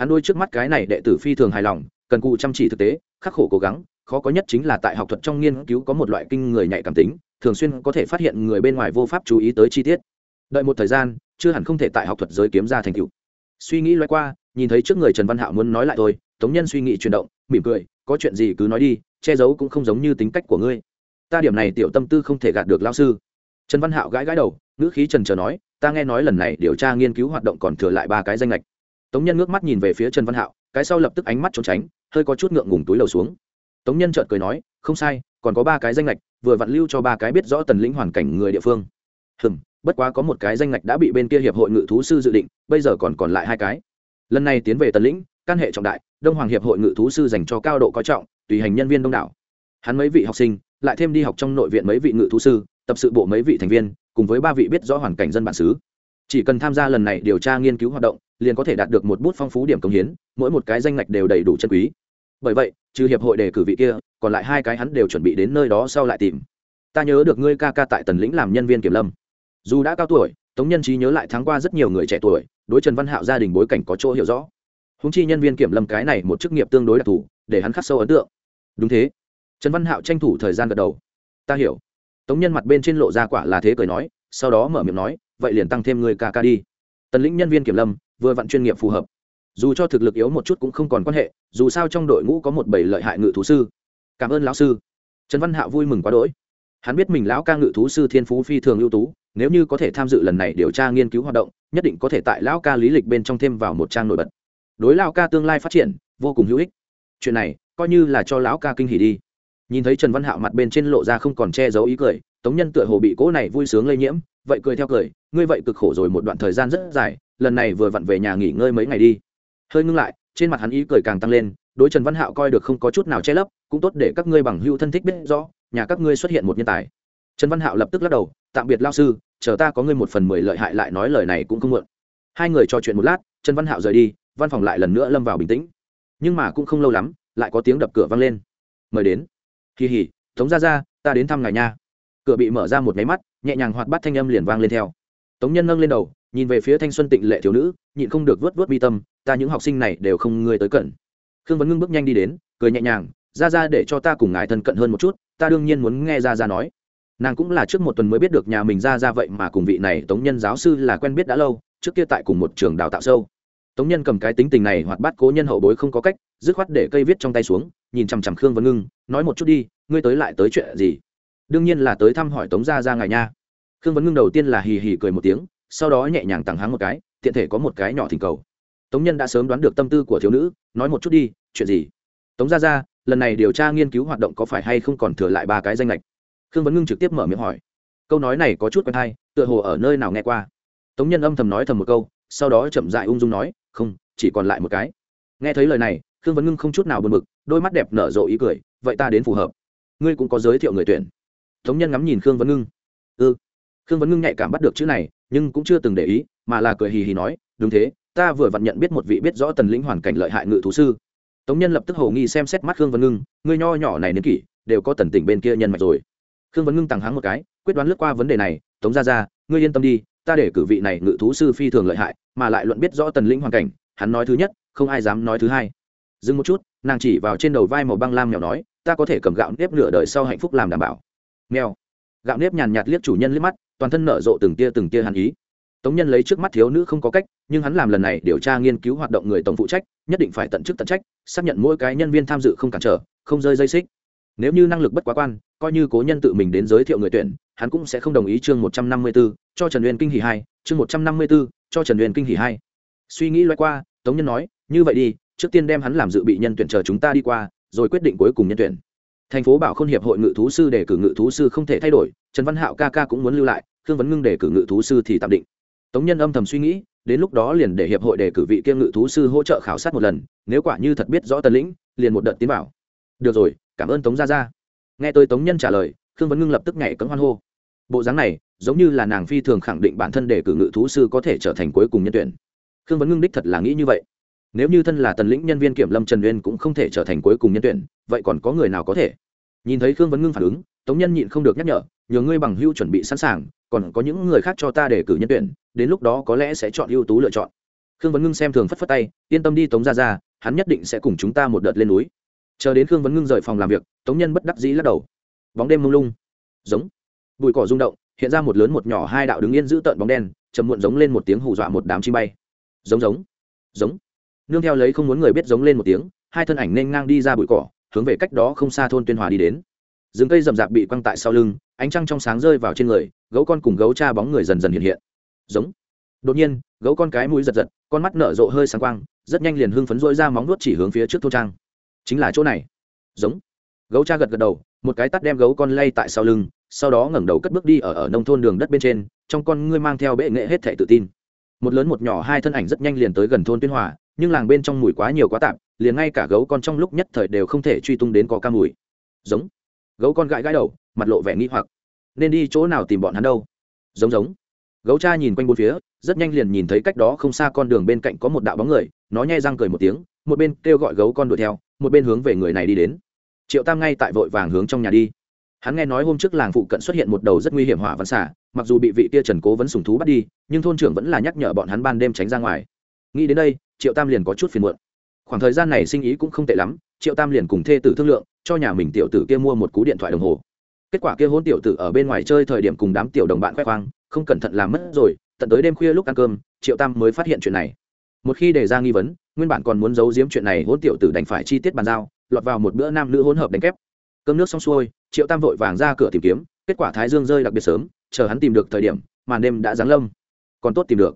hắn đôi trước mắt cái này đệ tử phi thường hài lòng, cần cụ chăm chỉ thực tế, khắc khổ cố gắng, khó có nhất chính là tại học thuật trong nghiên cứu có một loại kinh người nhạy cảm tính, thường xuyên có thể phát hiện người bên ngoài vô pháp chú ý tới chi tiết. Đợi một thời gian, chưa hẳn không thể tại học thuật giới kiếm ra thành tựu. Suy nghĩ loay qua, nhìn thấy trước người trần văn hạo muốn nói lại tôi tống nhân suy nghĩ chuyển động, mỉm cười, có chuyện gì cứ nói đi, che giấu cũng không giống như tính cách của ngươi. Ta điểm này tiểu tâm tư không thể gạt được lao sư. Trần văn hạo gãi gãi đầu, ngữ khí trần trờ nói, ta nghe nói lần này điều tra nghiên cứu hoạt động còn thừa lại ba cái danh lệch tống nhân ngước mắt nhìn về phía trần văn hạo, cái sau lập tức ánh mắt trốn tránh, hơi có chút ngượng ngùng túi lầu xuống. Tống nhân chợt cười nói, không sai, còn có ba cái danh lệch vừa vặn lưu cho ba cái biết rõ tần lĩnh hoàn cảnh người địa phương. Hừm, bất quá có một cái danh lệch đã bị bên kia hiệp hội ngự thú sư dự định, bây giờ còn còn lại hai cái. Lần này tiến về tần lĩnh căn hệ trọng đại, đông hoàng hiệp hội ngự thú sư dành cho cao độ coi trọng, tùy hành nhân viên đông đảo. Hắn mấy vị học sinh, lại thêm đi học trong nội viện mấy vị ngự thú sư, tập sự bộ mấy vị thành viên, cùng với ba vị biết rõ hoàn cảnh dân bản xứ. Chỉ cần tham gia lần này điều tra nghiên cứu hoạt động liền có thể đạt được một bút phong phú điểm công hiến, mỗi một cái danh ngạch đều đầy đủ chân quý. Bởi vậy, trừ hiệp hội đề cử vị kia, còn lại hai cái hắn đều chuẩn bị đến nơi đó sau lại tìm. Ta nhớ được ngươi ca ca tại tần lĩnh làm nhân viên kiểm lâm. Dù đã cao tuổi, tống nhân trí nhớ lại tháng qua rất nhiều người trẻ tuổi, đối trần văn hạo gia đình bối cảnh có chỗ hiểu rõ. Húng chi nhân viên kiểm lâm cái này một chức nghiệp tương đối đặc thù, để hắn khắc sâu ấn tượng. Đúng thế. Trần văn hạo tranh thủ thời gian gật đầu. Ta hiểu. Tống nhân mặt bên trên lộ ra quả là thế cười nói, sau đó mở miệng nói, vậy liền tăng thêm người ca ca đi. Tần lĩnh nhân viên kiểm lâm vừa vặn chuyên nghiệp phù hợp. Dù cho thực lực yếu một chút cũng không còn quan hệ, dù sao trong đội ngũ có một bảy lợi hại ngự thú sư. Cảm ơn lão sư. Trần văn hạ vui mừng quá đỗi. Hắn biết mình lão ca ngự thú sư thiên phú phi thường ưu tú, nếu như có thể tham dự lần này điều tra nghiên cứu hoạt động, nhất định có thể tại lão ca lý lịch bên trong thêm vào một trang nổi bật. Đối lão ca tương lai phát triển, vô cùng hữu ích. Chuyện này coi như là cho lão ca kinh hỉ đi nhìn thấy trần văn hạo mặt bên trên lộ ra không còn che giấu ý cười, tống nhân tựa hồ bị cỗ này vui sướng lây nhiễm, vậy cười theo cười, ngươi vậy cực khổ rồi một đoạn thời gian rất dài, lần này vừa vặn về nhà nghỉ ngơi mấy ngày đi. Hơi ngưng lại, trên mặt hắn ý cười càng tăng lên, đối trần văn hạo coi được không có chút nào che lấp, cũng tốt để các ngươi bằng hữu thân thích biết rõ, nhà các ngươi xuất hiện một nhân tài. Trần văn hạo lập tức lắc đầu, tạm biệt lao sư, chờ ta có ngươi một phần mười lợi hại lại nói lời này cũng không mượn hai người trò chuyện một lát, trần văn hạo rời đi, văn phòng lại lần nữa lâm vào bình tĩnh. Nhưng mà cũng không lâu lắm, lại có tiếng đập cửa vang lên. Mời đến kỳ hỉ, tống ra ra ta đến thăm ngài nha. Cửa bị mở ra một máy mắt, nhẹ nhàng hoạt bát thanh âm liền vang lên theo. Tống nhân nâng lên đầu, nhìn về phía thanh xuân tịnh lệ thiếu nữ, nhịn không được vớt vớt bi tâm, ta những học sinh này đều không ngươi tới cận. Khương vấn ngưng bước nhanh đi đến, cười nhẹ nhàng ra ra để cho ta cùng ngài thân cận hơn một chút, ta đương nhiên muốn nghe ra ra nói. Nàng cũng là trước một tuần mới biết được nhà mình ra ra vậy mà cùng vị này tống nhân giáo sư là quen biết đã lâu, trước kia tại cùng một trường đào tạo sâu. Tống nhân cầm cái tính tình này hoạt bát cố nhân hậu bối không có cách dứt khoát để cây viết trong tay xuống, nhìn chằm chằm khương vân ngưng, nói một chút đi, ngươi tới lại tới chuyện gì? Đương nhiên là tới thăm hỏi tống gia ra ngài nha. Khương vân ngưng đầu tiên là hì hì cười một tiếng, sau đó nhẹ nhàng tặng háng một cái, tiện thể có một cái nhỏ thỉnh cầu. Tống nhân đã sớm đoán được tâm tư của thiếu nữ, nói một chút đi, chuyện gì? Tống gia ra lần này điều tra nghiên cứu hoạt động có phải hay không còn thừa lại ba cái danh lệch khương vấn ngưng trực tiếp mở miệng hỏi. Câu nói này có chút quen hay, tựa hồ ở nơi nào nghe qua. Tống nhân âm thầm nói thầm một câu, sau đó chậm dại ung dung nói, không, chỉ còn lại một cái. Nghe thấy lời này khương vấn ngưng không chút nào buồn bực, đôi mắt đẹp nở rộ ý cười, vậy ta đến phù hợp. Ngươi cũng có giới thiệu người tuyển. Tống nhân ngắm nhìn khương vấn ngưng. Ư ừ. khương vấn ngưng nhạy cảm bắt được chữ này, nhưng cũng chưa từng để ý, mà là cười hì hì nói, đúng thế, ta vừa vặn nhận biết một vị biết rõ tần lĩnh hoàn cảnh lợi hại ngự thú sư. Tống nhân lập tức hồ nghi xem xét mắt khương vấn ngưng, ngươi nho nhỏ này đến kỷ, đều có tần tỉnh bên kia nhân mạch rồi. Khương vấn ngưng tàng háng một cái, quyết đoán lướt qua vấn đề này, tống ra ra ngươi yên tâm đi, ta để cử vị này ngự thú sư phi thường lợi hại, mà lại luận biết rõ tần lĩnh hoàn cảnh, hắn nói thứ nhất, không ai dám nói thứ hai dừng một chút, nàng chỉ vào trên đầu vai màu băng lam mèo nói, ta có thể cầm gạo nếp nửa đời sau hạnh phúc làm đảm bảo. Mèo. Gạo nếp nhàn nhạt liếc chủ nhân liếc mắt, toàn thân nở rộ từng tia từng tia hàn ý. Tống nhân lấy trước mắt thiếu nữ không có cách, nhưng hắn làm lần này điều tra nghiên cứu hoạt động người tổng phụ trách, nhất định phải tận chức tận trách, xác nhận mỗi cái nhân viên tham dự không cản trở, không rơi dây xích. Nếu như năng lực bất quá quan, coi như cố nhân tự mình đến giới thiệu người tuyển, hắn cũng sẽ không đồng ý chương một trăm năm mươi b ố cho trần uyên kinh hỷ hai, chương một trăm năm mươi b ố cho trần uyên kinh hỷ hai. Suy nghĩ loay qua, tống nhân nói, như vậy đi trước tiên đem hắn làm dự bị nhân tuyển chờ chúng ta đi qua, rồi quyết định cuối cùng nhân tuyển. Thành phố bảo k h ô n hiệp hội ngự thú sư để cử ngự thú sư không thể thay đổi, trần văn hạo ca ca cũng muốn lưu lại, khương vấn ngưng để cử ngự thú sư thì tạm định. Tống nhân âm thầm suy nghĩ, đến lúc đó liền để hiệp hội đề cử vị kiêm ngự thú sư hỗ trợ khảo sát một lần, nếu quả như thật biết rõ tần lĩnh, liền một đợt tiến bảo. được rồi, cảm ơn tống gia gia. Nghe tôi tống nhân trả lời, khương vấn ngưng lập tức nhảy cấm hoan hô. Bộ dáng này, giống như là nàng phi thường khẳng định bản thân đề cử ngự thú sư có thể trở thành cuối cùng nhân tuyển. Khương vấn ngưng đích thật là nghĩ như vậy nếu như thân là tần lĩnh nhân viên kiểm lâm trần uyên cũng không thể trở thành cuối cùng nhân tuyển, vậy còn có người nào có thể? Nhìn thấy khương vấn ngưng phản ứng, tống nhân nhịn không được nhắc nhở, nhờ ngươi bằng hưu chuẩn bị sẵn sàng, còn có những người khác cho ta để cử nhân tuyển, đến lúc đó có lẽ sẽ chọn ưu tú lựa chọn. Khương vấn ngưng xem thường phất phất tay, yên tâm đi tống ra ra hắn nhất định sẽ cùng chúng ta một đợt lên núi. Chờ đến khương vấn ngưng rời phòng làm việc, tống nhân bất đắc dĩ lắc đầu. Bóng đêm mông lung. Giống. Bụi cỏ rung động, hiện ra một lớn một nhỏ hai đạo đứng yên giữ tợn bóng đen chầm muộn giống lên một tiếng hù dọa một đám chim bay. Giống giống. Giống nương theo lấy không muốn người biết giống lên một tiếng, hai thân ảnh nên ngang đi ra bụi cỏ, hướng về cách đó không xa thôn tuyên hòa đi đến. Rừng cây rậm rạp bị quăng tại sau lưng, ánh trăng trong sáng rơi vào trên người, gấu con cùng gấu cha bóng người dần dần hiện hiện. Giống. Đột nhiên, gấu con cái mũi giật giật, con mắt nở rộ hơi sáng quang, rất nhanh liền hưng phấn rỗi ra móng nuốt chỉ hướng phía trước thôn trang. Chính là chỗ này. Giống. Gấu cha gật gật đầu, một cái tắt đem gấu con lay tại sau lưng, sau đó ngẩng đầu cất bước đi ở ở nông thôn đường đất bên trên, trong con ngươi mang theo bệ nghệ hết thể tự tin. Một lớn một nhỏ hai thân ảnh rất nhanh liền tới gần thôn tuyên hòa nhưng làng bên trong mùi quá nhiều quá tạp, liền ngay cả gấu con trong lúc nhất thời đều không thể truy tung đến có ca mùi. Giống. Gấu con gãi gãi đầu, mặt lộ vẻ nghi hoặc. Nên đi chỗ nào tìm bọn hắn đâu? Giống giống. Gấu cha nhìn quanh bốn phía, rất nhanh liền nhìn thấy cách đó không xa con đường bên cạnh có một đạo bóng người, nó nhai răng cười một tiếng, một bên kêu gọi gấu con đuổi theo, một bên hướng về người này đi đến. Triệu tam ngay tại vội vàng hướng trong nhà đi. Hắn nghe nói hôm trước làng phụ cận xuất hiện một đầu rất nguy hiểm hỏa văn xả, mặc dù bị vị tia trần cố vẫn sùng thú bắt đi, nhưng thôn trưởng vẫn là nhắc nhở bọn hắn ban đêm tránh ra ngoài. Nghĩ đến đây triệu tam liền có chút phiền muộn. Khoảng thời gian này sinh ý cũng không tệ lắm, triệu tam liền cùng thê tử thương lượng, cho nhà mình tiểu tử kia mua một cú điện thoại đồng hồ. Kết quả kia hôn tiểu tử ở bên ngoài chơi thời điểm cùng đám tiểu đồng bạn khoe khoang, không cẩn thận làm mất rồi, tận tới đêm khuya lúc ăn cơm, triệu tam mới phát hiện chuyện này. Một khi đề ra nghi vấn, nguyên bản còn muốn giấu giếm chuyện này, hôn tiểu tử đành phải chi tiết bàn giao, lọt vào một bữa nam nữ hỗn hợp đánh kép. Cơm nước xong xuôi, triệu tam vội vàng ra cửa tìm kiếm, kết quả thái dương rơi đặc biệt sớm, chờ hắn tìm được thời điểm, màn đêm đã giáng lâm. Còn tốt tìm được.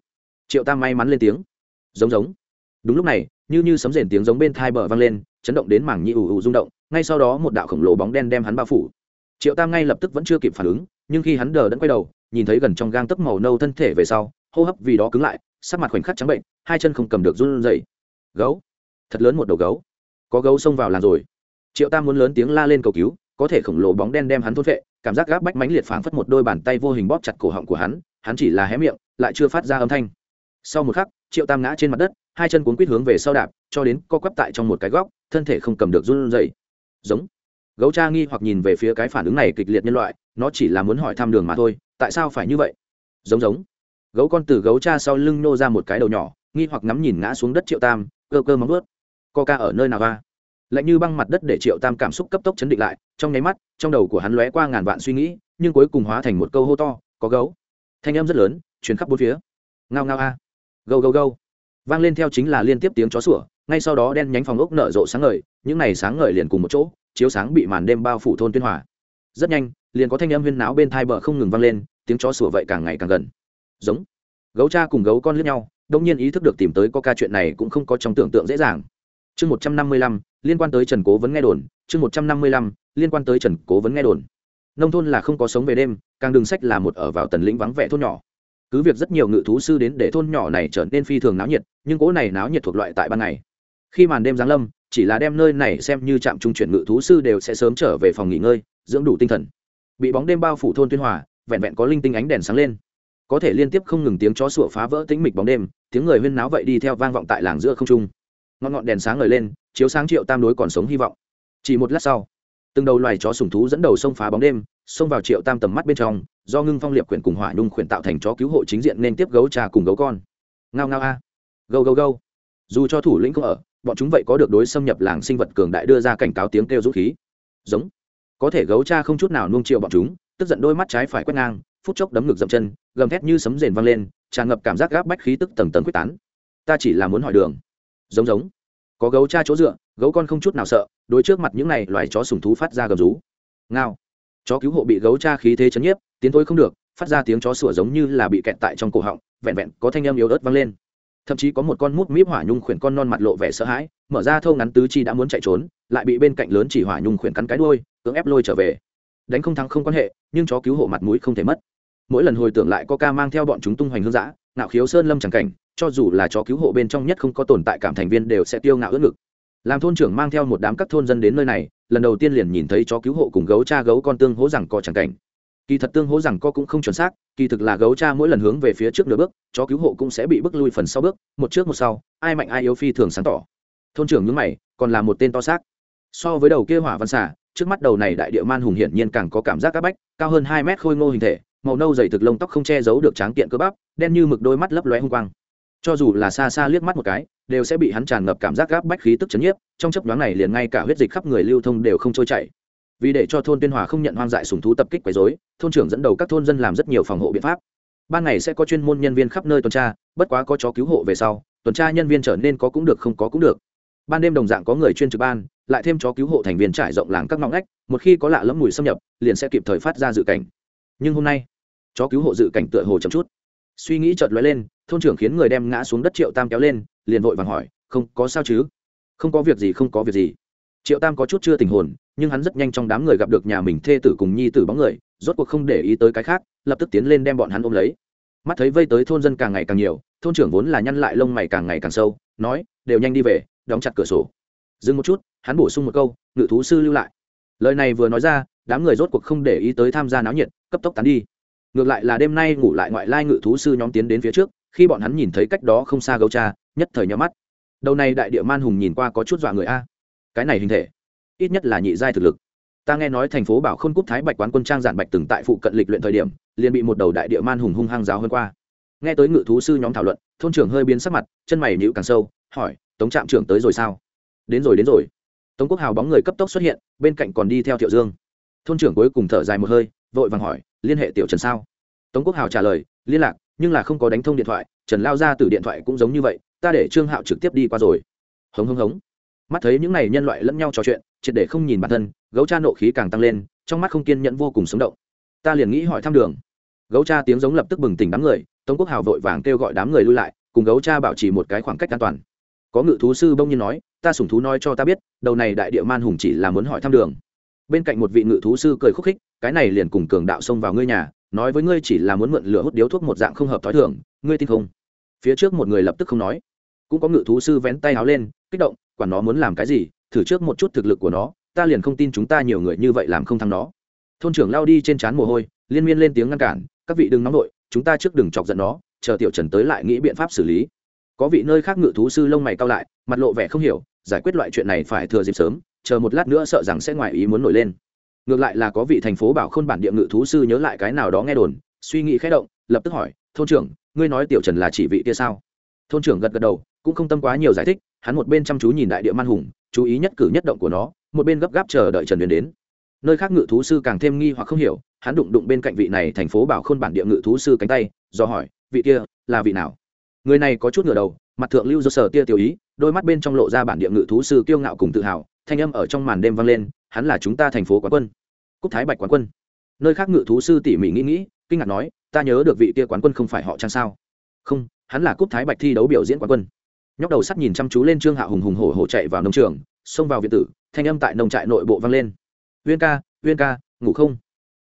Triệu tam may mắn lên tiếng. Giống giống đúng lúc này, như như sấm rền tiếng giống bên thai bờ vang lên, chấn động đến mảng nhị ủ ủ rung động, ngay sau đó một đạo khổng lồ bóng đen đem hắn bao phủ. Triệu tam ngay lập tức vẫn chưa kịp phản ứng, nhưng khi hắn đờ đẫn quay đầu, nhìn thấy gần trong gang tấc màu nâu thân thể về sau, hô hấp vì đó cứng lại, sắc mặt khoảnh khắc trắng bệnh, hai chân không cầm được run rẩy. Gấu, thật lớn một đầu gấu. Có gấu xông vào làn rồi. Triệu tam muốn lớn tiếng la lên cầu cứu, có thể khổng lồ bóng đen đem hắn thốt vệ cảm giác gáp bách mánh liệt phảng phất một đôi bàn tay vô hình bóp chặt cổ họng của hắn hắn chỉ là hé miệng, lại chưa phát ra âm thanh. Sau một khắc triệu tam ngã trên mặt đất, hai chân cuốn quít hướng về sau đạp, cho đến co quắp tại trong một cái góc, thân thể không cầm được run dậy giống. Gấu cha nghi hoặc nhìn về phía cái phản ứng này kịch liệt nhân loại, nó chỉ là muốn hỏi thăm đường mà thôi, tại sao phải như vậy? Giống giống. Gấu con từ gấu cha sau lưng nô ra một cái đầu nhỏ, nghi hoặc ngắm nhìn ngã xuống đất triệu tam, cơ cơ móng ướt ca ở nơi nào va lạnh như băng mặt đất để triệu tam cảm xúc cấp tốc chấn định lại, trong nháy mắt, trong đầu của hắn lóe qua ngàn vạn suy nghĩ, nhưng cuối cùng hóa thành một câu hô to, có gấu. Thanh âm rất lớn chuyến khắp bốn phía. Ngao ngao a gâu gâu gâu. Vang lên theo chính là liên tiếp tiếng chó sủa, ngay sau đó đen nhánh phòng ốc nở rộ sáng ngời, những này sáng ngời liền cùng một chỗ, chiếu sáng bị màn đêm bao phủ thôn tuyên hòa. Rất nhanh, liền có thanh âm huyên náo bên thai bờ không ngừng vang lên, tiếng chó sủa vậy càng ngày càng gần. Giống. Gấu cha cùng gấu con lướt nhau đông nhiên ý thức được tìm tới có ca chuyện này cũng không có trong tưởng tượng dễ dàng. Chương một trăm năm mươi lăm, liên quan tới trần cố vấn nghe đồn, chương một trăm năm mươi lăm, liên quan tới trần cố vấn nghe đồn. Nông thôn là không có sống về đêm, càng đường sách là một ở vào tần lĩnh vắng vẻ thôn nhỏ cứ việc rất nhiều ngự thú sư đến để thôn nhỏ này trở nên phi thường náo nhiệt, nhưng cỗ này náo nhiệt thuộc loại tại ban ngày. Khi màn đêm giáng lâm, chỉ là đem nơi này xem như trạm trung chuyển ngự thú sư đều sẽ sớm trở về phòng nghỉ ngơi, dưỡng đủ tinh thần. Bị bóng đêm bao phủ thôn tuyên hòa, vẹn vẹn có linh tinh ánh đèn sáng lên. Có thể liên tiếp không ngừng tiếng chó sủa phá vỡ tĩnh mịch bóng đêm, tiếng người huyên náo vậy đi theo vang vọng tại làng giữa không trung. Ngọn ngọn đèn sáng ngời lên, chiếu sáng triệu tam đối còn sống hy vọng. Chỉ một lát sau từng đầu loài chó sùng thú dẫn đầu xông phá bóng đêm, xông vào triệu tam tầm mắt bên trong, do ngưng phong liệp quyển cùng hỏa nhung quyển tạo thành chó cứu hộ chính diện nên tiếp gấu trà cùng gấu con. Ngao ngao a. À. gâu gâu gâu. Dù cho thủ lĩnh không ở, bọn chúng vậy có được đối xâm nhập làng sinh vật cường đại đưa ra cảnh cáo tiếng kêu dũng khí. Giống. Có thể gấu cha không chút nào nuông triệu bọn chúng, tức giận đôi mắt trái phải quét ngang, phút chốc đấm ngực dậm chân, gầm thét như sấm rền vang lên, tràn ngập cảm giác gáp bách khí tức tầng tầng quyết tán. Ta chỉ là muốn hỏi đường. Giống giống. Có gấu cha chỗ dựa, gấu con không chút nào sợ đối trước mặt những này loài chó sùng thú phát ra gầm rú. Ngao. Chó cứu hộ bị gấu cha khí thế chấn nhiếp, tiến thôi không được, phát ra tiếng chó sủa giống như là bị kẹt tại trong cổ họng, vẹn vẹn có thanh âm yếu ớt vang lên. Thậm chí có một con mút míp hỏa nhung khuyển con non mặt lộ vẻ sợ hãi, mở ra thâu ngắn tứ chi đã muốn chạy trốn, lại bị bên cạnh lớn chỉ hỏa nhung khuyển cắn cái đuôi, cưỡng ép lôi trở về. Đánh không thắng không quan hệ, nhưng chó cứu hộ mặt mũi không thể mất. Mỗi lần hồi tưởng lại có ca mang theo bọn chúng tung hoành hương giã nạo khiếu sơn lâm chẳng cảnh, cho dù là chó cứu hộ bên trong nhất không có tồn tại cảm thành viên đều sẽ tiêu ngạo ướt ngực làm thôn trưởng mang theo một đám các thôn dân đến nơi này, lần đầu tiên liền nhìn thấy chó cứu hộ cùng gấu cha gấu con tương hố rằng co chẳng cảnh. Kỳ thật tương hố rằng co cũng không chuẩn xác, kỳ thực là gấu cha mỗi lần hướng về phía trước nửa bước, chó cứu hộ cũng sẽ bị bước lui phần sau bước, một trước một sau, ai mạnh ai yếu phi thường sáng tỏ. Thôn trưởng nhướng mày, còn là một tên to xác. So với đầu kia hỏa văn xả trước mắt đầu này đại địa man hùng hiển nhiên càng có cảm giác các bách, cao hơn hai mét khôi ngô hình thể, màu nâu dày thực lông tóc không che giấu được tráng kiện cơ bắp, đen như mực đôi mắt lấp lóe hung quang cho dù là xa xa liếc mắt một cái, đều sẽ bị hắn tràn ngập cảm giác gáp bách khí tức chấn nhiếp, trong chấp đoán này liền ngay cả huyết dịch khắp người lưu thông đều không trôi chảy. Vì để cho thôn tuyên hòa không nhận hoang dại sùng thú tập kích quấy dối thôn trưởng dẫn đầu các thôn dân làm rất nhiều phòng hộ biện pháp. Ban ngày sẽ có chuyên môn nhân viên khắp nơi tuần tra, bất quá có chó cứu hộ về sau, tuần tra nhân viên trở nên có cũng được không có cũng được. Ban đêm đồng dạng có người chuyên trực ban, lại thêm chó cứu hộ thành viên trải rộng làng các ngõ ngách, một khi có lạ lẫm mùi xâm nhập, liền sẽ kịp thời phát ra dự cảnh. Nhưng hôm nay, chó cứu hộ dự cảnh tựa hồ chậm chút. Suy nghĩ chợt lóe lên thôn trưởng khiến người đem ngã xuống đất triệu tam kéo lên, liền vội vàng hỏi, không có sao chứ? Không có việc gì, không có việc gì. Triệu tam có chút chưa tình hồn, nhưng hắn rất nhanh trong đám người gặp được nhà mình thê tử cùng nhi tử bóng người, rốt cuộc không để ý tới cái khác, lập tức tiến lên đem bọn hắn ôm lấy. Mắt thấy vây tới thôn dân càng ngày càng nhiều, thôn trưởng vốn là nhăn lại lông mày càng ngày càng sâu, nói, đều nhanh đi về, đóng chặt cửa sổ. Dừng một chút, hắn bổ sung một câu, ngự thú sư lưu lại. Lời này vừa nói ra, đám người rốt cuộc không để ý tới tham gia náo nhiệt, cấp tốc tán đi. Ngược lại là đêm nay ngủ lại ngoại lai ngự thú sư nhóm tiến đến phía trước khi bọn hắn nhìn thấy cách đó không xa gấu cha, nhất thời nhắm mắt. Đầu này đại địa man hùng nhìn qua có chút dọa người a. Cái này hình thể, ít nhất là nhị giai thực lực. Ta nghe nói thành phố bảo khôn cúp thái bạch quán quân trang giản bạch từng tại phụ cận lịch luyện thời điểm, liền bị một đầu đại địa man hùng hung hăng giáo hơn qua. Nghe tới ngự thú sư nhóm thảo luận, thôn trưởng hơi biến sắc mặt, chân mày nhịu càng sâu, hỏi, tống trạm trưởng tới rồi sao? Đến rồi đến rồi. Tống quốc hào bóng người cấp tốc xuất hiện, bên cạnh còn đi theo thiệu dương. Thôn trưởng cuối cùng thở dài một hơi, vội vàng hỏi, liên hệ tiểu trần sao? Tống quốc hào trả lời, liên lạc nhưng là không có đánh thông điện thoại, trần lao ra từ điện thoại cũng giống như vậy, ta để trương hạo trực tiếp đi qua rồi. Hống hống hống. Mắt thấy những n à y nhân loại lẫn nhau trò chuyện, triệt để không nhìn bản thân, gấu cha nộ khí càng tăng lên, trong mắt không kiên nhẫn vô cùng sống động. Ta liền nghĩ hỏi thăm đường. Gấu cha tiếng giống lập tức bừng tỉnh đám người, tống quốc hào vội vàng kêu gọi đám người lui lại, cùng gấu cha bảo trì một cái khoảng cách an toàn. Có ngự thú sư bông nhiên nói, ta sủng thú nói cho ta biết, đầu này đại địa man hùng chỉ là muốn hỏi thăm đường. Bên cạnh một vị ngự thú sư cười khúc khích, cái này liền cùng cường đạo xông vào ngươi nhà nói với ngươi chỉ là muốn mượn lửa hút điếu thuốc một dạng không hợp t h ó i thường ngươi tin không? Phía trước một người lập tức không nói. Cũng có ngự thú sư vén tay áo lên kích động quản nó muốn làm cái gì thử trước một chút thực lực của nó ta liền không tin chúng ta nhiều người như vậy làm không thắng nó. Thôn trưởng lao đi trên trán mồ hôi liên miên lên tiếng ngăn cản các vị đừng nóng vội, chúng ta trước đừng chọc giận nó chờ tiểu trần tới lại nghĩ biện pháp xử lý. Có vị nơi khác ngự thú sư lông mày cao lại mặt lộ vẻ không hiểu giải quyết loại chuyện này phải thừa dịp sớm chờ một lát nữa sợ rằng sẽ ngoài ý muốn nổi lên ngược lại là có vị thành phố bảo khôn bản địa ngự thú sư nhớ lại cái nào đó nghe đồn, suy nghĩ khẽ động, lập tức hỏi, thôn trưởng, ngươi nói tiểu trần là chỉ vị kia sao? Thôn trưởng gật gật đầu, cũng không tâm quá nhiều giải thích, hắn một bên chăm chú nhìn đại địa man hùng, chú ý nhất cử nhất động của nó, một bên gấp gáp chờ đợi trần huyền đến. Nơi khác ngự thú sư càng thêm nghi hoặc không hiểu, hắn đụng đụng bên cạnh vị này thành phố bảo khôn bản địa ngự thú sư cánh tay, do hỏi, vị kia là vị nào? Người này có chút ngửa đầu, mặt thượng lưu do sở tia tiểu ý, đôi mắt bên trong lộ ra bản địa ngự thú sư kiêu ngạo cùng tự hào thanh âm ở trong màn đêm vang lên, hắn là chúng ta thành phố quán quân. Cúc thái bạch quán quân. Nơi khác ngự thú sư tỉ mỉ nghĩ nghĩ, kinh ngạc nói, ta nhớ được vị kia quán quân không phải họ trang sao? Không, hắn là cúc thái bạch thi đấu biểu diễn quán quân. Nhóc đầu sắt nhìn chăm chú lên trương hạ hùng hùng hổ hổ chạy vào nông trường, xông vào viện tử, thanh âm tại nông trại nội bộ vang lên. Uyên ca uyên ca, ngủ không?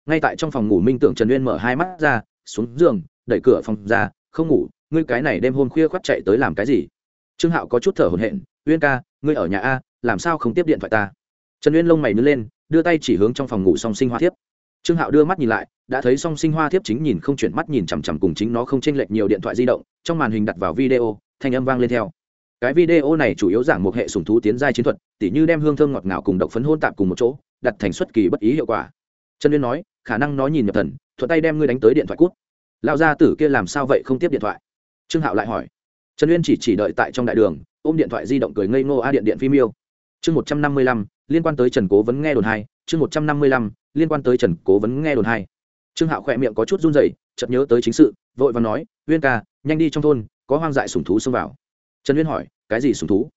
Ngay tại trong phòng ngủ minh tưởng trần uyên mở hai mắt ra, xuống giường, đẩy cửa phòng ra, không ngủ, ngươi cái này đêm hôm khuya khoắt chạy tới làm cái gì? Trương hạo có chút thở hổn hển, uyên ca, ngươi ở nhà a làm sao không tiếp điện thoại ta? Trần uyên lông mày nứt lên, đưa tay chỉ hướng trong phòng ngủ song sinh hoa thiếp. Trương hạo đưa mắt nhìn lại, đã thấy song sinh hoa thiếp chính nhìn không chuyển mắt nhìn chằm chằm cùng chính nó không chênh lệch nhiều điện thoại di động, trong màn hình đặt vào video, thanh âm vang lên theo. Cái video này chủ yếu giảng một hệ sùng thú tiến giai chiến thuật, tỉ như đem hương thơm ngọt ngào cùng độc phấn hôn tạp cùng một chỗ, đặt thành xuất kỳ bất ý hiệu quả. Trần uyên nói, khả năng nó nhìn nhập thần, thuận tay đem ngươi đánh tới điện thoại cút. Lão gia tử kia làm sao vậy không tiếp điện thoại? Trương hạo lại hỏi. Trần uyên chỉ chỉ đợi tại trong đại đường, ôm điện thoại di động cười ngây ngô, a điện điện phim yêu chương một trăm năm mươi lăm, liên quan tới trần cố vấn nghe đồn hai. Chương một trăm năm mươi lăm, liên quan tới trần cố vấn nghe đồn hai. Trương hạo khỏe miệng có chút run rẩy, chợt nhớ tới chính sự, vội và nói, uyên ca, nhanh đi trong thôn, có hoang dại sùng thú xông vào. Trần uyên hỏi, cái gì sùng thú?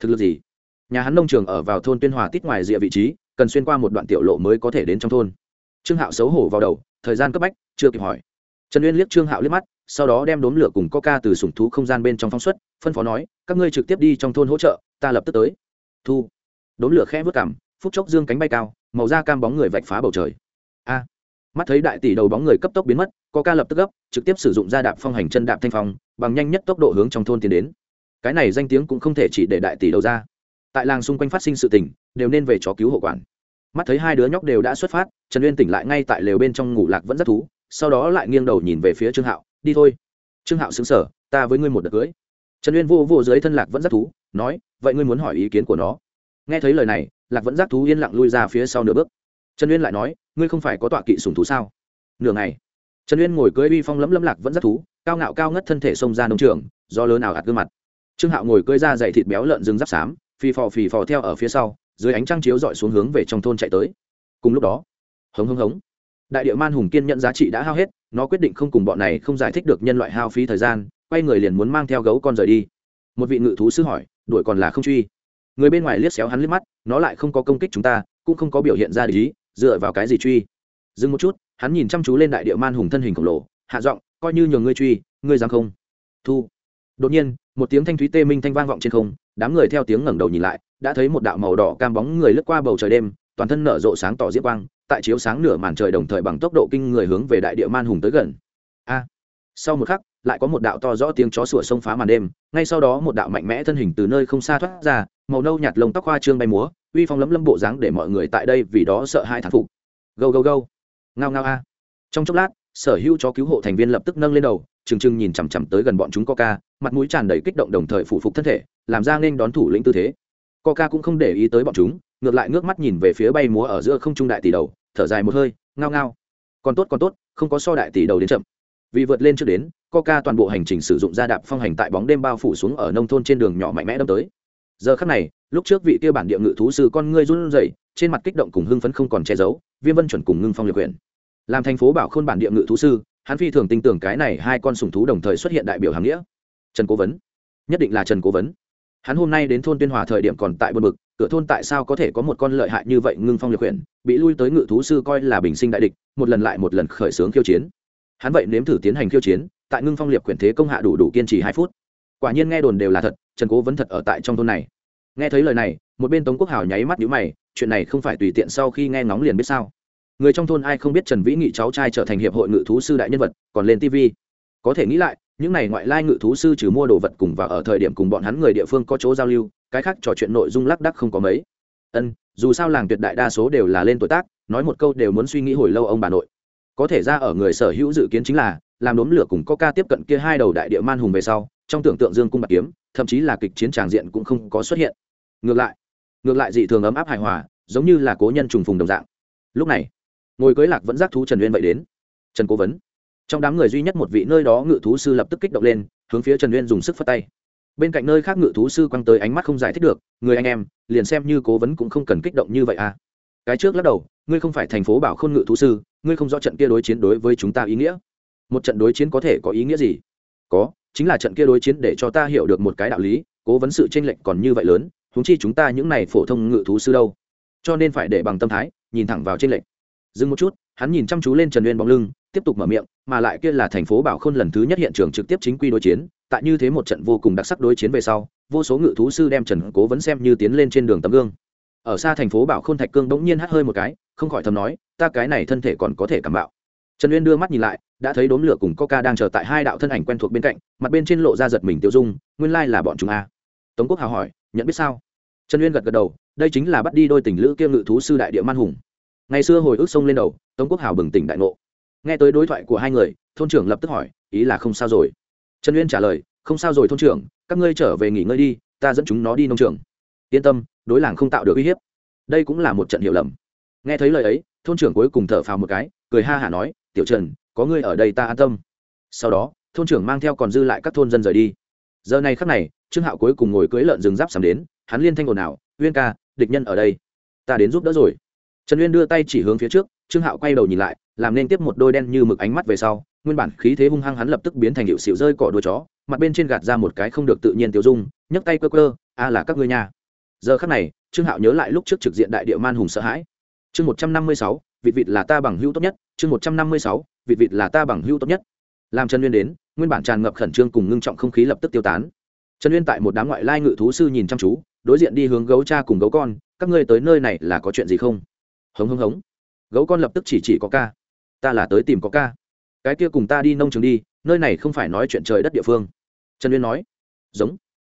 Thực lực gì? Nhà hắn nông trường ở vào thôn tuyên hòa tít ngoài rìa vị trí, cần xuyên qua một đoạn tiểu lộ mới có thể đến trong thôn. Trương hạo xấu hổ vào đầu, thời gian cấp bách, chưa kịp hỏi. Trần uyên liếc trương hạo liếc mắt, sau đó đem đốm lửa cùng coca từ sủng thú không gian bên trong phóng xuất, phân phó nói, các ngươi trực tiếp đi trong thôn hỗ trợ, ta lập tức tới thu. Đốn lửa khẽ vớt cảm phút chốc dương cánh bay cao, màu da cam bóng người vạch phá bầu trời. A! Mắt thấy đại tỷ đầu bóng người cấp tốc biến mất coca lập tức gấp, trực tiếp sử dụng da đạp phong hành chân đạp thanh phong, bằng nhanh nhất tốc độ hướng trong thôn tiến đến. Cái này danh tiếng cũng không thể chỉ để đại tỷ đầu ra. Tại làng xung quanh phát sinh sự tình, đều nên về chó cứu hộ quản. Mắt thấy hai đứa nhóc đều đã xuất phát, trần uyên tỉnh lại ngay tại lều bên trong ngủ lạc vẫn rất thú, sau đó lại nghiêng đầu nhìn về phía trương hạo, đi thôi. Trương hạo xứng sở ta với ngươi một đợt cưới. Trần uyên vô vô dưới thân lạc vẫn rất thú nói, vậy ngươi muốn hỏi ý kiến của nó? Nghe thấy lời này, lạc vẫn giác thú yên lặng lui ra phía sau nửa bước. Trần uyên lại nói, ngươi không phải có tọa kỵ sùng thú sao? Nửa ngày, trần uyên ngồi cưỡi uy phong lấm lấm lạc vẫn giác thú, cao ngạo cao ngất thân thể xông ra nông trường, do lớn ảo ạt gương mặt. Trương hạo ngồi cưỡi ra dày thịt béo lợn rừng giáp xám, phì phò phì phò theo ở phía sau, dưới ánh trăng chiếu dọi xuống hướng về trong thôn chạy tới. Cùng lúc đó, hống hống hống, đại địa man hùng kiên nhận giá trị đã hao hết, nó quyết định không cùng bọn này không giải thích được nhân loại hao phí thời gian, quay người liền muốn mang theo gấu con rời đi. Một vị ngự thú sư hỏi đuổi còn là không truy. Người bên ngoài liếc xéo hắn liếc mắt, nó lại không có công kích chúng ta, cũng không có biểu hiện ra lý dựa vào cái gì truy. Dừng một chút, hắn nhìn chăm chú lên đại địa man hùng thân hình khổng lồ, hạ giọng, coi như nhường ngươi truy, ngươi dám không? Thu. Đột nhiên, một tiếng thanh thúy tê minh thanh vang vọng trên không, đám người theo tiếng ngẩng đầu nhìn lại, đã thấy một đạo màu đỏ cam bóng người lướt qua bầu trời đêm, toàn thân nở rộ sáng tỏ diễm quang, tại chiếu sáng nửa màn trời đồng thời bằng tốc độ kinh người hướng về đại địa man hùng tới gần. A. Sau một khắc lại có một đạo to rõ tiếng chó sủa xông phá màn đêm, ngay sau đó một đạo mạnh mẽ thân hình từ nơi không xa thoát ra, màu nâu nhạt lông tóc hoa trương bay múa, uy phong lấm lấm bộ dáng để mọi người tại đây vì đó sợ hai thán phục. Gâu gâu gâu. Ngao ngao a. Trong chốc lát, sở hữu chó cứu hộ thành viên lập tức nâng lên đầu, trừng trừng nhìn chằm chằm tới gần bọn chúng coca, mặt mũi tràn đầy kích động đồng thời phủ phục thân thể, làm ra nên đón thủ lĩnh tư thế. Coca cũng không để ý tới bọn chúng, ngược lại ngước mắt nhìn về phía bay múa ở giữa không trung đại tỷ đầu, thở dài một hơi, ngao ngao. Còn tốt còn tốt, không có so đại tỷ đầu đến chậm. Vì vượt lên trước đến coca toàn bộ hành trình sử dụng gia đạp phong hành tại bóng đêm bao phủ xuống ở nông thôn trên đường nhỏ mạnh mẽ đâm tới. Giờ khắc này, lúc trước vị kia bản địa ngự thú sư con ngươi run rẩy, trên mặt kích động cùng hưng phấn không còn che giấu, viêm vân chuẩn cùng ngưng phong liệt quyền. Làm thành phố bảo khôn bản địa ngự thú sư, hắn phi thường tin tưởng cái này hai con sùng thú đồng thời xuất hiện đại biểu hàng nghĩa. Trần cố vấn. Nhất định là trần cố vấn. Hắn hôm nay đến thôn tuyên hòa thời điểm còn tại buồn bực, cửa thôn tại sao có thể có một con lợi hại như vậy ngưng phong liệt quyền, bị lui tới ngự thú sư coi là bình sinh đại địch, một lần lại một lần khởi xướng khiêu chiến hắn vậy nếm thử tiến hành khiêu chiến, tại ngưng phong liệt quyển thế công hạ đủ đủ kiên trì hai phút. Quả nhiên nghe đồn đều là thật, trần cố vẫn thật ở tại trong thôn này. Nghe thấy lời này, một bên tống quốc hào nháy mắt nhíu mày, chuyện này không phải tùy tiện sau khi nghe ngóng liền biết sao. Người trong thôn ai không biết trần vĩ nghị cháu trai trở thành hiệp hội ngự thú sư đại nhân vật, còn lên tv có thể nghĩ lại, những này ngoại lai ngự thú sư trừ mua đồ vật cùng và ở thời điểm cùng bọn hắn người địa phương có chỗ giao lưu, cái khác trò chuyện nội dung lác đắc không có mấy. Ân, dù sao làng tuyệt đại đa số đều là lên tuổi tác, nói một câu đều muốn suy nghĩ hồi lâu ông bà nội có thể ra ở người sở hữu dự kiến chính là, làm đốm lửa cùng coca tiếp cận kia hai đầu đại địa man hùng về sau, trong tưởng tượng dương cung bạc kiếm, thậm chí là kịch chiến tràng diện cũng không có xuất hiện. Ngược lại ngược lại dị thường ấm áp hài hòa, giống như là cố nhân trùng phùng đồng dạng. Lúc này, ngồi cưới lạc vẫn giác thú trần uyên vậy đến. Trần cố vấn. Trong đám người duy nhất một vị nơi đó ngự thú sư lập tức kích động lên, hướng phía trần uyên dùng sức phất tay. Bên cạnh nơi khác ngự thú sư quăng tới ánh mắt không giải thích được, người anh em, liền xem như cố vấn cũng không cần kích động như vậy à. Cái trước lắc đầu, ngươi không phải thành phố bảo khôn ngự thú sư ngươi không rõ trận kia đối chiến đối với chúng ta ý nghĩa. Một trận đối chiến có thể có ý nghĩa gì? Có, chính là trận kia đối chiến để cho ta hiểu được một cái đạo lý, cố vấn sự tranh lệch còn như vậy lớn húng chi chúng ta những này phổ thông ngự thú sư đâu. Cho nên phải để bằng tâm thái, nhìn thẳng vào tranh lệch. Dừng một chút, hắn nhìn chăm chú lên trần uyên bóng lưng, tiếp tục mở miệng, mà lại kia là thành phố bảo khôn lần thứ nhất hiện trường trực tiếp chính quy đối chiến, tại như thế một trận vô cùng đặc sắc đối chiến về sau, vô số ngự thú sư đem trần cố vấn xem như tiến lên trên đường tấm gương. Ở xa thành phố bảo khôn thạch cương bỗng nhiên hắt hơi một cái không khỏi thầm nói, ta cái này thân thể còn có thể cảm bạo. Trần uyên đưa mắt nhìn lại, đã thấy đốm lửa cùng coca đang chờ tại hai đạo thân ảnh quen thuộc bên cạnh, mặt bên trên lộ ra giật mình tiêu dung, nguyên lai là bọn chúng a. Tống quốc hào hỏi, nhận biết sao? Trần uyên gật gật đầu, đây chính là bắt đi đôi tình lữ kia ngự thú sư đại địa man hùng. Ngày xưa hồi ức sông lên đầu, tống quốc hào bừng tỉnh đại ngộ. Nghe tới đối thoại của hai người, thôn trưởng lập tức hỏi, ý là không sao rồi? Trần uyên trả lời, không sao rồi thôn trưởng, các ngươi trở về nghỉ ngơi đi, ta dẫn chúng nó đi nông trường. Yên tâm, đối làng không tạo được uy hiếp. Đây cũng là một trận hiểu lầm nghe thấy lời ấy, thôn trưởng cuối cùng thở phào một cái, cười ha hả nói, tiểu trần, có ngươi ở đây ta an tâm. Sau đó, thôn trưởng mang theo còn dư lại các thôn dân rời đi. Giờ này khắc này, trương hạo cuối cùng ngồi cưỡi lợn rừng giáp sắm đến, hắn liên thanh ồn ào, uyên ca, địch nhân ở đây, ta đến giúp đỡ rồi. Trần uyên đưa tay chỉ hướng phía trước, trương hạo quay đầu nhìn lại, làm nên tiếp một đôi đen như mực ánh mắt về sau, nguyên bản khí thế hung hăng hắn lập tức biến thành hiệu xịu rơi cỏ đuôi chó, mặt bên trên gạt ra một cái không được tự nhiên tiêu dung, nhấc tay cơ cơ a là các ngươi nhà giờ khắc này, trương hạo nhớ lại lúc trước trực diện đại địa man hùng sợ hãi chương một trăm năm mươi sáu, vịt vịt là ta bằng hữu tốt nhất. Chương một trăm năm mươi sáu, vịt vịt là ta bằng hữu tốt nhất. Làm trần nguyên đến, nguyên bản tràn ngập khẩn trương cùng ngưng trọng không khí lập tức tiêu tán. Trần nguyên tại một đám ngoại lai ngự thú sư nhìn chăm chú, đối diện đi hướng gấu cha cùng gấu con, các ngươi tới nơi này là có chuyện gì không? Hống hống hống. Gấu con lập tức chỉ chỉ có ca. Ta là tới tìm có ca. Cái kia cùng ta đi nông trường đi, nơi này không phải nói chuyện trời đất địa phương. Trần uyên nói. Giống.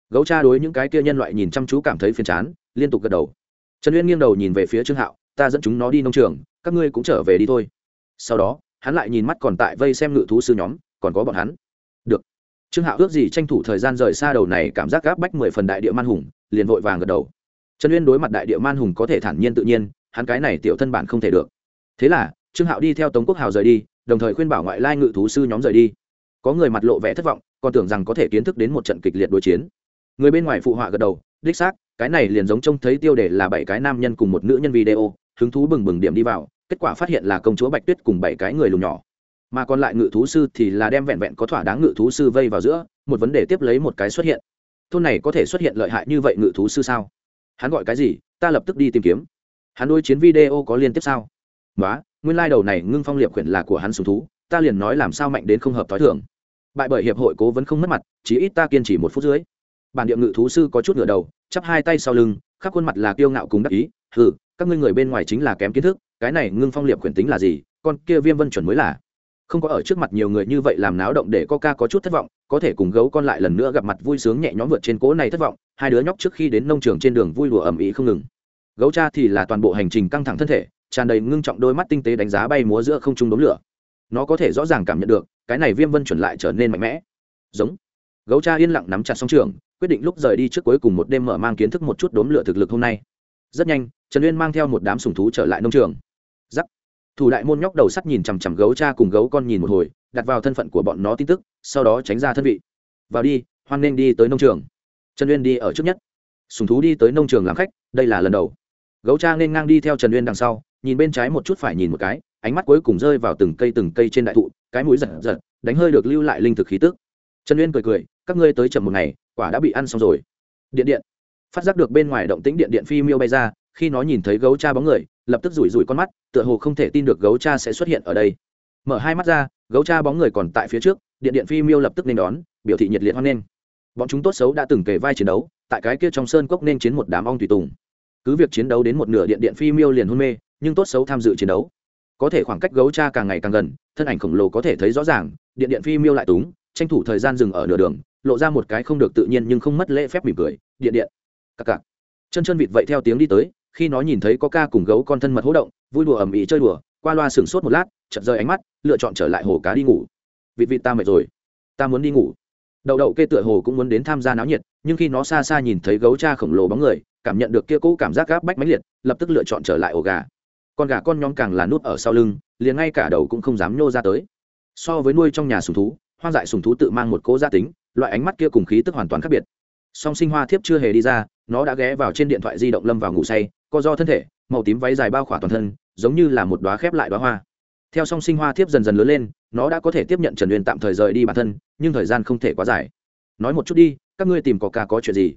Gấu cha đối những cái kia nhân loại nhìn chăm chú cảm thấy phiền chán, liên tục gật đầu. Trần uyên nghiêng đầu nhìn về phía trương hạo ta dẫn chúng nó đi nông trường, các ngươi cũng trở về đi thôi. Sau đó, hắn lại nhìn mắt còn tại vây xem ngự thú sư nhóm, còn có bọn hắn. Được. Trương hạo ước gì tranh thủ thời gian rời xa đầu này, cảm giác gáp bách mười phần đại địa man hùng, liền vội vàng gật đầu. Trần uyên đối mặt đại địa man hùng có thể thản nhiên tự nhiên, hắn cái này tiểu thân bản không thể được. Thế là, trương hạo đi theo tống quốc hào rời đi, đồng thời khuyên bảo ngoại lai ngự thú sư nhóm rời đi. Có người mặt lộ vẻ thất vọng, còn tưởng rằng có thể kiến thức đến một trận kịch liệt đối chiến. Người bên ngoài phụ họa gật đầu, đích xác, cái này liền giống trông thấy tiêu đề là bảy cái nam nhân cùng một nữ nhân video hứng thú bừng bừng điểm đi vào, kết quả phát hiện là công chúa bạch tuyết cùng bảy cái người lùn nhỏ. Mà còn lại ngự thú sư thì là đem vẹn vẹn có thỏa đáng ngự thú sư vây vào giữa, một vấn đề tiếp lấy một cái xuất hiện. Thôn này có thể xuất hiện lợi hại như vậy ngự thú sư sao? Hắn gọi cái gì? Ta lập tức đi tìm kiếm. Hắn đối chiến video có liên tiếp sao? Nói nguyên lai đầu này ngưng phong liệp khuyển là của hắn sùng thú, ta liền nói làm sao mạnh đến không hợp t h o i thường. Bại bởi hiệp hội cố vấn không mất mặt chỉ ít ta kiên trì một phút dưới. Bản địa ngự thú sư có chút ngựa đầu, chắp hai tay sau lưng, khắp khuôn mặt là kiêu ngạo cùng đắc ý, hừ các ngươi người bên ngoài chính là kém kiến thức, cái này ngưng phong liệp quyển tính là gì, con kia viêm vân chuẩn mới là. Không có ở trước mặt nhiều người như vậy làm náo động để coca có chút thất vọng, có thể cùng gấu con lại lần nữa gặp mặt vui sướng nhẹ nhõm vượt trên cỗ này thất vọng, hai đứa nhóc trước khi đến nông trường trên đường vui lùa ầm ĩ không ngừng. Gấu cha thì là toàn bộ hành trình căng thẳng thân thể, tràn đầy ngưng trọng đôi mắt tinh tế đánh giá bay múa giữa không trung đống lửa. Nó có thể rõ ràng cảm nhận được, cái này viêm vân chuẩn lại trở nên mạnh mẽ. Giống. Gấu cha yên lặng nắm chặt song trường, quyết định lúc rời đi trước cuối cùng một đêm mở mang kiến thức một chút đốm lửa thực lực hôm nay. Rất nhanh trần uyên mang theo một đám sùng thú trở lại nông trường. Giắc. Thủ đại môn nhóc đầu sắt nhìn chằm chằm gấu cha cùng gấu con nhìn một hồi, đặt vào thân phận của bọn nó tin tức, sau đó tránh ra thân vị. Vào đi, hoan nên đi tới nông trường. Trần uyên đi ở trước nhất. Sùng thú đi tới nông trường làm khách, đây là lần đầu. Gấu cha nên ngang đi theo trần uyên đằng sau, nhìn bên trái một chút phải nhìn một cái, ánh mắt cuối cùng rơi vào từng cây từng cây trên đại thụ, cái mũi giật giật, đánh hơi được lưu lại linh thực khí tức. Trần uyên cười cười, các ngươi tới chậm một ngày, quả đã bị ăn xong rồi. Điện điện. Phát giác được bên ngoài động tĩnh điện điện phi miêu bay ra khi nó nhìn thấy gấu cha bóng người, lập tức rủi rủi con mắt, tựa hồ không thể tin được gấu cha sẽ xuất hiện ở đây. Mở hai mắt ra, gấu cha bóng người còn tại phía trước, điện điện phi miêu lập tức nên đón, biểu thị nhiệt liệt hoan nghênh. Bọn chúng tốt xấu đã từng kề vai chiến đấu, tại cái kia trong sơn cốc nên chiến một đám ong tùy tùng. Cứ việc chiến đấu đến một nửa điện điện phi miêu liền hôn mê, nhưng tốt xấu tham dự chiến đấu. Có thể khoảng cách gấu cha càng ngày càng gần, thân ảnh khổng lồ có thể thấy rõ ràng, điện điện phi miêu lại túng, tranh thủ thời gian dừng ở nửa đường, lộ ra một cái không được tự nhiên nhưng không mất lễ phép mỉm cười, điện điện. Cặc cặc. Chân chân vịt vậy theo tiếng đi tới khi nó nhìn thấy có ca cùng gấu con thân mật hỗ động, vui đùa ầm ĩ chơi đùa, qua loa sửng sốt một lát, chợt rơi ánh mắt, lựa chọn trở lại hồ cá đi ngủ. Vịt vịt ta mệt rồi. Ta muốn đi ngủ. Đậu đậu kê tựa hồ cũng muốn đến tham gia náo nhiệt, nhưng khi nó xa xa nhìn thấy gấu cha khổng lồ bóng người, cảm nhận được kia cũ cảm giác gáp bách mãnh liệt, lập tức lựa chọn trở lại ổ gà. Con gà con nhóm càng là nút ở sau lưng, liền ngay cả đầu cũng không dám nhô ra tới. So với nuôi trong nhà sùng thú, hoang dại sùng thú tự mang một cố gia tính, loại ánh mắt kia cùng khí tức hoàn toàn khác biệt. Song sinh hoa thiếp chưa hề đi ra, nó đã ghé vào trên điện thoại di động lâm vào ngủ say co do thân thể, màu tím váy dài bao khỏa toàn thân, giống như là một đoá khép lại đoá hoa. Theo song sinh hoa thiếp dần dần lớn lên, nó đã có thể tiếp nhận trần uyên tạm thời rời đi bản thân, nhưng thời gian không thể quá dài. Nói một chút đi, các ngươi tìm có ca có chuyện gì?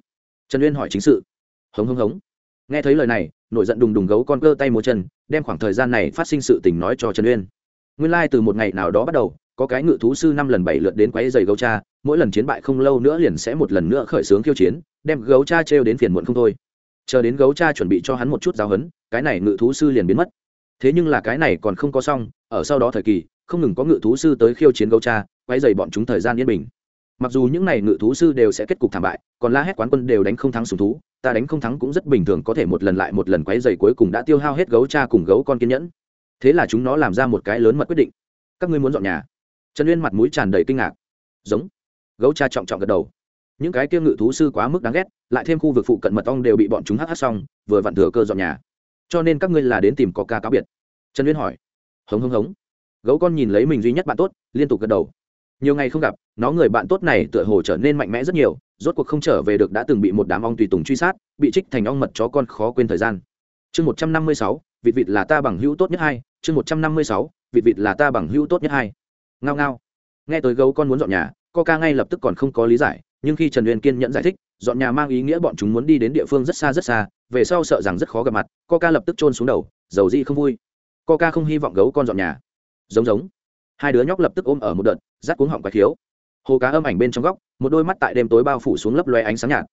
Trần uyên hỏi chính sự. Hống hống hống. Nghe thấy lời này, nổi giận đùng đùng gấu con cơ tay múa chân, đem khoảng thời gian này phát sinh sự tình nói cho trần uyên. Nguyên lai、like、từ một ngày nào đó bắt đầu, có cái ngự thú sư năm lần bảy lượt đến quáy dày gấu cha, mỗi lần chiến bại không lâu nữa liền sẽ một lần nữa khởi xướng khiêu chiến, đem gấu cha trêu đến phiền muộn không thôi chờ đến gấu cha chuẩn bị cho hắn một chút giáo hấn cái này ngự thú sư liền biến mất. Thế nhưng là cái này còn không có xong, ở sau đó thời kỳ, không ngừng có ngự thú sư tới khiêu chiến gấu cha quay dày bọn chúng thời gian yên bình. Mặc dù những n à y ngự thú sư đều sẽ kết cục thảm bại, còn la hét quán quân đều đánh không thắng sùng thú, ta đánh không thắng cũng rất bình thường, có thể một lần lại một lần quấy dày cuối cùng đã tiêu hao hết gấu cha cùng gấu con kiên nhẫn. Thế là chúng nó làm ra một cái lớn mật quyết định. Các ngươi muốn dọn nhà? Trần uyên mặt mũi tràn đầy kinh ngạc. Giống. Gấu cha trọng trọng gật đầu những cái kia ngự thú sư quá mức đáng ghét, lại thêm khu vực phụ cận mật ong đều bị bọn chúng hắc xong, vừa vặn thừa cơ dọn nhà. Cho nên các ngươi là đến tìm có ca cáo biệt. Trần liên hỏi. Hống hống hống. Gấu con nhìn lấy mình duy nhất bạn tốt, liên tục gật đầu. Nhiều ngày không gặp, nó người bạn tốt này tựa hồ trở nên mạnh mẽ rất nhiều, rốt cuộc không trở về được đã từng bị một đám ong tùy tùng truy sát, bị trích thành ong mật chó con khó quên thời gian. Chương một trăm năm mươi sáu, vịt vịt là ta bằng hữu tốt nhất hai. Chương một trăm năm mươi sáu, vịt vịt là ta bằng hữu tốt nhất hai. Ngao ngao. Nghe tới gấu con muốn dọn nhà co ca ngay lập tức còn không có lý giải nhưng khi trần uyên kiên nhẫn giải thích, dọn nhà mang ý nghĩa bọn chúng muốn đi đến địa phương rất xa rất xa, về sau sợ rằng rất khó gặp mặt, coca lập tức trôn xuống đầu dầu di không vui. Ca không hy vọng gấu con dọn nhà. Giống giống. Hai đứa nhóc lập tức ôm ở một đợt rát cuống họng quái thiếu hồ cá âm ảnh bên trong góc, một đôi mắt tại đêm tối bao phủ xuống lấp loe ánh sáng nhạt.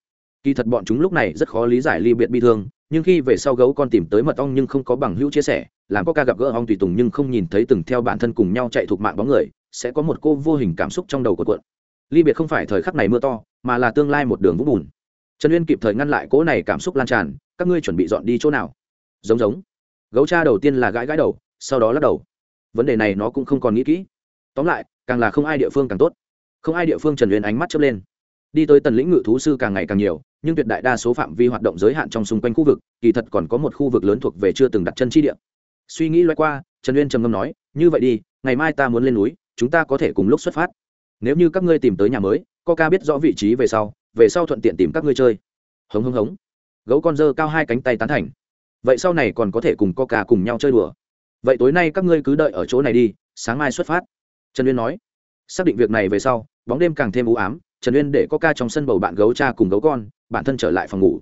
Kỳ thật bọn chúng lúc này rất khó lý giải ly biệt bi thương, nhưng khi về sau gấu con tìm tới mật ong nhưng không có bằng hữu chia sẻ, làm có ca gặp gỡ ong tùy tùng nhưng không nhìn thấy từng theo bản thân cùng nhau chạy thuộc mạng bóng người, sẽ có một cô vô hình cảm xúc trong đầu của cuộn ly biệt không phải thời khắc này mưa to, mà là tương lai một đường vũng bùn. Trần uyên kịp thời ngăn lại cỗ này cảm xúc lan tràn, các ngươi chuẩn bị dọn đi chỗ nào? Giống giống. Gấu cha đầu tiên là gãi gãi đầu, sau đó lắc đầu. Vấn đề này nó cũng không còn nghĩ kỹ. Tóm lại, càng là không ai địa phương càng tốt. Không ai địa phương trần uyên ánh mắt chớp lên. Đi tới tần lĩnh ngự thú sư càng ngày càng nhiều, nhưng tuyệt đại đa số phạm vi hoạt động giới hạn trong xung quanh khu vực, kỳ thật còn có một khu vực lớn thuộc về chưa từng đặt chân chi địa. Suy nghĩ loay qua, trần uyên trầm ngâm nói, như vậy đi, ngày mai ta muốn lên núi, chúng ta có thể cùng lúc xuất phát nếu như các ngươi tìm tới nhà mới, coca biết rõ vị trí về sau về sau thuận tiện tìm các ngươi chơi. Hống hống hống. Gấu con dơ cao hai cánh tay tán thành. Vậy sau này còn có thể cùng coca cùng nhau chơi đùa. Vậy tối nay các ngươi cứ đợi ở chỗ này đi, sáng mai xuất phát. Trần uyên nói. Xác định việc này về sau, bóng đêm càng thêm u ám, trần uyên để coca trong sân bầu bạn gấu cha cùng gấu con, bản thân trở lại phòng ngủ.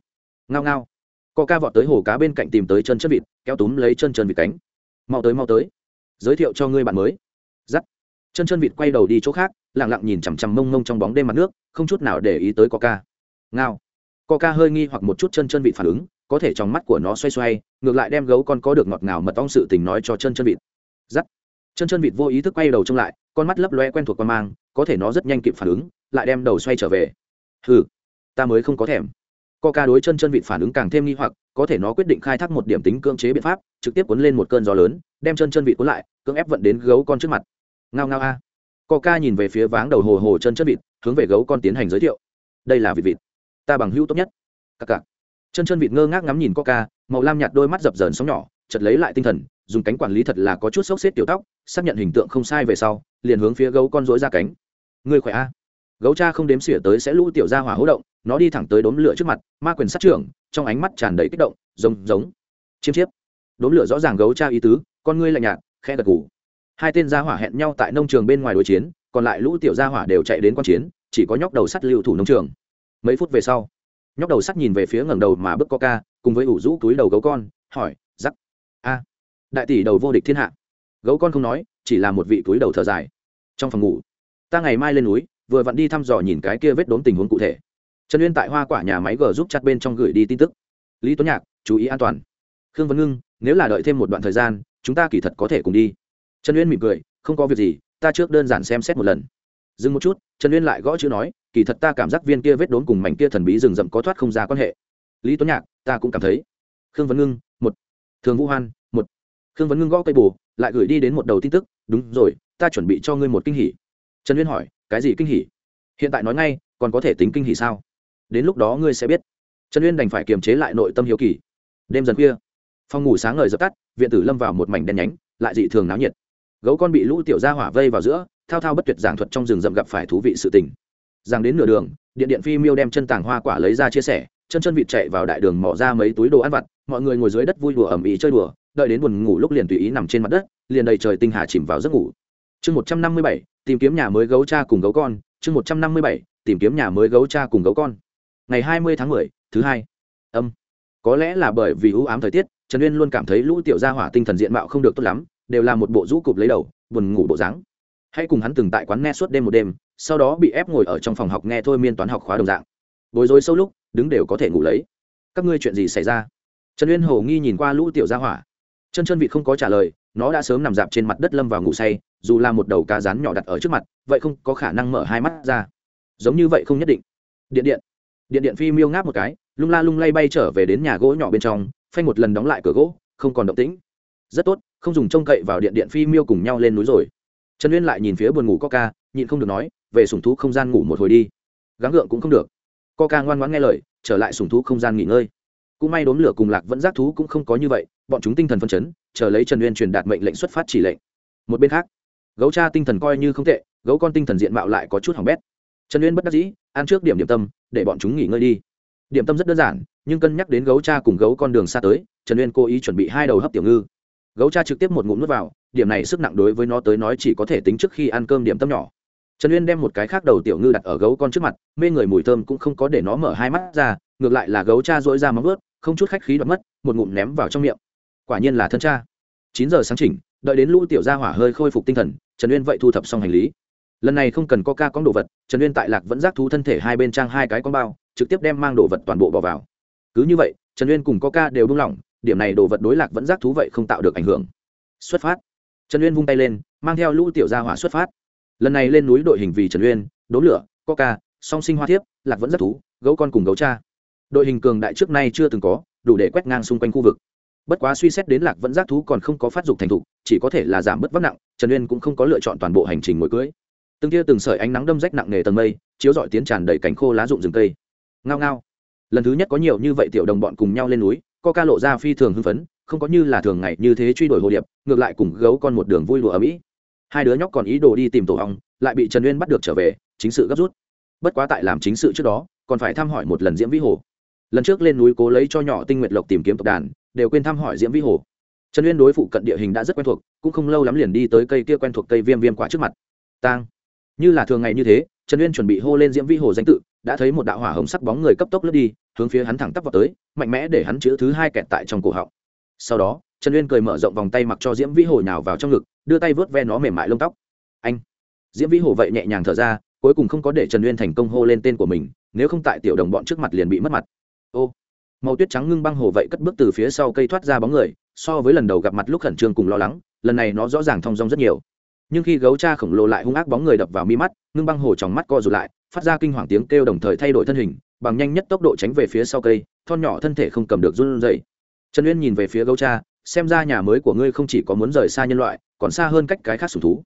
Ngao ngao. Coca vọt tới hồ cá bên cạnh tìm tới chân chân vịt, kéo túm lấy chân chân vịt cánh. Mau tới mau tới. Giới thiệu cho ngươi bạn mới chân chân vịt quay đầu đi chỗ khác lẳng lặng nhìn chằm chằm mông mông trong bóng đêm mặt nước, không chút nào để ý tới coca. Ngao. Coca hơi nghi hoặc một chút chân chân vịt phản ứng, có thể trong mắt của nó xoay xoay, ngược lại đem gấu con có được ngọt ngào mật ong sự tình nói cho chân chân vịt. Giắt. Chân chân vịt vô ý thức quay đầu trông lại, con mắt lấp loe quen thuộc con mang, có thể nó rất nhanh kịp phản ứng, lại đem đầu xoay trở về. Hừ, ta mới không có thèm. Ca đối chân chân vịt phản ứng càng thêm nghi hoặc, có thể nó quyết định khai thác một điểm tính cưỡng chế biện pháp, trực tiếp cuốn lên một cơn gió lớn, đem chân chân vịt cuốn lại, cưỡng ép vận đến gấu con trước mặt ngao ngao a. Coca nhìn về phía váng đầu hồ hồ chân chân vịt, hướng về gấu con tiến hành giới thiệu. Đây là vịt vịt. Ta bằng hữu tốt nhất. Cặc cặc. Chân chân vịt ngơ ngác ngắm nhìn coca màu lam nhạt đôi mắt dập dờn sóng nhỏ chật lấy lại tinh thần, dùng cánh quản lý thật là có chút sốc xếp tiểu tóc, xác nhận hình tượng không sai về sau, liền hướng phía gấu con rối ra cánh. Người khỏe a. Gấu cha không đếm xỉa tới sẽ lũ tiểu ra hỏa hỗ động, nó đi thẳng tới đốm lửa trước mặt, ma quyền sát trưởng, trong ánh mắt tràn đầy kích động, giống giống. Chiêm chiếp. Đốm lửa rõ ràng gấu cha ý tứ, con ngươi lạnh nhạt khe gật gù hai tên gia hỏa hẹn nhau tại nông trường bên ngoài đối chiến còn lại lũ tiểu gia hỏa đều chạy đến quan chiến chỉ có nhóc đầu sắt lưu thủ nông trường. Mấy phút về sau nhóc đầu sắt nhìn về phía ngẩng đầu mà bức ca, cùng với ủ rũ túi đầu gấu con hỏi giắc a đại tỷ đầu vô địch thiên hạ. Gấu con không nói chỉ là một vị túi đầu thở dài. Trong phòng ngủ ta ngày mai lên núi vừa vặn đi thăm dò nhìn cái kia vết đốm tình huống cụ thể. Trần uyên tại hoa quả nhà máy g giúp chặt bên trong gửi đi tin tức. Lý tuấn nhạc chú ý an toàn. Khương văn ngưng nếu là đợi thêm một đoạn thời gian chúng ta kỳ thật có thể cùng đi trần uyên mỉm cười, không có việc gì, ta trước đơn giản xem xét một lần. Dừng một chút, trần uyên lại gõ chữ nói, kỳ thật ta cảm giác viên kia vết đốn cùng mảnh kia thần bí rừng rậm có thoát không ra quan hệ. Lý tuấn nhạc, ta cũng cảm thấy. Khương văn ngưng, một. Thường vũ hoan, một. Khương văn ngưng gõ cây bù lại gửi đi đến một đầu tin tức, đúng rồi, ta chuẩn bị cho ngươi một kinh hỉ. Trần uyên hỏi, cái gì kinh hỉ? Hiện tại nói ngay, còn có thể tính kinh hỉ sao? Đến lúc đó ngươi sẽ biết. Trần uyên đành phải kiềm chế lại nội tâm hiếu kỳ. Đêm dần khuya, phòng ngủ sáng ngời dập tắt, viện tử lâm vào một mảnh đen nhánh, lại dị thường náo nhiệt gấu con bị lũ tiểu gia hỏa vây vào giữa, thao thao bất tuyệt giảng thuật trong rừng rậm gặp phải thú vị sự tình. Giảng đến nửa đường, điện điện phi miêu đem chân tàng hoa quả lấy ra chia sẻ, chân chân vịt chạy vào đại đường mỏ ra mấy túi đồ ăn vặt, mọi người ngồi dưới đất vui đùa ẩm ý chơi đùa, đợi đến buồn ngủ lúc liền tùy ý nằm trên mặt đất, liền đầy trời tinh hà chìm vào giấc ngủ. Chương một trăm năm mươi bảy, tìm kiếm nhà mới gấu cha cùng gấu con, chương một trăm năm mươi bảy, tìm kiếm nhà mới gấu cha cùng gấu con. Ngày hai mươi tháng mười, thứ hai. Âm. Có lẽ là bởi vì ưu ám thời tiết, trần uyên luôn cảm thấy lũ tiểu gia hỏa tinh thần diện mạo không được tốt lắm đều là một bộ rũ cụp lấy đầu, buồn ngủ bộ dáng. Hãy cùng hắn từng tại quán nghe suốt đêm một đêm, sau đó bị ép ngồi ở trong phòng học nghe thôi miên toán học khóa đồng dạng. Bối rối sâu lúc, đứng đều có thể ngủ lấy. Các ngươi chuyện gì xảy ra? Trần uyên hồ nghi nhìn qua lũ tiểu gia hỏa. Chân chân vị không có trả lời, nó đã sớm nằm dạp trên mặt đất lâm vào ngủ say, dù là một đầu cá rán nhỏ đặt ở trước mặt, vậy không có khả năng mở hai mắt ra. Giống như vậy không nhất định. Điện điện. Điện điện phi miêu ngáp một cái, lung la lung lay bay trở về đến nhà gỗ nhỏ bên trong, phanh một lần đóng lại cửa gỗ, không còn động tĩnh. Rất tốt không dùng trông cậy vào điện điện phi miêu cùng nhau lên núi rồi. Trần uyên lại nhìn phía buồn ngủ coca, nhịn không được nói, về sùng thú không gian ngủ một hồi đi. Gắng gượng cũng không được. Coca ngoan ngoãn nghe lời, trở lại sùng thú không gian nghỉ ngơi. Cũng may đốn lửa cùng lạc vẫn giác thú cũng không có như vậy, bọn chúng tinh thần phân chấn, chờ lấy trần uyên truyền đạt mệnh lệnh xuất phát chỉ lệnh. Một bên khác, gấu cha tinh thần coi như không tệ, gấu con tinh thần diện mạo lại có chút hỏng bét. Trần uyên bất đắc dĩ, ăn trước điểm điểm tâm, để bọn chúng nghỉ ngơi đi. Điểm tâm rất đơn giản, nhưng cân nhắc đến gấu cha cùng gấu con đường xa tới, trần uyên cố ý chuẩn bị hai đầu hấp tiểu ngư gấu cha trực tiếp một ngụm nước vào, điểm này sức nặng đối với nó tới nói chỉ có thể tính trước khi ăn cơm điểm tâm nhỏ. Trần uyên đem một cái khác đầu tiểu ngư đặt ở gấu con trước mặt, mê người mùi thơm cũng không có để nó mở hai mắt ra, ngược lại là gấu cha dỗi ra móng ướt không chút khách khí đoạt mất, một ngụm ném vào trong miệng. Quả nhiên là thân cha. Chín giờ sáng chỉnh, đợi đến lũ tiểu gia hỏa hơi khôi phục tinh thần, trần uyên vậy thu thập xong hành lý. Lần này không cần có ca con đồ vật, trần uyên tại lạc vẫn giác thú thân thể hai bên trang hai cái con bao, trực tiếp đem mang đồ vật toàn bộ bỏ vào. Cứ như vậy, trần uyên cùng có ca đều buông lỏng điểm này đồ vật đối lạc vẫn giác thú vậy không tạo được ảnh hưởng. Xuất phát. Trần uyên vung tay lên, mang theo lũ tiểu gia hỏa xuất phát. Lần này lên núi đội hình vì trần uyên đốn lửa, coca, song sinh hoa thiếp, lạc vẫn giác thú, gấu con cùng gấu cha. Đội hình cường đại trước nay chưa từng có, đủ để quét ngang xung quanh khu vực. Bất quá suy xét đến lạc vẫn giác thú còn không có phát dục thành thục, chỉ có thể là giảm bớt vác nặng, trần uyên cũng không có lựa chọn toàn bộ hành trình ngồi cưới. Từng tia từng sợi ánh nắng đâm rách nặng nề tầng mây, chiếu dọi tiến tràn đầy cánh khô lá rụng rừng cây. Ngao ngao. Lần thứ nhất có nhiều như vậy tiểu đồng bọn cùng nhau lên núi ca lộ ra phi thường hưng phấn, không có như là thường ngày như thế truy đuổi hồ điệp, ngược lại cùng gấu con một đường vui lụa ở mỹ. Hai đứa nhóc còn ý đồ đi tìm tổ hong lại bị trần uyên bắt được trở về, chính sự gấp rút. Bất quá tại làm chính sự trước đó, còn phải thăm hỏi một lần diễm vĩ hồ. Lần trước lên núi cố lấy cho nhỏ tinh nguyệt lộc tìm kiếm tộc đàn, đều quên thăm hỏi diễm vĩ hồ. Trần uyên đối phụ cận địa hình đã rất quen thuộc, cũng không lâu lắm liền đi tới cây kia quen thuộc cây viêm viêm quả trước mặt. Tang. Như là thường ngày như thế, trần uyên chuẩn bị hô lên diễm vĩ hồ danh tự, đã thấy một đạo hỏa hồng sắc bóng người cấp tốc lướt đi hướng phía hắn thẳng tắp vào tới, mạnh mẽ để hắn chữ thứ hai kẹt tại trong cổ họng. Sau đó, trần uyên cười mở rộng vòng tay mặc cho diễm vĩ hồ nào vào trong ngực, đưa tay vớt ve nó mềm mại lông tóc. Anh! Diễm vĩ hồ vậy nhẹ nhàng thở ra, cuối cùng không có để trần uyên thành công hô lên tên của mình, nếu không tại tiểu đồng bọn trước mặt liền bị mất mặt. Ô! Màu tuyết trắng ngưng băng hồ vậy cất bước từ phía sau cây thoát ra bóng người, so với lần đầu gặp mặt lúc khẩn trương cùng lo lắng, lần này nó rõ ràng thong dong rất nhiều. Nhưng khi gấu cha khổng lồ lại hung ác bóng người đập vào mi mắt, ngưng băng hồ trong mắt co rụt lại, phát ra kinh hoàng tiếng kêu đồng thời thay đổi thân hình bằng nhanh nhất tốc độ tránh về phía sau cây, thon nhỏ thân thể không cầm được run rẩy. Trần uyên nhìn về phía gấu cha, xem ra nhà mới của ngươi không chỉ có muốn rời xa nhân loại, còn xa hơn cách cái khác sùng thú.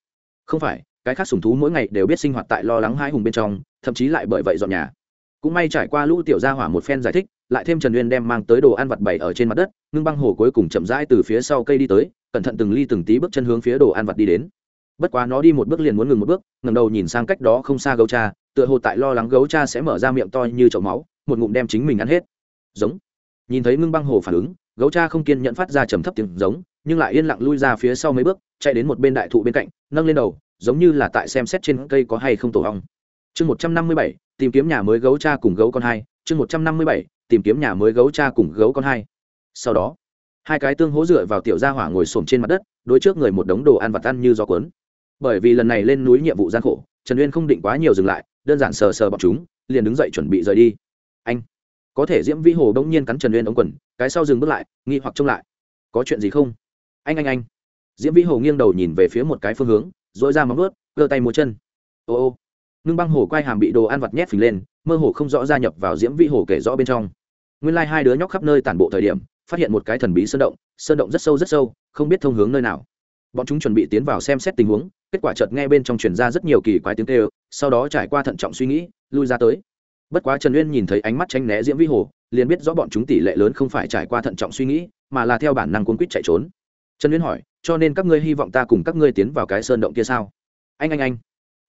Không phải, cái khác sùng thú mỗi ngày đều biết sinh hoạt tại lo lắng hai hùng bên trong, thậm chí lại bởi vậy dọn nhà. Cũng may trải qua lũ tiểu gia hỏa một phen giải thích, lại thêm trần uyên đem mang tới đồ ăn vặt bày ở trên mặt đất, ngưng băng hồ cuối cùng chậm rãi từ phía sau cây đi tới, cẩn thận từng ly từng tí bước chân hướng phía đồ ăn vặt đi đến. Bất quá nó đi một bước liền muốn ngừng một bước ngầm đầu nhìn sang cách đó không xa gấu cha tựa hồ tại lo lắng gấu cha sẽ mở ra miệng to như chậu máu, một ngụm đem chính mình ăn hết. Giống. Nhìn thấy ngưng băng hồ phản ứng, gấu cha không kiên nhận phát ra trầm thấp tiếng giống, nhưng lại yên lặng lui ra phía sau mấy bước, chạy đến một bên đại thụ bên cạnh, nâng lên đầu, giống như là tại xem xét trên cây có hay không tổ ong. Chương một trăm năm mươi bảy, tìm kiếm nhà mới gấu cha cùng gấu con hai. Chương một trăm năm mươi bảy, tìm kiếm nhà mới gấu cha cùng gấu con hai. Sau đó, hai cái tương hố dựa vào tiểu gia hỏa ngồi xổm trên mặt đất, đối trước người một đống đồ ăn vặt ăn như gió cuốn. Bởi vì lần này lên núi nhiệm vụ gian khổ, trần uyên không định quá nhiều dừng lại đơn giản sờ sờ bọc chúng, liền đứng dậy chuẩn bị rời đi. Anh, có thể diễm vĩ hồ đông nhiên cắn trần uyên ống quần, cái sau dừng bước lại, nghi hoặc trông lại. Có chuyện gì không? Anh anh anh. Diễm vĩ hồ nghiêng đầu nhìn về phía một cái phương hướng dội ra móng ướt cơ tay múa chân. Ô ô. Ngưng băng hồ quay hàm bị đồ ăn vặt nhét phình lên, mơ hồ không rõ gia nhập vào diễm vĩ hồ kể rõ bên trong. Nguyên lai、like、hai đứa nhóc khắp nơi tản bộ thời điểm, phát hiện một cái thần bí sơn động sơn động rất sâu rất sâu, không biết thông hướng nơi nào bọn chúng chuẩn bị tiến vào xem xét tình huống, kết quả chợt nghe bên trong truyền ra rất nhiều kỳ quái tiếng kêu, sau đó trải qua thận trọng suy nghĩ, lui ra tới. Bất quá trần uyên nhìn thấy ánh mắt tranh né diễm vĩ hồ, liền biết rõ bọn chúng tỷ lệ lớn không phải trải qua thận trọng suy nghĩ, mà là theo bản năng cuốn quýt chạy trốn. Trần uyên hỏi, cho nên các ngươi hy vọng ta cùng các ngươi tiến vào cái sơn động kia sao? Anh anh anh.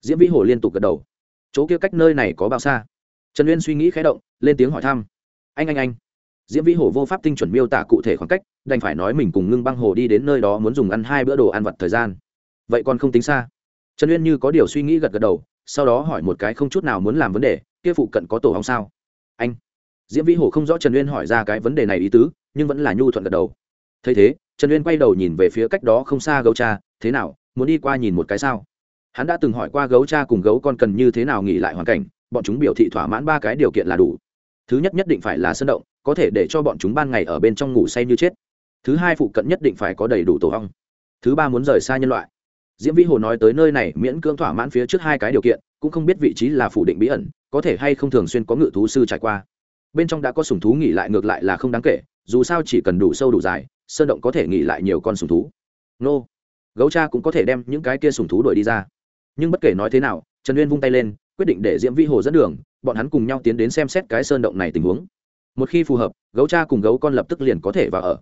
Diễm vĩ hồ liên tục gật đầu. Chỗ kia cách nơi này có bao xa? Trần uyên suy nghĩ khé động, lên tiếng hỏi thăm. Anh anh anh diễm vĩ hồ vô pháp tinh chuẩn miêu tả cụ thể khoảng cách, đành phải nói mình cùng ngưng băng hồ đi đến nơi đó muốn dùng ăn hai bữa đồ ăn vặt thời gian. Vậy còn không tính xa. Trần uyên như có điều suy nghĩ gật gật đầu, sau đó hỏi một cái không chút nào muốn làm vấn đề, kia phụ cận có tổ hóng sao? Anh. Diễm vĩ hồ không rõ trần uyên hỏi ra cái vấn đề này ý tứ, nhưng vẫn là nhu thuận gật đầu. Thấy thế, trần uyên quay đầu nhìn về phía cách đó không xa gấu cha, thế nào, muốn đi qua nhìn một cái sao? Hắn đã từng hỏi qua gấu cha cùng gấu con cần như thế nào nghỉ lại hoàn cảnh, bọn chúng biểu thị thỏa mãn ba cái điều kiện là đủ. Thứ nhất nhất định phải là sân động có thể để cho bọn chúng ban ngày ở bên trong ngủ say như chết. Thứ hai phụ cận nhất định phải có đầy đủ tổ hong thứ ba muốn rời xa nhân loại. Diễm vĩ hồ nói tới nơi này, miễn cưỡng thỏa mãn phía trước hai cái điều kiện, cũng không biết vị trí là phủ định bí ẩn, có thể hay không thường xuyên có ngự thú sư trải qua. Bên trong đã có sùng thú nghỉ lại ngược lại là không đáng kể, dù sao chỉ cần đủ sâu đủ dài, sơn động có thể nghỉ lại nhiều con sùng thú. Nô. Gấu cha cũng có thể đem những cái kia sùng thú đuổi đi ra. Nhưng bất kể nói thế nào, trần uyên vung tay lên, quyết định để diễm vĩ hồ dẫn đường, bọn hắn cùng nhau tiến đến xem xét cái sơn động này tình huống một khi phù hợp, gấu cha cùng gấu con lập tức liền có thể vào ở.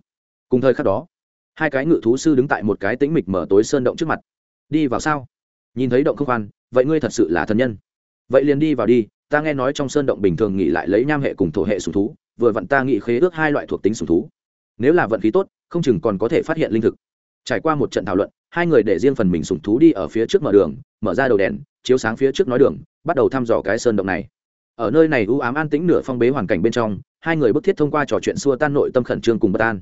Cùng thời khắc đó, hai cái ngự thú sư đứng tại một cái tĩnh mịch mở tối sơn động trước mặt. Đi vào sao? Nhìn thấy động không khoan, vậy ngươi thật sự là thân nhân. Vậy liền đi vào đi, ta nghe nói trong sơn động bình thường nghỉ lại lấy nham hệ cùng thổ hệ sùng thú, vừa vặn ta nghị khế ước hai loại thuộc tính sùng thú. Nếu là vận khí tốt, không chừng còn có thể phát hiện linh thực. Trải qua một trận thảo luận, hai người để riêng phần mình sùng thú đi ở phía trước mở đường, mở ra đầu đèn, chiếu sáng phía trước nói đường, bắt đầu thăm dò cái sơn động này. Ở nơi này u ám an tĩnh nửa phong bế hoàn cảnh bên trong hai người bức thiết thông qua trò chuyện xua tan nội tâm khẩn trương cùng bất an.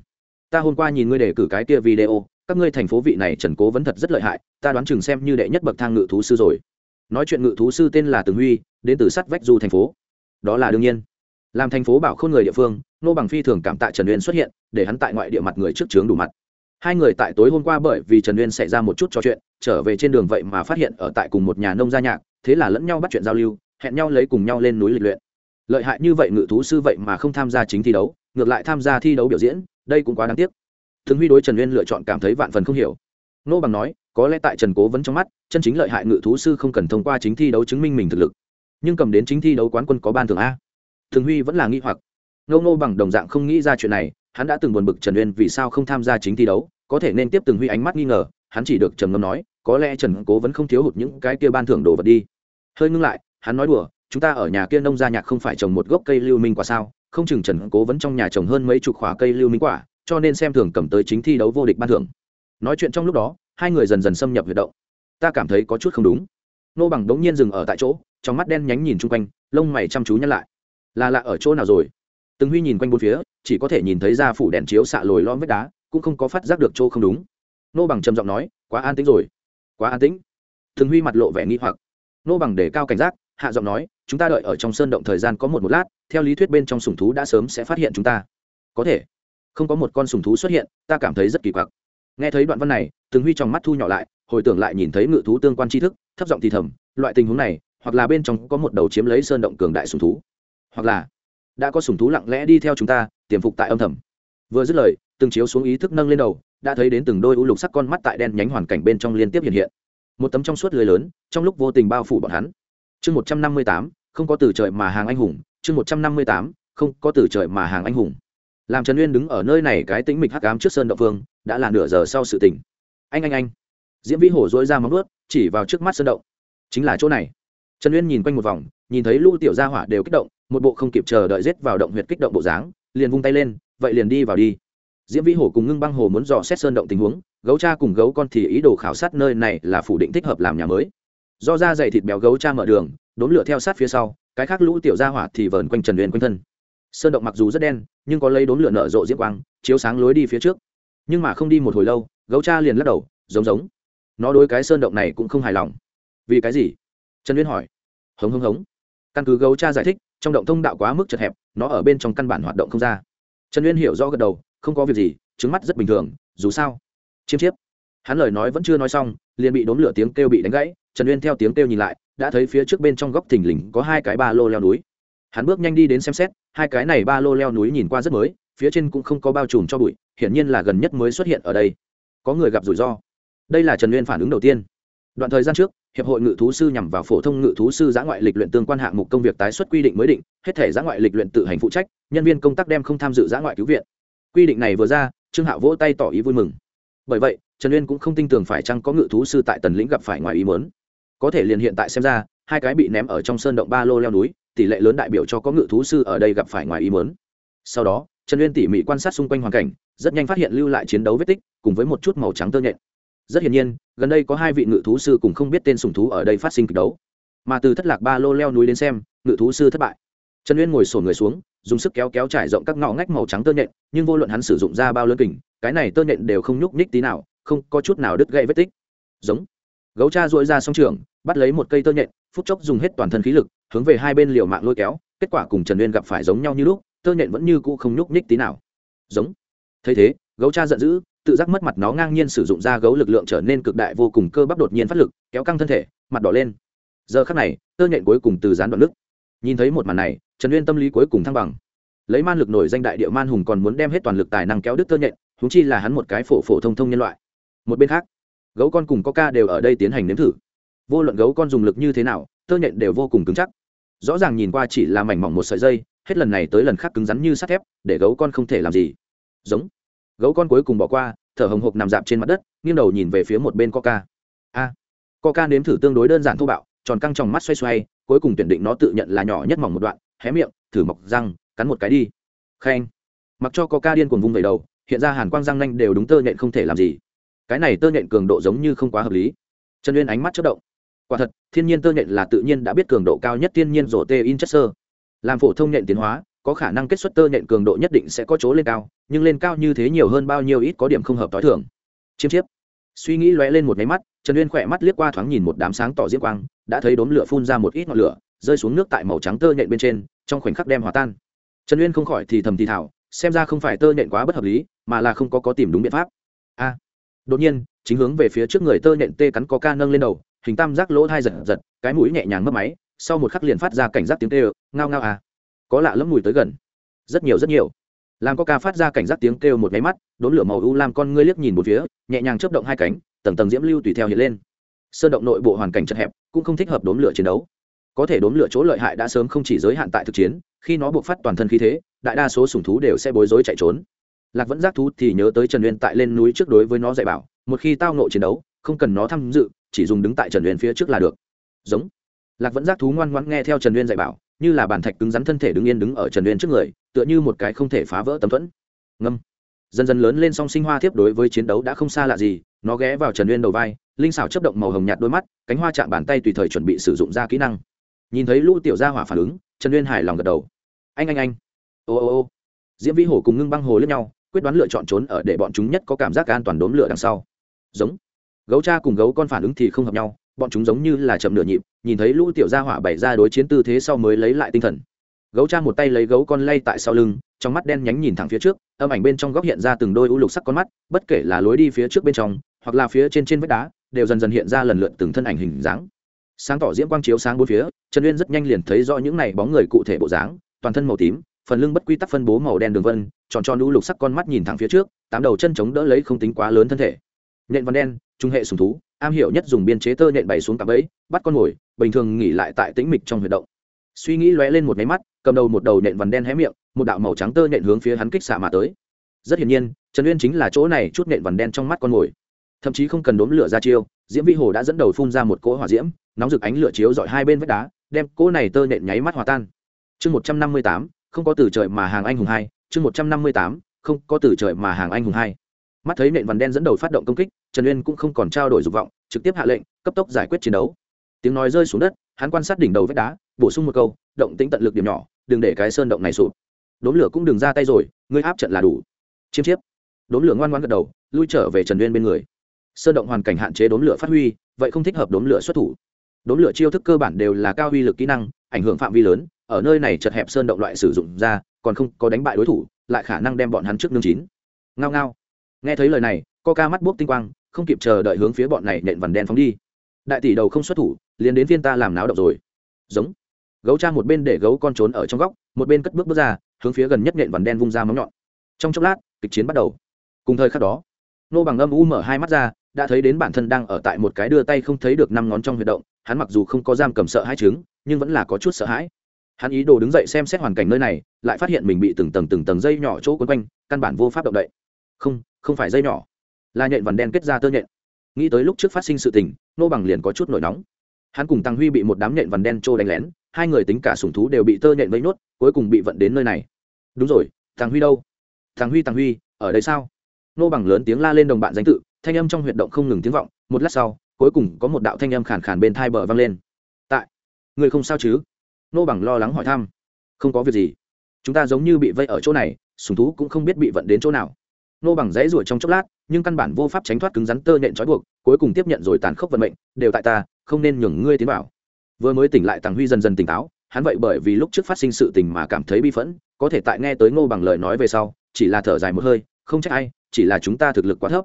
Ta hôm qua nhìn ngươi đề cử cái kia video, các ngươi thành phố vị này trần cố vẫn thật rất lợi hại, ta đoán chừng xem như đệ nhất bậc thang ngự thú sư rồi. Nói chuyện ngự thú sư tên là tường huy, đến từ sắt vách du thành phố. Đó là đương nhiên. Làm thành phố bảo khôn người địa phương, nô bằng phi thường cảm tạ trần uyên xuất hiện, để hắn tại ngoại địa mặt người trước trướng đủ mặt. Hai người tại tối hôm qua bởi vì trần uyên xảy ra một chút trò chuyện, trở về trên đường vậy mà phát hiện ở tại cùng một nhà nông gia nhạc, thế là lẫn nhau bắt chuyện giao lưu, hẹn nhau lấy cùng nhau lên núi lịch luyện lợi hại như vậy ngự thú sư vậy mà không tham gia chính thi đấu, ngược lại tham gia thi đấu biểu diễn, đây cũng quá đáng tiếc. Thường huy đối trần uyên lựa chọn cảm thấy vạn phần không hiểu. Nô bằng nói, có lẽ tại trần cố vẫn trong mắt, chân chính lợi hại ngự thú sư không cần thông qua chính thi đấu chứng minh mình thực lực. Nhưng cầm đến chính thi đấu quán quân có ban thường a. Thường huy vẫn là nghi hoặc. Ngô ngô bằng đồng dạng không nghĩ ra chuyện này, hắn đã từng buồn bực trần uyên vì sao không tham gia chính thi đấu, có thể nên tiếp từng huy ánh mắt nghi ngờ, hắn chỉ được trầm ngâm nói, có lẽ trần cố vẫn không thiếu hụt những cái kia ban thưởng đồ vật đi. Hơi ngưng lại, hắn nói đùa chúng ta ở nhà kia nông gia nhạc không phải trồng một gốc cây lưu minh quả sao? Không chừng trần cố vẫn trong nhà trồng hơn mấy chục khỏa cây lưu minh quả, cho nên xem thường cầm tới chính thi đấu vô địch ban thưởng. Nói chuyện trong lúc đó, hai người dần dần xâm nhập huyệt động. Ta cảm thấy có chút không đúng. Nô bằng đống nhiên dừng ở tại chỗ, trong mắt đen nhánh nhìn chung quanh, lông mày chăm chú nhắc lại. Là lạ ở chỗ nào rồi? Từng huy nhìn quanh bốn phía, chỉ có thể nhìn thấy ra phủ đèn chiếu xạ lồi lom vết đá, cũng không có phát giác được chỗ không đúng. Nô bằng trầm giọng nói, quá an tĩnh rồi. Quá an tĩnh. Từng huy mặt lộ vẻ nghi hoặc. Nô bằng để cao cảnh giác hạ giọng nói, chúng ta đợi ở trong sơn động thời gian có một một lát, theo lý thuyết bên trong sùng thú đã sớm sẽ phát hiện chúng ta. Có thể. Không có một con sùng thú xuất hiện, ta cảm thấy rất kỳ quặc. Nghe thấy đoạn văn này từng huy trong mắt thu nhỏ lại, hồi tưởng lại nhìn thấy ngự thú tương quan tri thức, thấp giọng thì thầm, loại tình huống này, hoặc là bên trong có một đầu chiếm lấy sơn động cường đại sùng thú, hoặc là đã có sùng thú lặng lẽ đi theo chúng ta, tiềm phục tại âm thầm. Vừa dứt lời, từng chiếu xuống ý thức nâng lên đầu, đã thấy đến từng đôi u lục sắc con mắt tại đen nhánh hoàn cảnh bên trong liên tiếp hiện hiện. Một tấm trong suốt lưới lớn, trong lúc vô tình bao phủ bọn hắn chương một trăm năm mươi tám, không có từ trời mà hàng anh hùng, chương một trăm năm mươi tám, không có từ trời mà hàng anh hùng. Làm trần uyên đứng ở nơi này cái tĩnh mịch hắc ám trước sơn động phương đã là nửa giờ sau sự tỉnh anh anh anh. Diễm vĩ hổ dối ra móng ướt chỉ vào trước mắt sơn động. Chính là chỗ này. Trần uyên nhìn quanh một vòng, nhìn thấy lũ tiểu gia hỏa đều kích động, một bộ không kịp chờ đợi rết vào động huyệt kích động bộ dáng, liền vung tay lên, vậy liền đi vào đi. Diễm vĩ hổ cùng ngưng băng hồ muốn dò xét sơn động tình huống, gấu cha cùng gấu con thì ý đồ khảo sát nơi này là phủ định thích hợp làm nhà mới do da dày thịt béo gấu cha mở đường đốn lửa theo sát phía sau, cái khác lũ tiểu gia hỏa thì vờn quanh trần huyền quanh thân. Sơn động mặc dù rất đen, nhưng có lấy đốn lửa nở rộ diễm quang, chiếu sáng lối đi phía trước. Nhưng mà không đi một hồi lâu, gấu cha liền lắc đầu, giống giống. Nó đối cái sơn động này cũng không hài lòng. Vì cái gì? Trần huyền hỏi. Hống hống hống. Căn cứ gấu cha giải thích, trong động thông đạo quá mức chật hẹp, nó ở bên trong căn bản hoạt động không ra. Trần uyên hiểu rõ gật đầu, không có việc gì, trứng mắt rất bình thường, dù sao. Chiêm chiếp. Hắn lời nói vẫn chưa nói xong, liền bị đốn lửa tiếng kêu bị đánh gãy trần uyên theo tiếng kêu nhìn lại, đã thấy phía trước bên trong góc thình lình có hai cái ba lô leo núi. Hắn bước nhanh đi đến xem xét, hai cái này ba lô leo núi nhìn qua rất mới, phía trên cũng không có bao trùm cho bụi, hiển nhiên là gần nhất mới xuất hiện ở đây. Có người gặp rủi ro. Đây là trần uyên phản ứng đầu tiên. Đoạn thời gian trước, hiệp hội ngự thú sư nhằm vào phổ thông ngự thú sư giã ngoại lịch luyện tương quan hạng mục công việc tái xuất quy định mới định, hết thể giã ngoại lịch luyện tự hành phụ trách, nhân viên công tác đem không tham dự giã ngoại cứu viện. Quy định này vừa ra, trương hạo vỗ tay tỏ ý vui mừng. Bởi vậy, trần uyên cũng không tin tưởng phải chăng có ngự thú sư tại tần lĩnh gặp phải ngoài ý mớn có thể liền hiện tại xem ra, hai cái bị ném ở trong sơn động ba lô leo núi, tỷ lệ lớn đại biểu cho có ngự thú sư ở đây gặp phải ngoài ý mớn sau đó, trần uyên tỉ mỉ quan sát xung quanh hoàn cảnh, rất nhanh phát hiện lưu lại chiến đấu vết tích, cùng với một chút màu trắng tơ nhện. Rất hiển nhiên, gần đây có hai vị ngự thú sư cùng không biết tên sùng thú ở đây phát sinh kịch đấu. Mà từ thất lạc ba lô leo núi đến xem, ngự thú sư thất bại. Trần uyên ngồi sổn người xuống, dùng sức kéo kéo trải rộng các ngõ ngách màu trắng tơ nhện, nhưng vô luận hắn sử dụng ra bao lớn kình, cái này tơ nhện đều không nhúc nhích tí nào, không có chút nào đứt gãy vết tích. Giống gấu cha dội ra song trường, bắt lấy một cây tơ nhện, phút chốc dùng hết toàn thân khí lực, hướng về hai bên liều mạng lôi kéo, kết quả cùng trần uyên gặp phải giống nhau như lúc, tơ nhện vẫn như cũ không nhúc nhích tí nào. Giống. Thấy thế, gấu cha giận dữ, tự giác mất mặt nó ngang nhiên sử dụng ra gấu lực lượng trở nên cực đại vô cùng cơ bắp đột nhiên phát lực, kéo căng thân thể, mặt đỏ lên. Giờ khắc này, tơ nhện cuối cùng từ gián đoạn nước nhìn thấy một màn này, trần uyên tâm lý cuối cùng thăng bằng. Lấy man lực nổi danh đại địa man hùng còn muốn đem hết toàn lực tài năng kéo đứt tơ nhện húng chi là hắn một cái phổ phổ thông thông nhân loại. Một bên khác gấu con cùng coca đều ở đây tiến hành nếm thử. Vô luận gấu con dùng lực như thế nào, tơ nhện đều vô cùng cứng chắc. Rõ ràng nhìn qua chỉ là mảnh mỏng một sợi dây, hết lần này tới lần khác cứng rắn như sắt thép, để gấu con không thể làm gì. Giống. Gấu con cuối cùng bỏ qua, thở hồng hộc nằm dạp trên mặt đất, nghiêng đầu nhìn về phía một bên coca. A. Coca nếm thử tương đối đơn giản thô bạo, tròn căng tròng mắt xoay xoay, cuối cùng tuyển định nó tự nhận là nhỏ nhất mỏng một đoạn, hé miệng, thử mọc răng, cắn một cái đi. Khen. Mặc cho coca điên cuồng vung vẩy đầu, hiện ra hàn quang răng nanh đều đúng tơ nhện không thể làm gì cái này tơ nhện cường độ giống như không quá hợp lý. Trần uyên ánh mắt chất động. Quả thật, thiên nhiên tơ nhện là tự nhiên đã biết cường độ cao nhất thiên nhiên rổ tê in chất sơ làm phổ thông nhện tiến hóa, có khả năng kết xuất tơ nhện cường độ nhất định sẽ có chỗ lên cao, nhưng lên cao như thế nhiều hơn bao nhiêu ít có điểm không hợp t h o i thường. Chiêm chiếp. Suy nghĩ lóe lên một máy mắt, trần uyên khỏe mắt liếc qua thoáng nhìn một đám sáng tỏ diễm quang, đã thấy đốm lửa phun ra một ít ngọn lửa, rơi xuống nước tại màu trắng tơ nhện bên trên, trong khoảnh khắc đem hòa tan. Trần uyên không khỏi thì thầm thì thảo xem ra không phải tơ nhện quá bất hợp lý, mà là không có có tìm đúng biện pháp. A đột nhiên, chính hướng về phía trước người tơ nhện tê cắn có ca nâng lên đầu, hình tam giác lỗ thai giật giật, cái mũi nhẹ nhàng mất máy, sau một khắc liền phát ra cảnh giác tiếng tê ngao ngao à. Có lạ lẫm mùi tới gần. Rất nhiều rất nhiều. Làm có ca phát ra cảnh giác tiếng kêu một máy mắt, đốn lửa màu u làm con ngươi liếc nhìn một phía, nhẹ nhàng chớp động hai cánh, tầng tầng diễm lưu tùy theo hiện lên. Sơn động nội bộ hoàn cảnh chật hẹp, cũng không thích hợp đốn lửa chiến đấu. Có thể đốn lửa chỗ lợi hại đã sớm không chỉ giới hạn tại thực chiến, khi nó buộc phát toàn thân khí thế, đại đa số sủng thú đều sẽ bối rối chạy trốn lạc vẫn giác thú thì nhớ tới trần uyên tại lên núi trước đối với nó dạy bảo, một khi tao nộ chiến đấu, không cần nó tham dự, chỉ dùng đứng tại trần uyên phía trước là được. Giống. Lạc vẫn giác thú ngoan ngoãn nghe theo trần uyên dạy bảo, như là bàn thạch cứng rắn thân thể đứng yên đứng ở trần uyên trước người, tựa như một cái không thể phá vỡ tấm thuẫn. Ngâm. Dần dần lớn lên song sinh hoa thiếp đối với chiến đấu đã không xa lạ gì, nó ghé vào trần uyên đầu vai, linh xảo chấp động màu hồng nhạt đôi mắt, cánh hoa chạm bàn tay tùy thời chuẩn bị sử dụng ra kỹ năng. Nhìn thấy lũ tiểu gia hỏa phản ứng, trần uyên hài lòng gật đầu. Anh anh anh. Ô ô ô. Diễm vĩ hổ cùng ngưng băng hồ lẫn nhau quyết đoán lựa chọn trốn ở để bọn chúng nhất có cảm giác an toàn đốm lửa đằng sau. Giống. Gấu cha cùng gấu con phản ứng thì không hợp nhau, bọn chúng giống như là chậm nửa nhịp, nhìn thấy lũ tiểu gia hỏa bày ra đối chiến tư thế sau mới lấy lại tinh thần. Gấu cha một tay lấy gấu con lay tại sau lưng, trong mắt đen nhánh nhìn thẳng phía trước, âm ảnh bên trong góc hiện ra từng đôi u lục sắc con mắt, bất kể là lối đi phía trước bên trong, hoặc là phía trên trên vách đá, đều dần dần hiện ra lần lượt từng thân ảnh hình dáng. Sáng tỏ diễm quang chiếu sáng bốn phía, trần uyên rất nhanh liền thấy rõ những này bóng người cụ thể bộ dáng, toàn thân màu tím phần lưng bất quy tắc phân bố màu đen đường vân, tròn tròn lũ lục sắc con mắt nhìn thẳng phía trước, tám đầu chân chống đỡ lấy không tính quá lớn thân thể. Nhện văn đen, trung hệ sùng thú, am hiểu nhất dùng biên chế tơ nhện bày xuống cặp ấy bắt con mồi, bình thường nghỉ lại tại tĩnh mịch trong huyệt động. Suy nghĩ lóe lên một máy mắt, cầm đầu một đầu nhện vằn đen hé miệng, một đạo màu trắng tơ nhện hướng phía hắn kích xạ mà tới. Rất hiển nhiên, trần uyên chính là chỗ này chút nhện vằn đen trong mắt con mồi. Thậm chí không cần đốm lửa ra chiêu, diễm vi hồ đã dẫn đầu phun ra một cỗ hỏa diễm, nóng rực ánh lửa chiếu dọi hai bên vách đá, đem cỗ này tơ nhện nháy mắt hòa tan. Chương một trăm năm mươi tám không có từ trời mà hàng anh hùng hai, chương một trăm năm mươi tám, không có từ trời mà hàng anh hùng hai. Mắt thấy nện vằn đen dẫn đầu phát động công kích, trần uyên cũng không còn trao đổi dục vọng, trực tiếp hạ lệnh, cấp tốc giải quyết chiến đấu. Tiếng nói rơi xuống đất, hắn quan sát đỉnh đầu vách đá, bổ sung một câu, động tính tận lực điểm nhỏ, đừng để cái sơn động này sụp. Đốn lửa cũng đừng ra tay rồi, ngươi áp trận là đủ. Chiêm chiếp. Đốn lửa ngoan ngoan gật đầu, lui trở về trần uyên bên người. Sơn động hoàn cảnh hạn chế đốn lửa phát huy, vậy không thích hợp đốn lửa xuất thủ. Đốn lửa chiêu thức cơ bản đều là cao uy lực kỹ năng, ảnh hưởng phạm vi lớn ở nơi này chật hẹp sơn động loại sử dụng ra, còn không có đánh bại đối thủ, lại khả năng đem bọn hắn trước nương chín. Ngao ngao. Nghe thấy lời này co ca mắt buốc tinh quang, không kịp chờ đợi hướng phía bọn này nện vằn đen phóng đi. Đại tỷ đầu không xuất thủ, liền đến viên ta làm náo động rồi. Giống. Gấu cha một bên để gấu con trốn ở trong góc, một bên cất bước bước ra, hướng phía gần nhất nện vằn đen vung ra móng nhọn. Trong chốc lát, kịch chiến bắt đầu. Cùng thời khắc đó, nô bằng âm u mở hai mắt ra, đã thấy đến bản thân đang ở tại một cái đưa tay không thấy được năm ngón trong huy động, hắn mặc dù không có giam cầm sợ hai trứng nhưng vẫn là có chút sợ hãi hắn ý đồ đứng dậy xem xét hoàn cảnh nơi này, lại phát hiện mình bị từng tầng từng tầng dây nhỏ chỗ quấn quanh, căn bản vô pháp động đậy. Không không phải dây nhỏ. Là nhện vằn đen kết ra tơ nhện. Nghĩ tới lúc trước phát sinh sự tình nô bằng liền có chút nổi nóng. Hắn cùng tăng huy bị một đám nhện vằn đen trô đánh lén, hai người tính cả sùng thú đều bị tơ nhện vây nốt, cuối cùng bị vận đến nơi này. Đúng rồi thằng huy đâu? Thằng huy thằng huy, ở đây sao? Nô bằng lớn tiếng la lên đồng bạn danh tự, thanh âm trong huyệt động không ngừng tiếng vọng, một lát sau, cuối cùng có một đạo thanh âm khàn khàn bên thai bờ vang lên. Tại, người không sao chứ? Nô bằng lo lắng hỏi thăm. Không có việc gì. Chúng ta giống như bị vây ở chỗ này, sùng thú cũng không biết bị vận đến chỗ nào. Nô bằng dãy ruổi trong chốc lát, nhưng căn bản vô pháp tránh thoát cứng rắn tơ nện trói buộc, cuối cùng tiếp nhận rồi tàn khốc vận mệnh, đều tại ta, không nên nhường ngươi tiến vào. Vừa mới tỉnh lại tàng huy dần dần tỉnh táo, hắn vậy bởi vì lúc trước phát sinh sự tình mà cảm thấy bi phẫn, có thể tại nghe tới ngô bằng lời nói về sau, chỉ là thở dài một hơi, không trách ai, chỉ là chúng ta thực lực quá thấp.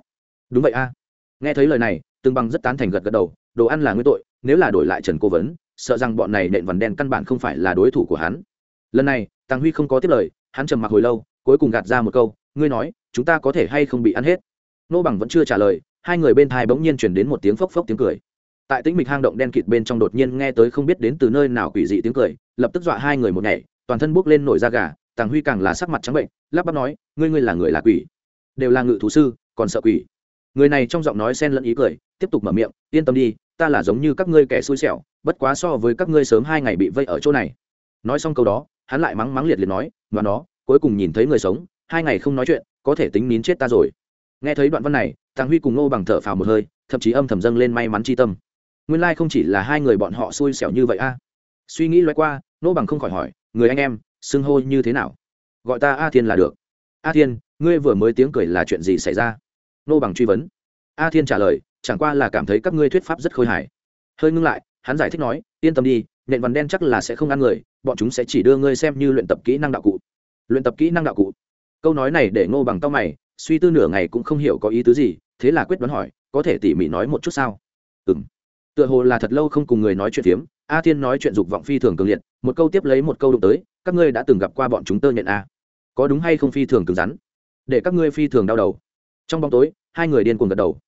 Đúng vậy a. Nghe thấy lời này tương bằng rất tán thành gật gật đầu, đồ ăn là nguyên tội, nếu là đổi lại trần cố vấn sợ rằng bọn này nện vằn đen căn bản không phải là đối thủ của hắn. Lần này, tàng huy không có tiếp lời, hắn trầm mặc hồi lâu, cuối cùng gạt ra một câu, ngươi nói, chúng ta có thể hay không bị ăn hết? Nô bằng vẫn chưa trả lời, hai người bên thai bỗng nhiên chuyển đến một tiếng phốc phốc tiếng cười. Tại tĩnh mịch hang động đen kịt bên trong đột nhiên nghe tới không biết đến từ nơi nào quỷ dị tiếng cười, lập tức dọa hai người một nhảy, toàn thân buốc lên nổi da gà, tàng huy càng là sắc mặt trắng bệnh, lắp bắp nói, ngươi ngươi là người là quỷ? Đều là ngự thú sư, còn sợ quỷ. Người này trong giọng nói xen lẫn ý cười tiếp tục mở miệng, yên tâm đi, ta là giống như các ngươi kẻ xui xẻo, bất quá so với các ngươi sớm hai ngày bị vây ở chỗ này. Nói xong câu đó, hắn lại mắng mắng liệt liệt nói và nó cuối cùng nhìn thấy người sống, hai ngày không nói chuyện, có thể tính nín chết ta rồi. Nghe thấy đoạn văn này thằng huy cùng ngô bằng thở phào một hơi, thậm chí âm thầm dâng lên may mắn c h i tâm. Nguyên lai、like、không chỉ là hai người bọn họ xui xẻo như vậy a. Suy nghĩ loay qua, ngô bằng không khỏi hỏi, người anh em, xưng hô như thế nào? Gọi ta a thiên là được. A thiên, ngươi vừa mới tiếng cười là chuyện gì xảy ra? Ngô bằng truy vấn. A thiên trả lời chẳng qua là cảm thấy các ngươi thuyết pháp rất khôi hài. Hơi ngưng lại, hắn giải thích nói, yên tâm đi nện vằn đen chắc là sẽ không ăn người, bọn chúng sẽ chỉ đưa ngươi xem như luyện tập kỹ năng đạo cụ. Luyện tập kỹ năng đạo cụ. Câu nói này để ngô bằng tao mày, suy tư nửa ngày cũng không hiểu có ý tứ gì, thế là quyết đoán hỏi, có thể tỉ mỉ nói một chút sao? Ừ m tựa hồ là thật lâu không cùng người nói chuyện phiếm, a thiên nói chuyện dục vọng phi thường cường liệt, một câu tiếp lấy một câu đụng tới, các ngươi đã từng gặp qua bọn chúng tơ nhận a. Có đúng hay không phi thường cứng rắn? Để các ngươi phi thường đau đầu. Trong bóng tối, hai người điên cuồng gật đầu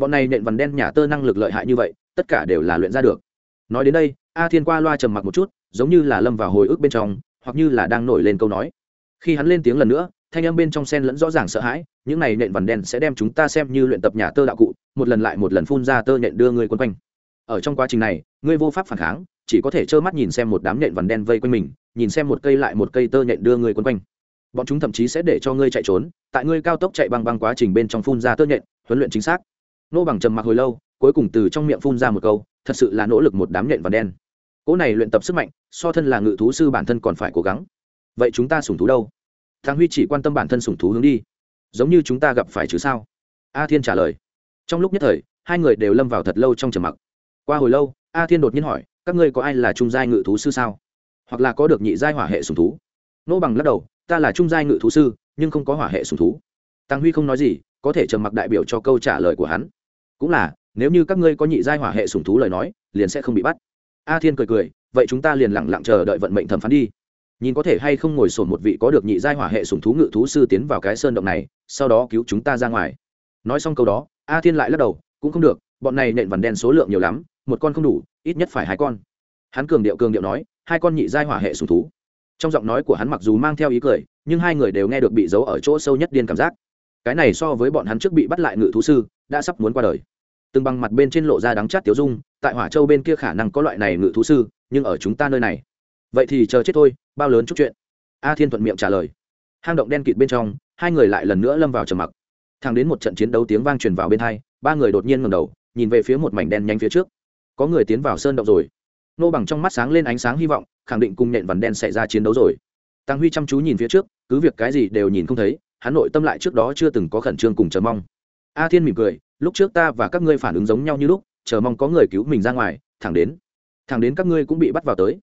bọn này nện vằn đen nhà tơ năng lực lợi hại như vậy tất cả đều là luyện ra được. Nói đến đây a thiên qua loa trầm mặc một chút giống như là lâm vào hồi ức bên trong hoặc như là đang nổi lên câu nói. Khi hắn lên tiếng lần nữa thanh âm bên trong sen lẫn rõ ràng sợ hãi những này nện vằn đen sẽ đem chúng ta xem như luyện tập nhà tơ đạo cụ một lần lại một lần phun ra tơ nện đưa người quân quanh. Ở trong quá trình này ngươi vô pháp phản kháng chỉ có thể trơ mắt nhìn xem một đám nện vằn đen vây quanh mình nhìn xem một cây lại một cây tơ nện đưa người quân quanh. Bọn chúng thậm chí sẽ để cho ngươi chạy trốn tại ngươi cao tốc chạy băng băng quá trình bên trong phun ra tơ nện, huấn luyện chính xác nô bằng trầm mặc hồi lâu, cuối cùng từ trong miệng phun ra một câu, thật sự là nỗ lực một đám nhện và đen. Cỗ này luyện tập sức mạnh, so thân là ngự thú sư bản thân còn phải cố gắng. Vậy chúng ta sủng thú đâu? Thằng huy chỉ quan tâm bản thân sủng thú hướng đi. Giống như chúng ta gặp phải chứ sao? A thiên trả lời. Trong lúc nhất thời, hai người đều lâm vào thật lâu trong trầm mặc. Qua hồi lâu, a thiên đột nhiên hỏi, các ngươi có ai là trung giai ngự thú sư sao? Hoặc là có được nhị giai hỏa hệ sủng thú? Nô bằng lắc đầu, ta là trung giai ngự thú sư, nhưng không có hỏa hệ sủng thú. Tăng huy không nói gì, có thể trầm mặc đại biểu cho câu trả lời của hắn cũng là, nếu như các ngươi có nhị giai hỏa hệ sủng thú lời nói, liền sẽ không bị bắt. A thiên cười cười, vậy chúng ta liền lẳng lặng chờ đợi vận mệnh thẩm phán đi. Nhìn có thể hay không ngồi sổn một vị có được nhị giai hỏa hệ sủng thú ngự thú sư tiến vào cái sơn động này, sau đó cứu chúng ta ra ngoài. Nói xong câu đó, a thiên lại lắc đầu, cũng không được, bọn này nện vằn đen số lượng nhiều lắm, một con không đủ, ít nhất phải hai con. Hắn cường điệu cường điệu nói, hai con nhị giai hỏa hệ sủng thú. Trong giọng nói của hắn mặc dù mang theo ý cười, nhưng hai người đều nghe được bị giấu ở chỗ sâu nhất điên cảm giác cái này so với bọn hắn trước bị bắt lại ngự thú sư, đã sắp muốn qua đời. Từng bằng mặt bên trên lộ ra đắng chát tiểu dung, tại hỏa châu bên kia khả năng có loại này ngự thú sư, nhưng ở chúng ta nơi này. Vậy thì chờ chết thôi, bao lớn chút chuyện? A thiên thuận miệng trả lời. Hang động đen kịt bên trong, hai người lại lần nữa lâm vào trầm mặc. Thang đến một trận chiến đấu tiếng vang truyền vào bên hai, ba người đột nhiên ngầm đầu, nhìn về phía một mảnh đen nhanh phía trước. Có người tiến vào sơn động rồi. Nô bằng trong mắt sáng lên ánh sáng hy vọng, khẳng định cùng nện vằn đen xảy ra chiến đấu rồi. Tăng huy chăm chú nhìn phía trước, cứ việc cái gì đều nhìn không thấy hắn nội tâm lại trước đó chưa từng có khẩn trương cùng chờ mong. A thiên mỉm cười, lúc trước ta và các ngươi phản ứng giống nhau như lúc, chờ mong có người cứu mình ra ngoài, thẳng đến thẳng đến các ngươi cũng bị bắt vào tới.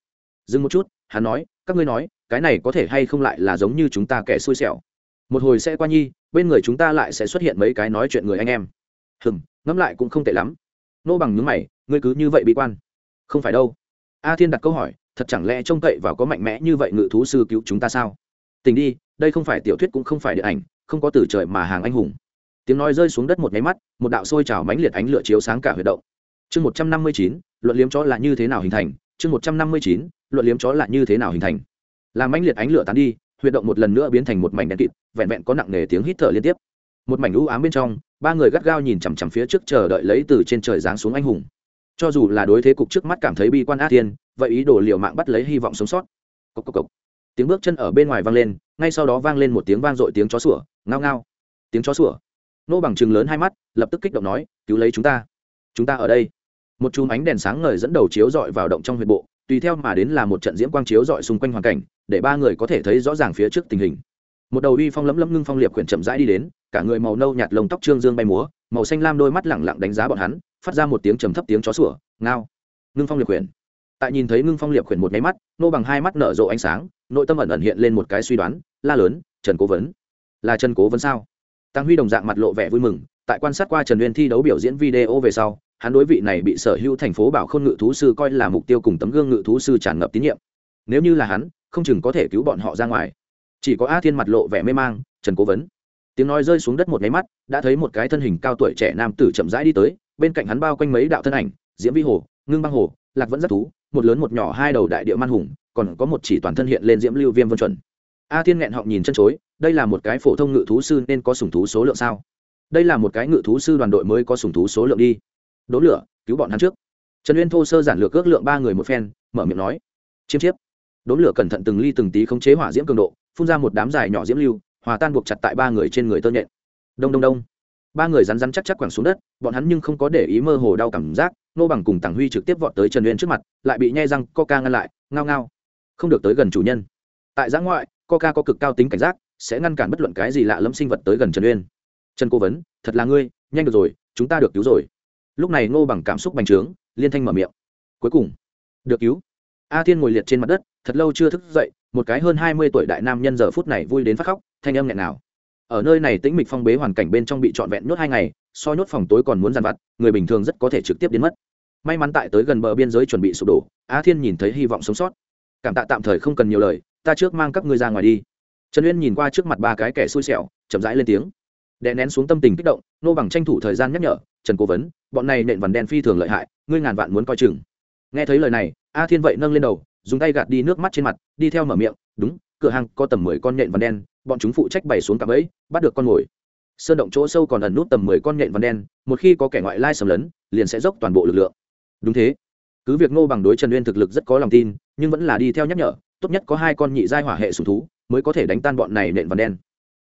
Dừng một chút, hắn nói, các ngươi nói, cái này có thể hay không lại là giống như chúng ta kẻ xui xẻo? Một hồi sẽ qua nhi, bên người chúng ta lại sẽ xuất hiện mấy cái nói chuyện người anh em. Hừm, ngẫm lại cũng không tệ lắm. Nô bằng những mày, ngươi cứ như vậy bị quan. Không phải đâu. A thiên đặt câu hỏi, thật chẳng lẽ trông cậy vào có mạnh mẽ như vậy ngự thú sư cứu chúng ta sao? Tình đi, đây không phải tiểu thuyết cũng không phải điện ảnh, không có từ trời mà hàng anh hùng. Tiếng nói rơi xuống đất một nháy mắt, một đạo sôi trào mãnh liệt ánh lửa chiếu sáng cả huyệt động. Chương một trăm năm mươi chín, luận liếm chó là như thế nào hình thành? Chương một trăm năm mươi chín, luận liếm chó là như thế nào hình thành? Làm mãnh liệt ánh lửa tán đi huyệt động một lần nữa biến thành một mảnh đen kịt, vẹn vẹn có nặng nề tiếng hít thở liên tiếp. Một mảnh u ám bên trong, ba người gắt gao nhìn chằm chằm phía trước chờ đợi lấy từ trên trời giáng xuống anh hùng. Cho dù là đối thế cục trước mắt cảm thấy bi quan ác thiên, vậy ý đồ liều mạng bắt lấy hy vọng sống sót. Cốc cốc cốc tiếng bước chân ở bên ngoài vang lên, ngay sau đó vang lên một tiếng vang dội tiếng chó sủa, ngao ngao. Tiếng chó sủa. Nô bằng chừng lớn hai mắt, lập tức kích động nói, cứu lấy chúng ta. Chúng ta ở đây. Một chùm ánh đèn sáng ngời dẫn đầu chiếu dọi vào động trong huyệt bộ, tùy theo mà đến là một trận diễm quang chiếu dọi xung quanh hoàn cảnh, để ba người có thể thấy rõ ràng phía trước tình hình. Một đầu uy phong lấm lấm ngưng phong liệp quyển chậm rãi đi đến, cả người màu nâu nhạt lông tóc trương dương bay múa, màu xanh lam đôi mắt lẳng lặng đánh giá bọn hắn, phát ra một tiếng trầm thấp tiếng chó sủa, ngao. Ngưng phong liệp quyển tại nhìn thấy ngưng phong liệp khuyển một máy mắt, nô bằng hai mắt nở rộ ánh sáng, nội tâm ẩn ẩn hiện lên một cái suy đoán, la lớn, trần cố vấn. Là trần cố vấn sao? Tăng huy đồng dạng mặt lộ vẻ vui mừng, tại quan sát qua trần uyên thi đấu biểu diễn video về sau, hắn đối vị này bị sở hữu thành phố bảo khôn ngự thú sư coi là mục tiêu cùng tấm gương ngự thú sư tràn ngập tín nhiệm. Nếu như là hắn, không chừng có thể cứu bọn họ ra ngoài. Chỉ có a thiên mặt lộ vẻ mê mang, trần cố vấn. Tiếng nói rơi xuống đất một máy mắt, đã thấy một cái thân hình cao tuổi trẻ nam tử chậm rãi đi tới, bên cạnh hắn bao quanh mấy đạo thân ảnh, diễm vi hồ, ngưng băng hồ lạc vẫn rất thú, một lớn một nhỏ hai đầu đại địa man hùng, còn có một chỉ toàn thân hiện lên diễm lưu viêm vân chuẩn. A thiên nghẹn họng nhìn chân chối, đây là một cái phổ thông ngự thú sư nên có sủng thú số lượng sao? Đây là một cái ngự thú sư đoàn đội mới có sủng thú số lượng đi. Đốn lửa, cứu bọn hắn trước. Trần uyên thô sơ giản lược ước lượng ba người một phen, mở miệng nói. Chiêm chiếp. Đốn lửa cẩn thận từng ly từng tí khống chế hỏa diễm cường độ, phun ra một đám dài nhỏ diễm lưu, hòa tan buộc chặt tại ba người trên người tơ nhện. Đông đông đông. Ba người rắn rắn chắc chắc quẳng xuống đất, bọn hắn nhưng không có để ý mơ hồ đau cảm giác nô bằng cùng tàng huy trực tiếp vọt tới trần uyên trước mặt, lại bị nhai răng coca ngăn lại, ngao ngao. Không được tới gần chủ nhân. Tại giã ngoại, coca có cực cao tính cảnh giác, sẽ ngăn cản bất luận cái gì lạ lẫm sinh vật tới gần trần uyên. Trần cố vấn, thật là ngươi, nhanh được rồi, chúng ta được cứu rồi. Lúc này ngô bằng cảm xúc bành trướng, liên thanh mở miệng. Cuối cùng, được cứu. A thiên ngồi liệt trên mặt đất, thật lâu chưa thức dậy, một cái hơn hai mươi tuổi đại nam nhân giờ phút này vui đến phát khóc, thanh âm nghẹn nào ở nơi này tĩnh mịch phong bế hoàn cảnh bên trong bị trọn vẹn nhốt hai ngày, so nhốt phòng tối còn muốn dàn vặt, người bình thường rất có thể trực tiếp biến mất may mắn tại tới gần bờ biên giới chuẩn bị sụp đổ a thiên nhìn thấy hy vọng sống sót. Cảm tạ tạm thời không cần nhiều lời, ta trước mang các ngươi ra ngoài đi. Trần uyên nhìn qua trước mặt ba cái kẻ xui xẻo, chậm rãi lên tiếng. Đè nén xuống tâm tình kích động, nô bằng tranh thủ thời gian nhắc nhở, trần cố vấn, bọn này nện vằn đen phi thường lợi hại, ngươi ngàn vạn muốn coi chừng. Nghe thấy lời này a thiên vậy nâng lên đầu, dùng tay gạt đi nước mắt trên mặt, đi theo mở miệng, đúng, cửa hàng có tầm mười con nện vằn đen, bọn chúng phụ trách bày xuống cặp ấy bắt được con mồi. Sơn động chỗ sâu còn ẩn nút tầm mười con nện vằn đen, một khi có kẻ ngoại lai xâm lấn, liền sẽ dốc toàn bộ lực lượng đúng thế. Cứ việc ngô bằng đối trần uyên thực lực rất có lòng tin, nhưng vẫn là đi theo nhắc nhở, tốt nhất có hai con nhị giai hỏa hệ sùng thú mới có thể đánh tan bọn này nện vằn đen.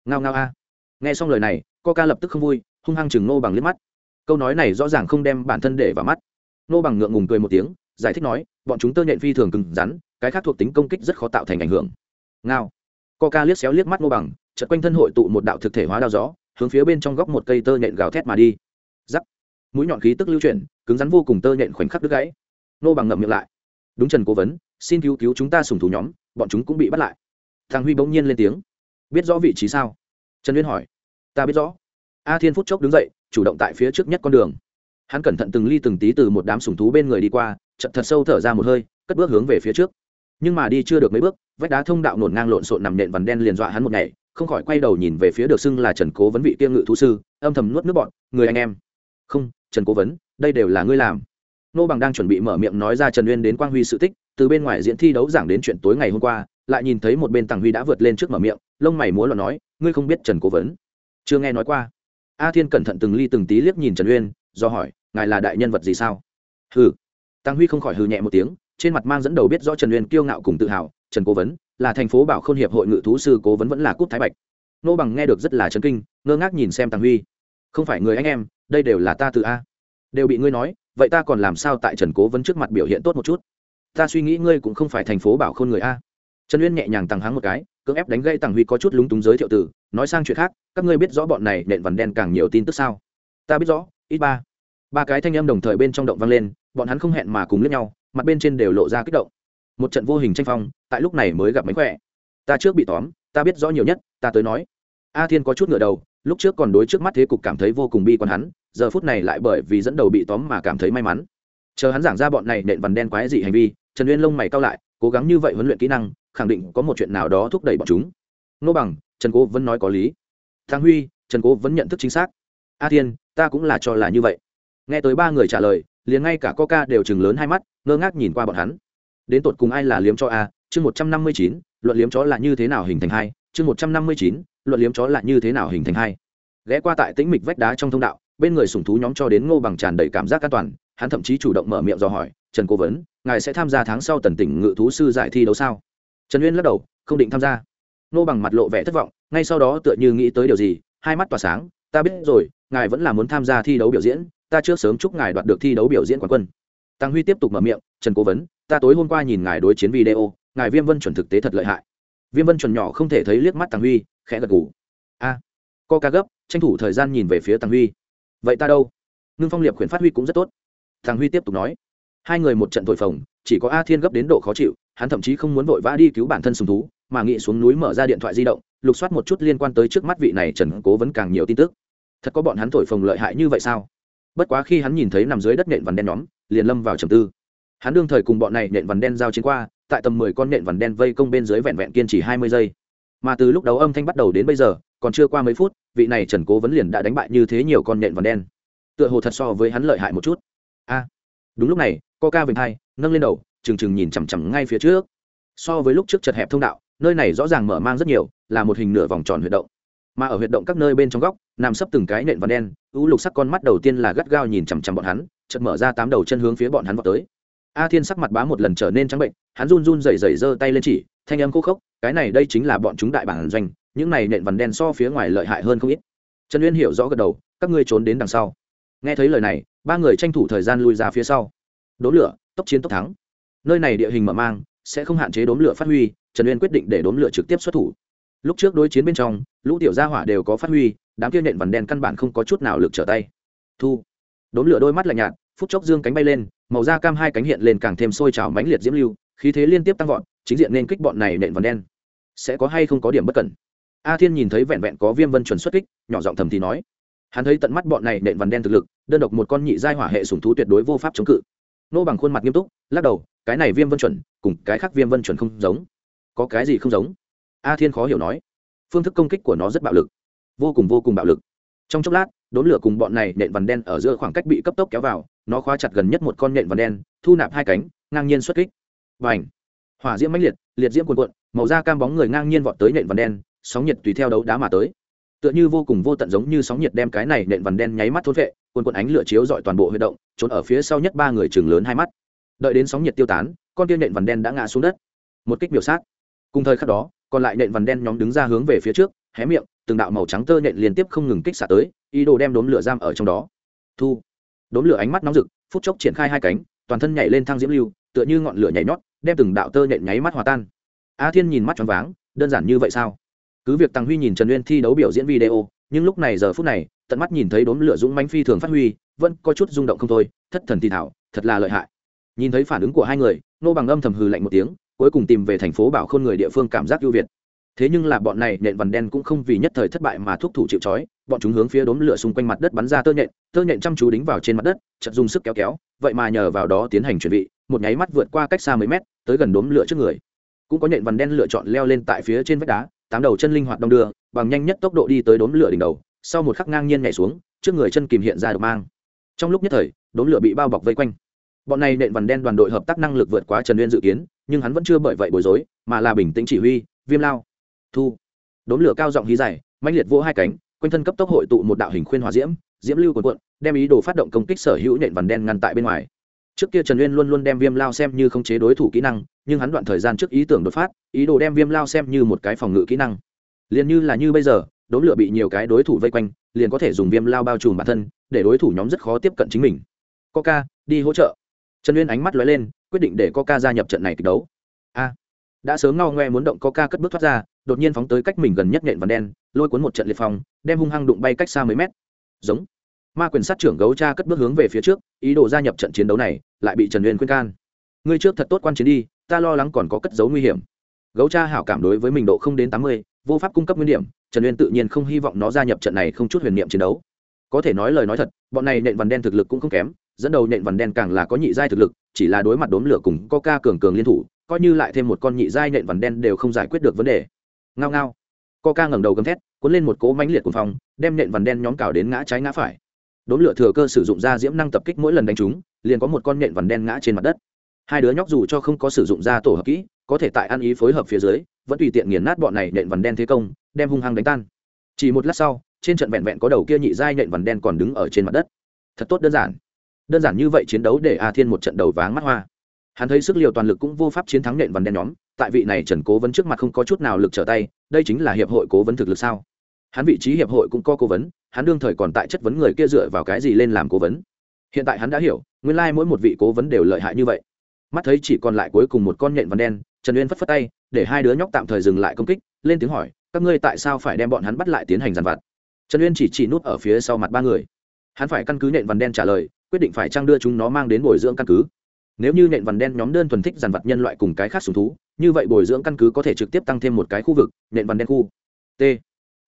Ngao ngao a. Nghe xong lời này coca lập tức không vui, hung hăng chừng ngô bằng liếc mắt. Câu nói này rõ ràng không đem bản thân để vào mắt. Ngô bằng ngượng ngùng cười một tiếng, giải thích nói, bọn chúng tơ nhện phi thường cứng rắn, cái khác thuộc tính công kích rất khó tạo thành ảnh hưởng. Ngao. Coca liếc xéo liếc mắt ngô bằng, chợt quanh thân hội tụ một đạo thực thể hóa đao gió, hướng phía bên trong góc một cây tơ nhện gào thét mà đi. Giắc mũi nhọn khí tức lưu chuyển, cứng rắn vô cùng tơ nhện khoảnh khắc đứt gãy. Nô bằng ngậm miệng lại. Đúng trần cố vấn, xin cứu cứu chúng ta sùng thủ nhóm, bọn chúng cũng bị bắt lại. Thằng huy bỗng nhiên lên tiếng. Biết rõ vị trí sao? Trần uyên hỏi. Ta biết rõ. A thiên phút chốc đứng dậy, chủ động tại phía trước nhất con đường. Hắn cẩn thận từng ly từng tí từ một đám sùng thú bên người đi qua chật thật sâu thở ra một hơi, cất bước hướng về phía trước. Nhưng mà đi chưa được mấy bước, vách đá thông đạo nổn ngang lộn xộn nằm nện vằn đen liền dọa hắn một ngày không khỏi quay đầu nhìn về phía được xưng là trần cố vấn vị kia ngự thú sư, âm thầm nuốt nước bọn. Người anh em. Không trần cố vấn, đây đều là ngươi làm. Nô bằng đang chuẩn bị mở miệng nói ra trần uyên đến quang huy sự tích, từ bên ngoài diễn thi đấu giảng đến chuyện tối ngày hôm qua, lại nhìn thấy một bên tàng huy đã vượt lên trước mở miệng, lông mày múa lo nói, ngươi không biết trần cố vấn? Chưa nghe nói qua. A thiên cẩn thận từng ly từng tí liếc nhìn trần uyên, do hỏi, ngài là đại nhân vật gì sao? Hừ. Tăng huy không khỏi hừ nhẹ một tiếng, trên mặt mang dẫn đầu biết rõ trần uyên kiêu ngạo cùng tự hào, trần cố vấn, là thành phố bảo k h ô n hiệp hội ngự thú sư cố vấn vẫn là cúp thái bạch. Nô bằng nghe được rất là chấn kinh, ngơ ngác nhìn xem tăng huy. Không phải người anh em đây đều là ta tự a. Đều bị ngươi nói, vậy ta còn làm sao tại trần cố vấn trước mặt biểu hiện tốt một chút? Ta suy nghĩ ngươi cũng không phải thành phố bảo khôn người a. Trần uyên nhẹ nhàng tăng háng một cái, cưỡng ép đánh gây tăng huy có chút lúng túng giới thiệu tử nói sang chuyện khác, các ngươi biết rõ bọn này nện vằn đen càng nhiều tin tức sao? Ta biết rõ, ít ba. Ba cái thanh âm đồng thời bên trong động vang lên, bọn hắn không hẹn mà cùng lướt nhau, mặt bên trên đều lộ ra kích động. Một trận vô hình tranh phong, tại lúc này mới gặp mánh khỏe. Ta trước bị tóm, ta biết rõ nhiều nhất, ta tới nói. A thiên có chút ngựa đầu lúc trước còn đối trước mắt thế cục cảm thấy vô cùng bi quan hắn, giờ phút này lại bởi vì dẫn đầu bị tóm mà cảm thấy may mắn. Chờ hắn giảng ra bọn này nện vằn đen quái dị hành vi, trần uyên lông mày cao lại, cố gắng như vậy huấn luyện kỹ năng, khẳng định có một chuyện nào đó thúc đẩy bọn chúng. Nô bằng, trần cố vẫn nói có lý. Thang huy, trần cố vẫn nhận thức chính xác. A thiên, ta cũng là cho là như vậy. Nghe tới ba người trả lời, liền ngay cả coca đều chừng lớn hai mắt, ngơ ngác nhìn qua bọn hắn. Đến tột cùng ai là liếm cho a? Chương một trăm năm mươi chín, luận liếm chó là như thế nào hình thành hai? Chương một trăm năm mươi chín luận liếm chó là như thế nào hình thành hai. Ghé qua tại tĩnh mịch vách đá trong thông đạo, bên người sùng thú nhóm cho đến ngô bằng tràn đầy cảm giác an toàn, hắn thậm chí chủ động mở miệng do hỏi, trần cố vấn, ngài sẽ tham gia tháng sau tần tỉnh ngự thú sư giải thi đấu sao? Trần uyên lắc đầu, không định tham gia. Ngô bằng mặt lộ vẻ thất vọng, ngay sau đó tựa như nghĩ tới điều gì, hai mắt tỏa sáng, ta biết rồi, ngài vẫn là muốn tham gia thi đấu biểu diễn, ta trước sớm chúc ngài đoạt được thi đấu biểu diễn quán quân. Tăng huy tiếp tục mở miệng, trần cố vấn, ta tối hôm qua nhìn ngài đối chiến video, ngài viêm vân chuẩn thực tế thật lợi hại. Viêm vân chuẩn nhỏ không thể thấy liếc mắt tăng huy khẽ gật gù. A co ca gấp, tranh thủ thời gian nhìn về phía tăng huy. Vậy ta đâu? Ngưng phong liệp khuyển phát huy cũng rất tốt. Tăng huy tiếp tục nói. Hai người một trận thổi phồng, chỉ có a thiên gấp đến độ khó chịu, hắn thậm chí không muốn vội vã đi cứu bản thân sùng thú, mà nghĩ xuống núi mở ra điện thoại di động, lục soát một chút liên quan tới trước mắt vị này trần cố vấn càng nhiều tin tức. Thật có bọn hắn thổi phồng lợi hại như vậy sao? Bất quá khi hắn nhìn thấy nằm dưới đất nện vằn đen nhóm, liền lâm vào trầm tư. Hắn đương thời cùng bọn này nện vằn đen giao chiến qua, tại tầm mười con nện vằn đen vây công bên dưới vẹn vẹn kiên trì hai mươi giây mà từ lúc đầu âm thanh bắt đầu đến bây giờ, còn chưa qua mấy phút, vị này trần cố vấn liền đã đánh bại như thế nhiều con nhện vằn đen. Tựa hồ thật so với hắn lợi hại một chút. A, đúng lúc này, coca vinh hai nâng lên đầu, trừng trừng nhìn chằm chằm ngay phía trước. So với lúc trước chật hẹp thông đạo, nơi này rõ ràng mở mang rất nhiều, là một hình nửa vòng tròn huyệt động. Mà ở huyệt động các nơi bên trong góc, nằm sấp từng cái nện vằn đen, u lục sắc con mắt đầu tiên là gắt gao nhìn chằm chằm bọn hắn, chợt mở ra tám đầu chân hướng phía bọn hắn vào tới a thiên sắc mặt bá một lần trở nên trắng bệnh, hắn run run rẩy rẩy giơ tay lên chỉ, thanh âm khô khốc, cái này đây chính là bọn chúng đại bản doanh, những này nện vằn đen so phía ngoài lợi hại hơn không ít. Trần uyên hiểu rõ gật đầu, các ngươi trốn đến đằng sau. Nghe thấy lời này, ba người tranh thủ thời gian lui ra phía sau. Đốn lửa, tốc chiến tốc thắng. Nơi này địa hình mở mang, sẽ không hạn chế đốn lửa phát huy, trần uyên quyết định để đốn lửa trực tiếp xuất thủ. Lúc trước đối chiến bên trong, lũ tiểu gia hỏa đều có phát huy, đám kia nện vằn đen căn bản không có chút nào lực trở tay. Thu. Đốn lửa đôi mắt lạnh nhạt phút chốc dương cánh bay lên, màu da cam hai cánh hiện lên càng thêm sôi trào mãnh liệt diễm lưu, khí thế liên tiếp tăng vọt, chính diện nên kích bọn này nện vằn đen. Sẽ có hay không có điểm bất cẩn? A thiên nhìn thấy vẹn vẹn có viêm vân chuẩn xuất kích, nhỏ giọng thầm thì nói. Hắn thấy tận mắt bọn này nện vằn đen thực lực, đơn độc một con nhị giai hỏa hệ sùng thú tuyệt đối vô pháp chống cự. Nô bằng khuôn mặt nghiêm túc, lắc đầu, cái này viêm vân chuẩn, cùng cái khác viêm vân chuẩn không giống. Có cái gì không giống? A thiên khó hiểu nói. Phương thức công kích của nó rất bạo lực. Vô cùng vô cùng bạo lực. Trong chốc lát đốn lửa cùng bọn này nện vằn đen ở giữa khoảng cách bị cấp tốc kéo vào, nó khóa chặt gần nhất một con nện vằn đen, thu nạp hai cánh, ngang nhiên xuất kích. Và ảnh hỏa diễm mãnh liệt liệt diễm cuồn cuộn, màu da cam bóng người ngang nhiên vọt tới nện vằn đen, sóng nhiệt tùy theo đấu đá mà tới. Tựa như vô cùng vô tận giống như sóng nhiệt đem cái này nện vằn đen nháy mắt thốt vệ cuồn cuộn ánh lửa chiếu dọi toàn bộ huy động, trốn ở phía sau nhất ba người chừng lớn hai mắt. Đợi đến sóng nhiệt tiêu tán, con tiên nện vằn đen đã ngã xuống đất. Một kích biểu sát. Cùng thời khắc đó, còn lại nện vằn đen nhóm đứng ra hướng về phía trước, hé miệng từng đạo màu trắng tơ nện liên tiếp không ngừng kích xạ tới, ý đồ đem đốm lửa giam ở trong đó. Thu. Đốm lửa ánh mắt nóng rực, phút chốc triển khai hai cánh, toàn thân nhảy lên thang diễm lưu, tựa như ngọn lửa nhảy nhót, đem từng đạo tơ nện nháy mắt hòa tan. A thiên nhìn mắt choáng váng, đơn giản như vậy sao? Cứ việc tăng huy nhìn trần uyên thi đấu biểu diễn video, nhưng lúc này giờ phút này, tận mắt nhìn thấy đốm lửa dũng mãnh phi thường phát huy, vẫn có chút rung động không thôi, thất thần thì thảo, thật là lợi hại. Nhìn thấy phản ứng của hai người, nô bằng âm thầm hừ lạnh một tiếng, cuối cùng tìm về thành phố bảo khôn người địa phương cảm giác ưu việt thế nhưng là bọn này nện vằn đen cũng không vì nhất thời thất bại mà thúc thủ chịu trói, bọn chúng hướng phía đốm lửa xung quanh mặt đất bắn ra tơ nhện tơ nhện chăm chú đính vào trên mặt đất chật dùng sức kéo kéo, vậy mà nhờ vào đó tiến hành chuẩn bị một nháy mắt vượt qua cách xa mấy mét, tới gần đốm lửa trước người. Cũng có nhện vằn đen lựa chọn leo lên tại phía trên vách đá, tám đầu chân linh hoạt đông đưa, bằng nhanh nhất tốc độ đi tới đốm lửa đỉnh đầu, sau một khắc ngang nhiên nhảy xuống, trước người chân kìm hiện ra được mang. Trong lúc nhất thời, đốm lửa bị bao bọc vây quanh. Bọn này nện vằn đen đoàn đội hợp tác năng lực vượt quá trần uyên dự kiến, nhưng hắn vẫn chưa bởi vậy bối rối, mà là bình tĩnh chỉ huy, viêm lao thu. Đốn lửa cao giọng hí dài mạnh liệt vỗ hai cánh, quanh thân cấp tốc hội tụ một đạo hình khuyên hòa diễm diễm lưu quần quận đem ý đồ phát động công kích sở hữu nện vằn đen ngăn tại bên ngoài. Trước kia trần uyên luôn luôn đem viêm lao xem như không chế đối thủ kỹ năng, nhưng hắn đoạn thời gian trước ý tưởng đột phát, ý đồ đem viêm lao xem như một cái phòng ngự kỹ năng. Liền như là như bây giờ đốn lửa bị nhiều cái đối thủ vây quanh, liền có thể dùng viêm lao bao trùm bản thân, để đối thủ nhóm rất khó tiếp cận chính mình. Coca, đi hỗ trợ. Trần uyên ánh mắt lóe lên, quyết định để coca gia nhập trận này kịch đấu. A đã sớm ngao ngoe muốn động coca cất bước thoát ra, đột nhiên phóng tới cách mình gần nhất nện vằn đen, lôi cuốn một trận liệt phong, đem hung hăng đụng bay cách xa mấy mét. Giống. Ma quyền sát trưởng gấu cha cất bước hướng về phía trước, ý đồ gia nhập trận chiến đấu này, lại bị trần uyên khuyên can. Ngươi trước thật tốt quan chiến đi, ta lo lắng còn có cất dấu nguy hiểm. Gấu cha hảo cảm đối với mình độ không đến tám mươi, vô pháp cung cấp nguyên điểm, trần uyên tự nhiên không hy vọng nó gia nhập trận này không chút huyền niệm chiến đấu. Có thể nói lời nói thật, bọn này nện vằn đen thực lực cũng không kém, dẫn đầu nện vằn đen càng là có nhị giai thực lực, chỉ là đối mặt đốn lửa cùng coca cường cường liên thủ coi như lại thêm một con nhị giai nện vằn đen đều không giải quyết được vấn đề. Ngao ngao. Coca ngẩng đầu gầm thét, cuốn lên một cỗ mãnh liệt cuồng phong, đem nện vằn đen nhóm cào đến ngã trái ngã phải. Đốn lửa thừa cơ sử dụng ra diễm năng tập kích mỗi lần đánh chúng, liền có một con nện vằn đen ngã trên mặt đất. Hai đứa nhóc dù cho không có sử dụng ra tổ hợp kỹ, có thể tại ăn ý phối hợp phía dưới, vẫn tùy tiện nghiền nát bọn này nện vằn đen thế công, đem hung hăng đánh tan. Chỉ một lát sau, trên trận vẹn vẹn có đầu kia nhị giai nện vằn đen còn đứng ở trên mặt đất. Thật tốt đơn giản. Đơn giản như vậy chiến đấu để a thiên một trận đầu váng mắt hoa hắn thấy sức liều toàn lực cũng vô pháp chiến thắng nện vằn đen nhóm, tại vị này trần cố vấn trước mặt không có chút nào lực trở tay, đây chính là hiệp hội cố vấn thực lực sao? Hắn vị trí hiệp hội cũng có cố vấn, hắn đương thời còn tại chất vấn người kia dựa vào cái gì lên làm cố vấn. Hiện tại hắn đã hiểu, nguyên lai、like、mỗi một vị cố vấn đều lợi hại như vậy. Mắt thấy chỉ còn lại cuối cùng một con nhện vằn đen, trần uyên phất phất tay, để hai đứa nhóc tạm thời dừng lại công kích, lên tiếng hỏi, các ngươi tại sao phải đem bọn hắn bắt lại tiến hành giàn vặt? Trần uyên chỉ chỉ nút ở phía sau mặt ba người. Hắn phải căn cứ nhện vằn đen trả lời, quyết định phải trang đưa chúng nó mang đến bồi dưỡng căn cứ nếu như nhện vằn đen nhóm đơn thuần thích dàn vật nhân loại cùng cái khác sùng thú, như vậy bồi dưỡng căn cứ có thể trực tiếp tăng thêm một cái khu vực nhện vằn đen khu. T.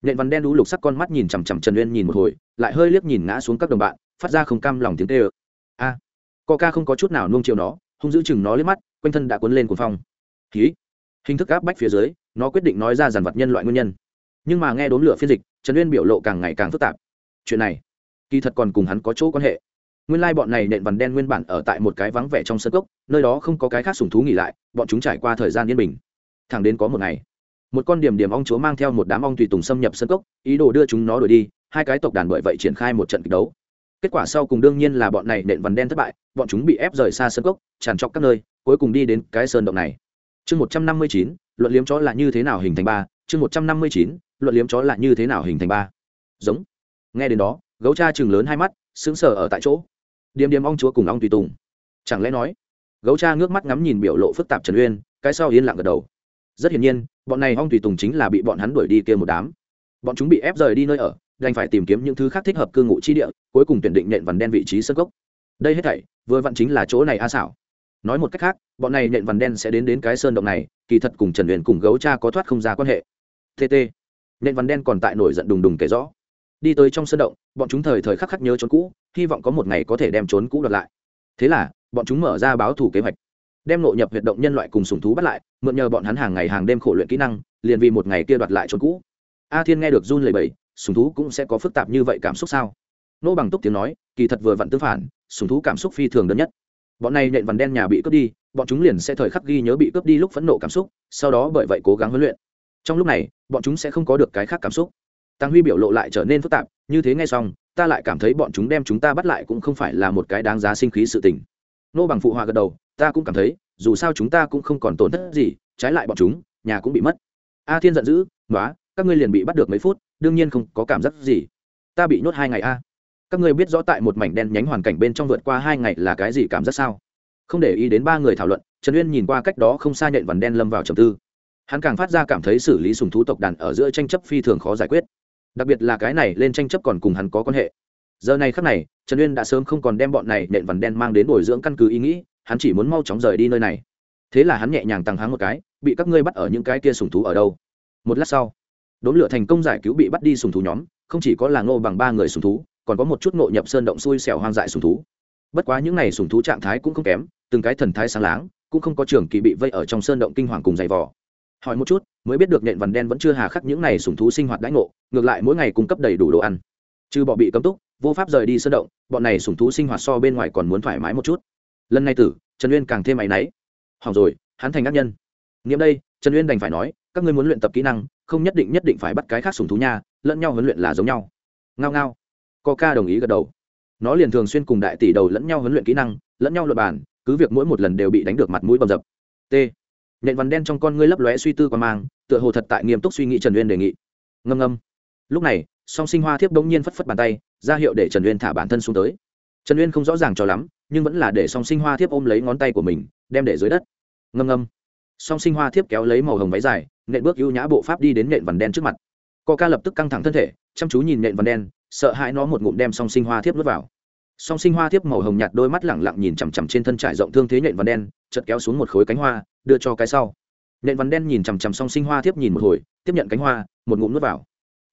Nhện vằn đen đũ lục sắc con mắt nhìn chằm chằm trần uyên nhìn một hồi, lại hơi liếc nhìn ngã xuống các đồng bạn, phát ra không cam lòng tiếng tê ơ. A. Co ca không có chút nào nung chiều nó, hung giữ chừng nó liếc mắt, quanh thân đã cuốn lên cuồng phong. Ký hình thức áp bách phía dưới, nó quyết định nói ra dàn vật nhân loại nguyên nhân. Nhưng mà nghe đốn lửa phiên dịch, trần uyên biểu lộ càng ngày càng phức tạp. Chuyện này, kỳ thật còn cùng hắn có chỗ quan hệ nguyên lai bọn này nện vằn đen nguyên bản ở tại một cái vắng vẻ trong sân cốc, nơi đó không có cái khác sùng thú nghỉ lại, bọn chúng trải qua thời gian yên bình. Thẳng đến có một ngày, một con điểm điểm ong chúa mang theo một đám ong tùy tùng xâm nhập sân cốc, ý đồ đưa chúng nó đuổi đi, hai cái tộc đàn bởi vậy triển khai một trận kịch đấu. Kết quả sau cùng đương nhiên là bọn này nện vằn đen thất bại, bọn chúng bị ép rời xa sân cốc, tràn trọc các nơi, cuối cùng đi đến cái sơn động này. Chương một trăm năm mươi chín, luận liếm chó là như thế nào hình thành ba? Chương một trăm năm mươi chín, luận liếm chó là như thế nào hình thành ba? Giống. Nghe đến đó, gấu cha chừng lớn hai mắt, sững sờ ở tại chỗ điềm điềm ong chúa cùng ong tùy tùng. Chẳng lẽ nói, gấu cha ngước mắt ngắm nhìn biểu lộ phức tạp trần uyên, cái sau yên lặng gật đầu. Rất hiển nhiên, bọn này ong tùy tùng chính là bị bọn hắn đuổi đi kia một đám. Bọn chúng bị ép rời đi nơi ở, đành phải tìm kiếm những thứ khác thích hợp cư ngụ chi địa, cuối cùng tuyển định nện vằn đen vị trí sân gốc. Đây hết thảy, vừa vặn chính là chỗ này a xảo. Nói một cách khác, bọn này nện vằn đen sẽ đến đến cái sơn động này, kỳ thật cùng trần uyên cùng gấu cha có thoát không ra quan hệ. Tt nện vằn đen còn tại nổi giận đùng đùng kể rõ đi tới trong sơn động, bọn chúng thời thời khắc khắc nhớ trốn cũ, hy vọng có một ngày có thể đem trốn cũ đoạt lại. Thế là, bọn chúng mở ra báo thủ kế hoạch. Đem nội nhập huyệt động nhân loại cùng sùng thú bắt lại, mượn nhờ bọn hắn hàng ngày hàng đêm khổ luyện kỹ năng, liền vì một ngày kia đoạt lại trốn cũ. A thiên nghe được run lầy bầy sùng thú cũng sẽ có phức tạp như vậy cảm xúc sao? Nô bằng túc tiếng nói, kỳ thật vừa vặn tương phản sùng thú cảm xúc phi thường đơn nhất. Bọn này nhện vằn đen nhà bị cướp đi, bọn chúng liền sẽ thời khắc ghi nhớ bị cướp đi lúc phẫn nộ cảm xúc, sau đó bởi vậy cố gắng huấn luyện. Trong lúc này, bọn chúng sẽ không có được cái khác cảm xúc tăng huy biểu lộ lại trở nên phức tạp, như thế ngay xong, ta lại cảm thấy bọn chúng đem chúng ta bắt lại cũng không phải là một cái đáng giá sinh khí sự tình. Nô bằng phụ họa gật đầu, ta cũng cảm thấy, dù sao chúng ta cũng không còn tổn thất gì, trái lại bọn chúng, nhà cũng bị mất. A thiên giận dữ nói các ngươi liền bị bắt được mấy phút, đương nhiên không có cảm giác gì. Ta bị nhốt hai ngày a. Các ngươi biết rõ tại một mảnh đen nhánh hoàn cảnh bên trong vượt qua hai ngày là cái gì cảm giác sao? Không để ý đến ba người thảo luận, trần uyên nhìn qua cách đó không xa nhện vằn đen lâm vào trầm tư. Hắn càng phát ra cảm thấy xử lý sùng thú tộc đàn ở giữa tranh chấp phi thường khó giải quyết đặc biệt là cái này lên tranh chấp còn cùng hắn có quan hệ. Giờ này khắc này, trần uyên đã sớm không còn đem bọn này nện vằn đen mang đến bồi dưỡng căn cứ ý nghĩ, hắn chỉ muốn mau chóng rời đi nơi này. Thế là hắn nhẹ nhàng tăng háng một cái, bị các ngươi bắt ở những cái kia sùng thú ở đâu? Một lát sau, đốn lửa thành công giải cứu bị bắt đi sùng thú nhóm, không chỉ có là ngô bằng ba người sùng thú, còn có một chút ngộ nhập sơn động xui xẻo hoang dại sùng thú. Bất quá những n à y sùng thú trạng thái cũng không kém, từng cái thần thái sáng láng, cũng không có trường kỳ bị vây ở trong sơn động kinh hoàng cùng dày vò hỏi một chút, mới biết được nện vằn đen vẫn chưa hà khắc những n à y sùng thú sinh hoạt đãi ngộ, ngược lại mỗi ngày cung cấp đầy đủ đồ ăn. Trừ bọ bị cấm túc, vô pháp rời đi sơn động, bọn này sùng thú sinh hoạt so bên ngoài còn muốn thoải mái một chút. Lần này tử, trần uyên càng thêm áy náy. Hỏng rồi, hắn thành ác nhân. Nghiệm đây, trần uyên đành phải nói, các ngươi muốn luyện tập kỹ năng, không nhất định nhất định phải bắt cái khác sùng thú nha, lẫn nhau huấn luyện là giống nhau. Ngao ngao. Coca đồng ý gật đầu. Nó liền thường xuyên cùng đại tỷ đầu lẫn nhau huấn luyện kỹ năng, lẫn nhau luật bàn, cứ việc mỗi một lần đều bị đánh được mặt mũi bầm dập. T nhện vằn đen trong con ngươi lấp lóe suy tư qua mang, tựa hồ thật tại nghiêm túc suy nghĩ trần uyên đề nghị. Ngâm ngâm. Lúc này, song sinh hoa thiếp đống nhiên phất phất bàn tay, ra hiệu để trần uyên thả bản thân xuống tới. Trần uyên không rõ ràng cho lắm, nhưng vẫn là để song sinh hoa thiếp ôm lấy ngón tay của mình, đem để dưới đất. Ngâm ngâm. Song sinh hoa thiếp kéo lấy màu hồng váy dài nện bước ưu nhã bộ pháp đi đến nện vằn đen trước mặt. Co ca lập tức căng thẳng thân thể, chăm chú nhìn nện vằn đen, sợ hãi nó một ngụm đem song sinh hoa thiếp nuốt vào. Song sinh hoa thiếp màu hồng nhạt đôi mắt lẳng lặng nhìn chằm chằm trên thân trải rộng thương thế nện vằn đen, chợt kéo xuống một khối cánh hoa đưa cho cái sau. Nện vắn đen nhìn chằm chằm song sinh hoa thiếp nhìn một hồi, tiếp nhận cánh hoa, một ngụm nuốt vào.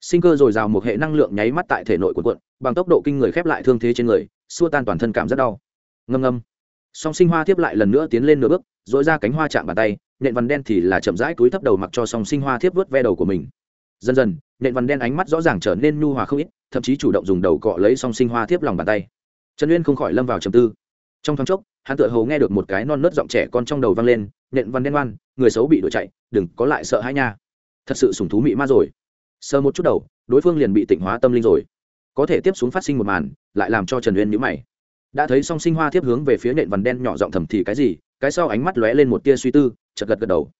Sinh cơ dồi dào một hệ năng lượng nháy mắt tại thể nội của quận bằng tốc độ kinh người khép lại thương thế trên người, xua tan toàn thân cảm rất đau. Ngâm ngâm. Song sinh hoa tiếp lại lần nữa tiến lên nửa bước dội ra cánh hoa chạm bàn tay, nện vằn đen thì là chậm rãi túi thấp đầu mặc cho song sinh hoa thiếp vớt ve đầu của mình. Dần dần, nện vằn đen ánh mắt rõ ràng trở nên nhu hòa không ít, thậm chí chủ động dùng đầu cọ lấy song sinh hoa thiếp lòng bàn tay. Trần uyên không khỏi lâm vào trầm tư. Trong thoáng chốc, hắn tựa hầu nghe được một cái non nớt giọng trẻ con trong đầu vang lên nện văn đen ngoan người xấu bị đuổi chạy đừng có lại sợ hãi nha. Thật sự sùng thú mị ma rồi. Sờ một chút đầu đối phương liền bị tịnh hóa tâm linh rồi. Có thể tiếp xuống phát sinh một màn lại làm cho trần uyên nhữ mày. Đã thấy song sinh hoa tiếp hướng về phía nện văn đen nhỏ giọng thầm thì cái gì cái sau ánh mắt lóe lên một tia suy tư chật gật gật đầu.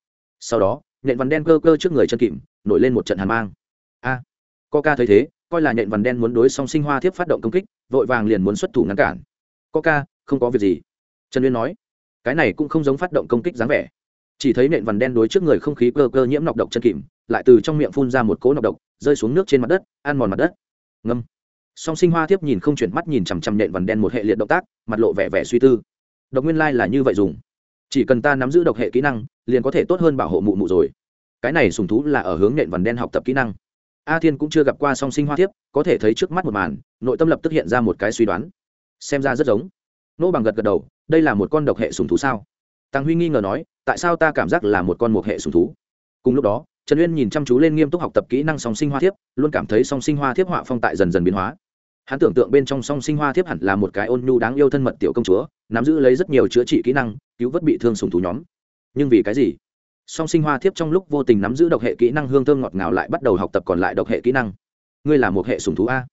Sau đó nện văn đen cơ cơ trước người chân kịm nổi lên một trận hàn mang. A à, coca thấy thế coi là nện văn đen muốn đối song sinh hoa thiếp phát động công kích vội vàng liền muốn xuất thủ ngăn cản. Coca không có việc gì. Trần uyên nói cái này cũng không giống phát động công kích dáng vẻ. Chỉ thấy nện vằn đen đối trước người không khí cơ cơ nhiễm nọc độc chân kìm, lại từ trong miệng phun ra một cỗ nọc độc, rơi xuống nước trên mặt đất, ăn mòn mặt đất. Ngâm. Song sinh hoa thiếp nhìn không chuyển mắt nhìn chằm chằm nện vằn đen một hệ liệt động tác, mặt lộ vẻ vẻ suy tư. Độc nguyên lai là như vậy dùng. Chỉ cần ta nắm giữ độc hệ kỹ năng, liền có thể tốt hơn bảo hộ mụ mụ rồi. Cái này sùng thú là ở hướng nện vằn đen học tập kỹ năng. A thiên cũng chưa gặp qua song sinh hoa thiếp, có thể thấy trước mắt một màn, nội tâm lập tức hiện ra một cái suy đoán. Xem ra rất giống nô bằng gật gật đầu, đây là một con độc hệ sùng thú sao? Tăng huy nghi ngờ nói, tại sao ta cảm giác là một con một hệ sùng thú? Cùng lúc đó, trần uyên nhìn chăm chú lên nghiêm túc học tập kỹ năng song sinh hoa thiếp, luôn cảm thấy song sinh hoa thiếp họa phong tại dần dần biến hóa. Hắn tưởng tượng bên trong song sinh hoa thiếp hẳn là một cái ôn nhu đáng yêu thân mật tiểu công chúa, nắm giữ lấy rất nhiều chữa trị kỹ năng, cứu vớt bị thương sùng thú nhóm. Nhưng vì cái gì? Song sinh hoa thiếp trong lúc vô tình nắm giữ độc hệ kỹ năng hương thơm ngọt ngào lại bắt đầu học tập còn lại độc hệ kỹ năng. Ngươi là một hệ sùng thú a.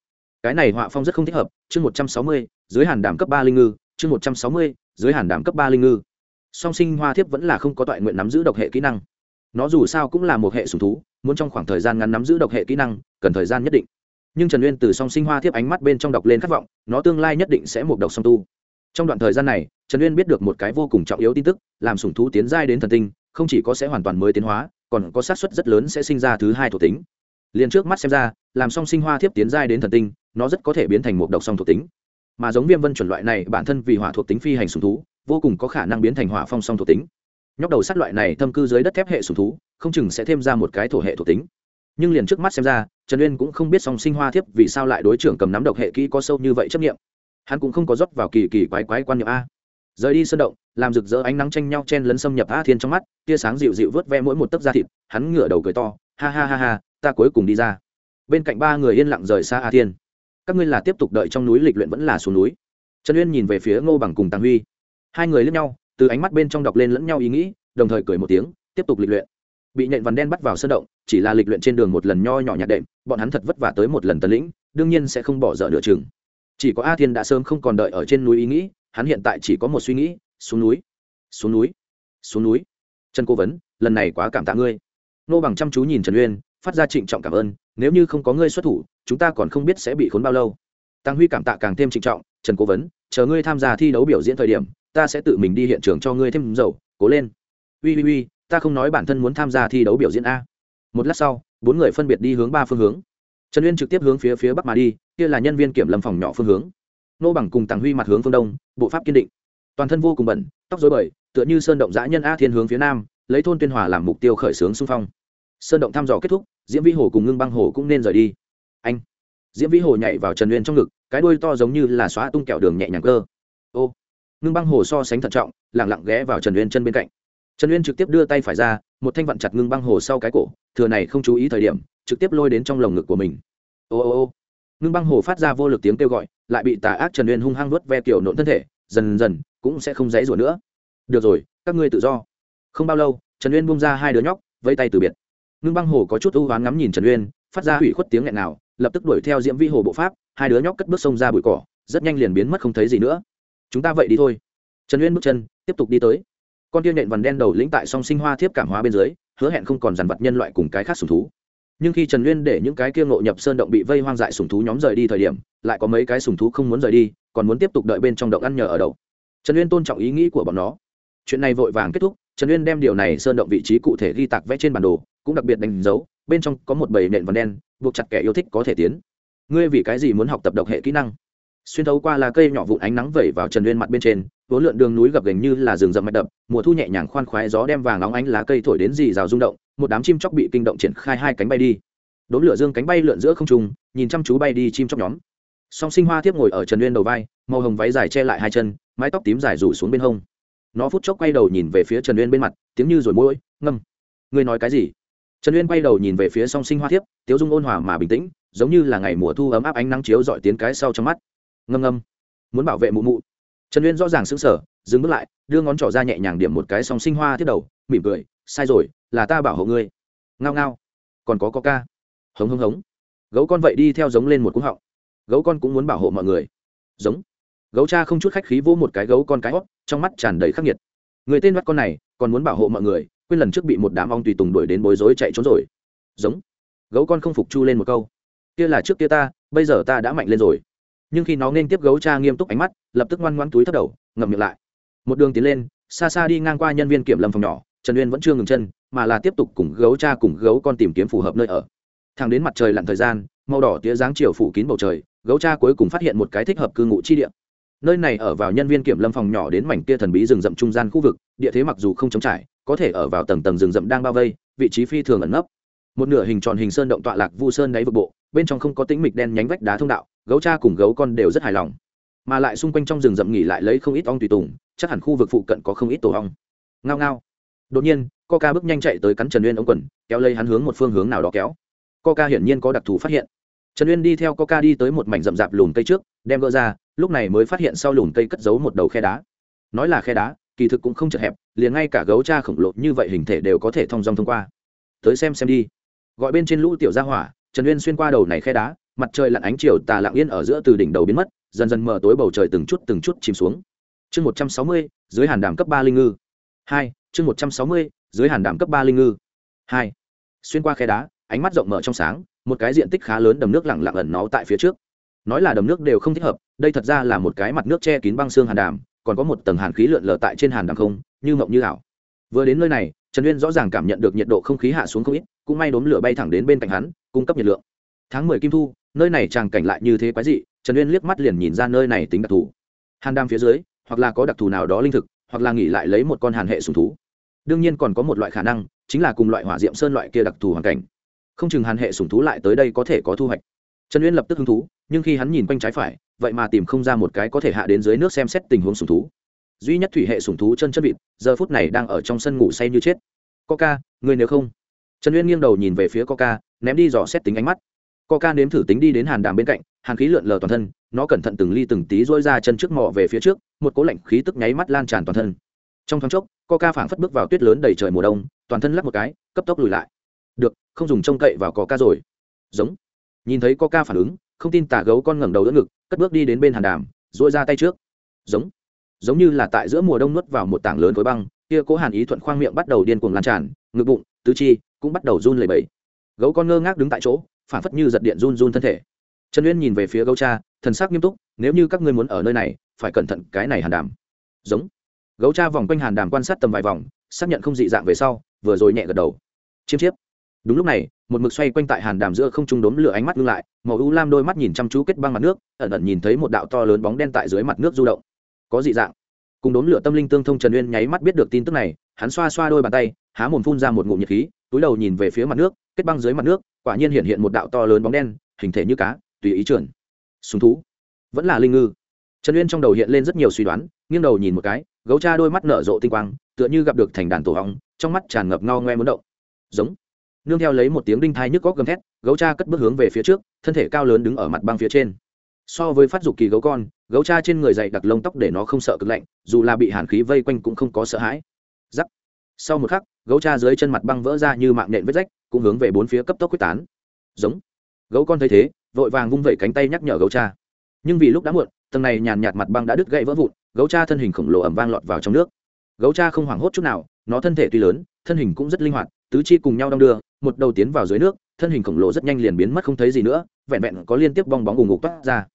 Cái này họa phong rất không thích hợp. Chương một trăm sáu mươi, dưới hàn đảm cấp ba linh ngư chương một trăm sáu mươi, dưới hàn đảm cấp ba linh ngư. Song sinh hoa thiếp vẫn là không có toại nguyện nắm giữ độc hệ kỹ năng. Nó dù sao cũng là một hệ sùng thú, muốn trong khoảng thời gian ngắn nắm giữ độc hệ kỹ năng, cần thời gian nhất định. Nhưng trần uyên từ song sinh hoa thiếp ánh mắt bên trong đọc lên khát vọng, nó tương lai nhất định sẽ một độc song tu. Trong đoạn thời gian này, trần uyên biết được một cái vô cùng trọng yếu tin tức, làm sủng thú tiến giai đến thần tinh, không chỉ có sẽ hoàn toàn mới tiến hóa, còn có xác suất rất lớn sẽ sinh ra thứ hai thuộc tính. Liền trước mắt xem ra, làm song sinh hoa thiếp tiến giai đến thần tinh, nó rất có thể biến thành một độc song thuộc tính mà giống viêm vân chuẩn loại này bản thân vì hỏa thuộc tính phi hành sùng thú, vô cùng có khả năng biến thành hỏa phong song thuộc tính. Nhóc đầu sát loại này thâm cư dưới đất thép hệ sùng thú, không chừng sẽ thêm ra một cái thổ hệ thuộc tính. Nhưng liền trước mắt xem ra, trần uyên cũng không biết song sinh hoa thiếp vì sao lại đối trưởng cầm nắm độc hệ kỹ có sâu như vậy chấp nghiệm hắn cũng không có rót vào kỳ kỳ quái quái quan niệm a. Rời đi sơn động, làm rực rỡ ánh nắng tranh nhau chen lấn xâm nhập a thiên trong mắt, tia sáng dịu dịu vớt ve mỗi một tấc da thịt, hắn ngửa đầu cười to, ha ha ha ha, ta cuối cùng đi ra. Bên cạnh ba người yên lặng rời xa a thiên các ngươi là tiếp tục đợi trong núi lịch luyện vẫn là xuống núi. Trần uyên nhìn về phía ngô bằng cùng tàng huy. Hai người lẫn nhau, từ ánh mắt bên trong đọc lên lẫn nhau ý nghĩ, đồng thời cười một tiếng, tiếp tục lịch luyện. Bị nhện vằn đen bắt vào sơn động, chỉ là lịch luyện trên đường một lần nho nhỏ nhạt đệm, bọn hắn thật vất vả tới một lần tấn lĩnh, đương nhiên sẽ không bỏ dở nửa chừng. Chỉ có a thiên đã sớm không còn đợi ở trên núi ý nghĩ, hắn hiện tại chỉ có một suy nghĩ, xuống núi xuống núi xuống núi. Trần cố vấn, lần này quá cảm tạ ngươi. Nô bằng chăm chú nhìn trần uyên, phát ra trịnh trọng cảm ơn nếu như không có ngươi xuất thủ, chúng ta còn không biết sẽ bị khốn bao lâu. Tăng huy cảm tạ càng thêm trịnh trọng, trần cố vấn, chờ ngươi tham gia thi đấu biểu diễn thời điểm, ta sẽ tự mình đi hiện trường cho ngươi thêm dầu, cố lên. Ui ui ui, ta không nói bản thân muốn tham gia thi đấu biểu diễn a. Một lát sau, bốn người phân biệt đi hướng ba phương hướng. Trần uyên trực tiếp hướng phía phía bắc mà đi, kia là nhân viên kiểm lâm phòng nhỏ phương hướng. Nô bằng cùng tàng huy mặt hướng phương đông, bộ pháp kiên định. Toàn thân vô cùng bẩn, tóc dối bời, tựa như sơn động giã nhân a thiên hướng phía nam, lấy thôn tuyên hòa làm mục tiêu khởi xướng xung phong sơn động thăm dò kết thúc, diễm vĩ hồ cùng ngưng băng hồ cũng nên rời đi. Anh, diễm vĩ hồ nhảy vào trần uyên trong ngực, cái đuôi to giống như là xóa tung kẹo đường nhẹ nhàng cơ. Ô, ngưng băng hồ so sánh thận trọng lẳng lặng ghé vào trần uyên chân bên cạnh. Trần uyên trực tiếp đưa tay phải ra, một thanh vặn chặt ngưng băng hồ sau cái cổ, thừa này không chú ý thời điểm, trực tiếp lôi đến trong lồng ngực của mình. Ô ô ô. Ngưng băng hồ phát ra vô lực tiếng kêu gọi, lại bị tà ác trần uyên hung hăng vớt ve kiểu nộn thân thể, dần dần, cũng sẽ không dãy rủa nữa. Được rồi, các ngươi tự do. Không bao lâu, trần uyên bung ra hai đứa nhóc, vẫy tay từ biệt ngưng băng hồ có chút ưu hoán ngắm nhìn trần uyên, phát ra hủy khuất tiếng nghẹn nào, lập tức đuổi theo diễm vi hồ bộ pháp, hai đứa nhóc cất bước sông ra bụi cỏ, rất nhanh liền biến mất không thấy gì nữa. Chúng ta vậy đi thôi. Trần uyên bước chân, tiếp tục đi tới. Con tiên nện vằn đen đầu lĩnh tại song sinh hoa thiếp cảm hóa bên dưới, hứa hẹn không còn dàn vật nhân loại cùng cái khác sùng thú. Nhưng khi trần uyên để những cái kia ngộ nhập sơn động bị vây hoang dại sùng thú nhóm rời đi thời điểm, lại có mấy cái sùng thú không muốn rời đi, còn muốn tiếp tục đợi bên trong động ăn nhờ ở đậu. Trần uyên tôn trọng ý nghĩ của bọn nó. Chuyện này vội vàng kết thúc, trần uyên đem điều này sơn động vị trí cụ thể ghi tạc vẽ trên bản đồ cũng đặc biệt đánh dấu, bên trong có một bầy nện vằn đen, buộc chặt kẻ yêu thích có thể tiến. Ngươi vì cái gì muốn học tập độc hệ kỹ năng? Xuyên thấu qua là cây nhỏ vụn ánh nắng vẩy vào trần nguyên mặt bên trên, vốn lượn đường núi gập gành như là rừng rậm mạch đập, mùa thu nhẹ nhàng khoan khoái gió đem vàng óng ánh lá cây thổi đến dì rào rung động, một đám chim chóc bị kinh động triển khai hai cánh bay đi. Đốn lửa dương cánh bay lượn giữa không trung, nhìn chăm chú bay đi chim chóc nhóm. Song sinh hoa tiếp ngồi ở trần nguyên đầu vai, màu hồng váy dài che lại hai chân, mái tóc tím dài rủ xuống bên hông. Nó phút chốc quay đầu nhìn về phía trần nguyên bên mặt, tiếng như rồi mũi, ngâm. Ngươi nói cái gì? Trần uyên quay đầu nhìn về phía song sinh hoa thiếp, tiếu dung ôn hòa mà bình tĩnh, giống như là ngày mùa thu ấm áp ánh nắng chiếu dọi tiến cái sau trong mắt. Ngâm ngâm. Muốn bảo vệ mụ mụ. Trần uyên rõ ràng xứng sở dừng bước lại, đưa ngón trỏ ra nhẹ nhàng điểm một cái song sinh hoa thiết đầu, mỉm cười, sai rồi, là ta bảo hộ ngươi. Ngao ngao. Còn có có ca. Hống hống hống. Gấu con vậy đi theo giống lên một cúng họng. Gấu con cũng muốn bảo hộ mọi người. Giống. Gấu cha không chút khách khí vỗ một cái gấu con cái hót, trong mắt tràn đầy khắc nghiệt. Người tên bắt con này, còn muốn bảo hộ mọi người quên lần trước bị một đám ong tùy tùng đuổi đến bối rối chạy trốn rồi. Giống. Gấu con không phục chu lên một câu. Kia là trước kia ta, bây giờ ta đã mạnh lên rồi. Nhưng khi nó nên tiếp gấu cha nghiêm túc ánh mắt, lập tức ngoan ngoan túi thất đầu, ngậm miệng lại. Một đường tiến lên, xa xa đi ngang qua nhân viên kiểm lâm phòng nhỏ, trần uyên vẫn chưa ngừng chân, mà là tiếp tục cùng gấu cha cùng gấu con tìm kiếm phù hợp nơi ở. Thẳng đến mặt trời lặn thời gian, màu đỏ tía dáng chiều phủ kín bầu trời, gấu cha cuối cùng phát hiện một cái thích hợp cư ngụ chi địa nơi này ở vào nhân viên kiểm lâm phòng nhỏ đến mảnh kia thần bí rừng rậm trung gian khu vực, địa thế mặc dù không chống trải, có thể ở vào tầng tầng rừng rậm đang bao vây, vị trí phi thường ẩn nấp. Một nửa hình tròn hình sơn động tọa lạc vu sơn đáy vực bộ, bên trong không có tĩnh mịch đen nhánh vách đá thông đạo, gấu cha cùng gấu con đều rất hài lòng. Mà lại xung quanh trong rừng rậm nghỉ lại lấy không ít ong tùy tùng, chắc hẳn khu vực phụ cận có không ít tổ ong. Ngao ngao. Đột nhiên, coca bước nhanh chạy tới cắn trần uyên ống quần, kéo lấy hắn hướng một phương hướng nào đó kéo. Coca hiển nhiên có đặc thù phát hiện. Trần uyên đi theo coca đi tới một mảnh rậm rạp lùm cây trước, đem gỡ ra lúc này mới phát hiện sau lùm cây cất giấu một đầu khe đá. Nói là khe đá, kỳ thực cũng không chật hẹp, liền ngay cả gấu cha khổng lồ như vậy hình thể đều có thể thong dong thông qua. Tới xem xem đi. Gọi bên trên lũ tiểu gia hỏa, trần uyên xuyên qua đầu này khe đá, mặt trời lặn ánh chiều tà lặng yên ở giữa từ đỉnh đầu biến mất, dần dần mở tối bầu trời từng chút từng chút chìm xuống. Chương một trăm sáu mươi, dưới hàn đàm cấp ba linh ngư. Hai, chương một trăm sáu mươi, dưới hàn đàm cấp ba linh ngư. Hai, xuyên qua khe đá, ánh mắt rộng mở trong sáng, một cái diện tích khá lớn đầm nước lặng lặng ẩn nó tại phía trước nói là đầm nước đều không thích hợp, đây thật ra là một cái mặt nước che kín băng xương hàn đàm, còn có một tầng hàn khí lượn lờ tại trên hàn đàm không, như mộng như ảo. Vừa đến nơi này, trần uyên rõ ràng cảm nhận được nhiệt độ không khí hạ xuống không ít, cũng may đốm lửa bay thẳng đến bên cạnh hắn, cung cấp nhiệt lượng. Tháng mười kim thu, nơi này tràng cảnh lại như thế quái dị, trần uyên liếc mắt liền nhìn ra nơi này tính đặc thù. Hàn đam phía dưới, hoặc là có đặc thù nào đó linh thực, hoặc là nghỉ lại lấy một con hàn hệ sùng thú. Đương nhiên còn có một loại khả năng, chính là cùng loại hỏa diệm sơn loại kia đặc thù hoàn cảnh. Không chừng hàn hệ sùng thú lại tới đây có thể có thu hoạch. Trần uyên lập tức hứng thú nhưng khi hắn nhìn quanh trái phải, vậy mà tìm không ra một cái có thể hạ đến dưới nước xem xét tình huống sùng thú. Duy nhất thủy hệ sùng thú chân chân vịt, giờ phút này đang ở trong sân ngủ say như chết. Coca người nếu không. Trần uyên nghiêng đầu nhìn về phía coca, ném đi dò xét tính ánh mắt. Coca nếm thử tính đi đến hàn đàm bên cạnh, hàn khí lượn lờ toàn thân, nó cẩn thận từng ly từng tí dỗi ra chân trước mò về phía trước, một cố lạnh khí tức nháy mắt lan tràn toàn thân. Trong thoáng chốc, coca phảng phất bước vào tuyết lớn đầy trời mùa đông, toàn thân lắc một cái, cấp tốc lùi lại. Được, không dùng trông cậy vào coca rồi. Giống. Nhìn thấy coca phản ứng không tin tả gấu con ngẩng đầu đỡ ngực, cất bước đi đến bên hàn đàm dội ra tay trước. Giống giống như là tại giữa mùa đông nuốt vào một tảng lớn khối băng, kia cố hàn ý thuận khoang miệng bắt đầu điên cuồng lan tràn, ngực bụng, tứ chi cũng bắt đầu run lẩy bẩy. Gấu con ngơ ngác đứng tại chỗ, phản phất như giật điện run run thân thể. Trần uyên nhìn về phía gấu cha, thần sắc nghiêm túc, nếu như các ngươi muốn ở nơi này, phải cẩn thận cái này hàn đàm. Giống, gấu cha vòng quanh hàn đàm quan sát tầm vài vòng, xác nhận không dị dạng về sau, vừa rồi nhẹ gật đầu. Chiêm chiếp đúng lúc này, một mực xoay quanh tại hàn đàm giữa không trung đốm lửa ánh mắt ngưng lại, màu u lam đôi mắt nhìn chăm chú kết băng mặt nước, ẩn ẩn nhìn thấy một đạo to lớn bóng đen tại dưới mặt nước du động. Có dị dạng. Cùng đốm lửa tâm linh tương thông trần uyên nháy mắt biết được tin tức này, hắn xoa xoa đôi bàn tay, há mồm phun ra một ngụm nhiệt khí, túi đầu nhìn về phía mặt nước, kết băng dưới mặt nước, quả nhiên hiện hiện một đạo to lớn bóng đen, hình thể như cá, tùy ý trườn. Súng thú. Vẫn là linh ngư. Trần uyên trong đầu hiện lên rất nhiều suy đoán, nghiêng đầu nhìn một cái, gấu cha đôi mắt nở rộ tinh quang, tựa như gặp được thành đàn tổ hóng trong mắt tràn ngập ngao ngoe muốn động. Giống nương theo lấy một tiếng đinh thai nhức góc gầm thét, gấu cha cất bước hướng về phía trước, thân thể cao lớn đứng ở mặt băng phía trên. So với phát dục kỳ gấu con, gấu cha trên người dày đặc lông tóc để nó không sợ cực lạnh, dù là bị hàn khí vây quanh cũng không có sợ hãi. Giắc sau một khắc, gấu cha dưới chân mặt băng vỡ ra như mạng nện vết rách, cũng hướng về bốn phía cấp tốc quyết tán. Giống. Gấu con thấy thế, vội vàng vung vẩy cánh tay nhắc nhở gấu cha. Nhưng vì lúc đã muộn, tầng này nhàn nhạt mặt băng đã đứt gãy vỡ vụn, gấu cha thân hình khổng lồ ẩm vang lọt vào trong nước. Gấu cha không hoảng hốt chút nào, nó thân thể tuy lớn, thân hình cũng rất linh hoạt, tứ chi cùng nhau đong đưa một đầu tiến vào dưới nước, thân hình khổng lồ rất nhanh liền biến mất không thấy gì nữa, vẹn vẹn có liên tiếp bong bóng ùng ngục toát ra.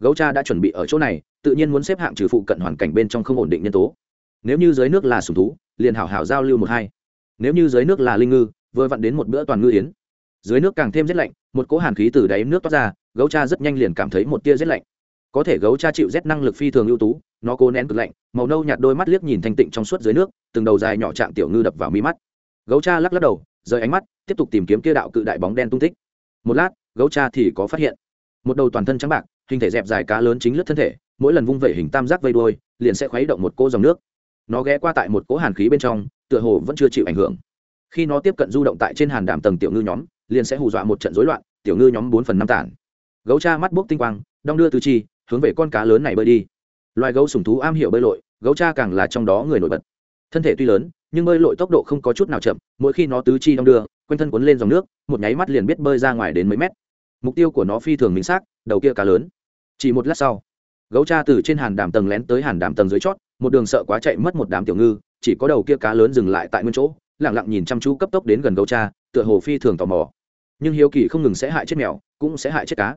Gấu cha đã chuẩn bị ở chỗ này, tự nhiên muốn xếp hạng trừ phụ cận hoàn cảnh bên trong không ổn định nhân tố. Nếu như dưới nước là sùng thú, liền hảo hảo giao lưu một hai. Nếu như dưới nước là linh ngư, vừa vặn đến một bữa toàn ngư yến. Dưới nước càng thêm rét lạnh, một cỗ hàn khí từ đáy nước toát ra, gấu cha rất nhanh liền cảm thấy một tia rét lạnh. Có thể gấu cha chịu rét năng lực phi thường ưu tú, nó cố nén cực lạnh, màu nâu nhạt đôi mắt liếc nhìn thanh tịnh trong suốt dưới nước, từng đầu dài nhỏ trạng tiểu ngư đập vào mi mắt. Gấu cha lắc lắc đầu rời ánh mắt, tiếp tục tìm kiếm kia đạo cự đại bóng đen tung tích. Một lát, gấu cha thì có phát hiện. Một đầu toàn thân trắng bạc, hình thể dẹp dài cá lớn chính lướt thân thể, mỗi lần vung vẩy hình tam giác vây đuôi, liền sẽ khuấy động một cỗ dòng nước. Nó ghé qua tại một cỗ hàn khí bên trong, tựa hồ vẫn chưa chịu ảnh hưởng. Khi nó tiếp cận du động tại trên hàn đàm tầng tiểu ngư nhóm, liền sẽ hù dọa một trận rối loạn, tiểu ngư nhóm bốn phần năm tản. Gấu cha mắt bốc tinh quang, đong đưa tứ chi, hướng về con cá lớn này bơi đi. Loài gấu sùng thú am hiểu bơi lội, gấu cha càng là trong đó người nổi bật. Thân thể tuy lớn nhưng bơi lội tốc độ không có chút nào chậm, mỗi khi nó tứ chi đong đưa, quanh thân cuốn lên dòng nước, một nháy mắt liền biết bơi ra ngoài đến mấy mét. Mục tiêu của nó phi thường minh xác, đầu kia cá lớn. Chỉ một lát sau, gấu cha từ trên hàn đàm tầng lén tới hàn đàm tầng dưới chót, một đường sợ quá chạy mất một đám tiểu ngư, chỉ có đầu kia cá lớn dừng lại tại nguyên chỗ lẳng lặng nhìn chăm chú cấp tốc đến gần gấu cha, tựa hồ phi thường tò mò. Nhưng hiếu kỳ không ngừng sẽ hại chết mèo, cũng sẽ hại chết cá.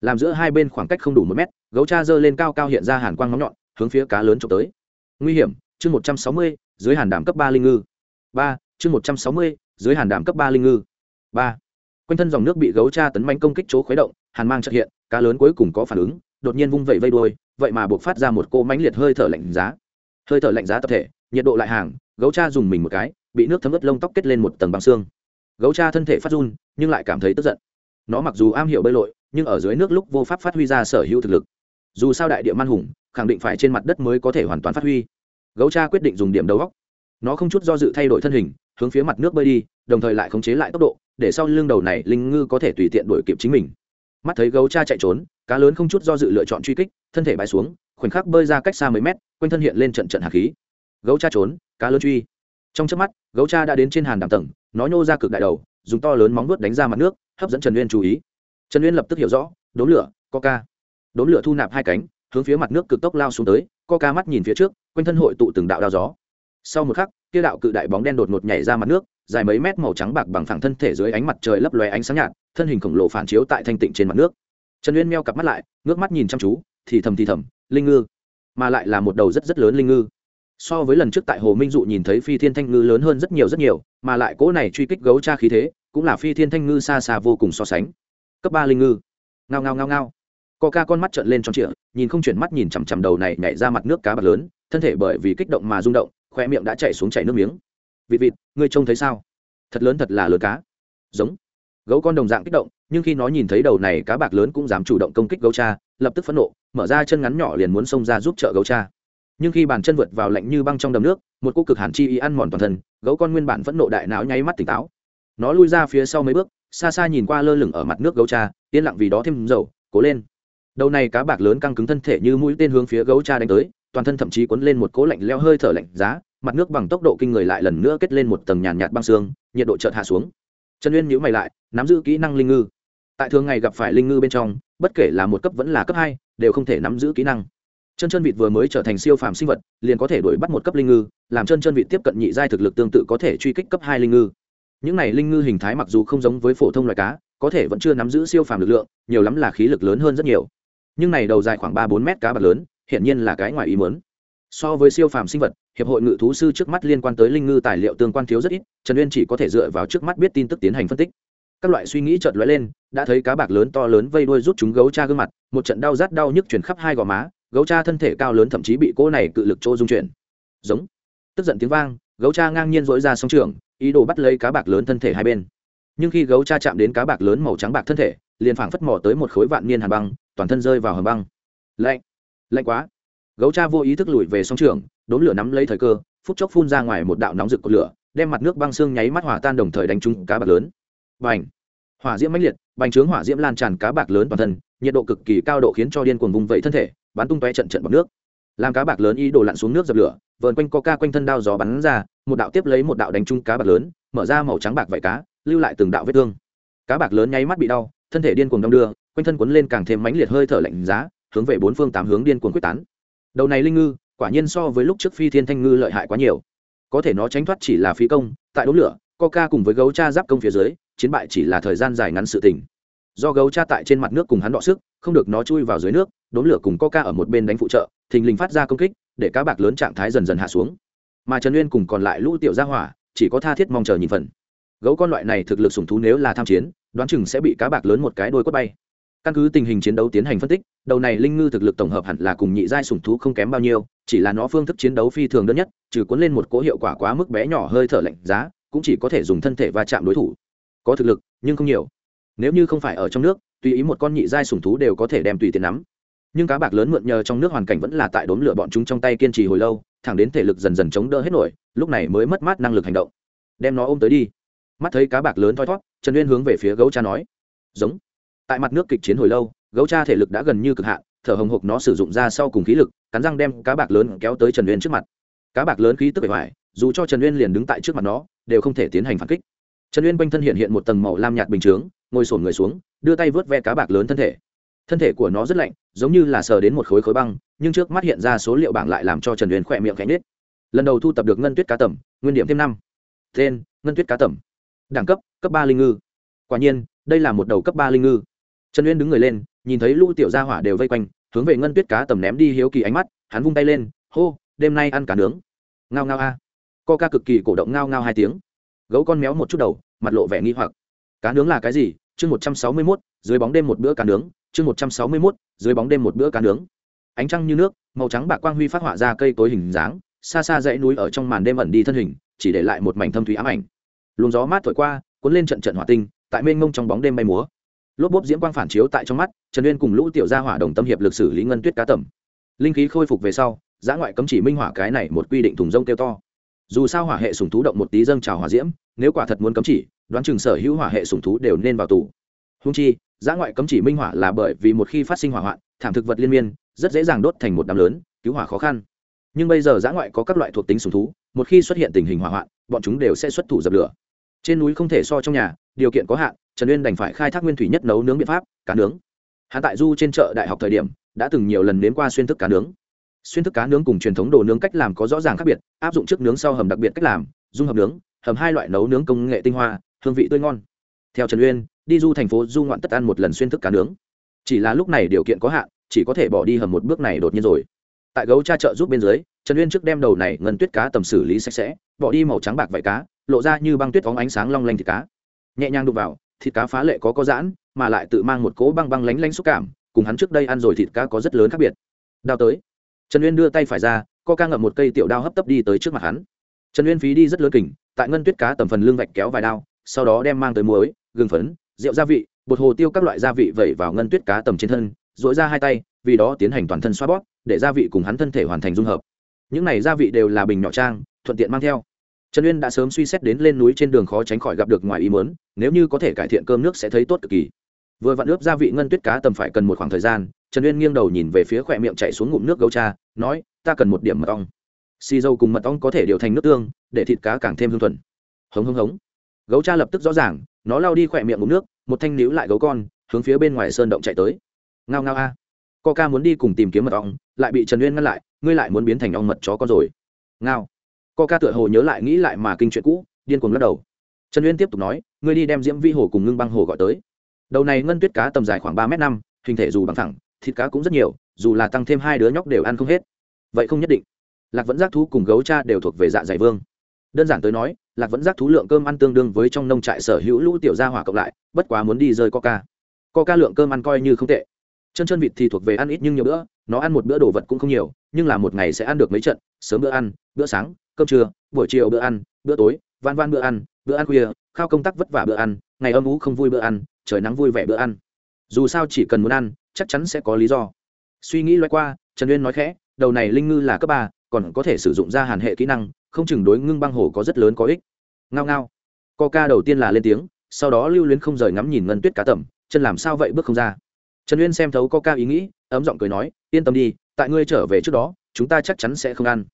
Làm giữa hai bên khoảng cách không đủ một mét, gấu cha giơ lên cao cao hiện ra hàn quang nóng nhọn, hướng phía cá lớn trộm tới. Nguy hiểm, chương một trăm sáu mươi dưới hàn đảm cấp ba linh ngư. Ba, chương một trăm sáu mươi, dưới hàn đảm cấp ba linh ngư. Ba. Quanh thân dòng nước bị gấu cha tấn manh công kích chỗ khuấy động, hàn mang trợ hiện, cá lớn cuối cùng có phản ứng, đột nhiên vung vẩy vây đuôi, vậy mà buộc phát ra một cô mãnh liệt hơi thở lạnh giá. Hơi thở lạnh giá tập thể, nhiệt độ lại hàng, gấu cha dùng mình một cái, bị nước thấm ướt lông tóc kết lên một tầng bằng xương. Gấu cha thân thể phát run, nhưng lại cảm thấy tức giận. Nó mặc dù am hiểu bơi lội, nhưng ở dưới nước lúc vô pháp phát huy ra sở hữu thực lực. Dù sao đại địa man hùng, khẳng định phải trên mặt đất mới có thể hoàn toàn phát huy gấu cha quyết định dùng điểm đầu góc. Nó không chút do dự thay đổi thân hình, hướng phía mặt nước bơi đi, đồng thời lại khống chế lại tốc độ, để sau lưng đầu này linh ngư có thể tùy tiện đuổi kịp chính mình. Mắt thấy gấu cha chạy trốn, cá lớn không chút do dự lựa chọn truy kích, thân thể bay xuống, khoảnh khắc bơi ra cách xa mấy mét, quanh thân hiện lên trận trận hạt khí. Gấu cha trốn, cá lớn truy. Trong trước mắt, gấu cha đã đến trên hàn đàm tầng, nó nhô ra cực đại đầu, dùng to lớn móng vuốt đánh ra mặt nước, hấp dẫn trần uyên chú ý. Trần uyên lập tức hiểu rõ đốn lửa, coca. Đốn lửa thu nạp hai cánh hướng phía mặt nước cực tốc lao xuống tới, co ca mắt nhìn phía trước, quanh thân hội tụ từng đạo đao gió. Sau một khắc tiêu đạo cự đại bóng đen đột ngột nhảy ra mặt nước, dài mấy mét màu trắng bạc bằng phẳng thân thể dưới ánh mặt trời lấp lóe ánh sáng nhạt, thân hình khổng lồ phản chiếu tại thanh tịnh trên mặt nước. Trần uyên meo cặp mắt lại, ngước mắt nhìn chăm chú, thì thầm thì thầm, linh ngư. Mà lại là một đầu rất rất lớn linh ngư. So với lần trước tại hồ minh dụ nhìn thấy phi thiên thanh ngư lớn hơn rất nhiều rất nhiều, mà lại cỗ này truy kích gấu cha khí thế, cũng là phi thiên thanh ngư xa xa vô cùng so sánh. Cấp ba linh ngư. Ngao ngao ngao ngao co ca con mắt trợn lên trong trịa, nhìn không chuyển mắt nhìn chằm chằm đầu này nhảy ra mặt nước cá bạc lớn, thân thể bởi vì kích động mà rung động khoe miệng đã chảy xuống chảy nước miếng. Vịt vịt, ngươi trông thấy sao? Thật lớn thật là lớn cá. Giống. Gấu con đồng dạng kích động, nhưng khi nó nhìn thấy đầu này cá bạc lớn cũng dám chủ động công kích gấu cha, lập tức phẫn nộ, mở ra chân ngắn nhỏ liền muốn xông ra giúp trợ gấu cha. Nhưng khi bàn chân vượt vào lạnh như băng trong đầm nước, một cô cực hàn chi ý ăn mòn toàn thân, gấu con nguyên bản phẫn nộ đại não nháy mắt tỉnh táo. Nó lui ra phía sau mấy bước, xa xa nhìn qua lơ lửng ở mặt nước gấu cha, yên lặng vì đó thêm dầu, cố lên đầu này cá bạc lớn căng cứng thân thể như mũi tên hướng phía gấu cha đánh tới, toàn thân thậm chí cuốn lên một cố lạnh leo hơi thở lạnh giá, mặt nước bằng tốc độ kinh người lại lần nữa kết lên một tầng nhàn nhạt băng xương, nhiệt độ chợt hạ xuống. Trần uyên nhíu mày lại, nắm giữ kỹ năng linh ngư. Tại thường ngày gặp phải linh ngư bên trong, bất kể là một cấp vẫn là cấp hai, đều không thể nắm giữ kỹ năng. Chân chân vịt vừa mới trở thành siêu phàm sinh vật, liền có thể đuổi bắt một cấp linh ngư, làm chân chân vịt tiếp cận nhị giai thực lực tương tự có thể truy kích cấp hai linh ngư. Những này linh ngư hình thái mặc dù không giống với phổ thông loài cá, có thể vẫn chưa nắm giữ siêu phàm lực lượng, nhiều lắm là khí lực lớn hơn rất nhiều nhưng này đầu dài khoảng ba bốn mét cá bạc lớn, hiển nhiên là cái ngoài ý muốn. So với siêu phàm sinh vật, hiệp hội ngự thú sư trước mắt liên quan tới linh ngư tài liệu tương quan thiếu rất ít, trần uyên chỉ có thể dựa vào trước mắt biết tin tức tiến hành phân tích. Các loại suy nghĩ chợt lóe lên, đã thấy cá bạc lớn to lớn vây đuôi rút chúng gấu cha gương mặt, một trận đau rát đau nhức chuyển khắp hai gò má, gấu cha thân thể cao lớn thậm chí bị cỗ này cự lực chỗ dung chuyển. Giống. Tức giận tiếng vang, gấu cha ngang nhiên dỗi ra song trường, ý đồ bắt lấy cá bạc lớn thân thể hai bên. Nhưng khi gấu cha chạm đến cá bạc lớn màu trắng bạc thân thể, liền phảng phất mò tới một khối vạn niên hàn băng toàn thân rơi vào hầm băng. Lạnh lạnh quá. Gấu cha vô ý thức lùi về song trường, đốn lửa nắm lấy thời cơ, phút chốc phun ra ngoài một đạo nóng rực của lửa, đem mặt nước băng xương nháy mắt hòa tan đồng thời đánh trúng cá bạc lớn. Bành! Hỏa diễm mãnh liệt, bành trướng hỏa diễm lan tràn cá bạc lớn toàn thân, nhiệt độ cực kỳ cao độ khiến cho điên cuồng vùng vẫy thân thể, bắn tung tóe trận trận bọc nước. Làm cá bạc lớn ý đồ lặn xuống nước dập lửa, vờn quanh coca quanh thân đao gió bắn ra, một đạo tiếp lấy một đạo đánh trúng cá bạc lớn, mở ra màu trắng bạc vảy cá, lưu lại từng đạo vết thương. Cá bạc lớn nháy mắt bị đau, thân thể điên cuồng đong đưa quanh thân quấn lên càng thêm mãnh liệt hơi thở lạnh giá, hướng về bốn phương tám hướng điên cuồng quyết tán. Đầu này linh ngư, quả nhiên so với lúc trước phi thiên thanh ngư lợi hại quá nhiều. Có thể nó tránh thoát chỉ là phí công, tại đống lửa, coca cùng với gấu cha giáp công phía dưới, chiến bại chỉ là thời gian dài ngắn sự tình. Do gấu cha tại trên mặt nước cùng hắn đọ sức, không được nó chui vào dưới nước đốn lửa cùng coca ở một bên đánh phụ trợ, thình lình phát ra công kích, để cá bạc lớn trạng thái dần dần hạ xuống. Mà trần uyên cùng còn lại lũ tiểu gia hỏa, chỉ có tha thiết mong chờ nhìn phần. Gấu con loại này thực lực sùng thú nếu là tham chiến, đoán chừng sẽ bị cá bạc lớn một cái đôi quất bay căn cứ tình hình chiến đấu tiến hành phân tích, đầu này linh ngư thực lực tổng hợp hẳn là cùng nhị giai sùng thú không kém bao nhiêu, chỉ là nó phương thức chiến đấu phi thường đơn nhất, trừ cuốn lên một cỗ hiệu quả quá mức bé nhỏ hơi thở lạnh giá, cũng chỉ có thể dùng thân thể va chạm đối thủ. Có thực lực, nhưng không nhiều. Nếu như không phải ở trong nước, tùy ý một con nhị giai sùng thú đều có thể đem tùy tiền nắm. Nhưng cá bạc lớn mượn nhờ trong nước hoàn cảnh vẫn là tại đốn lửa bọn chúng trong tay kiên trì hồi lâu, thẳng đến thể lực dần dần chống đỡ hết nổi, lúc này mới mất mát năng lực hành động. Đem nó ôm tới đi. Mắt thấy cá bạc lớn thoi thót trần uyên hướng về phía gấu cha nói. Giống tại mặt nước kịch chiến hồi lâu, gấu cha thể lực đã gần như cực hạn, thở hồng hộc nó sử dụng ra sau cùng khí lực, cắn răng đem cá bạc lớn kéo tới trần uyên trước mặt. Cá bạc lớn khí tức bề ngoài, dù cho trần uyên liền đứng tại trước mặt nó, đều không thể tiến hành phản kích. Trần uyên quanh thân hiện hiện một tầng màu lam nhạt bình chướng, ngồi sổn người xuống, đưa tay vớt ve cá bạc lớn thân thể. Thân thể của nó rất lạnh, giống như là sờ đến một khối khối băng, nhưng trước mắt hiện ra số liệu bảng lại làm cho trần uyên khỏe miệng cánh nết lần đầu thu tập được ngân tuyết cá tẩm nguyên điểm thêm năm. Tên, ngân tuyết cá tẩm đẳng cấp cấp ba linh ngư. Quả nhiên, đây là một đầu cấp ba linh ngư trần uyên đứng người lên, nhìn thấy lũ tiểu gia hỏa đều vây quanh, hướng về ngân tuyết cá tầm ném đi hiếu kỳ ánh mắt, hắn vung tay lên, hô, đêm nay ăn cá nướng. Ngao ngao a. Co ca cực kỳ cổ động ngao ngao hai tiếng. Gấu con méo một chút đầu, mặt lộ vẻ nghi hoặc. Cá nướng là cái gì? Chương một trăm sáu mươi mốt, dưới bóng đêm một bữa cá nướng. Chương một trăm sáu mươi mốt, dưới bóng đêm một bữa cá nướng. Ánh trăng như nước, màu trắng bạc quang huy phát họa ra cây tối hình dáng, xa xa dãy núi ở trong màn đêm ẩn đi thân hình, chỉ để lại một mảnh thâm thủy ám ảnh. Luồng gió mát thổi qua, cuốn lên trận trận hỏa tinh, tại mênh mông trong bóng đêm bay múa lốp bốp diễm quang phản chiếu tại trong mắt, trần uyên cùng lũ tiểu gia hỏa đồng tâm hiệp lực xử lý ngân tuyết cá tẩm linh khí khôi phục về sau, giã ngoại cấm chỉ minh hỏa cái này một quy định thùng rông kêu to. Dù sao hỏa hệ sùng thú động một tí dâng trào hỏa diễm, nếu quả thật muốn cấm chỉ, đoán chừng sở hữu hỏa hệ sùng thú đều nên vào tù. Húng chi, giã ngoại cấm chỉ minh hỏa là bởi vì một khi phát sinh hỏa hoạn, thảm thực vật liên miên, rất dễ dàng đốt thành một đám lớn, cứu hỏa khó khăn. Nhưng bây giờ giã ngoại có các loại thuộc tính sùng thú, một khi xuất hiện tình hình hỏa hoạn, bọn chúng đều sẽ xuất thủ dập lửa. Trên núi không thể so trong nhà, điều kiện có hạn trần uyên đành phải khai thác nguyên thủy nhất nấu nướng biện pháp, cá nướng. Hạ tại du trên chợ đại học thời điểm, đã từng nhiều lần nếm qua xuyên thức cá nướng. Xuyên thức cá nướng cùng truyền thống đồ nướng cách làm có rõ ràng khác biệt, áp dụng trước nướng sau hầm đặc biệt cách làm, dung hầm nướng, hầm hai loại nấu nướng công nghệ tinh hoa, hương vị tươi ngon. Theo trần uyên, đi du thành phố du ngoạn tất ăn một lần xuyên thức cá nướng. Chỉ là lúc này điều kiện có hạn, chỉ có thể bỏ đi hầm một bước này đột nhiên rồi. Tại gấu cha chợ giúp bên dưới, trần uyên trước đem đầu này ngân tuyết cá tầm xử lý sạch sẽ, bỏ đi màu trắng bạc vải cá, lộ ra như băng tuyết phóng ánh sáng long lanh thịt cá. Nhẹ nhàng đụng vào thịt cá phá lệ có có giãn, mà lại tự mang một cỗ băng băng lánh lánh xúc cảm, cùng hắn trước đây ăn rồi thịt cá có rất lớn khác biệt. Đao tới. Trần uyên đưa tay phải ra, co ca ngậm một cây tiểu đao hấp tấp đi tới trước mặt hắn. Trần uyên phí đi rất lớn kỉnh tại ngân tuyết cá tầm phần lưng vạch kéo vài đao, sau đó đem mang tới muối, gừng phấn, rượu gia vị, bột hồ tiêu các loại gia vị vẩy vào ngân tuyết cá tầm trên thân dội ra hai tay, vì đó tiến hành toàn thân xoa bóp, để gia vị cùng hắn thân thể hoàn thành dung hợp. Những này gia vị đều là bình nhỏ trang, thuận tiện mang theo trần uyên đã sớm suy xét đến lên núi trên đường khó tránh khỏi gặp được ngoài ý mớn nếu như có thể cải thiện cơm nước sẽ thấy tốt cực kỳ. Vừa vặn ướp gia vị ngân tuyết cá tầm phải cần một khoảng thời gian, trần uyên nghiêng đầu nhìn về phía khỏe miệng chạy xuống ngụm nước gấu cha, nói, ta cần một điểm mật ong. Xì Dâu cùng mật ong có thể điều thành nước tương, để thịt cá càng thêm hương thuần. Hống hống hống. Gấu cha lập tức rõ ràng, nó lao đi khỏe miệng ngụm nước, một thanh níu lại gấu con, hướng phía bên ngoài sơn động chạy tới. Ngao ngao a. Co ca muốn đi cùng tìm kiếm mật ong, lại bị trần uyên ngăn lại, ngươi lại muốn biến thành ong mật chó con rồi. Ngao co ca tựa hồ nhớ lại nghĩ lại mà kinh chuyện cũ, điên cuồng lắc đầu. Trần uyên tiếp tục nói, ngươi đi đem diễm vi hồ cùng ngưng băng hồ gọi tới. Đầu này ngân tuyết cá tầm dài khoảng ba m năm, hình thể dù bằng thẳng, thịt cá cũng rất nhiều, dù là tăng thêm hai đứa nhóc đều ăn không hết. Vậy không nhất định. Lạc vẫn giác thú cùng gấu cha đều thuộc về dạ dày vương. Đơn giản tới nói, lạc vẫn giác thú lượng cơm ăn tương đương với trong nông trại sở hữu lũ tiểu gia hỏa cộng lại, bất quá muốn đi rơi coca. Coca lượng cơm ăn coi như không tệ. Chân chân vịt thì thuộc về ăn ít nhưng nhiều bữa, nó ăn một bữa đồ vật cũng không nhiều, nhưng là một ngày sẽ ăn được mấy trận, sớm bữa ăn, bữa sáng cơm trưa, buổi chiều bữa ăn, bữa tối, van van bữa ăn bữa ăn khuya, khao công tác vất vả bữa ăn, ngày âm ú không vui bữa ăn, trời nắng vui vẻ bữa ăn. Dù sao chỉ cần muốn ăn, chắc chắn sẽ có lý do. Suy nghĩ loay qua, trần uyên nói khẽ, đầu này linh ngư là cấp ba, còn có thể sử dụng ra hàn hệ kỹ năng, không chừng đối ngưng băng hồ có rất lớn có ích. Ngao ngao. Ca đầu tiên là lên tiếng, sau đó lưu luyến không rời ngắm nhìn ngân tuyết cá tẩm chân làm sao vậy bước không ra. Trần uyên xem thấu ca ý nghĩ, ấm giọng cười nói, yên tâm đi, tại ngươi trở về trước đó, chúng ta chắc chắn sẽ không ăn.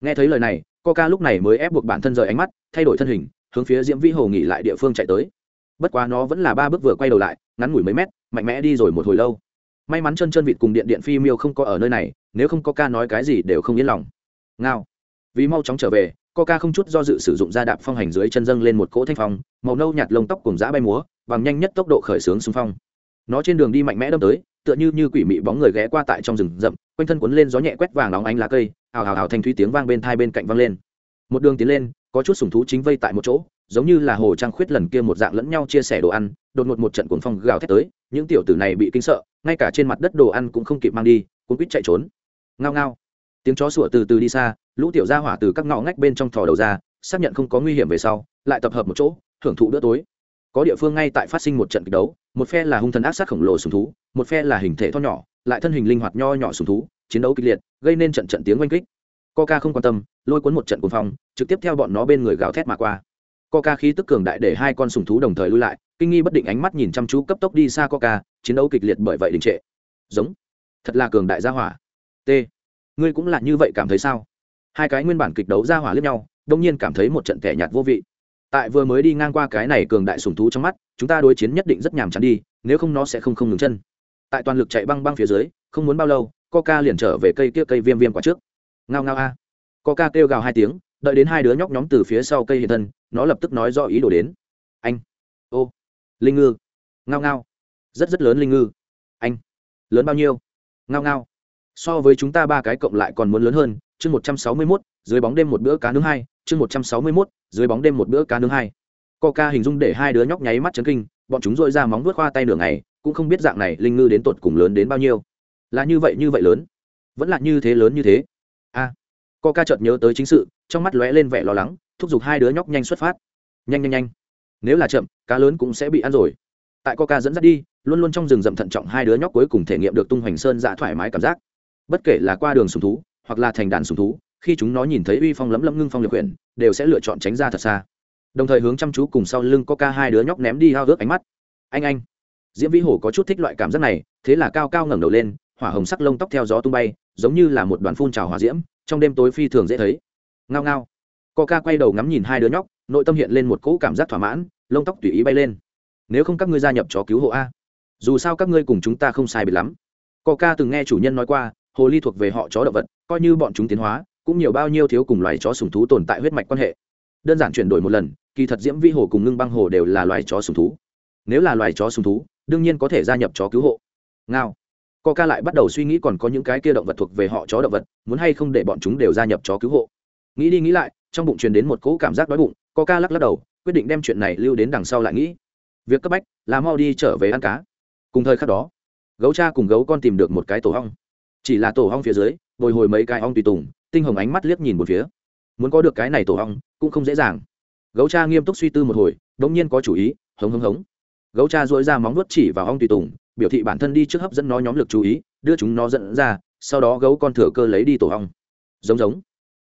Nghe thấy lời này Coca lúc này mới ép buộc bản thân rời ánh mắt, thay đổi thân hình, hướng phía diễm vĩ hồ nghỉ lại địa phương chạy tới. Bất quá nó vẫn là ba bước vừa quay đầu lại, ngắn ngủi mấy mét, mạnh mẽ đi rồi một hồi lâu. May mắn chân chân vịt cùng điện điện phi miêu không có ở nơi này, nếu không Coca nói cái gì đều không yên lòng. Ngao. Vì mau chóng trở về, Coca không chút do dự sử dụng ra đạp phong hành dưới chân dâng lên một cỗ thanh phong, màu nâu nhạt lông tóc cùng giã bay múa, bằng nhanh nhất tốc độ khởi xướng xung phong. Nó trên đường đi mạnh mẽ đâm tới, tựa như như quỷ mị bóng người ghé qua tại trong rừng rậm, quanh thân cuốn lên gió nhẹ quét vàng nóng ánh lá cây hào hào hào thanh thúy tiếng vang bên thai bên cạnh vang lên. Một đường tiến lên, có chút sùng thú chính vây tại một chỗ, giống như là hồ trang khuyết lần kia một dạng lẫn nhau chia sẻ đồ ăn, đột ngột một trận cuồng phong gào thét tới, những tiểu tử này bị kinh sợ, ngay cả trên mặt đất đồ ăn cũng không kịp mang đi, cuốn quýt chạy trốn. Ngao ngao. Tiếng chó sủa từ từ đi xa, lũ tiểu ra hỏa từ các ngõ ngách bên trong thò đầu ra, xác nhận không có nguy hiểm về sau, lại tập hợp một chỗ, thưởng thụ bữa tối. Có địa phương ngay tại phát sinh một trận kịch đấu, một phe là hung thần ác sát khổng lồ sùng thú, một phe là hình thể thon nhỏ, lại thân hình linh hoạt nho nhỏ sùng thú chiến đấu kịch liệt, gây nên trận trận tiếng oanh kích. Coca không quan tâm, lôi cuốn một trận cuồng phong, trực tiếp theo bọn nó bên người gào thét mà qua. Coca khí tức cường đại để hai con sùng thú đồng thời lui lại, kinh nghi bất định ánh mắt nhìn chăm chú cấp tốc đi xa coca, chiến đấu kịch liệt bởi vậy đình trệ. Giống. Thật là cường đại gia hỏa. T. Ngươi cũng là như vậy cảm thấy sao? Hai cái nguyên bản kịch đấu gia hỏa lẫn nhau, đông nhiên cảm thấy một trận kẻ nhạt vô vị. Tại vừa mới đi ngang qua cái này cường đại sùng thú trong mắt, chúng ta đối chiến nhất định rất nhàm chán đi, nếu không nó sẽ không không ngừng chân. Tại toàn lực chạy băng băng phía dưới, không muốn bao lâu coca liền trở về cây kia cây viêm viêm quả trước. Ngao ngao a. Coca kêu gào hai tiếng, đợi đến hai đứa nhóc nhóm từ phía sau cây hiện thân, nó lập tức nói do ý đồ đến. Anh. Ô. Linh ngư. Ngao ngao. Rất rất lớn linh ngư. Anh. Lớn bao nhiêu? Ngao ngao. So với chúng ta ba cái cộng lại còn muốn lớn hơn, chương một trăm sáu mươi mốt, dưới bóng đêm một bữa cá nướng hai, chương một trăm sáu mươi mốt, dưới bóng đêm một bữa cá nướng hai. Coca hình dung để hai đứa nhóc nháy mắt chấn kinh, bọn chúng dội ra móng vuốt khoa tay nửa ngày, cũng không biết dạng này linh ngư đến tột cùng lớn đến bao nhiêu là như vậy như vậy lớn vẫn là như thế lớn như thế. A à, coca chợt nhớ tới chính sự trong mắt lóe lên vẻ lo lắng thúc giục hai đứa nhóc nhanh xuất phát. Nhanh nhanh nhanh. Nếu là chậm cá lớn cũng sẽ bị ăn rồi. Tại coca dẫn dắt đi luôn luôn trong rừng rậm thận trọng hai đứa nhóc cuối cùng thể nghiệm được tung hoành sơn dạ thoải mái cảm giác. Bất kể là qua đường sùng thú hoặc là thành đàn sùng thú khi chúng nó nhìn thấy uy phong lấm lấm ngưng phong liệt quyển đều sẽ lựa chọn tránh ra thật xa. Đồng thời hướng chăm chú cùng sau lưng có ca hai đứa nhóc ném đi hao ước ánh mắt. Anh anh. Diễm vĩ hổ có chút thích loại cảm giác này thế là cao cao ngẩng đầu lên hỏa hồng sắc lông tóc theo gió tung bay, giống như là một đoàn phun trào hòa diễm, trong đêm tối phi thường dễ thấy. Ngao ngao. Co ca quay đầu ngắm nhìn hai đứa nhóc, nội tâm hiện lên một cỗ cảm giác thỏa mãn, lông tóc tùy ý bay lên. Nếu không các ngươi gia nhập chó cứu hộ a. Dù sao các ngươi cùng chúng ta không sai biệt lắm. Co ca từng nghe chủ nhân nói qua, hồ ly thuộc về họ chó động vật, coi như bọn chúng tiến hóa, cũng nhiều bao nhiêu thiếu cùng loài chó sùng thú tồn tại huyết mạch quan hệ. Đơn giản chuyển đổi một lần, kỳ thật diễm vi hồ cùng ngưng băng hồ đều là loài chó sùng thú. Nếu là loài chó sùng thú, đương nhiên có thể gia nhập chó cứu hộ. Ngao coca lại bắt đầu suy nghĩ còn có những cái kia động vật thuộc về họ chó động vật, muốn hay không để bọn chúng đều gia nhập chó cứu hộ. Nghĩ đi nghĩ lại, trong bụng truyền đến một cỗ cảm giác đói bụng coca lắc lắc đầu, quyết định đem chuyện này lưu đến đằng sau lại nghĩ. Việc cấp bách là mau đi trở về ăn cá. Cùng thời khắc đó, gấu cha cùng gấu con tìm được một cái tổ hong. Chỉ là tổ hong phía dưới, bồi hồi mấy cái ong tùy tùng, tinh hồng ánh mắt liếc nhìn một phía. Muốn có được cái này tổ hong, cũng không dễ dàng. Gấu cha nghiêm túc suy tư một hồi đ ỗ n g nhiên có chủ ý, hống hống hống. Gấu cha dỗi ra móng nuốt chỉ vào ong tùy tùng biểu thị bản thân đi trước hấp dẫn nó nhóm lực chú ý, đưa chúng nó dẫn ra, sau đó gấu con thừa cơ lấy đi tổ hong giống giống.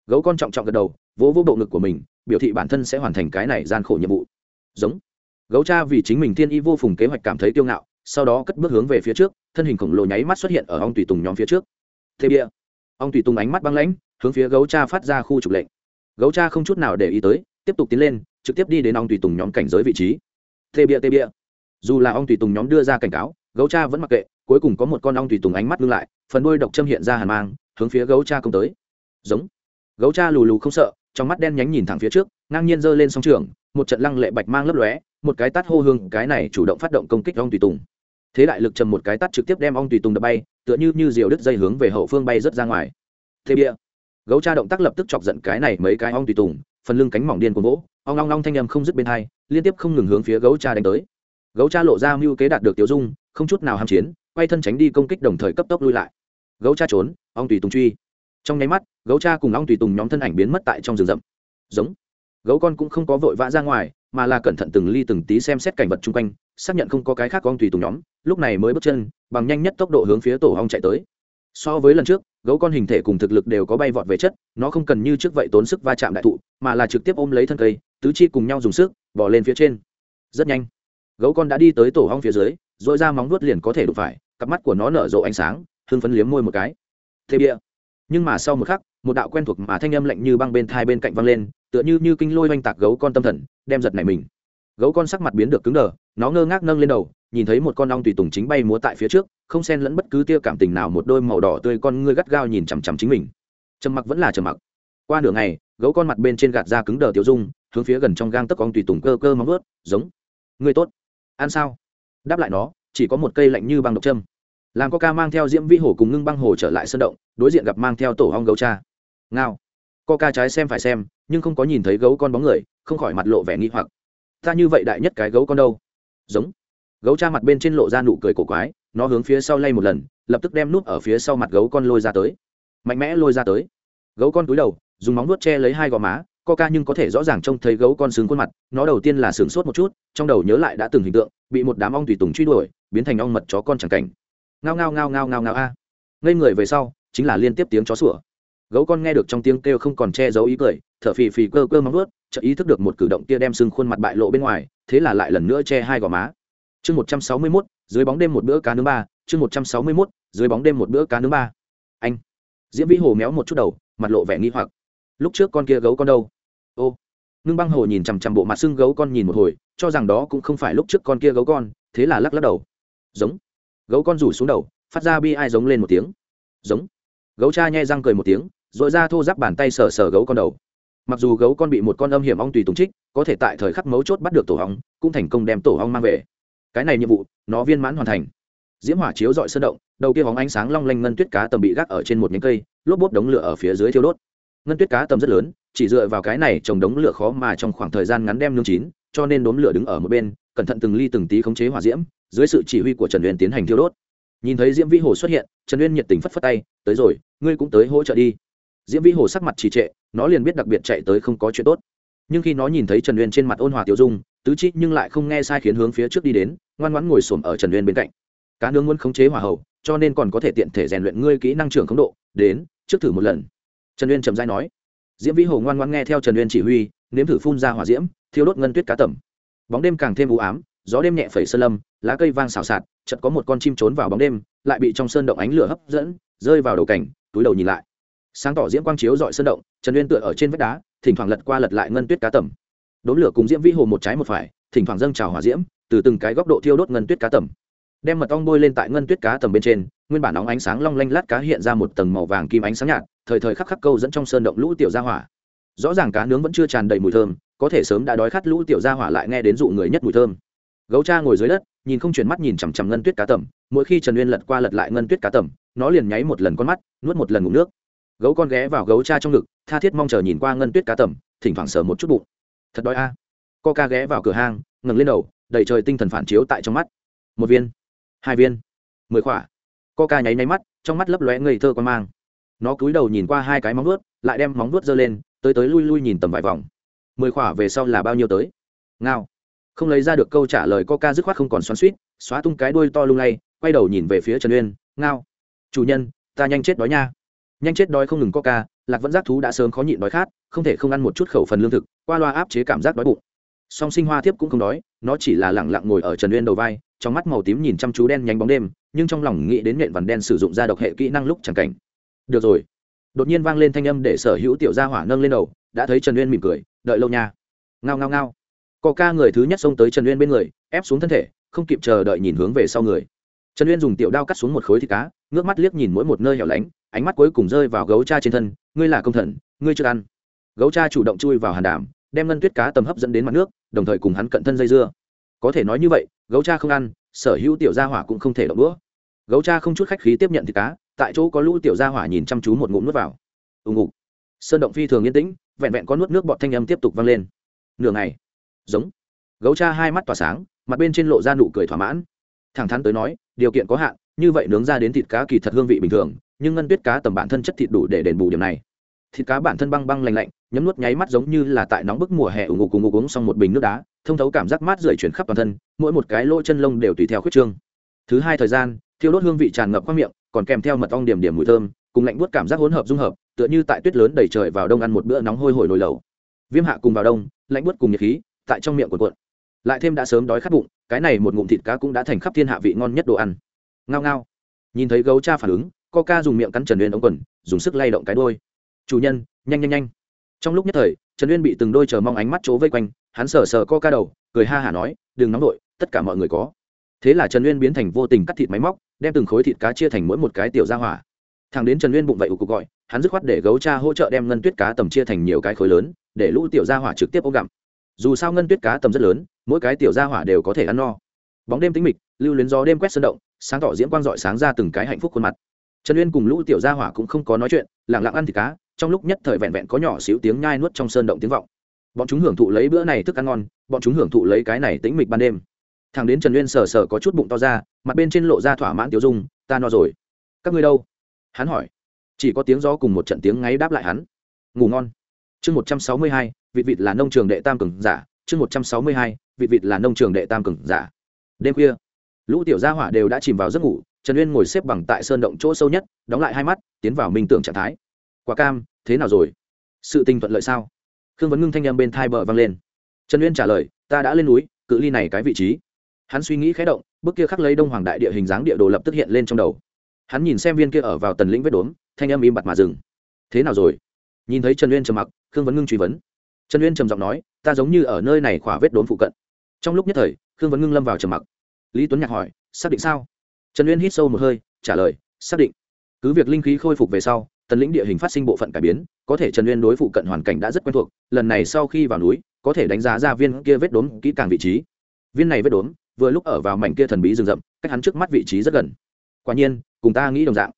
Gấu con trọng trọng gật đầu, vỗ vỗ bộ ngực của mình, biểu thị bản thân sẽ hoàn thành cái này gian khổ nhiệm vụ. Giống. Gấu cha vì chính mình thiên y vô phùng kế hoạch cảm thấy kiêu ngạo, sau đó cất bước hướng về phía trước, thân hình khổng lồ nháy mắt xuất hiện ở ong tùy tùng nhóm phía trước. Thế bia. Ong tùy tùng ánh mắt băng lãnh, hướng phía gấu cha phát ra khu trục lệnh. Gấu cha không chút nào để ý tới, tiếp tục tiến lên, trực tiếp đi đến ong tùy tùng nhóm cảnh giới vị trí. Tê bia tê bia. Dù là ong tùy tùng nhóm đưa ra cảnh cáo gấu cha vẫn mặc kệ, cuối cùng có một con ong tùy tùng ánh mắt ngưng lại, phần đuôi độc châm hiện ra hàn mang, hướng phía gấu cha công tới. Giống. Gấu cha lù lù không sợ, trong mắt đen nhánh nhìn thẳng phía trước, ngang nhiên giơ lên song trường, một trận lăng lệ bạch mang lấp lóe, một cái tát hô hương, cái này chủ động phát động công kích ong tùy tùng. Thế đại lực trầm một cái tát trực tiếp đem ong tùy tùng đập bay, tựa như như diều đứt dây hướng về hậu phương bay rất ra ngoài. Thế bia gấu cha động tác lập tức chọc giận cái này mấy cái ong tùy tùng, phần lưng cánh mỏng điên của gỗ ong long long thanh âm không dứt bên hai, liên tiếp không ngừng hướng phía gấu cha đánh tới gấu cha lộ ra mưu kế đạt được tiểu dung, không chút nào ham chiến, quay thân tránh đi công kích đồng thời cấp tốc lui lại. Gấu cha trốn, ong tùy tùng truy. Trong nháy mắt, gấu cha cùng ong tùy tùng nhóm thân ảnh biến mất tại trong rừng rậm. Giống. Gấu con cũng không có vội vã ra ngoài, mà là cẩn thận từng ly từng tí xem xét cảnh vật chung quanh, xác nhận không có cái khác con tùy tùng nhóm, lúc này mới bước chân, bằng nhanh nhất tốc độ hướng phía tổ ong chạy tới. So với lần trước, gấu con hình thể cùng thực lực đều có bay vọt về chất, nó không cần như trước vậy tốn sức va chạm đại thụ, mà là trực tiếp ôm lấy thân cây, tứ chi cùng nhau dùng sức bỏ lên phía trên. Rất nhanh gấu con đã đi tới tổ hong phía dưới dội ra móng nuốt liền có thể đụng phải, cặp mắt của nó nở rộ ánh sáng, hưng phấn liếm môi một cái. Thế bịa. nhưng mà sau một khắc, một đạo quen thuộc mà thanh âm lạnh như băng bên thai bên cạnh văng lên, tựa như như kinh lôi oanh tạc gấu con tâm thần, đem giật này mình. Gấu con sắc mặt biến được cứng đờ, nó ngơ ngác nâng lên đầu, nhìn thấy một con ong tùy tùng chính bay múa tại phía trước, không xen lẫn bất cứ tia cảm tình nào, một đôi màu đỏ tươi con ngươi gắt gao nhìn chằm chằm chính mình. Trầm mặc vẫn là trầm mặc. Qua nửa ngày, gấu con mặt bên trên gạt ra cứng đờ tiểu dung, hướng phía gần trong gang tấc ong tùy tùng cơ cơ móng ướt giống. Ngươi tốt ăn sao? Đáp lại nó, chỉ có một cây lạnh như băng độc châm. Làm ca mang theo diễm vĩ Hồ cùng ngưng băng hồ trở lại sân động, đối diện gặp mang theo tổ ong gấu cha. Ngao. Ca trái xem phải xem, nhưng không có nhìn thấy gấu con bóng người, không khỏi mặt lộ vẻ nghi hoặc. Ta như vậy đại nhất cái gấu con đâu? Giống. Gấu cha mặt bên trên lộ ra nụ cười cổ quái, nó hướng phía sau lay một lần, lập tức đem nút ở phía sau mặt gấu con lôi ra tới. Mạnh mẽ lôi ra tới. Gấu con túi đầu, dùng móng nuốt che lấy hai gò má ca nhưng có thể rõ ràng trông thấy gấu con sướng khuôn mặt, nó đầu tiên là sướng sốt một chút, trong đầu nhớ lại đã từng hình tượng, bị một đám ong tùy tùng truy đuổi, biến thành ong mật chó con chẳng cảnh. Ngao ngao ngao ngao ngao ngao a. Ngây người về sau, chính là liên tiếp tiếng chó sủa. Gấu con nghe được trong tiếng kêu không còn che giấu ý cười, thở phì phì cơ cơ móng vuốt, chợt ý thức được một cử động kia đem sưng khuôn mặt bại lộ bên ngoài, thế là lại lần nữa che hai gò má. Chương một trăm sáu mươi mốt, dưới bóng đêm một bữa cá nướng ba, chương một trăm sáu mươi mốt, dưới bóng đêm một bữa cá nướng ba. Anh. Diễm vĩ hồ méo một chút đầu, mặt lộ vẻ nghi hoặc. Lúc trước con kia gấu con đâu? Ô, ngưng băng hồ nhìn chằm chằm bộ mặt xương gấu con nhìn một hồi, cho rằng đó cũng không phải lúc trước con kia gấu con, thế là lắc lắc đầu. Giống. Gấu con rủ xuống đầu, phát ra bi ai giống lên một tiếng. Giống. Gấu cha nhai răng cười một tiếng r ồ i ra thô giáp bàn tay sờ sờ gấu con đầu. Mặc dù gấu con bị một con âm hiểm ong tùy tùng trích, có thể tại thời khắc mấu chốt bắt được tổ hóng cũng thành công đem tổ hóng mang về. Cái này nhiệm vụ, nó viên mãn hoàn thành. Diễm hỏa chiếu dọi sơn động, đầu kia bóng ánh sáng long lanh ngân tuyết cá tầm bị gác ở trên một nhánh cây, lốp bốp đống lửa ở phía dưới thiêu đốt ngân tuyết cá tầm rất lớn, chỉ dựa vào cái này trồng đống lửa khó mà trong khoảng thời gian ngắn đem nương chín, cho nên đốm lửa đứng ở một bên, cẩn thận từng ly từng tí khống chế hỏa diễm, dưới sự chỉ huy của trần uyên tiến hành thiêu đốt. Nhìn thấy diễm vĩ hồ xuất hiện, trần uyên nhiệt tình phất phất tay, tới rồi, ngươi cũng tới hỗ trợ đi. Diễm vĩ hồ sắc mặt trì trệ, nó liền biết đặc biệt chạy tới không có chuyện tốt. Nhưng khi nó nhìn thấy trần uyên trên mặt ôn hòa tiêu dung, tứ chi nhưng lại không nghe sai khiến hướng phía trước đi đến, ngoan ngoãn ngồi xổm ở trần uyên bên cạnh. Cá nướng muốn khống chế hỏa hậu, cho nên còn có thể tiện thể rèn luyện ngươi kỹ năng trưởng khống độ, đến, trước thử một lần trần uyên trầm dai nói, diễm vĩ hồ ngoan ngoan nghe theo trần uyên chỉ huy, nếm thử phun ra hỏa diễm, thiêu đốt ngân tuyết cá tẩm bóng đêm càng thêm u ám, gió đêm nhẹ phẩy sơn lâm, lá cây vang xào xạc, chợt có một con chim trốn vào bóng đêm, lại bị trong sơn động ánh lửa hấp dẫn, rơi vào đầu cảnh, túi đầu nhìn lại. Sáng tỏ diễm quang chiếu dọi sơn động, trần uyên tựa ở trên vách đá, thỉnh thoảng lật qua lật lại ngân tuyết cá tẩm đốn lửa cùng diễm vĩ hồ một trái một phải, thỉnh thoảng dâng trào hỏa diễm, từ từng cái góc độ thiêu đốt ngân tuyết cá tẩm đem mật ong bôi lên tại ngân tuyết cá tầm bên trên, nguyên bản óng ánh sáng long lanh lát cá hiện ra một tầng màu vàng kim ánh sáng nhạt thời thời khắc khắc câu dẫn trong sơn động lũ tiểu gia hỏa. Rõ ràng cá nướng vẫn chưa tràn đầy mùi thơm, có thể sớm đã đói khát lũ tiểu gia hỏa lại nghe đến dụ người nhất mùi thơm. Gấu cha ngồi dưới đất, nhìn không chuyển mắt nhìn chằm chằm ngân tuyết cá tẩm mỗi khi trần uyên lật qua lật lại ngân tuyết cá tẩm nó liền nháy một lần con mắt, nuốt một lần ngủ nước. Gấu con ghé vào gấu cha trong ngực, tha thiết mong chờ nhìn qua ngân tuyết cá tẩm thỉnh thoảng sờ một chút bụng. Thật đói a. À. ca ghé vào cửa hang, ngẩng lên đầu, đầy trời tinh thần phản chiếu tại trong mắt. Một viên, hai viên, mười khỏa ca nháy nháy mắt, trong mắt lấp lóe ngây thơ quan mang nó cúi đầu nhìn qua hai cái móng vuốt, lại đem móng vuốt giơ lên, tới tới lui lui nhìn tầm vài vòng. Mười khỏa về sau là bao nhiêu tới? Ngao. Không lấy ra được câu trả lời ca dứt khoát không còn xoắn suýt xóa tung cái đuôi to lung lay, quay đầu nhìn về phía trần uyên, ngao, chủ nhân, ta nhanh chết đói nha. Nhanh chết đói không ngừng ca lạc vẫn giác thú đã sớm khó nhịn đói khát, không thể không ăn một chút khẩu phần lương thực, qua loa áp chế cảm giác đói bụng. Song sinh hoa thiếp cũng không đói, nó chỉ là lẳng lặng ngồi ở trần uyên đầu vai, trong mắt màu tím nhìn chăm chú đen nhánh bóng đêm, nhưng trong lòng nghĩ đến nện vằn đen sử dụng ra độc hệ kỹ năng lúc chẳng cảnh được rồi. Đột nhiên vang lên thanh âm để sở hữu tiểu gia hỏa nâng lên đầu, đã thấy trần uyên mỉm cười, đợi lâu nha. Ngao ngao ngao. Có ca người thứ nhất xông tới trần uyên bên người, ép xuống thân thể, không kịp chờ đợi nhìn hướng về sau người. Trần uyên dùng tiểu đao cắt xuống một khối thịt cá, ngước mắt liếc nhìn mỗi một nơi hẻo lánh, ánh mắt cuối cùng rơi vào gấu cha trên thân, ngươi là công thần, ngươi chưa ăn. Gấu cha chủ động chui vào hàn đàm đem ngân tuyết cá tầm hấp dẫn đến mặt nước, đồng thời cùng hắn cận thân dây dưa. Có thể nói như vậy, gấu cha không ăn, sở hữu tiểu gia hỏa cũng không thể động đũa. Gấu cha không chút khách khí tiếp nhận thịt cá tại chỗ có lũ tiểu gia hỏa nhìn chăm chú một ngụm nuốt vào. Ù ngục. Sơn động phi thường yên tĩnh, vẹn vẹn có nuốt nước bọt thanh âm tiếp tục vang lên. Nửa ngày, giống, gấu cha hai mắt tỏa sáng, mặt bên trên lộ ra nụ cười thỏa mãn. Thẳng thắn tới nói, điều kiện có hạn, như vậy nướng ra đến thịt cá kỳ thật hương vị bình thường, nhưng ngân tuyết cá tầm bản thân chất thịt đủ để đền bù điểm này. Thịt cá bản thân băng băng lành lạnh, nhấm nuốt nháy mắt giống như là tại nóng bức mùa hè ủng ngục cùng ngục uống xong một bình nước đá, thông thấu cảm giác mát rượi chuyển khắp toàn thân, mỗi một cái lỗ chân lông đều tùy theo khuyết trương. Thứ hai thời gian, thiêu đốt hương vị tràn ngập qua miệng còn kèm theo mật ong điểm điểm mùi thơm, cùng lạnh buốt cảm giác hỗn hợp dung hợp, tựa như tại tuyết lớn đầy trời vào đông ăn một bữa nóng hôi hổi nồi lẩu. Viêm hạ cùng vào đông, lạnh buốt cùng nhiệt khí, tại trong miệng cuộn cuộn. Lại thêm đã sớm đói khát bụng, cái này một ngụm thịt cá cũng đã thành khắp thiên hạ vị ngon nhất đồ ăn. Ngao ngao. Nhìn thấy gấu cha phản ứng, coca dùng miệng cắn trần uyên ống quần, dùng sức lay động cái đôi chủ nhân, nhanh nhanh nhanh. Trong lúc nhất thời, trần uyên bị từng đôi chờ mong ánh mắt chỗ vây quanh, hắn sờ sờ coca đầu, cười ha hả nói, đừng nóng đội tất cả mọi người có. Thế là trần uyên biến thành vô tình cắt thịt máy móc đem từng khối thịt cá chia thành mỗi một cái tiểu ra hỏa. Thằng đến trần uyên bụng vậy ủ cục gọi, hắn dứt khoát để gấu cha hỗ trợ đem ngân tuyết cá tầm chia thành nhiều cái khối lớn, để lũ tiểu ra hỏa trực tiếp ôm gặm. Dù sao ngân tuyết cá tầm rất lớn, mỗi cái tiểu ra hỏa đều có thể ăn no. Bóng đêm tính mịch, lưu luyến gió đêm quét sơn động, sáng tỏ diễm quang dọi sáng ra từng cái hạnh phúc khuôn mặt. Trần uyên cùng lũ tiểu gia hỏa cũng không có nói chuyện lẳng lặng ăn thịt cá, trong lúc nhất thời vẹn vẹn có nhỏ xíu tiếng nhai nuốt trong sơn động tiếng vọng. Bọn chúng hưởng thụ lấy bữa này thức ăn ngon, bọn chúng hưởng thụ lấy cái này tĩnh mịch ban đêm thằng đến trần uyên sờ sờ có chút bụng to ra, mặt bên trên lộ ra thỏa mãn tiêu dung, ta no rồi. Các ngươi đâu? Hắn hỏi. Chỉ có tiếng gió cùng một trận tiếng ngáy đáp lại hắn. Ngủ ngon. Chương một trăm sáu mươi hai, vịt vịt là nông trường đệ tam cường giả. Chương một trăm sáu mươi hai, vịt vịt là nông trường đệ tam cường giả. Đêm khuya, lũ tiểu gia hỏa đều đã chìm vào giấc ngủ, trần uyên ngồi xếp bằng tại sơn động chỗ sâu nhất, đóng lại hai mắt, tiến vào minh tưởng trạng thái. Quả cam, thế nào rồi? Sự tình thuận lợi sao? Khương vấn ngưng thanh â m bên thai bờ vang lên. Trần uyên trả lời, ta đã lên núi, cự ly này cái vị trí hắn suy nghĩ khé động bức kia khắc lấy đông hoàng đại địa hình dáng địa đồ lập tức hiện lên trong đầu. Hắn nhìn xem viên kia ở vào tần lĩnh vết đốn thanh âm im bặt mà dừng. Thế nào rồi? Nhìn thấy trần uyên trầm mặc, khương vấn ngưng truy vấn. Trần uyên trầm giọng nói, ta giống như ở nơi này khỏa vết đốn phụ cận. Trong lúc nhất thời, khương vấn ngưng lâm vào trầm mặc. Lý tuấn nhạc hỏi, xác định sao? Trần uyên hít sâu một hơi, trả lời, xác định. Cứ việc linh khí khôi phục về sau, tần lĩnh địa hình phát sinh bộ phận cải biến, có thể trần uyên đối phụ cận hoàn cảnh đã rất quen thuộc, lần này sau khi vào núi, có thể đánh giá ra viên kia vết đốn kỹ càng vị trí. Viên này vết đốn vừa lúc ở vào mảnh kia thần bí rừng rậm, cách hắn trước mắt vị trí rất gần. Quả nhiên, cùng ta nghĩ đồng dạng.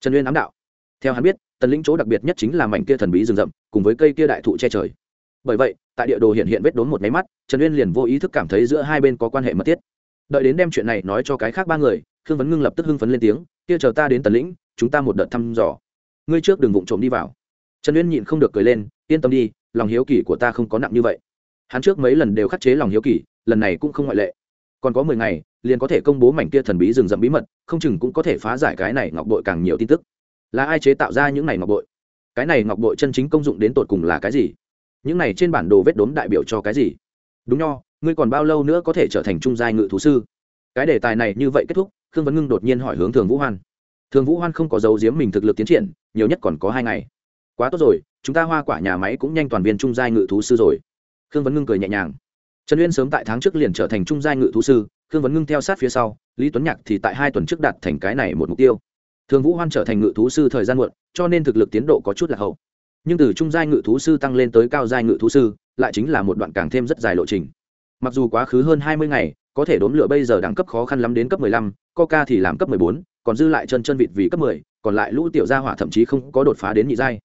Trần uyên ám đạo. Theo hắn biết, tần lĩnh chỗ đặc biệt nhất chính là mảnh kia thần bí rừng rậm, cùng với cây kia đại thụ che trời. Bởi vậy, tại địa đồ hiện hiện vết đốn một máy mắt, trần uyên liền vô ý thức cảm thấy giữa hai bên có quan hệ mật thiết. Đợi đến đem chuyện này nói cho cái khác ba người, khương vấn ngưng lập tức hưng phấn lên tiếng, kia chờ ta đến tần lĩnh, chúng ta một đợt thăm dò. Ngươi trước đừng vụng trộm đi vào. Trần uyên nhịn không được cười lên, yên tâm đi, lòng hiếu kỳ của ta không có nặng như vậy. Hắn trước mấy lần đều khắc chế lòng hiếu kỳ, lần này cũng không ngoại lệ còn có mười ngày, liền có thể công bố mảnh kia thần bí rừng rậm bí mật, không chừng cũng có thể phá giải cái này ngọc bội càng nhiều tin tức. Là ai chế tạo ra những này ngọc bội? Cái này ngọc bội chân chính công dụng đến tột cùng là cái gì? Những này trên bản đồ vết đốm đại biểu cho cái gì? Đúng nho, ngươi còn bao lâu nữa có thể trở thành trung giai ngự thú sư? Cái đề tài này như vậy kết thúc, khương vấn ngưng đột nhiên hỏi hướng thường vũ hoan. Thường vũ hoan không có dấu giếm mình thực lực tiến triển, nhiều nhất còn có hai ngày. Quá tốt rồi, chúng ta hoa quả nhà máy cũng nhanh toàn viên trung giai ngự thú sư rồi. Khương vấn ngưng cười nhẹ nhàng trần uyên sớm tại tháng trước liền trở thành trung giai ngự thú sư, khương vấn ngưng theo sát phía sau, lý tuấn nhạc thì tại hai tuần trước đạt thành cái này một mục tiêu. Thường vũ hoan trở thành ngự thú sư thời gian muộn, cho nên thực lực tiến độ có chút là hậu. Nhưng từ trung giai ngự thú sư tăng lên tới cao giai ngự thú sư, lại chính là một đoạn càng thêm rất dài lộ trình. Mặc dù quá khứ hơn hai mươi ngày, có thể đốn lửa bây giờ đẳng cấp khó khăn lắm đến cấp mười lăm coca thì làm cấp mười bốn, còn dư lại chân chân vịt vì cấp mười, còn lại lũ tiểu gia hỏa thậm chí không có đột phá đến nhị giai.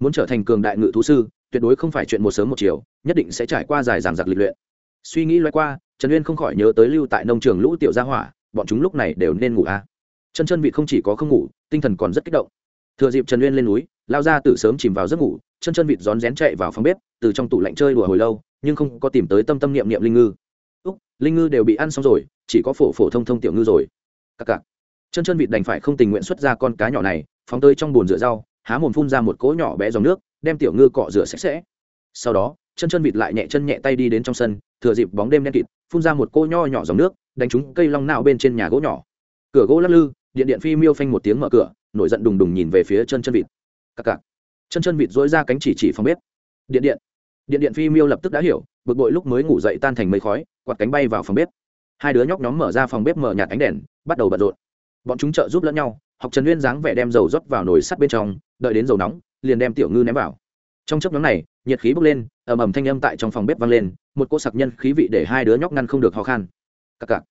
Muốn trở thành cường đại ngự thú sư, tuyệt đối không phải chuyện một sớm một chiều, nhất định sẽ trải qua dài dàng giặc lịch luyện suy nghĩ loay qua, trần uyên không khỏi nhớ tới lưu tại nông trường lũ tiểu gia hỏa, bọn chúng lúc này đều nên ngủ à. chân chân vị không chỉ có không ngủ, tinh thần còn rất kích động. Thừa dịp trần uyên lên núi, lao ra từ sớm chìm vào giấc ngủ, chân chân vịt rón rén chạy vào phòng bếp, từ trong tủ lạnh chơi đùa hồi lâu, nhưng không có tìm tới tâm tâm niệm niệm linh ngư. Úc, linh ngư đều bị ăn xong rồi, chỉ có phổ phổ thông thông tiểu ngư rồi. Cặc cặc. Chân chân vịt đành phải không tình nguyện xuất ra con cá nhỏ này, phóng tới trong bồn rửa rau, há mồm phun ra một cỗ nhỏ bé dòng nước, đem tiểu ngư cọ rửa sạch sẽ. Sau đó, chân chân vịt lại nhẹ chân nhẹ tay đi đến trong sân thừa dịp bóng đêm đen kịt, phun ra một cô nho nhỏ dòng nước, đánh trúng cây long nạo bên trên nhà gỗ nhỏ. Cửa gỗ lắc lư, điện điện phi miêu phanh một tiếng mở cửa, nổi giận đùng đùng nhìn về phía chân chân vịt. Cặc cặc. Chân chân vịt duỗi ra cánh chỉ chỉ phòng bếp. Điện điện. Điện điện phi miêu lập tức đã hiểu, bực bội lúc mới ngủ dậy tan thành mây khói, quạt cánh bay vào phòng bếp. Hai đứa nhóc nhóm mở ra phòng bếp mở nhạt ánh đèn, bắt đầu bận rộn. Bọn chúng trợ giúp lẫn nhau, học trần nguyên dáng vẻ đem dầu rót vào nồi sắt bên trong, đợi đến dầu nóng, liền đem tiểu ngư ném vào. Trong chốc nhóm này, nhiệt khí bốc lên, ầm ầm thanh âm tại trong phòng bếp vang lên một cô sặc nhân khí vị để hai đứa nhóc ngăn không được ho khan. Cặc cặc.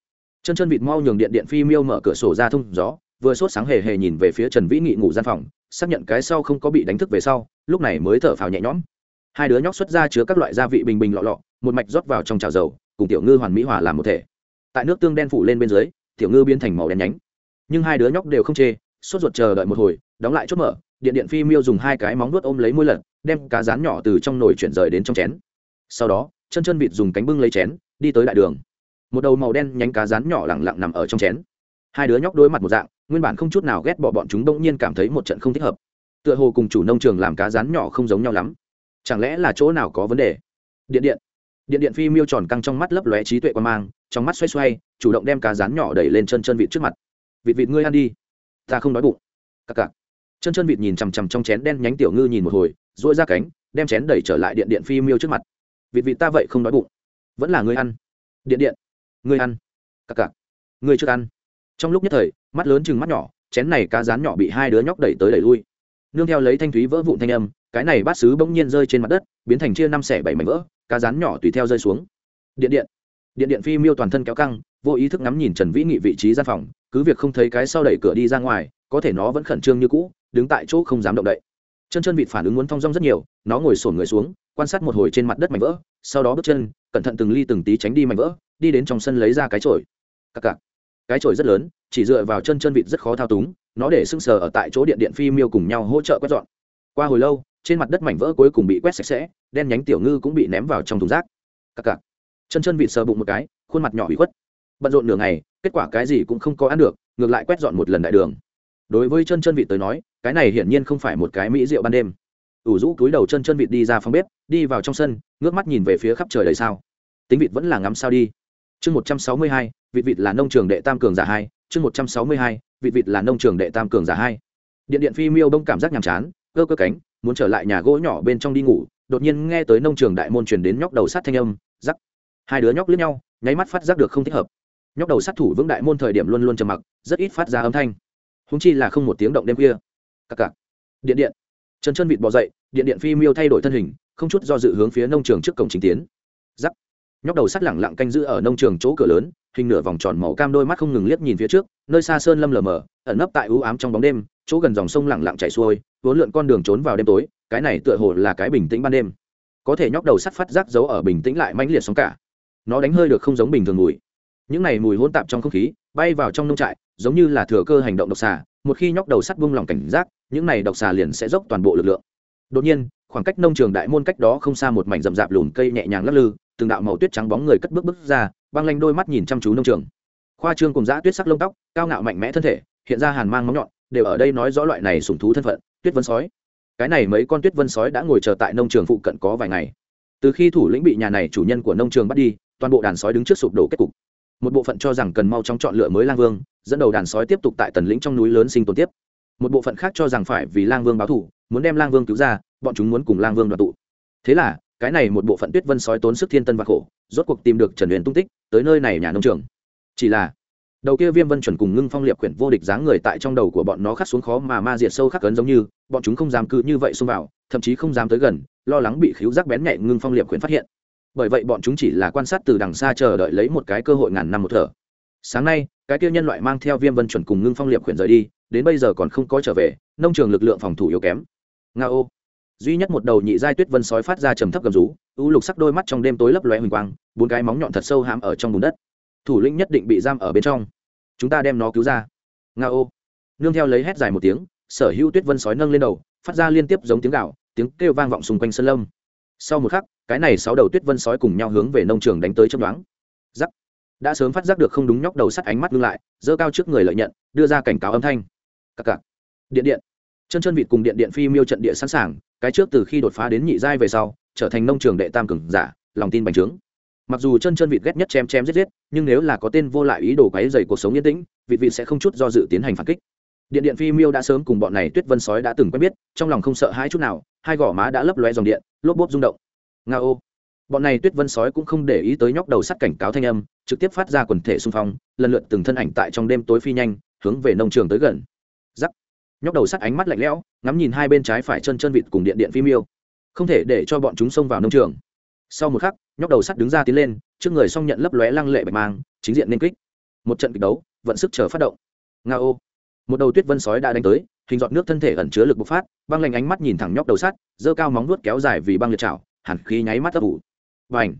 Chân chân vịt mau nhường điện điện phi miêu mở cửa sổ ra thông gió, vừa sốt sáng hề hề nhìn về phía trần vĩ nghị ngủ gian phòng, xác nhận cái sau không có bị đánh thức về sau, lúc này mới thở phào nhẹ nhõm. Hai đứa nhóc xuất ra chứa các loại gia vị bình bình lọ lọ, một mạch rót vào trong chảo dầu, cùng tiểu ngư hoàn mỹ hòa làm một thể. Tại nước tương đen phủ lên bên dưới, tiểu ngư biến thành màu đen nhánh. Nhưng hai đứa nhóc đều không chê, sốt ruột chờ đợi một hồi, đóng lại chốt mở, điện điện phi miêu dùng hai cái móng nuốt ôm lấy môi lần đem cá rán nhỏ từ trong nồi chuyển rời đến trong chén. Sau đó chân chân vịt dùng cánh bưng lấy chén, đi tới đại đường. Một đầu màu đen nhánh cá rán nhỏ lẳng lặng nằm ở trong chén. Hai đứa nhóc đối mặt một dạng, nguyên bản không chút nào ghét bỏ bọn chúng đông nhiên cảm thấy một trận không thích hợp. Tựa hồ cùng chủ nông trường làm cá rán nhỏ không giống nhau lắm. Chẳng lẽ là chỗ nào có vấn đề? Điện điện. Điện điện phi miêu tròn căng trong mắt lấp lóe trí tuệ quan mang, trong mắt xoay xoay, chủ động đem cá rán nhỏ đẩy lên chân chân vịt trước mặt. Vịt vịt ngươi ăn đi. Ta không đói bụng. Cặc cặc. Chân chân vịt nhìn chằm chằm trong chén đen nhánh tiểu ngư nhìn một hồi dỗi ra cánh, đem chén đẩy trở lại điện điện phi miêu trước mặt vịt vịt ta vậy không đói bụng. Vẫn là ngươi ăn. Điện điện. Ngươi ăn. Cặc cặc ngươi chưa ăn. Trong lúc nhất thời, mắt lớn chừng mắt nhỏ, chén này cá rán nhỏ bị hai đứa nhóc đẩy tới đẩy lui. Nương theo lấy thanh thúy vỡ vụn thanh âm, cái này bát xứ bỗng nhiên rơi trên mặt đất, biến thành chia năm xẻ bảy mảnh vỡ, cá rán nhỏ tùy theo rơi xuống. Điện điện. Điện điện phi miêu toàn thân kéo căng, vô ý thức ngắm nhìn trần vĩ nghị vị trí gian phòng, cứ việc không thấy cái sau đẩy cửa đi ra ngoài, có thể nó vẫn khẩn trương như cũ, đứng tại chỗ không dám động đậy. Chân chân vịt phản ứng muốn thong dong rất nhiều, nó ngồi sổn người xuống quan sát một hồi trên mặt đất mảnh vỡ, sau đó bước chân, cẩn thận từng ly từng tí tránh đi mảnh vỡ, đi đến trong sân lấy ra cái chổi. Cặc cặc. Cái chổi rất lớn, chỉ dựa vào chân chân vịt rất khó thao túng, nó để sưng sờ ở tại chỗ điện điện phi miêu cùng nhau hỗ trợ quét dọn. Qua hồi lâu, trên mặt đất mảnh vỡ cuối cùng bị quét sạch sẽ, đen nhánh tiểu ngư cũng bị ném vào trong thùng rác. Cặc cặc. Chân chân vịt sờ bụng một cái, khuôn mặt nhỏ bị khuất. Bận rộn nửa ngày, kết quả cái gì cũng không có ăn được, ngược lại quét dọn một lần đại đường. Đối với chân chân vịt tới nói, cái này hiển nhiên không phải một cái mỹ rượu ban đêm ủ rũ túi đầu chân chân vịt đi ra phòng bếp, đi vào trong sân, ngước mắt nhìn về phía khắp trời đầy sao. Tính vịt vẫn là ngắm sao đi. Chương một trăm sáu mươi hai, vịt vịt là nông trường đệ tam cường giả hai. Chương một trăm sáu mươi hai, vịt vịt là nông trường đệ tam cường giả hai. Điện điện phi miêu đông cảm giác nhàm chán, cơ cơ cánh, muốn trở lại nhà gỗ nhỏ bên trong đi ngủ, đột nhiên nghe tới nông trường đại môn truyền đến nhóc đầu sát thanh âm, rắc. Hai đứa nhóc lướt nhau, nháy mắt phát giác được không thích hợp. Nhóc đầu sát thủ vững đại môn thời điểm luôn luôn trầm mặc, rất ít phát ra âm thanh. Húng chi là không một tiếng động đêm khuya. Cặc cặc điện điện. Chân chân vịt bỏ dậy điện điện phi miêu thay đổi thân hình, không chút do dự hướng phía nông trường trước cổng chính tiến. Giắc nhóc đầu sắt lẳng lặng canh giữ ở nông trường chỗ cửa lớn, hình nửa vòng tròn màu cam đôi mắt không ngừng liếc nhìn phía trước, nơi xa sơn lâm lờ mờ, ẩn nấp tại ưu ám trong bóng đêm, chỗ gần dòng sông lẳng lặng chảy xuôi, vốn lượn con đường trốn vào đêm tối, cái này tựa hồ là cái bình tĩnh ban đêm. Có thể nhóc đầu sắt phát giác giấu ở bình tĩnh lại mãnh liệt sóng cả. Nó đánh hơi được không giống bình thường mùi. Những này mùi hỗn tạp trong không khí, bay vào trong nông trại, giống như là thừa cơ hành động độc xà, một khi nhóc đầu sắt vung lòng cảnh giác, những này độc xà liền sẽ dốc toàn bộ lực lượng đột nhiên, khoảng cách nông trường đại môn cách đó không xa một mảnh rậm rạp lùn cây nhẹ nhàng lắc lư, từng đạo màu tuyết trắng bóng người cất bước bước ra, băng lanh đôi mắt nhìn chăm chú nông trường. Khoa trương cùng Giã tuyết sắc lông tóc, cao ngạo mạnh mẽ thân thể, hiện ra hàn mang móng nhọn, đều ở đây nói rõ loại này sùng thú thân phận, tuyết vân sói. Cái này mấy con tuyết vân sói đã ngồi chờ tại nông trường phụ cận có vài ngày. Từ khi thủ lĩnh bị nhà này chủ nhân của nông trường bắt đi, toàn bộ đàn sói đứng trước sụp đổ kết cục. Một bộ phận cho rằng cần mau chóng chọn lựa mới lang vương, dẫn đầu đàn sói tiếp tục tại tần lĩnh trong núi lớn sinh tồn tiếp. Một bộ phận khác cho rằng phải vì lang vương báo thù muốn đem lang vương cứu ra, bọn chúng muốn cùng lang vương đoàn tụ. Thế là, cái này một bộ phận tuyết vân sói tốn sức thiên tân và khổ, rốt cuộc tìm được trần huyền tung tích, tới nơi này nhà nông trường. Chỉ là, đầu kia viêm vân chuẩn cùng ngưng phong liệp quyển vô địch dáng người tại trong đầu của bọn nó khắc xuống khó mà ma diệt sâu khắc cấn giống như, bọn chúng không dám cứ như vậy xông vào, thậm chí không dám tới gần, lo lắng bị khíu Rác bén nhạy ngưng phong liệp quyển phát hiện. Bởi vậy bọn chúng chỉ là quan sát từ đằng xa chờ đợi lấy một cái cơ hội ngàn năm một thở. Sáng nay, cái kia nhân loại mang theo viêm vân chuẩn cùng ngưng phong liệp quyển rời đi, đến bây giờ còn không có trở về, nông trường lực lượng phòng thủ yếu kém nga ô. Duy nhất một đầu nhị giai tuyết vân sói phát ra trầm thấp gầm rú, u lục sắc đôi mắt trong đêm tối lấp lóe huỳnh quang, bốn cái móng nhọn thật sâu hãm ở trong bùn đất. Thủ lĩnh nhất định bị giam ở bên trong. Chúng ta đem nó cứu ra. Nga ô. Nương theo lấy hét dài một tiếng, sở hữu tuyết vân sói nâng lên đầu, phát ra liên tiếp giống tiếng gạo tiếng kêu vang vọng xung quanh sân lâm. Sau một khắc, cái này sáu đầu tuyết vân sói cùng nhau hướng về nông trường đánh tới chấm đoán giắc. Đã sớm phát giác được không đúng nhóc đầu sắt ánh mắt ngưng lại, giơ cao trước người lợi nhận, đưa ra cảnh cáo âm thanh. Cặc cặc. Điện điện chân chân vịt cùng điện điện phi miêu trận địa sẵn sàng, cái trước từ khi đột phá đến nhị giai về sau, trở thành nông trường đệ tam cường giả, lòng tin bành trướng. Mặc dù chân chân vịt ghét nhất chém chém giết giết, nhưng nếu là có tên vô lại ý đồ quấy dày cuộc sống yên tĩnh, vịt vịt sẽ không chút do dự tiến hành phản kích. Điện điện phi miêu đã sớm cùng bọn này tuyết vân sói đã từng quen biết, trong lòng không sợ hãi chút nào, hai gò má đã lấp loe dòng điện, lốp bốp rung động. Nga ô. Bọn này tuyết vân sói cũng không để ý tới nhóc đầu sắt cảnh cáo thanh âm, trực tiếp phát ra quần thể xung phong, lần lượt từng thân ảnh tại trong đêm tối phi nhanh, hướng về nông trường tới gần nhóc đầu sắt ánh mắt lạnh lẽo, ngắm nhìn hai bên trái phải chân chân vịt cùng điện điện phim miêu không thể để cho bọn chúng xông vào nông trường. Sau một khắc, nhóc đầu sắt đứng ra tiến lên, trước người xong nhận lấp lóe lăng lệ bạch mang, chính diện nên kích. Một trận kịch đấu, vận sức chờ phát động. Nga ô. Một đầu tuyết vân sói đã đánh tới, hình giọt nước thân thể ẩn chứa lực bộc phát, băng lạnh ánh mắt nhìn thẳng nhóc đầu sắt, giơ cao móng nuốt kéo dài vì băng liệt chảo hẳn khí nháy mắt ấp ủ. Và ảnh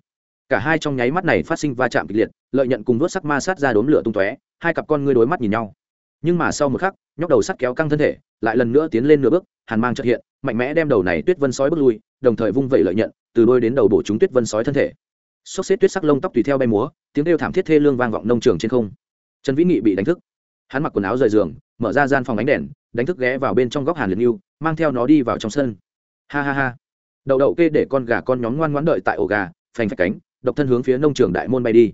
cả hai trong nháy mắt này phát sinh va chạm kịch liệt, lợi nhận cùng đốt sắc ma sát ra đốm lửa tung tóe, hai cặp con ngươi đối mắt nhìn nhau. Nhưng mà sau một khắc nhóc đầu sắt kéo căng thân thể, lại lần nữa tiến lên nửa bước, hàn mang trật hiện, mạnh mẽ đem đầu này tuyết vân sói bước lui, đồng thời vung vẩy lợi nhận, từ đôi đến đầu bổ chúng tuyết vân sói thân thể. Xốc xếp tuyết sắc lông tóc tùy theo bay múa, tiếng kêu thảm thiết thê lương vang vọng nông trường trên không. Trần vĩ nghị bị đánh thức. Hắn mặc quần áo rời giường, mở ra gian phòng ánh đèn, đánh thức ghé vào bên trong góc hàn liệt yêu mang theo nó đi vào trong sân. Ha ha ha. Đậu đậu kê để con gà con nhóm ngoan ngoãn đợi tại ổ gà, phành phạch cánh, độc thân hướng phía nông trường đại môn bay đi.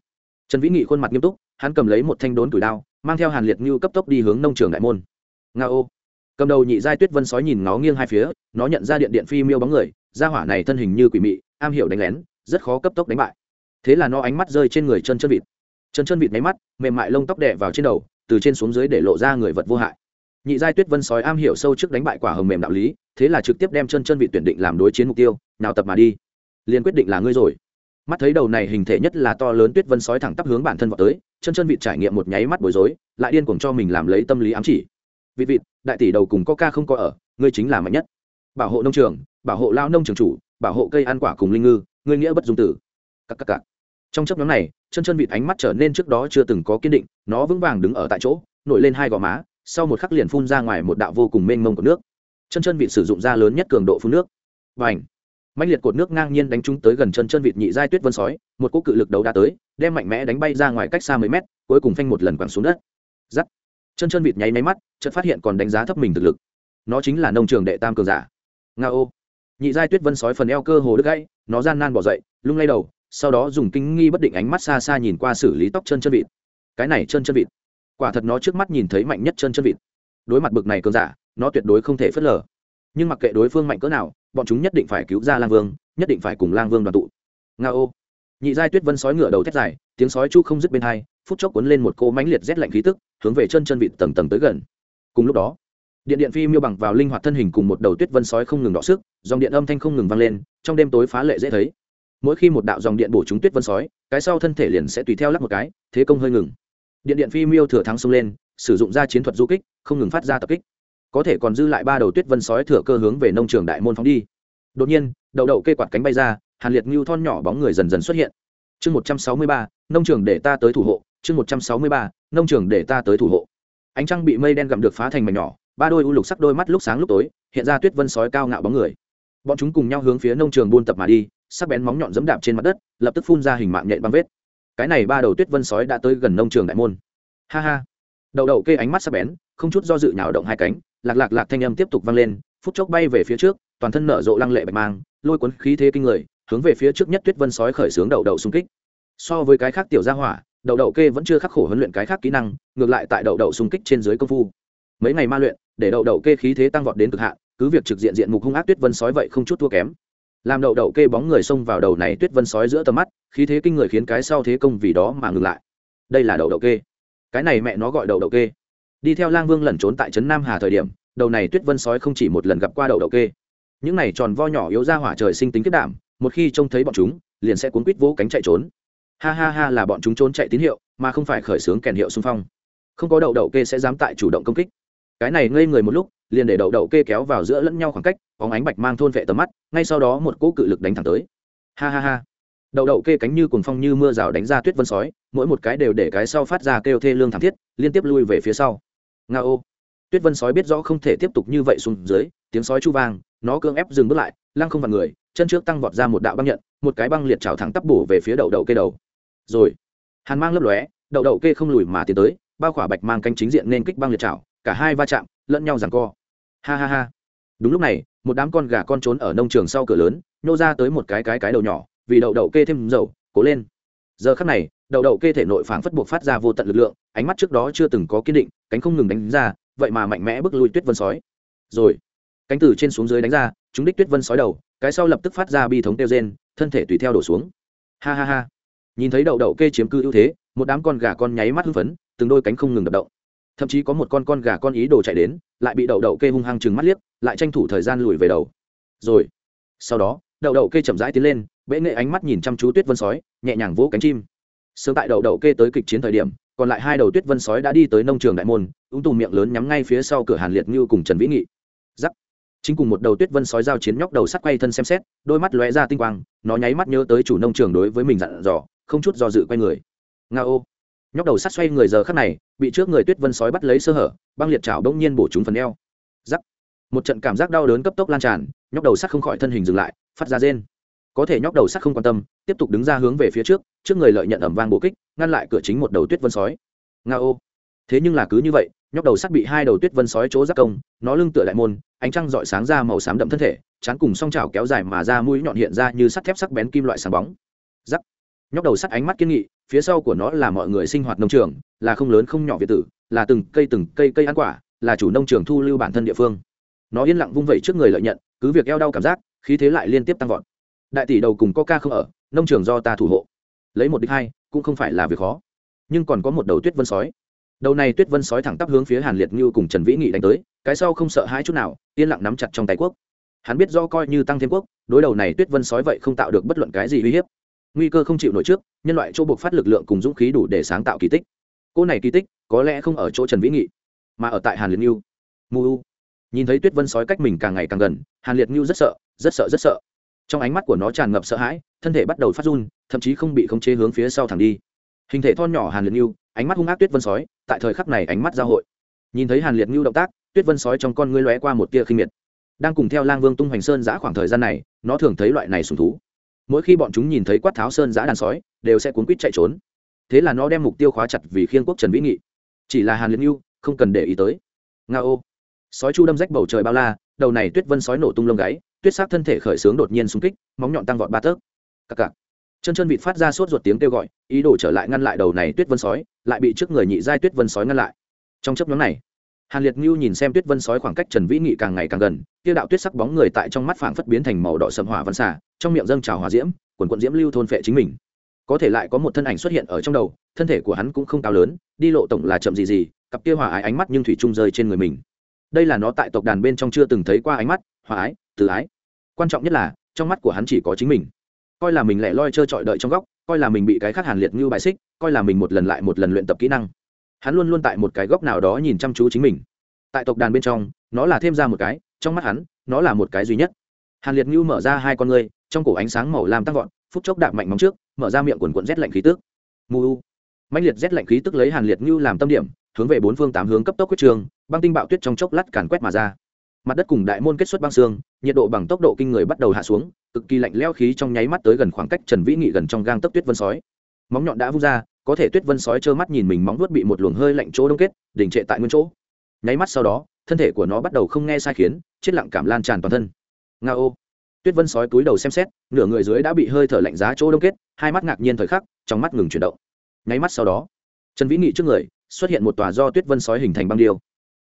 Trần vĩ nghị khuôn mặt nghiêm túc, hắn cầm lấy một thanh đốn tuổi đao, mang theo hàn liệt như cấp tốc đi hướng nông trường đại môn nga ô. Cầm đầu nhị giai tuyết vân sói nhìn nó nghiêng hai phía, nó nhận ra điện điện phi miêu bóng người ra hỏa này thân hình như quỷ mị, am hiểu đánh lén, rất khó cấp tốc đánh bại. Thế là nó ánh mắt rơi trên người chân chân vịt. Chân chân vịt máy mắt, mềm mại lông tóc đẻ vào trên đầu, từ trên xuống dưới để lộ ra người vật vô hại. Nhị giai tuyết vân sói am hiểu sâu trước đánh bại quả hầm mềm đạo lý, thế là trực tiếp đem chân chân vịt tuyển định làm đối chiến mục tiêu, nào tập mà đi. Liền quyết định là ngươi rồi. Mắt thấy đầu này hình thể nhất là to lớn tuyết vân sói thẳng tắp hướng bản thân vào tới chân chân vịt trải nghiệm một nháy mắt bối rối, lại điên cuồng cho mình làm lấy tâm lý ám chỉ vịt vịt đại tỷ đầu cùng coca không có ở, ngươi chính là mạnh nhất. Bảo hộ nông trường, bảo hộ lao nông trường chủ, bảo hộ cây ăn quả cùng linh ngư, ngươi nghĩa bất dung tử. Cắc cắc cắc trong chấp nhóm này, chân chân vịt ánh mắt trở nên trước đó chưa từng có kiên định, nó vững vàng đứng ở tại chỗ, nổi lên hai gò má, sau một khắc liền phun ra ngoài một đạo vô cùng mênh mông của nước. Chân chân vịt sử dụng ra lớn nhất cường độ phun nước. Và ảnh mạnh liệt cột nước ngang nhiên đánh trúng tới gần chân chân vịt nhị giai tuyết vân sói, một cỗ cự lực đấu đã tới, đem mạnh mẽ đánh bay ra ngoài cách xa mấy mét, cuối cùng phanh một lần quẳng xuống đất. Giắt! Chân chân vịt nháy máy mắt, chợt phát hiện còn đánh giá thấp mình thực lực. Nó chính là nông trường đệ tam cường giả. Nga ô. Nhị giai tuyết vân sói phần eo cơ hồ đứt gãy, nó gian nan bỏ dậy, lung lay đầu, sau đó dùng kinh nghi bất định ánh mắt xa xa nhìn qua xử lý tóc chân chân vịt. Cái này chân chân vịt. Quả thật nó trước mắt nhìn thấy mạnh nhất chân chân vịt. Đối mặt bực này cường giả, nó tuyệt đối không thể phớt lờ. Nhưng mặc kệ đối phương mạnh cỡ nào, bọn chúng nhất định phải cứu ra lang vương, nhất định phải cùng lang vương đoàn tụ. Nga ô. Nhị giai tuyết vân sói ngựa đầu thét dài, tiếng sói chu không dứt bên hai phút chốc cuốn lên một cô mãnh liệt rét lạnh khí tức, hướng về chân chân vịt tầng tầng tới gần. Cùng lúc đó, điện điện phi miêu bằng vào linh hoạt thân hình cùng một đầu tuyết vân sói không ngừng đọ sức, dòng điện âm thanh không ngừng vang lên, trong đêm tối phá lệ dễ thấy. Mỗi khi một đạo dòng điện bổ trúng tuyết vân sói, cái sau thân thể liền sẽ tùy theo lắc một cái, thế công hơi ngừng. Điện điện phi miêu thừa thắng xông lên, sử dụng ra chiến thuật du kích, không ngừng phát ra tập kích. Có thể còn dư lại ba đầu tuyết vân sói thừa cơ hướng về nông trường đại môn phóng đi. Đột nhiên đậu đậu kê quạt cánh bay ra, hàn liệt ngưu thon nhỏ bóng người dần dần xuất hiện. Chương một trăm sáu mươi ba, nông trường để ta tới thủ hộ chương một trăm sáu mươi ba, nông trường để ta tới thủ hộ. Ánh trăng bị mây đen gặm được phá thành mảnh nhỏ, ba đôi u lục sắc đôi mắt lúc sáng lúc tối, hiện ra tuyết vân sói cao ngạo bóng người. Bọn chúng cùng nhau hướng phía nông trường buôn tập mà đi, sắc bén móng nhọn dẫm đạp trên mặt đất, lập tức phun ra hình mạng nhện băng vết. Cái này ba đầu tuyết vân sói đã tới gần nông trường đại môn. Ha ha. Đậu đậu kê ánh mắt sắc bén, không chút do dự nhào động hai cánh, lạc lạc lạc thanh âm tiếp tục vang lên, phút chốc bay về phía trước, toàn thân nở rộ lăng lệ bạch mang, lôi cuốn khí thế kinh người, hướng về phía trước nhất tuyết vân sói khởi xướng đậu đậu xung kích. So với cái khác tiểu gia hỏa đậu đậu kê vẫn chưa khắc khổ huấn luyện cái khác kỹ năng, ngược lại tại đậu đậu xung kích trên dưới công phu. Mấy ngày ma luyện, để đậu đậu kê khí thế tăng vọt đến cực hạn, cứ việc trực diện diện mục hung ác tuyết vân sói vậy không chút thua kém. Làm đậu đậu kê bóng người xông vào đầu này tuyết vân sói giữa tầm mắt, khí thế kinh người khiến cái sau thế công vì đó mà ngừng lại. Đây là đậu đậu kê. Cái này mẹ nó gọi đậu đậu kê. Đi theo lang vương lẩn trốn tại trấn nam hà thời điểm, đầu này tuyết vân sói không chỉ một lần gặp qua đậu đậu kê. Những này tròn vo nhỏ yếu ra hỏa trời sinh tính kết đảm, một khi trông thấy bọn chúng, liền sẽ cuốn quít vỗ cánh chạy trốn ha ha ha là bọn chúng trốn chạy tín hiệu, mà không phải khởi xướng kèn hiệu xung phong. Không có đậu đậu kê sẽ dám tại chủ động công kích. Cái này ngây người một lúc, liền để đậu đậu kê kéo vào giữa lẫn nhau khoảng cách, bóng ánh bạch mang thôn vệ tầm mắt, ngay sau đó một cỗ cự lực đánh thẳng tới. Ha ha ha. Đậu đậu kê cánh như cuồng phong như mưa rào đánh ra tuyết vân sói, mỗi một cái đều để cái sau phát ra kêu thê lương thảm thiết, liên tiếp lui về phía sau. Nga ô. Tuyết vân sói biết rõ không thể tiếp tục như vậy xuống dưới, tiếng sói chu vang, nó cưỡng ép dừng bước lại, lăng không vào người, chân trước tăng vọt ra một đạo băng nhận, một cái băng liệt trào thẳng tắp bổ về phía đậu đậu kê đầu rồi. Hàn mang lấp lóe đậu đậu kê không lùi mà tiến tới bao khỏa bạch mang canh chính diện nên kích băng liệt chảo, cả hai va chạm lẫn nhau giằng co. Ha ha ha. Đúng lúc này một đám con gà con trốn ở nông trường sau cửa lớn nhô ra tới một cái cái cái đầu nhỏ vì đậu đậu kê thêm dầu cố lên. Giờ khắc này đậu đậu kê thể nội phảng phất buộc phát ra vô tận lực lượng ánh mắt trước đó chưa từng có kiên định cánh không ngừng đánh ra vậy mà mạnh mẽ bước lui tuyết vân sói. Rồi. Cánh từ trên xuống dưới đánh ra chúng đích tuyết vân sói đầu cái sau lập tức phát ra bi thống tiêu rên thân thể tùy theo đổ xuống. Ha ha ha nhìn thấy đậu đậu kê chiếm cư ưu thế, một đám con gà con nháy mắt hưng phấn, từng đôi cánh không ngừng đập động. Thậm chí có một con con gà con ý đồ chạy đến, lại bị đậu đậu kê hung hăng chừng mắt liếc, lại tranh thủ thời gian lùi về đầu. Rồi, sau đó, đậu đậu kê chậm rãi tiến lên, bệ nghệ ánh mắt nhìn chăm chú tuyết vân sói, nhẹ nhàng vỗ cánh chim. Sớm tại đậu đậu kê tới kịch chiến thời điểm, còn lại hai đầu tuyết vân sói đã đi tới nông trường đại môn úng tùng miệng lớn nhắm ngay phía sau cửa hàn liệt như cùng trần vĩ nghị. Giắc. Chính cùng một đầu tuyết vân sói giao chiến nhóc đầu sắt quay thân xem xét, đôi mắt lóe ra tinh quang, nó nháy mắt nhớ tới chủ nông trường đối với mình dặn dò không chút do dự quay người. Nga ô. Nhóc đầu sắt xoay người giờ khắc này, bị trước người tuyết vân sói bắt lấy sơ hở, băng liệt chảo đông nhiên bổ trúng phần eo. Giắc một trận cảm giác đau đớn cấp tốc lan tràn, nhóc đầu sắt không khỏi thân hình dừng lại, phát ra rên. Có thể nhóc đầu sắt không quan tâm, tiếp tục đứng ra hướng về phía trước trước người lợi nhận ẩm vang bổ kích, ngăn lại cửa chính một đầu tuyết vân sói. Nga ô. Thế nhưng là cứ như vậy, nhóc đầu sắt bị hai đầu tuyết vân sói chỗ giác công, nó lưng tựa đại môn, ánh trăng rọi sáng ra màu xám đậm thân thể, chán cùng song trào kéo dài mà ra mũi nhọn hiện ra như sắt thép sắc bén kim loại sáng bóng. Giắc nhóc đầu sắt ánh mắt kiên nghị, phía sau của nó là mọi người sinh hoạt nông trường, là không lớn không nhỏ việt tử, là từng cây từng cây cây ăn quả, là chủ nông trường thu lưu bản thân địa phương. Nó yên lặng vung vẩy trước người lợi nhận, cứ việc eo đau cảm giác, khí thế lại liên tiếp tăng vọt. Đại tỷ đầu cùng coca không ở, nông trường do ta thủ hộ. Lấy một đích hai, cũng không phải là việc khó. Nhưng còn có một đầu tuyết vân sói. Đầu này tuyết vân sói thẳng tắp hướng phía hàn liệt như cùng trần vĩ nghị đánh tới, cái sau không sợ hãi chút nào, yên lặng nắm chặt trong tay quốc. Hắn biết do coi như tăng thêm quốc, đối đầu này tuyết vân sói vậy không tạo được bất luận cái gì uy hiếp nguy cơ không chịu nổi trước, nhân loại chỗ buộc phát lực lượng cùng dũng khí đủ để sáng tạo kỳ tích. Cô này kỳ tích có lẽ không ở chỗ trần vĩ nghị, mà ở tại hàn liệt như mu nhìn thấy tuyết vân sói cách mình càng ngày càng gần, hàn liệt như rất sợ rất sợ rất sợ. Trong ánh mắt của nó tràn ngập sợ hãi, thân thể bắt đầu phát run, thậm chí không bị khống chế hướng phía sau thẳng đi. Hình thể thon nhỏ hàn liệt như ánh mắt hung ác tuyết vân sói, tại thời khắc này ánh mắt giao hội. Nhìn thấy hàn liệt như động tác, tuyết vân sói trong con ngươi lóe qua một tia khinh miệt. Đang cùng theo lang vương tung hoành sơn giã khoảng thời gian này, nó thường thấy loại này sùng thú mỗi khi bọn chúng nhìn thấy quát tháo sơn giã đàn sói, đều sẽ cuốn quýt chạy trốn. Thế là nó đem mục tiêu khóa chặt vì khiên quốc trần vĩ nghị. Chỉ là hàn liệt như không cần để ý tới. Nga ô. Sói chu đâm rách bầu trời bao la, đầu này tuyết vân sói nổ tung lông gáy, tuyết sắc thân thể khởi xướng đột nhiên xung kích, móng nhọn tăng vọt ba tấc. Cặc cặc. Chân chân vịt phát ra sốt ruột tiếng kêu gọi, ý đồ trở lại ngăn lại đầu này tuyết vân sói, lại bị trước người nhị giai tuyết vân sói ngăn lại. Trong chấp nhóm này hàn liệt ngưu nhìn xem tuyết vân sói khoảng cách trần vĩ nghị càng ngày càng gần, kia đạo tuyết sắc bóng người tại trong mắt phảng phất biến thành màu đỏ sầm hỏa văn xả trong miệng dâng trào hỏa diễm, quần quận diễm lưu thôn phệ chính mình. Có thể lại có một thân ảnh xuất hiện ở trong đầu, thân thể của hắn cũng không cao lớn, đi lộ tổng là chậm gì gì, cặp kia hỏa ái ánh mắt nhưng thủy trung rơi trên người mình. Đây là nó tại tộc đàn bên trong chưa từng thấy qua ánh mắt hỏa ái, từ ái. Quan trọng nhất là, trong mắt của hắn chỉ có chính mình. Coi là mình lẻ loi trơ trọi đợi trong góc, coi là mình bị cái khác hàn liệt như bại xích, coi là mình một lần lại một lần luyện tập kỹ năng hắn luôn luôn tại một cái góc nào đó nhìn chăm chú chính mình. Tại tộc đàn bên trong, nó là thêm ra một cái, trong mắt hắn, nó là một cái duy nhất. Hàn liệt ngưu mở ra hai con ngươi, trong cổ ánh sáng màu lam tăng vọt, phút chốc đạp mạnh móng trước, mở ra miệng quần quận rét lạnh khí tức. Mù mạnh liệt rét lạnh khí tức lấy hàn liệt ngưu làm tâm điểm, hướng về bốn phương tám hướng cấp tốc quyết trường, băng tinh bạo tuyết trong chốc lát càn quét mà ra. Mặt đất cùng đại môn kết xuất băng xương, nhiệt độ bằng tốc độ kinh người bắt đầu hạ xuống, cực kỳ lạnh leo khí trong nháy mắt tới gần khoảng cách trần vĩ nghị gần trong gang tấc tuyết vân sói. Móng nhọn đã vung ra có thể tuyết vân sói trơ mắt nhìn mình móng vuốt bị một luồng hơi lạnh chỗ đông kết, đình trệ tại nguyên chỗ. Nháy mắt sau đó, thân thể của nó bắt đầu không nghe sai khiến, chết lặng cảm lan tràn toàn thân. Nga ô. Tuyết vân sói túi đầu xem xét, nửa người dưới đã bị hơi thở lạnh giá chỗ đông kết, hai mắt ngạc nhiên thời khắc, trong mắt ngừng chuyển động. Nháy mắt sau đó, trần vĩ nghị trước người, xuất hiện một tòa do tuyết vân sói hình thành băng điêu.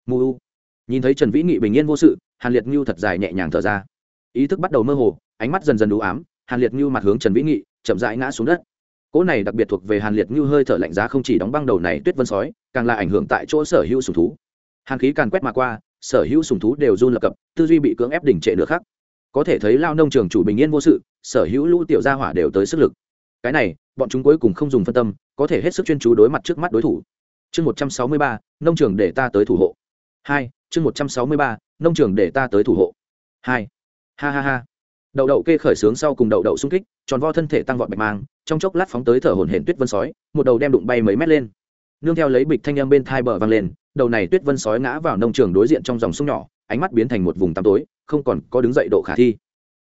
Mu nhìn thấy trần vĩ nghị bình yên vô sự, hàn liệt ngưu thật dài nhẹ nhàng thở ra. Ý thức bắt đầu mơ hồ, ánh mắt dần dần đủ ám, hàn liệt ngưu mặt hướng trần vĩ nghị, chậm rãi ngã xuống đất cỗ này đặc biệt thuộc về hàn liệt như hơi thở lạnh giá không chỉ đóng băng đầu này tuyết vân sói, càng là ảnh hưởng tại chỗ sở hữu sùng thú. Hàn khí càn quét mà qua, sở hữu sùng thú đều run lập cập, tư duy bị cưỡng ép đỉnh trệ nữa khác có thể thấy lao nông trường chủ bình yên vô sự, sở hữu lũ tiểu gia hỏa đều tới sức lực. Cái này, bọn chúng cuối cùng không dùng phân tâm, có thể hết sức chuyên chú đối mặt trước mắt đối thủ. Chương một trăm sáu mươi ba, nông trường để ta tới thủ hộ. Hai, chương một trăm sáu mươi ba, nông trường để ta tới thủ hộ. Hai, ha ha ha đậu đậu kê khởi sướng sau cùng đậu đậu xung kích, tròn vo thân thể tăng vọt bạch mang, trong chốc lát phóng tới thở hổn hển tuyết vân sói, một đầu đem đụng bay mấy mét lên. Nương theo lấy bịch thanh âm bên thai bờ vang lên, đầu này tuyết vân sói ngã vào nông trường đối diện trong dòng sông nhỏ, ánh mắt biến thành một vùng tăm tối, không còn có đứng dậy độ khả thi.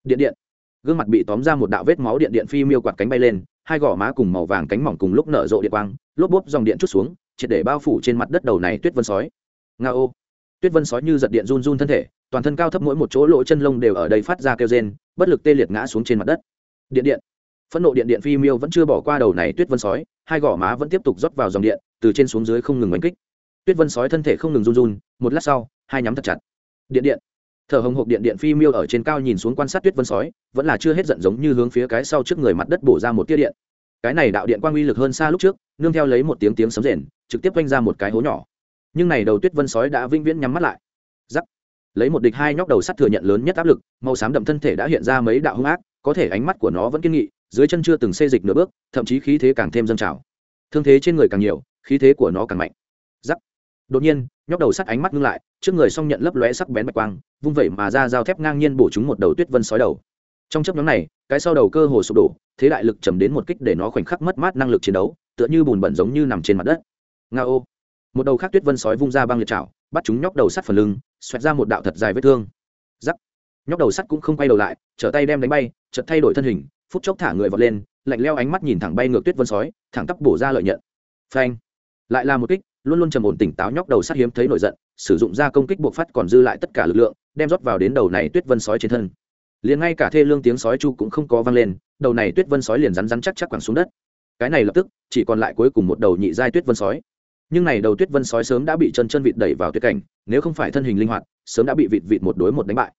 Điện điện. Gương mặt bị tóm ra một đạo vết máu điện điện phi miêu quạt cánh bay lên, hai gò má cùng màu vàng cánh mỏng cùng lúc nở rộ điện quang, lốp bốp dòng điện chút xuống, triệt để bao phủ trên mặt đất đầu này tuyết vân sói. Nga ô. Tuyết vân sói như giật điện run run thân thể, toàn thân cao thấp mỗi một chỗ lỗ chân lông đều ở đây phát ra kêu rên bất lực tê liệt ngã xuống trên mặt đất. Điện điện. Phẫn nộ điện điện phi miêu vẫn chưa bỏ qua đầu này tuyết vân sói, hai gò má vẫn tiếp tục rót vào dòng điện, từ trên xuống dưới không ngừng đánh kích. Tuyết vân sói thân thể không ngừng run run, một lát sau, hai nhắm thật chặt. Điện điện. Thở hồng hộc điện điện phi miêu ở trên cao nhìn xuống quan sát tuyết vân sói, vẫn là chưa hết giận giống như hướng phía cái sau trước người mặt đất bổ ra một tia điện. Cái này đạo điện quang uy lực hơn xa lúc trước, nương theo lấy một tiếng tiếng sấm rền, trực tiếp quanh ra một cái hố nhỏ. Nhưng này đầu tuyết vân sói đã vĩnh viễn nhắm mắt lại. Giắc lấy một địch hai nhóc đầu sắt thừa nhận lớn nhất áp lực, màu xám đậm thân thể đã hiện ra mấy đạo hung ác, có thể ánh mắt của nó vẫn kiên nghị, dưới chân chưa từng xê dịch nửa bước, thậm chí khí thế càng thêm dâng trào. Thương thế trên người càng nhiều, khí thế của nó càng mạnh. Giắc. Đột nhiên, nhóc đầu sắt ánh mắt ngưng lại, trước người xong nhận lấp lóe sắc bén bạch quang, vung vẩy mà ra dao thép ngang nhiên bổ chúng một đầu tuyết vân sói đầu. Trong chấp nhóm này, cái sau đầu cơ hồ sụp đổ, thế đại lực chầm đến một kích để nó khoảnh khắc mất mát năng lực chiến đấu, tựa như bùn bẩn giống như nằm trên mặt đất. Nga ô một đầu khác tuyết vân sói vung ra băng liệt chảo, bắt chúng nhóc đầu sắt phần lưng, xoẹt ra một đạo thật dài vết thương. Giắc nhóc đầu sắt cũng không quay đầu lại, trở tay đem đánh bay, chợt thay đổi thân hình, phút chốc thả người vọt lên, lạnh leo ánh mắt nhìn thẳng bay ngược tuyết vân sói, thẳng tắp bổ ra lợi nhận. Phanh. Lại là một kích, luôn luôn trầm ổn tỉnh táo nhóc đầu sắt hiếm thấy nổi giận, sử dụng ra công kích buộc phát còn dư lại tất cả lực lượng, đem rót vào đến đầu này tuyết vân sói trên thân. Liền ngay cả thê lương tiếng sói chu cũng không có vang lên, đầu này tuyết vân sói liền rắn rắn chắc chắc quẳng xuống đất. Cái này lập tức, chỉ còn lại cuối cùng một đầu nhị giai tuyết vân sói nhưng này đầu tuyết vân sói sớm đã bị chân chân vịt đẩy vào tuyết cảnh, nếu không phải thân hình linh hoạt, sớm đã bị vịt vịt một đối một đánh bại.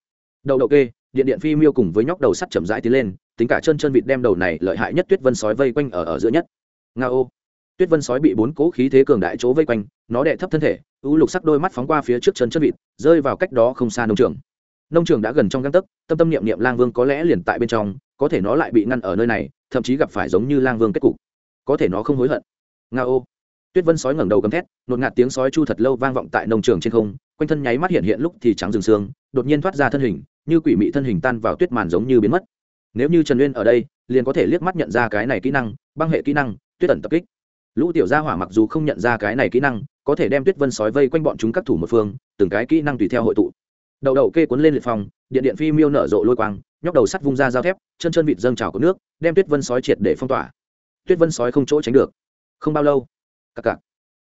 Đầu đầu kê, điện điện phi miêu cùng với nhóc đầu sắt chậm rãi tiến lên, tính cả chân chân vịt đem đầu này lợi hại nhất tuyết vân sói vây quanh ở ở giữa nhất. Nga ô. Tuyết vân sói bị bốn cố khí thế cường đại chỗ vây quanh, nó đè thấp thân thể u lục sắc đôi mắt phóng qua phía trước chân chân vịt, rơi vào cách đó không xa nông trường. Nông trường đã gần trong găng tấc, tâm tâm niệm niệm lang vương có lẽ liền tại bên trong, có thể nó lại bị ngăn ở nơi này, thậm chí gặp phải giống như lang vương kết cục. Có thể nó không hối hận. Nga ô tuyết vân sói ngẩng đầu gầm thét, nột ngạt tiếng sói chu thật lâu vang vọng tại nông trường trên không, quanh thân nháy mắt hiện hiện lúc thì trắng rừng xương đột nhiên thoát ra thân hình, như quỷ mị thân hình tan vào tuyết màn giống như biến mất. Nếu như trần uyên ở đây, liền có thể liếc mắt nhận ra cái này kỹ năng, băng hệ kỹ năng, tuyết tẩn tập kích. Lũ tiểu gia hỏa mặc dù không nhận ra cái này kỹ năng, có thể đem tuyết vân sói vây quanh bọn chúng các thủ một phương, từng cái kỹ năng tùy theo hội tụ. Đầu đầu kê cuốn lên liệt phòng điện điện phi miêu nở rộ lôi quang, nhóc đầu sắt vung ra dao thép, chân chân vịt dâng trào có nước, đem tuyết vân sói triệt để phong tỏa. Tuyết vân sói không chỗ tránh được. Không bao lâu cặc cặc.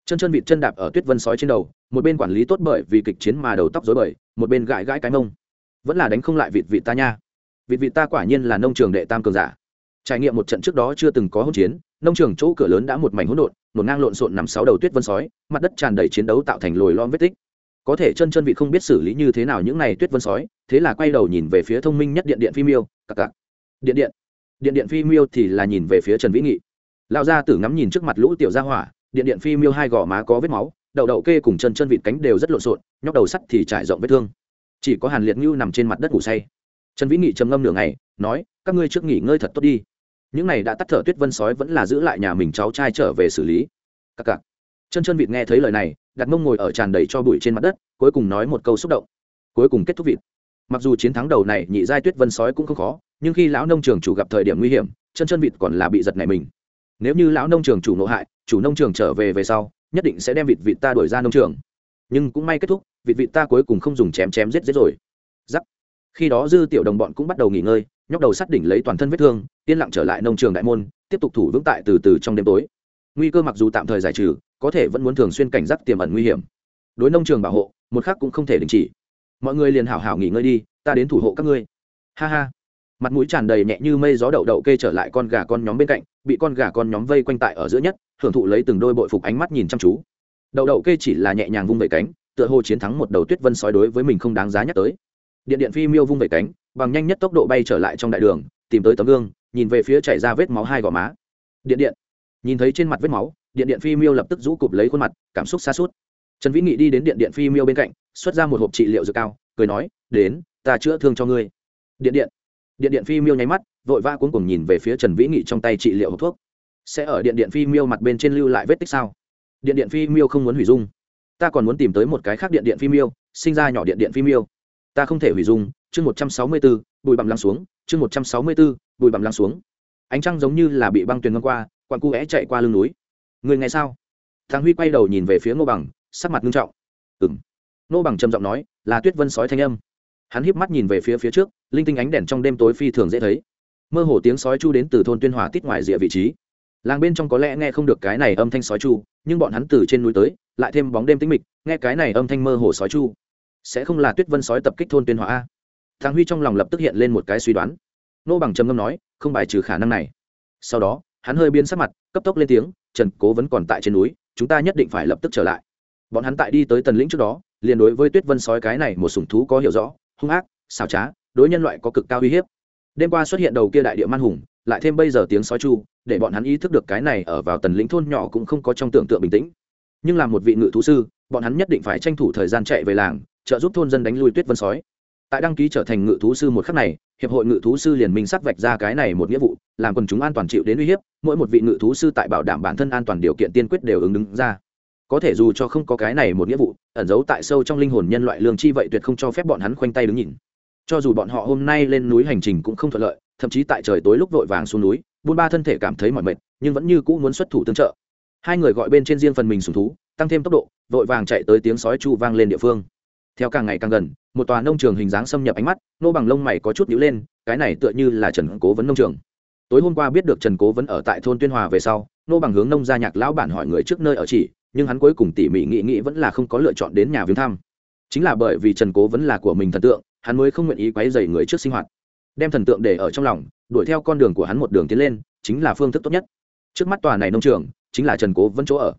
Chân chân vịt chân đạp ở tuyết vân sói trên đầu, một bên quản lý tốt bởi vì kịch chiến mà đầu tóc dối bời, một bên gãi gãi cái mông. Vẫn là đánh không lại vịt vịt ta nha. Vịt vịt ta quả nhiên là nông trường đệ tam cường giả. Trải nghiệm một trận trước đó chưa từng có hỗn chiến, nông trường chỗ cửa lớn đã một mảnh hỗn độn, nổ ngang lộn xộn nằm sáu đầu tuyết vân sói, mặt đất tràn đầy chiến đấu tạo thành lồi lom vết tích. Có thể chân chân vị không biết xử lý như thế nào những này tuyết vân sói, thế là quay đầu nhìn về phía thông minh nhất điện điện phi miêu, cặc cặc. Điện điện. Điện điện phi miêu thì là nhìn về phía trần vĩ nghị. Lão gia tử ngắm nhìn trước mặt lũ tiểu gia hỏa điện điện phi miêu hai gò má có vết máu đậu đậu kê cùng chân chân vịt cánh đều rất lộn xộn, nhóc đầu sắt thì trải rộng vết thương. Chỉ có hàn liệt ngưu nằm trên mặt đất ngủ say. Trần vĩ nghị trầm ngâm nửa ngày, nói, các ngươi trước nghỉ ngơi thật tốt đi. Những này đã tắt thở tuyết vân sói vẫn là giữ lại nhà mình cháu trai trở về xử lý. Các cặc. Chân chân vịt nghe thấy lời này, đặt mông ngồi ở tràn đầy cho bụi trên mặt đất, cuối cùng nói một câu xúc động. Cuối cùng kết thúc vịt. Mặc dù chiến thắng đầu này nhị giai tuyết vân sói cũng không khó, nhưng khi lão nông trường chủ gặp thời điểm nguy hiểm, chân chân vịt còn là bị giật này mình. Nếu như lão nông trường chủ nộ hại chủ nông trường trở về về sau, nhất định sẽ đem vịt vịt ta đuổi ra nông trường. Nhưng cũng may kết thúc, vịt vịt ta cuối cùng không dùng chém chém giết giết rồi. Giắc khi đó dư tiểu đồng bọn cũng bắt đầu nghỉ ngơi, nhóc đầu sắt đỉnh lấy toàn thân vết thương, yên lặng trở lại nông trường đại môn, tiếp tục thủ vững tại từ từ trong đêm tối. Nguy cơ mặc dù tạm thời giải trừ, có thể vẫn muốn thường xuyên cảnh giác tiềm ẩn nguy hiểm. Đối nông trường bảo hộ, một khác cũng không thể đình chỉ. Mọi người liền hảo hảo nghỉ ngơi đi, ta đến thủ hộ các ngươi. Ha ha. Mặt mũi tràn đầy nhẹ như mây gió đậu đậu kê trở lại con gà con nhóm bên cạnh, bị con gà con nhóm vây quanh tại ở giữa nhất hưởng thụ lấy từng đôi bội phục ánh mắt nhìn chăm chú. Đậu đậu kê chỉ là nhẹ nhàng vung vẩy cánh, tựa hồ chiến thắng một đầu tuyết vân sói đối với mình không đáng giá nhắc tới. Điện điện phi miêu vung vẩy cánh, bằng nhanh nhất tốc độ bay trở lại trong đại đường, tìm tới tấm gương, nhìn về phía chảy ra vết máu hai gò má. Điện điện. Nhìn thấy trên mặt vết máu, điện điện phi miêu lập tức rũ cụp lấy khuôn mặt, cảm xúc xa suốt. Trần vĩ nghị đi đến điện điện phi miêu bên cạnh, xuất ra một hộp trị liệu dược cao, cười nói, đến, ta chữa thương cho ngươi. Điện điện. Điện điện phi miêu nháy mắt, vội vã cuống cùng nhìn về phía trần vĩ nghị trong tay trị liệu hộp thuốc sẽ ở điện điện phi miêu mặt bên trên lưu lại vết tích sao? Điện điện phi miêu không muốn hủy dung. Ta còn muốn tìm tới một cái khác điện điện phi miêu, sinh ra nhỏ điện điện phi miêu. Ta không thể hủy dung. Chương một trăm sáu mươi bốn, bụi bặm lăng xuống. Chương một trăm sáu mươi bốn, bụi bặm lăng xuống. Ánh trăng giống như là bị băng tuyền ngâm qua, quặn cu vẽ chạy qua lưng núi. Người nghe sao? Thằng huy quay đầu nhìn về phía ngô bằng, sắc mặt nghiêm trọng. Ừ m ngô bằng trầm giọng nói, là tuyết vân sói thanh âm. Hắn híp mắt nhìn về phía phía trước, linh tinh ánh đèn trong đêm tối phi thường dễ thấy. Mơ hồ tiếng sói chu đến từ thôn tuyên hòa tít ngoài rìa vị trí làng bên trong có lẽ nghe không được cái này âm thanh sói chu, nhưng bọn hắn từ trên núi tới, lại thêm bóng đêm tĩnh mịch, nghe cái này âm thanh mơ hồ sói chu. Sẽ không là tuyết vân sói tập kích thôn tuyên hòa a? Thằng huy trong lòng lập tức hiện lên một cái suy đoán. Nô bằng trầm ngâm nói, không bài trừ khả năng này. Sau đó, hắn hơi biến sắc mặt, cấp tốc lên tiếng, trần cố vẫn còn tại trên núi, chúng ta nhất định phải lập tức trở lại. Bọn hắn tại đi tới tần lĩnh trước đó, liền đối với tuyết vân sói cái này một sùng thú có hiểu rõ, hung ác, xảo trá, đối nhân loại có cực cao uy hiếp. Đêm qua xuất hiện đầu kia đại địa man hùng lại thêm bây giờ tiếng sói chu, để bọn hắn ý thức được cái này ở vào tần lĩnh thôn nhỏ cũng không có trong tưởng tượng bình tĩnh. Nhưng làm một vị ngự thú sư, bọn hắn nhất định phải tranh thủ thời gian chạy về làng, trợ giúp thôn dân đánh lui tuyết vân sói. Tại đăng ký trở thành ngự thú sư một khắc này, hiệp hội ngự thú sư liền minh sắc vạch ra cái này một nghĩa vụ, làm quần chúng an toàn chịu đến uy hiếp, mỗi một vị ngự thú sư tại bảo đảm bản thân an toàn điều kiện tiên quyết đều ứng đứng ra. Có thể dù cho không có cái này một nghĩa vụ, ẩn giấu tại sâu trong linh hồn nhân loại lương chi vậy tuyệt không cho phép bọn hắn khoanh tay đứng nhìn cho dù bọn họ hôm nay lên núi hành trình cũng không thuận lợi, thậm chí tại trời tối lúc vội vàng xuống núi, buôn ba thân thể cảm thấy mỏi mệt, nhưng vẫn như cũ muốn xuất thủ tương trợ. Hai người gọi bên trên riêng phần mình sùng thú, tăng thêm tốc độ, vội vàng chạy tới tiếng sói chu vang lên địa phương. Theo càng ngày càng gần, một tòa nông trường hình dáng xâm nhập ánh mắt, nô bằng lông mày có chút nhíu lên, cái này tựa như là trần cố vấn nông trường. Tối hôm qua biết được trần cố vấn ở tại thôn tuyên hòa về sau, nô bằng hướng nông gia nhạc lão bản hỏi người trước nơi ở chỉ, nhưng hắn cuối cùng tỉ mỉ nghĩ nghĩ vẫn là không có lựa chọn đến nhà viếng thăm. Chính là bởi vì trần cố vấn là của mình thần tượng hắn mới không nguyện ý quấy dày người trước sinh hoạt. Đem thần tượng để ở trong lòng, đuổi theo con đường của hắn một đường tiến lên, chính là phương thức tốt nhất. Trước mắt tòa này nông trường, chính là trần cố vân chỗ ở.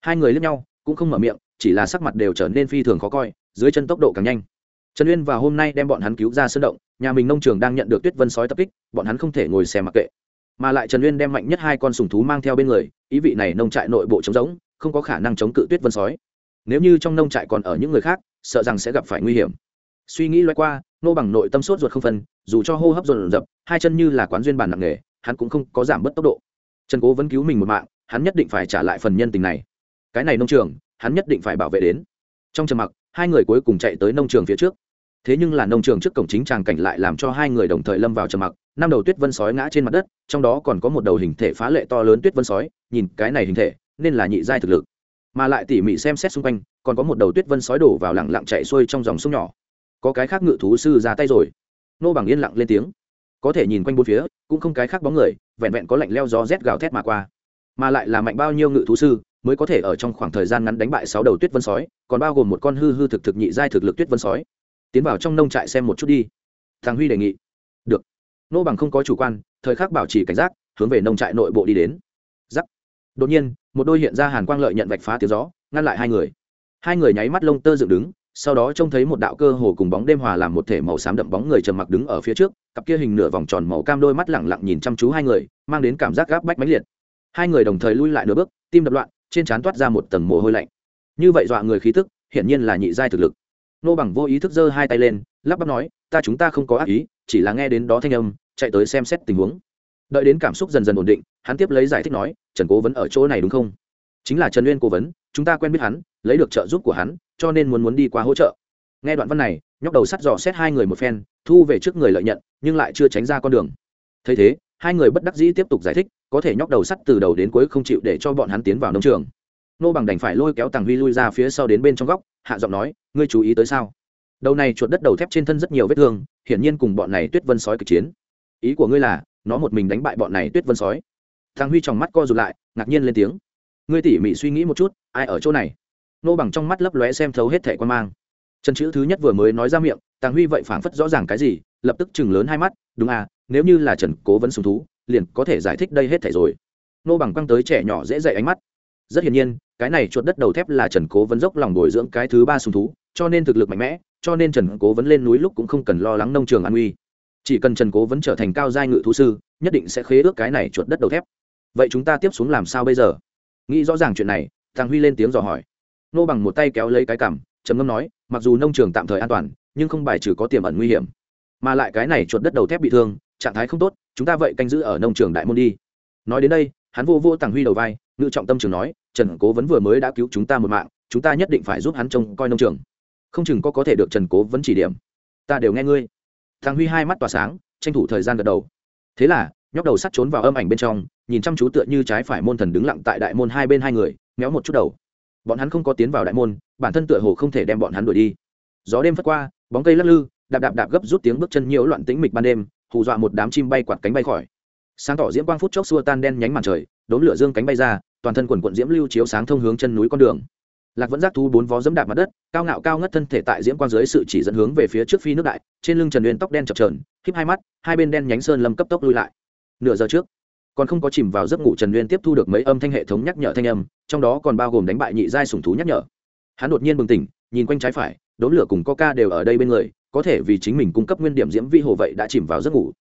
Hai người lướt nhau, cũng không mở miệng, chỉ là sắc mặt đều trở nên phi thường khó coi, dưới chân tốc độ càng nhanh. Trần uyên và hôm nay đem bọn hắn cứu ra sân động, nhà mình nông trường đang nhận được tuyết vân sói tập kích, bọn hắn không thể ngồi xem mặc kệ. Mà lại trần uyên đem mạnh nhất hai con sùng thú mang theo bên người, ý vị này nông trại nội bộ chống giống không có khả năng chống cự tuyết vân sói. Nếu như trong nông trại còn ở những người khác, sợ rằng sẽ gặp phải nguy hiểm suy nghĩ loay qua nô bằng nội tâm sốt ruột không phân, dù cho hô hấp dồn dập, hai chân như là quán duyên bàn nặng nghề hắn cũng không có giảm bớt tốc độ. Trần cố vẫn cứu mình một mạng, hắn nhất định phải trả lại phần nhân tình này. Cái này nông trường, hắn nhất định phải bảo vệ đến. Trong trầm mặc, hai người cuối cùng chạy tới nông trường phía trước. Thế nhưng là nông trường trước cổng chính tràng cảnh lại làm cho hai người đồng thời lâm vào trầm mặc. Năm đầu tuyết vân sói ngã trên mặt đất, trong đó còn có một đầu hình thể phá lệ to lớn tuyết vân sói, nhìn cái này hình thể, nên là nhị giai thực lực. Mà lại tỉ mỉ xem xét xung quanh, còn có một đầu tuyết vân sói đổ vào lẳng lặng chạy xuôi trong dòng sông nhỏ có cái khác ngự thú sư ra tay rồi. Nô bằng yên lặng lên tiếng. Có thể nhìn quanh bốn phía, cũng không cái khác bóng người, vẹn vẹn có lạnh leo gió rét gào thét mà qua. Mà lại là mạnh bao nhiêu ngự thú sư, mới có thể ở trong khoảng thời gian ngắn đánh bại sáu đầu tuyết vân sói, còn bao gồm một con hư hư thực thực nhị giai thực lực tuyết vân sói. Tiến vào trong nông trại xem một chút đi. Thằng huy đề nghị. Được. Nô bằng không có chủ quan, thời khắc bảo trì cảnh giác, hướng về nông trại nội bộ đi đến. Giắc đột nhiên, một đôi hiện ra hàn quang lợi nhận vạch phá tiếng gió, ngăn lại hai người. Hai người nháy mắt lông tơ dựng đứng sau đó trông thấy một đạo cơ hồ cùng bóng đêm hòa làm một thể màu xám đậm bóng người trầm mặc đứng ở phía trước, cặp kia hình nửa vòng tròn màu cam đôi mắt lẳng lặng nhìn chăm chú hai người, mang đến cảm giác gáp bách mãnh liệt. Hai người đồng thời lui lại nửa bước, tim đập loạn, trên trán toát ra một tầng mồ hôi lạnh. Như vậy dọa người khí tức, hiển nhiên là nhị giai thực lực. Nô bằng vô ý thức giơ hai tay lên, lắp bắp nói, ta chúng ta không có ác ý, chỉ là nghe đến đó thanh âm, chạy tới xem xét tình huống. Đợi đến cảm xúc dần dần ổn định, hắn tiếp lấy giải thích nói, trần cố vẫn ở chỗ này đúng không? Chính là trần uyên cố vấn, chúng ta quen biết hắn, lấy được trợ giúp của hắn, cho nên muốn muốn đi qua hỗ trợ. Nghe đoạn văn này, nhóc đầu sắt dò xét hai người một phen, thu về trước người lợi nhận, nhưng lại chưa tránh ra con đường. Thấy thế, hai người bất đắc dĩ tiếp tục giải thích, có thể nhóc đầu sắt từ đầu đến cuối không chịu để cho bọn hắn tiến vào nông trường. Nô bằng đành phải lôi kéo tàng huy lui ra phía sau đến bên trong góc, hạ giọng nói, ngươi chú ý tới sao? Đầu này chuột đất đầu thép trên thân rất nhiều vết thương, hiển nhiên cùng bọn này tuyết vân sói kịch chiến. Ý của ngươi là, nó một mình đánh bại bọn này tuyết vân sói. Thằng huy tròng mắt co rụt lại, ngạc nhiên lên tiếng ngươi tỉ mỉ suy nghĩ một chút, ai ở chỗ này? Nô bằng trong mắt lấp lóe xem thấu hết thẻ quan mang. Chân chữ thứ nhất vừa mới nói ra miệng, tàng huy vậy phảng phất rõ ràng cái gì, lập tức chừng lớn hai mắt, đúng à nếu như là trần cố vấn sùng thú, liền có thể giải thích đây hết thẻ rồi. Nô bằng quăng tới trẻ nhỏ dễ dạy ánh mắt. Rất hiển nhiên, cái này chuột đất đầu thép là trần cố vấn dốc lòng bồi dưỡng cái thứ ba sùng thú, cho nên thực lực mạnh mẽ, cho nên trần cố vấn lên núi lúc cũng không cần lo lắng nông trường an uy chỉ cần trần cố vấn trở thành cao giai ngự thú sư, nhất định sẽ khế ước cái này chuột đất đầu thép. Vậy chúng ta tiếp xuống làm sao bây giờ? Nghĩ rõ ràng chuyện này thằng huy lên tiếng dò hỏi. Nô bằng một tay kéo lấy cái cằm, trầm ngâm nói, mặc dù nông trường tạm thời an toàn, nhưng không bài trừ có tiềm ẩn nguy hiểm. Mà lại cái này chuột đất đầu thép bị thương, trạng thái không tốt, chúng ta vậy canh giữ ở nông trường đại môn đi. Nói đến đây, hắn vô vô tàng huy đầu vai, ngự trọng tâm trường nói, trần cố vấn vừa mới đã cứu chúng ta một mạng, chúng ta nhất định phải giúp hắn trông coi nông trường. Không chừng có có thể được trần cố vấn chỉ điểm. Ta đều nghe ngươi. Thằng huy hai mắt tỏa sáng, tranh thủ thời gian gật đầu. Thế là, nhóc đầu sắt trốn vào âm ảnh bên trong nhìn chăm chú tựa như trái phải môn thần đứng lặng tại đại môn hai bên hai người, méo một chút đầu. Bọn hắn không có tiến vào đại môn, bản thân tựa hồ không thể đem bọn hắn đuổi đi. Gió đêm phất qua, bóng cây lắc lư, đạp đạp đạp gấp rút tiếng bước chân nhiễu loạn tĩnh mịch ban đêm, hù dọa một đám chim bay quạt cánh bay khỏi. Sáng tỏ diễm quang phút chốc xua tan đen nhánh màn trời đốn lửa dương cánh bay ra, toàn thân quần quận diễm lưu chiếu sáng thông hướng chân núi con đường. Lạc vẫn giác thu bốn vó dẫm đạp mặt đất, cao ngạo cao ngất thân thể tại diễm quang dưới sự chỉ dẫn hướng về phía trước phi nước đại, trên lưng trần uyên tóc đen chập trờn híp hai mắt, hai bên đen nhánh sơn lâm cấp tốc lui lại. Nửa giờ trước còn không có chìm vào giấc ngủ trần uyên tiếp thu được mấy âm thanh hệ thống nhắc nhở thanh âm, trong đó còn bao gồm đánh bại nhị giai sùng thú nhắc nhở. Hắn đột nhiên bừng tỉnh, nhìn quanh trái phải đốn lửa cùng coca đều ở đây bên người, có thể vì chính mình cung cấp nguyên điểm diễm vi hồ vậy đã chìm vào giấc ngủ.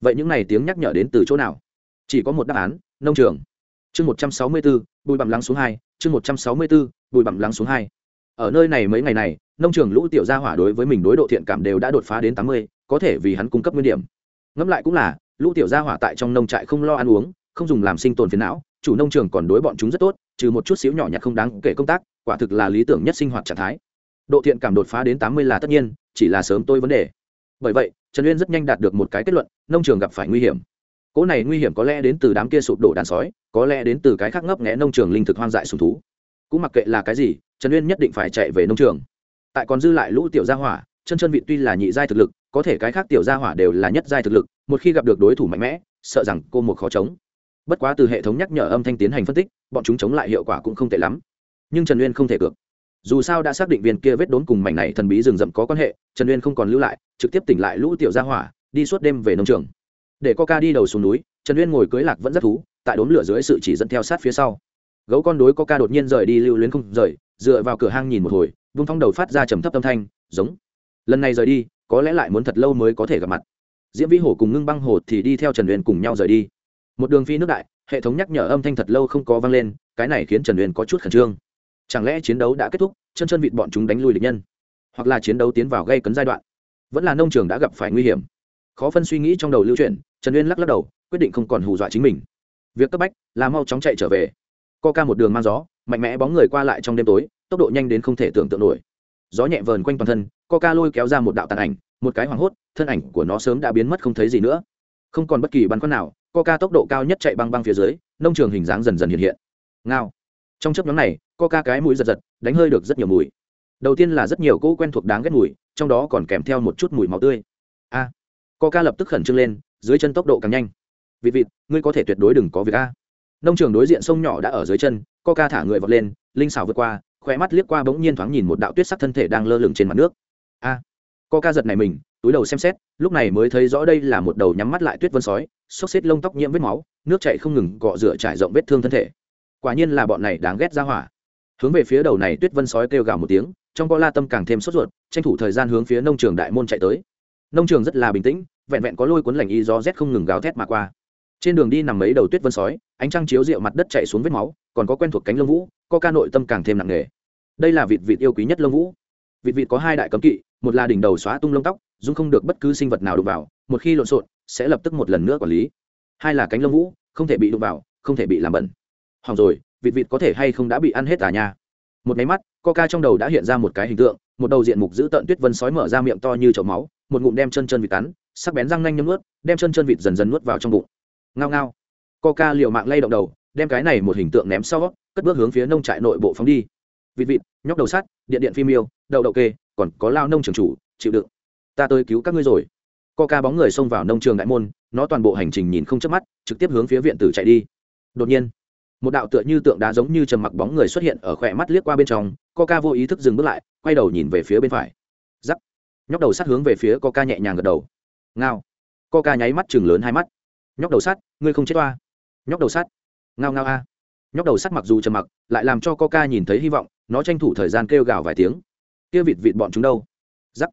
Vậy những này tiếng nhắc nhở đến từ chỗ nào? Chỉ có một đáp án, nông trường. Chương một trăm sáu mươi bốn bụi bặm lắng xuống hai, chương một trăm sáu mươi bốn bụi bặm lắng xuống hai. Ở nơi này mấy ngày này, nông trường lũ tiểu gia hỏa đối với mình đối độ thiện cảm đều đã đột phá đến tám mươi, có thể vì hắn cung cấp nguyên điểm. Ngẫm lại cũng là lũ tiểu gia hỏa tại trong nông trại không lo ăn uống, không dùng làm sinh tồn phiền não, chủ nông trường còn đối bọn chúng rất tốt, trừ một chút xíu nhỏ nhặt không đáng kể công tác, quả thực là lý tưởng nhất sinh hoạt trạng thái. Độ thiện cảm đột phá đến tám mươi là tất nhiên, chỉ là sớm tôi vấn đề. Bởi vậy, trần uyên rất nhanh đạt được một cái kết luận, nông trường gặp phải nguy hiểm. Cỗ này nguy hiểm có lẽ đến từ đám kia sụp đổ đàn sói, có lẽ đến từ cái khác ngấp nghẽ nông trường linh thực hoang dại sùng thú. Cũng mặc kệ là cái gì, trần uyên nhất định phải chạy về nông trường. Tại còn dư lại lũ tiểu gia hỏa, chân chân vị tuy là nhị giai thực lực có thể cái khác tiểu gia hỏa đều là nhất giai thực lực, một khi gặp được đối thủ mạnh mẽ, sợ rằng cô một khó chống. Bất quá từ hệ thống nhắc nhở âm thanh tiến hành phân tích, bọn chúng chống lại hiệu quả cũng không tệ lắm. Nhưng trần uyên không thể cược. Dù sao đã xác định viên kia vết đốn cùng mảnh này thần bí rừng rậm có quan hệ, trần uyên không còn lưu lại, trực tiếp tỉnh lại lũ tiểu gia hỏa, đi suốt đêm về nông trường. Để coca đi đầu xuống núi, trần uyên ngồi cưới lạc vẫn rất thú, tại đốn lửa dưới sự chỉ dẫn theo sát phía sau. Gấu con đối coca đột nhiên rời đi lưu luyến không rời, dựa vào cửa hang nhìn một hồi, vung thong đầu phát ra trầm thấp âm thanh, giống. Lần này rời đi có lẽ lại muốn thật lâu mới có thể gặp mặt. Diễm vĩ hổ cùng ngưng băng hồ thì đi theo trần uyên cùng nhau rời đi. Một đường phi nước đại, hệ thống nhắc nhở âm thanh thật lâu không có vang lên, cái này khiến trần uyên có chút khẩn trương. Chẳng lẽ chiến đấu đã kết thúc, chân chân vịt bọn chúng đánh lui địch nhân? Hoặc là chiến đấu tiến vào gây cấn giai đoạn? Vẫn là nông trường đã gặp phải nguy hiểm. Khó phân suy nghĩ trong đầu lưu chuyển, trần uyên lắc lắc đầu, quyết định không còn hù dọa chính mình. Việc cấp bách là mau chóng chạy trở về. Co ca một đường mang gió, mạnh mẽ bóng người qua lại trong đêm tối, tốc độ nhanh đến không thể tưởng tượng nổi. Gió nhẹ vờn quanh toàn thân coca lôi kéo ra một đạo tàn ảnh một cái hoảng hốt thân ảnh của nó sớm đã biến mất không thấy gì nữa. Không còn bất kỳ băn khoăn nào coca tốc độ cao nhất chạy băng băng phía dưới nông trường hình dáng dần dần hiện hiện. Ngao. Trong chấp nhóm này coca cái mũi giật giật đánh hơi được rất nhiều mùi. Đầu tiên là rất nhiều cỗ quen thuộc đáng ghét mùi trong đó còn kèm theo một chút mùi máu tươi. A. À, co lập tức khẩn trương lên dưới chân tốc độ càng nhanh. Vịt vịt ngươi có thể tuyệt đối đừng có việc a. Nông trường đối diện sông nhỏ đã ở dưới chân coca thả người vọt lên linh xào vượt qua khỏe mắt liếc qua bỗng nhiên thoáng nhìn một đạo tuyết sắc thân thể đang lơ lửng trên mặt nước a à, co ca giật này mình túi đầu xem xét lúc này mới thấy rõ đây là một đầu nhắm mắt lại tuyết vân sói xốc xếp lông tóc nhiễm vết máu nước chạy không ngừng cọ rửa trải rộng vết thương thân thể. Quả nhiên là bọn này đáng ghét ra hỏa. Hướng về phía đầu này tuyết vân sói kêu gào một tiếng trong co la tâm càng thêm sốt ruột tranh thủ thời gian hướng phía nông trường đại môn chạy tới. Nông trường rất là bình tĩnh vẹn vẹn có lôi cuốn lành y gió rét không ngừng gào thét mà qua. Trên đường đi nằm mấy đầu tuyết vân sói ánh trăng chiếu rượu mặt đất chạy xuống vết máu còn có quen thuộc cánh lông vũ có ca nội tâm càng thêm nặng nề. Đây là vịt vịt yêu quý nhất lông vũ. Vịt vịt có hai đại cấm kỵ một là đỉnh đầu xóa tung lông tóc, dung không được bất cứ sinh vật nào đụng vào, một khi lộn xộn, sẽ lập tức một lần nữa quản lý. Hai là cánh lông vũ, không thể bị đụng vào, không thể bị làm bẩn. Hỏng rồi, vịt vịt có thể hay không đã bị ăn hết à nha. Một máy mắt, coca trong đầu đã hiện ra một cái hình tượng, một đầu diện mục giữ tận tuyết vân sói mở ra miệng to như chậu máu, một ngụm đem chân chân vịt cắn, sắc bén răng nanh nhấm nuốt, đem chân chân vịt dần dần nuốt vào trong bụng. Ngao ngao. Coca liều mạng lay động đầu, đem cái này một hình tượng ném sau, cất bước hướng phía nông trại nội bộ phóng đi. Vịt vịt, nhóc đầu sắt, điện điện phim yêu, đậu đậu kê còn có lao nông trường chủ, chịu đựng. Ta tới cứu các ngươi rồi. Coca bóng người xông vào nông trường đại môn, nó toàn bộ hành trình nhìn không chớp mắt, trực tiếp hướng phía viện tử chạy đi. Đột nhiên, một đạo tựa như tượng đá giống như trầm mặc bóng người xuất hiện ở khỏe mắt liếc qua bên trong coca vô ý thức dừng bước lại, quay đầu nhìn về phía bên phải. Giắc nhóc đầu sắt hướng về phía coca nhẹ nhàng gật đầu. Ngao coca nháy mắt chừng lớn hai mắt. Nhóc đầu sắt ngươi không chết toa nhóc đầu sắt ngao ngao a. Nhóc đầu sắt mặc dù trầm mặc, lại làm cho coca nhìn thấy hy vọng, nó tranh thủ thời gian kêu gào vài tiếng kia vịt vịt bọn chúng đâu? Giắc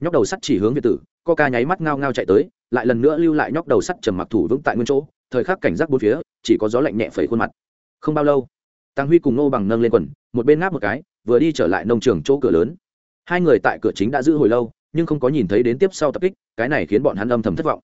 nhóc đầu sắt chỉ hướng việt tử, co ca nháy mắt ngao ngao chạy tới, lại lần nữa lưu lại nhóc đầu sắt trầm mặc thủ vững tại nguyên chỗ, thời khắc cảnh giác bốn phía, chỉ có gió lạnh nhẹ phẩy khuôn mặt. Không bao lâu, tăng huy cùng nô bằng nâng lên quần, một bên ngáp một cái, vừa đi trở lại nông trường chỗ cửa lớn. Hai người tại cửa chính đã giữ hồi lâu, nhưng không có nhìn thấy đến tiếp sau tập kích, cái này khiến bọn hắn âm thầm thất vọng.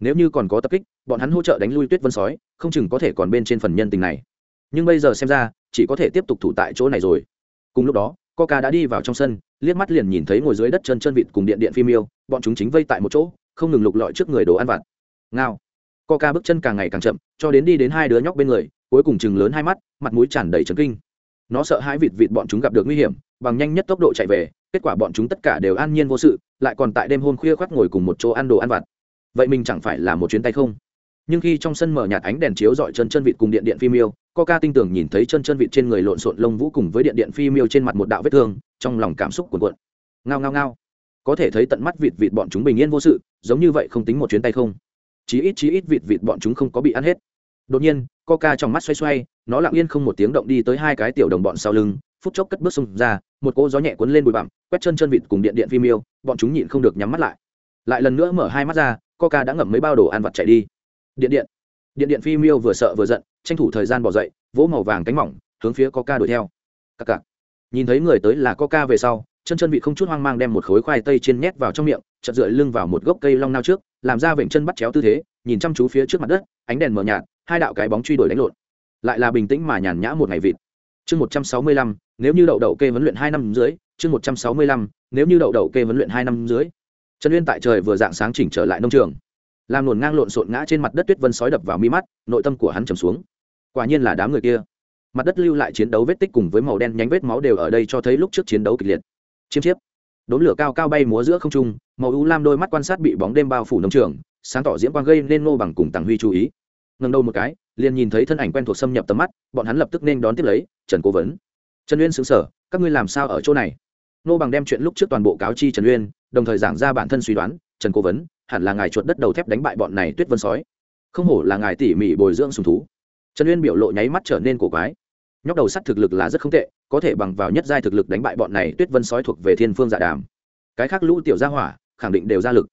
Nếu như còn có tập kích, bọn hắn hỗ trợ đánh lui tuyết vân sói, không chừng có thể còn bên trên phần nhân tình này. Nhưng bây giờ xem ra, chỉ có thể tiếp tục thủ tại chỗ này rồi. Cùng lúc đó coca đã đi vào trong sân, liếc mắt liền nhìn thấy ngồi dưới đất chân chân vịt cùng điện điện phim yêu, bọn chúng chính vây tại một chỗ, không ngừng lục lọi trước người đồ ăn vặt. Ngao. Coca bước chân càng ngày càng chậm, cho đến đi đến hai đứa nhóc bên người, cuối cùng chừng lớn hai mắt, mặt mũi tràn đầy trấn kinh. Nó sợ hãi vịt vịt bọn chúng gặp được nguy hiểm, bằng nhanh nhất tốc độ chạy về, kết quả bọn chúng tất cả đều an nhiên vô sự, lại còn tại đêm hôm khuya khoác ngồi cùng một chỗ ăn đồ ăn vặt. Vậy mình chẳng phải là một chuyến tay không? Nhưng khi trong sân mở nhạt ánh đèn chiếu dọi chân chân vịt cùng điện điện phim yêu coca tinh tưởng nhìn thấy chân chân vịt trên người lộn xộn lông vũ cùng với điện điện phim yêu trên mặt một đạo vết thương, trong lòng cảm xúc cuồn cuộn. Ngao ngao ngao. Có thể thấy tận mắt vịt vịt bọn chúng bình yên vô sự, giống như vậy không tính một chuyến tay không. Chí ít chí ít vịt vịt bọn chúng không có bị ăn hết. Đột nhiên, coca trong mắt xoay xoay, nó lặng yên không một tiếng động đi tới hai cái tiểu đồng bọn sau lưng, phút chốc cất bước xông ra, một cỗ gió nhẹ cuốn lên bụi bặm, quét chân chân vịt cùng điện điện phim yêu bọn chúng nhịn không được nhắm mắt lại. Lại lần nữa mở hai mắt ra, coca đã ngậm mấy bao đồ ăn vặt chạy đi. Điện điện điện điện phi miêu vừa sợ vừa giận, tranh thủ thời gian bỏ dậy, vỗ màu vàng cánh mỏng, hướng phía coca đuổi theo. Cặc cặc. Nhìn thấy người tới là coca về sau, chân chân vị không chút hoang mang đem một khối khoai tây trên nhét vào trong miệng chật dựa lưng vào một gốc cây long nao trước, làm ra vểnh chân bắt chéo tư thế, nhìn chăm chú phía trước mặt đất, ánh đèn mờ nhạt, hai đạo cái bóng truy đuổi đánh lộn. Lại là bình tĩnh mà nhàn nhã một ngày vịt. Chương một trăm sáu mươi lăm, nếu như đậu đậu kê vấn luyện hai năm dưới, chương một trăm sáu mươi lăm, nếu như đậu đậu kê vấn luyện hai năm dưới. Trần uyên tại trời vừa dạng sáng chỉnh trở lại nông trường làm nổn ngang lộn xộn ngã trên mặt đất tuyết vân sói đập vào mi mắt, nội tâm của hắn trầm xuống. Quả nhiên là đám người kia. Mặt đất lưu lại chiến đấu vết tích cùng với màu đen nhánh vết máu đều ở đây cho thấy lúc trước chiến đấu kịch liệt. Chiêm chiếp. Đốn lửa cao cao bay múa giữa không trung, màu u lam đôi mắt quan sát bị bóng đêm bao phủ nông trường, sáng tỏ diễm quang gây nên nô bằng cùng tàng huy chú ý. Ngần đầu một cái, liền nhìn thấy thân ảnh quen thuộc xâm nhập tầm mắt, bọn hắn lập tức nên đón tiếp lấy, trần cố vấn. Trần uyên xứng sở các ngươi làm sao ở chỗ này? Nô bằng đem chuyện lúc trước toàn bộ cáo chi trần uyên, đồng thời giảng ra bản thân suy đoán, trần cố vấn hẳn là ngài chuột đất đầu thép đánh bại bọn này tuyết vân sói. Không hổ là ngài tỉ mỉ bồi dưỡng sùng thú. Trần uyên biểu lộ nháy mắt trở nên cổ quái. Nhóc đầu sắt thực lực là rất không tệ, có thể bằng vào nhất giai thực lực đánh bại bọn này tuyết vân sói thuộc về thiên phương dạ đàm. Cái khác lũ tiểu gia hỏa, khẳng định đều ra lực.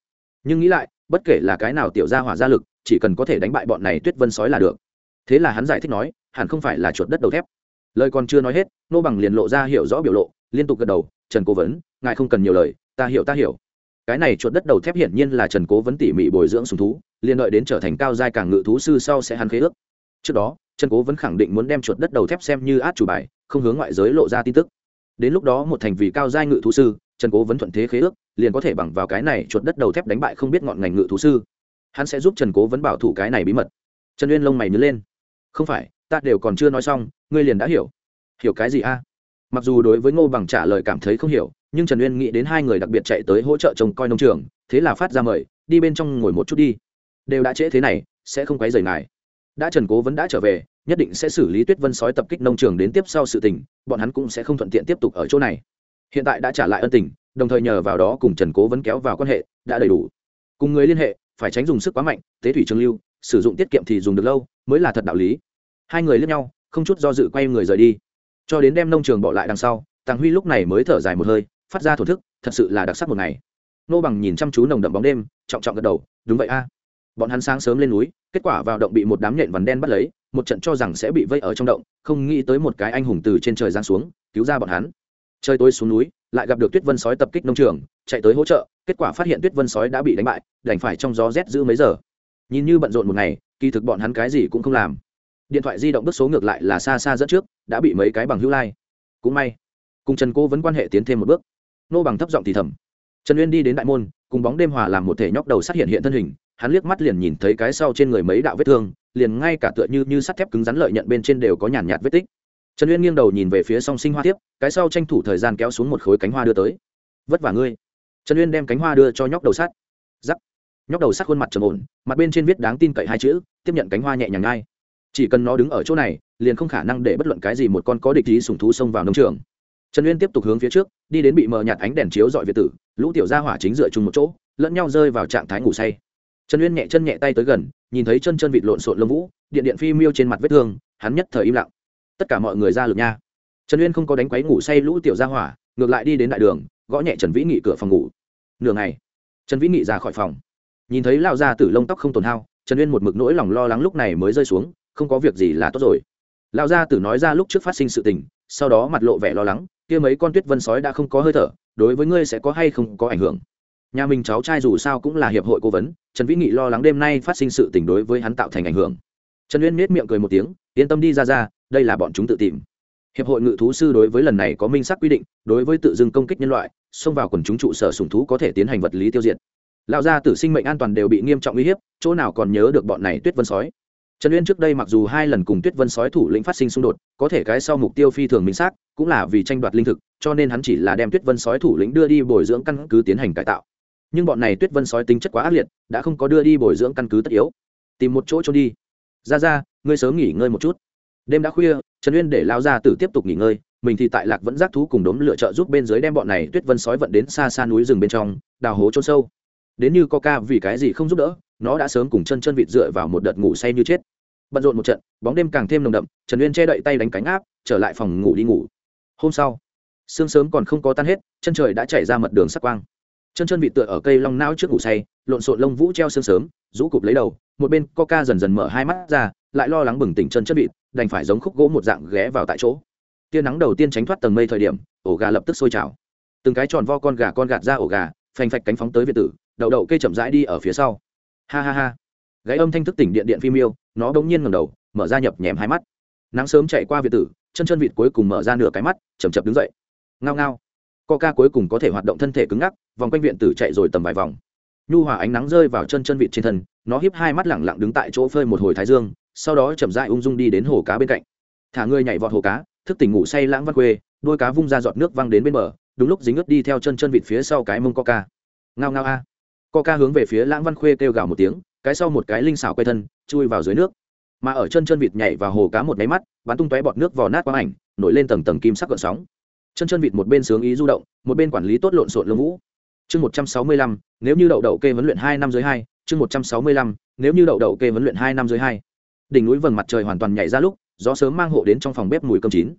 Nhưng nghĩ lại, bất kể là cái nào tiểu gia hỏa ra lực, chỉ cần có thể đánh bại bọn này tuyết vân sói là được. Thế là hắn giải thích nói, hẳn không phải là chuột đất đầu thép. Lời còn chưa nói hết, nô bằng liền lộ ra hiểu rõ biểu lộ, liên tục gật đầu, trần cố vấn, ngài không cần nhiều lời, ta hiểu ta hiểu cái này chuột đất đầu thép hiển nhiên là trần cố vấn tỉ mỉ bồi dưỡng sùng thú, liền đợi đến trở thành cao giai càng ngự thú sư sau sẽ hắn khế ước. Trước đó, trần cố vẫn khẳng định muốn đem chuột đất đầu thép xem như át chủ bài, không hướng ngoại giới lộ ra tin tức. Đến lúc đó một thành vị cao giai ngự thú sư, trần cố vẫn thuận thế khế ước, liền có thể bằng vào cái này chuột đất đầu thép đánh bại không biết ngọn ngành ngự thú sư. Hắn sẽ giúp trần cố vẫn bảo thủ cái này bí mật. Trần uyên lông mày nhớ lên. Không phải, ta đều còn chưa nói xong, ngươi liền đã hiểu. Hiểu cái gì a? Mặc dù đối với ngô bằng trả lời cảm thấy không hiểu nhưng trần uyên nghĩ đến hai người đặc biệt chạy tới hỗ trợ trông coi nông trường, thế là phát ra mời, đi bên trong ngồi một chút đi. Đều đã trễ thế này, sẽ không quấy rầy ngài. Đã trần cố vẫn đã trở về, nhất định sẽ xử lý tuyết vân sói tập kích nông trường đến tiếp sau sự tình, bọn hắn cũng sẽ không thuận tiện tiếp tục ở chỗ này. Hiện tại đã trả lại ân tình, đồng thời nhờ vào đó cùng trần cố vẫn kéo vào quan hệ, đã đầy đủ. Cùng người liên hệ, phải tránh dùng sức quá mạnh, tế thủy trường lưu, sử dụng tiết kiệm thì dùng được lâu, mới là thật đạo lý. Hai người lướt nhau, không chút do dự quay người rời đi. Cho đến đem nông trường bỏ lại đằng sau, tàng huy lúc này mới thở dài một hơi phát ra thổ thức, thật sự là đặc sắc một ngày. Nô bằng nhìn chăm chú nồng đậm bóng đêm, trọng trọng gật đầu, đúng vậy a. Bọn hắn sáng sớm lên núi, kết quả vào động bị một đám nhện vằn đen bắt lấy, một trận cho rằng sẽ bị vây ở trong động, không nghĩ tới một cái anh hùng từ trên trời giáng xuống, cứu ra bọn hắn. Chơi tối xuống núi, lại gặp được tuyết vân sói tập kích nông trường, chạy tới hỗ trợ, kết quả phát hiện tuyết vân sói đã bị đánh bại, đành phải trong gió rét giữ mấy giờ. Nhìn như bận rộn một ngày, kỳ thực bọn hắn cái gì cũng không làm. Điện thoại di động bước số ngược lại là xa xa dẫn trước, đã bị mấy cái bằng hữu lai. Cũng may, cùng trần cô vẫn quan hệ tiến thêm một bước nô bằng thấp giọng thì thầm. Trần uyên đi đến đại môn, cùng bóng đêm hòa làm một thể nhóc đầu sát hiện hiện thân hình, hắn liếc mắt liền nhìn thấy cái sau trên người mấy đạo vết thương, liền ngay cả tựa như như sắt thép cứng rắn lợi nhận bên trên đều có nhàn nhạt vết tích. Trần uyên nghiêng đầu nhìn về phía song sinh hoa tiếp cái sau tranh thủ thời gian kéo xuống một khối cánh hoa đưa tới. Vất vả ngươi. Trần uyên đem cánh hoa đưa cho nhóc đầu sắt. Giắc nhóc đầu sắt khuôn mặt trầm ổn, mặt bên trên viết đáng tin cậy hai chữ, tiếp nhận cánh hoa nhẹ nhàng ngay. Chỉ cần nó đứng ở chỗ này, liền không khả năng để bất luận cái gì một con có địch ý sùng thú xông vào nông trường trần uyên tiếp tục hướng phía trước, đi đến bị mờ nhạt ánh đèn chiếu dọi việt tử, lũ tiểu gia hỏa chính dựa chung một chỗ, lẫn nhau rơi vào trạng thái ngủ say. Trần uyên nhẹ chân nhẹ tay tới gần, nhìn thấy chân chân vịt lộn xộn lông vũ, điện điện phi miêu trên mặt vết thương, hắn nhất thời im lặng. Tất cả mọi người ra lực nha. Trần uyên không có đánh quấy ngủ say lũ tiểu gia hỏa, ngược lại đi đến đại đường, gõ nhẹ trần vĩ nghị cửa phòng ngủ. Nửa ngày, trần vĩ nghị ra khỏi phòng. Nhìn thấy lao ra tử lông tóc không tồn hao, trần uyên một mực nỗi lòng lo lắng lúc này mới rơi xuống, không có việc gì là tốt rồi. Lao ra tử nói ra lúc trước phát sinh sự tình sau đó mặt lộ vẻ lo lắng, kia mấy con tuyết vân sói đã không có hơi thở, đối với ngươi sẽ có hay không có ảnh hưởng. Nhà mình cháu trai dù sao cũng là hiệp hội cố vấn, trần vĩ nghị lo lắng đêm nay phát sinh sự tình đối với hắn tạo thành ảnh hưởng. Trần uyên nết miệng cười một tiếng, yên tâm đi ra ra, đây là bọn chúng tự tìm. Hiệp hội ngự thú sư đối với lần này có minh xác quy định, đối với tự dưng công kích nhân loại, xông vào quần chúng trụ sở sùng thú có thể tiến hành vật lý tiêu diệt. Lão gia tử sinh mệnh an toàn đều bị nghiêm trọng uy hiếp, chỗ nào còn nhớ được bọn này tuyết vân sói trần uyên trước đây mặc dù hai lần cùng tuyết vân sói thủ lĩnh phát sinh xung đột, có thể cái sau mục tiêu phi thường minh xác, cũng là vì tranh đoạt linh thực, cho nên hắn chỉ là đem tuyết vân sói thủ lĩnh đưa đi bồi dưỡng căn cứ tiến hành cải tạo. Nhưng bọn này tuyết vân sói tính chất quá ác liệt, đã không có đưa đi bồi dưỡng căn cứ tất yếu. Tìm một chỗ trốn đi. Ra ra, ngươi sớm nghỉ ngơi một chút. Đêm đã khuya, trần uyên để lao ra tử tiếp tục nghỉ ngơi, mình thì tại lạc vẫn giác thú cùng đốm lựa trợ giúp bên dưới đem bọn này tuyết vân sói vận đến xa xa núi rừng bên trong, đào hố trôn sâu đến như coca vì cái gì không giúp đỡ, nó đã sớm cùng chân chân vịt dựa vào một đợt ngủ say như chết. Bận rộn một trận, bóng đêm càng thêm nồng đậm, trần uyên che đậy tay đánh cánh áp, trở lại phòng ngủ đi ngủ. Hôm sau, sương sớm còn không có tan hết, chân trời đã chảy ra mật đường sắc quang. Chân chân vịt tựa ở cây long não trước ngủ say, lộn xộn lông vũ treo sương sớm, rũ cụp lấy đầu, một bên coca dần dần mở hai mắt ra, lại lo lắng bừng tỉnh chân chân vịt, đành phải giống khúc gỗ một dạng ghé vào tại chỗ. Tia nắng đầu tiên tránh thoát tầng mây thời điểm, ổ gà lập tức sôi trào. Từng cái tròn vo con gà con gạt ra ổ gà phanh phạch cánh phóng tới việt tử đậu đậu cây chậm rãi đi ở phía sau. Ha ha ha. Gáy âm thanh thức tỉnh điện điện phim yêu, nó bỗng nhiên ngầm đầu, mở ra nhập nhèm hai mắt. Nắng sớm chạy qua việt tử, chân chân vịt cuối cùng mở ra nửa cái mắt chầm chập đứng dậy. Ngao ngao. Co ca cuối cùng có thể hoạt động thân thể cứng ngắc, vòng quanh viện tử chạy rồi tầm vài vòng. Nhu hòa ánh nắng rơi vào chân chân vịt trên thân, nó hiếp hai mắt lẳng lặng đứng tại chỗ phơi một hồi thái dương, sau đó chậm dại ung dung đi đến hồ cá bên cạnh. Thả người nhảy vọt hồ cá, thức tỉnh ngủ say lãng văn quê đôi cá vung ra giọt nước văng đến bên bờ, đúng lúc dính ướt đi theo chân chân vịt phía sau cái mông coca. Ngao ngao a coca hướng về phía lãng văn khuê kêu gào một tiếng, cái sau một cái linh xảo quay thân, chui vào dưới nước. Mà ở chân chân vịt nhảy vào hồ cá một máy mắt, bắn tung tóe bọt nước vào nát quang ảnh, nổi lên tầng tầng kim sắc gợn sóng. Chân chân vịt một bên sướng ý du động, một bên quản lý tốt lộn xộn lông vũ. Chương một trăm sáu mươi lăm, nếu như đậu đậu kê huấn luyện hai năm dưới hai, chương một trăm sáu mươi lăm, nếu như đậu đậu kê huấn luyện hai năm dưới hai. Đỉnh núi vầng mặt trời hoàn toàn nhảy ra lúc, gió sớm mang hộ đến trong phòng bếp mùi cơm chín.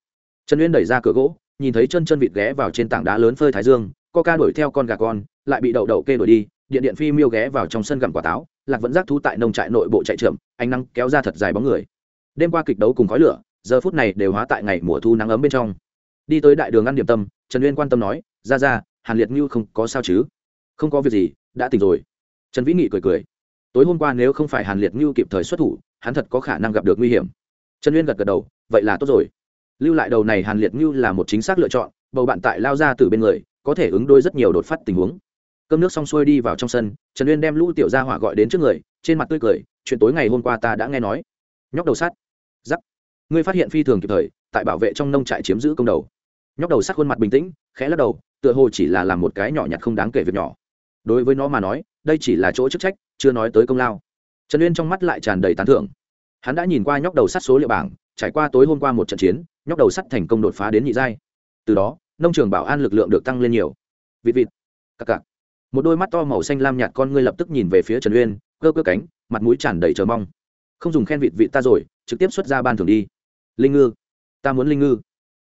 Trần uyên đẩy ra cửa gỗ, nhìn thấy chân chân vịt ghé vào trên tảng đá lớn phơi thái dương, co ca đuổi theo con gà con, lại bị đậu đậu kê đuổi đi điện điện phi miêu ghé vào trong sân gặm quả táo, lạc vẫn giác thú tại nông trại nội bộ chạy trượm ánh nắng kéo ra thật dài bóng người. Đêm qua kịch đấu cùng khói lửa, giờ phút này đều hóa tại ngày mùa thu nắng ấm bên trong. Đi tới đại đường ăn điểm tâm, trần uyên quan tâm nói, ra ra, hàn liệt như không có sao chứ? Không có việc gì, đã tỉnh rồi. Trần vĩ nghị cười cười, tối hôm qua nếu không phải hàn liệt như kịp thời xuất thủ, hắn thật có khả năng gặp được nguy hiểm. Trần uyên gật gật đầu, vậy là tốt rồi. Lưu lại đầu này hàn liệt như là một chính xác lựa chọn, bầu bạn tại lao ra từ bên người, có thể ứng đôi rất nhiều đột phát tình huống cơm nước xong xuôi đi vào trong sân, trần uyên đem lũ tiểu gia hỏa gọi đến trước người, trên mặt tươi cười, chuyện tối ngày hôm qua ta đã nghe nói. Nhóc đầu sắt. Giắc. Ngươi phát hiện phi thường kịp thời, tại bảo vệ trong nông trại chiếm giữ công đầu. Nhóc đầu sắt khuôn mặt bình tĩnh, khẽ lắc đầu, tựa hồ chỉ là làm một cái nhỏ nhặt không đáng kể việc nhỏ. Đối với nó mà nói, đây chỉ là chỗ chức trách, chưa nói tới công lao. Trần uyên trong mắt lại tràn đầy tán thưởng. Hắn đã nhìn qua nhóc đầu sắt số liệu bảng, trải qua tối hôm qua một trận chiến, nhóc đầu sắt thành công đột phá đến nhị giai. Từ đó, nông trường bảo an lực lượng được tăng lên nhiều. Vịt vịt. Cặc cặc một đôi mắt to màu xanh lam nhạt con ngươi lập tức nhìn về phía trần uyên, cơ cơ cánh, mặt mũi tràn đầy chờ mong. Không dùng khen vịt vị ta rồi, trực tiếp xuất ra ban thường đi. Linh ngư, ta muốn linh ngư.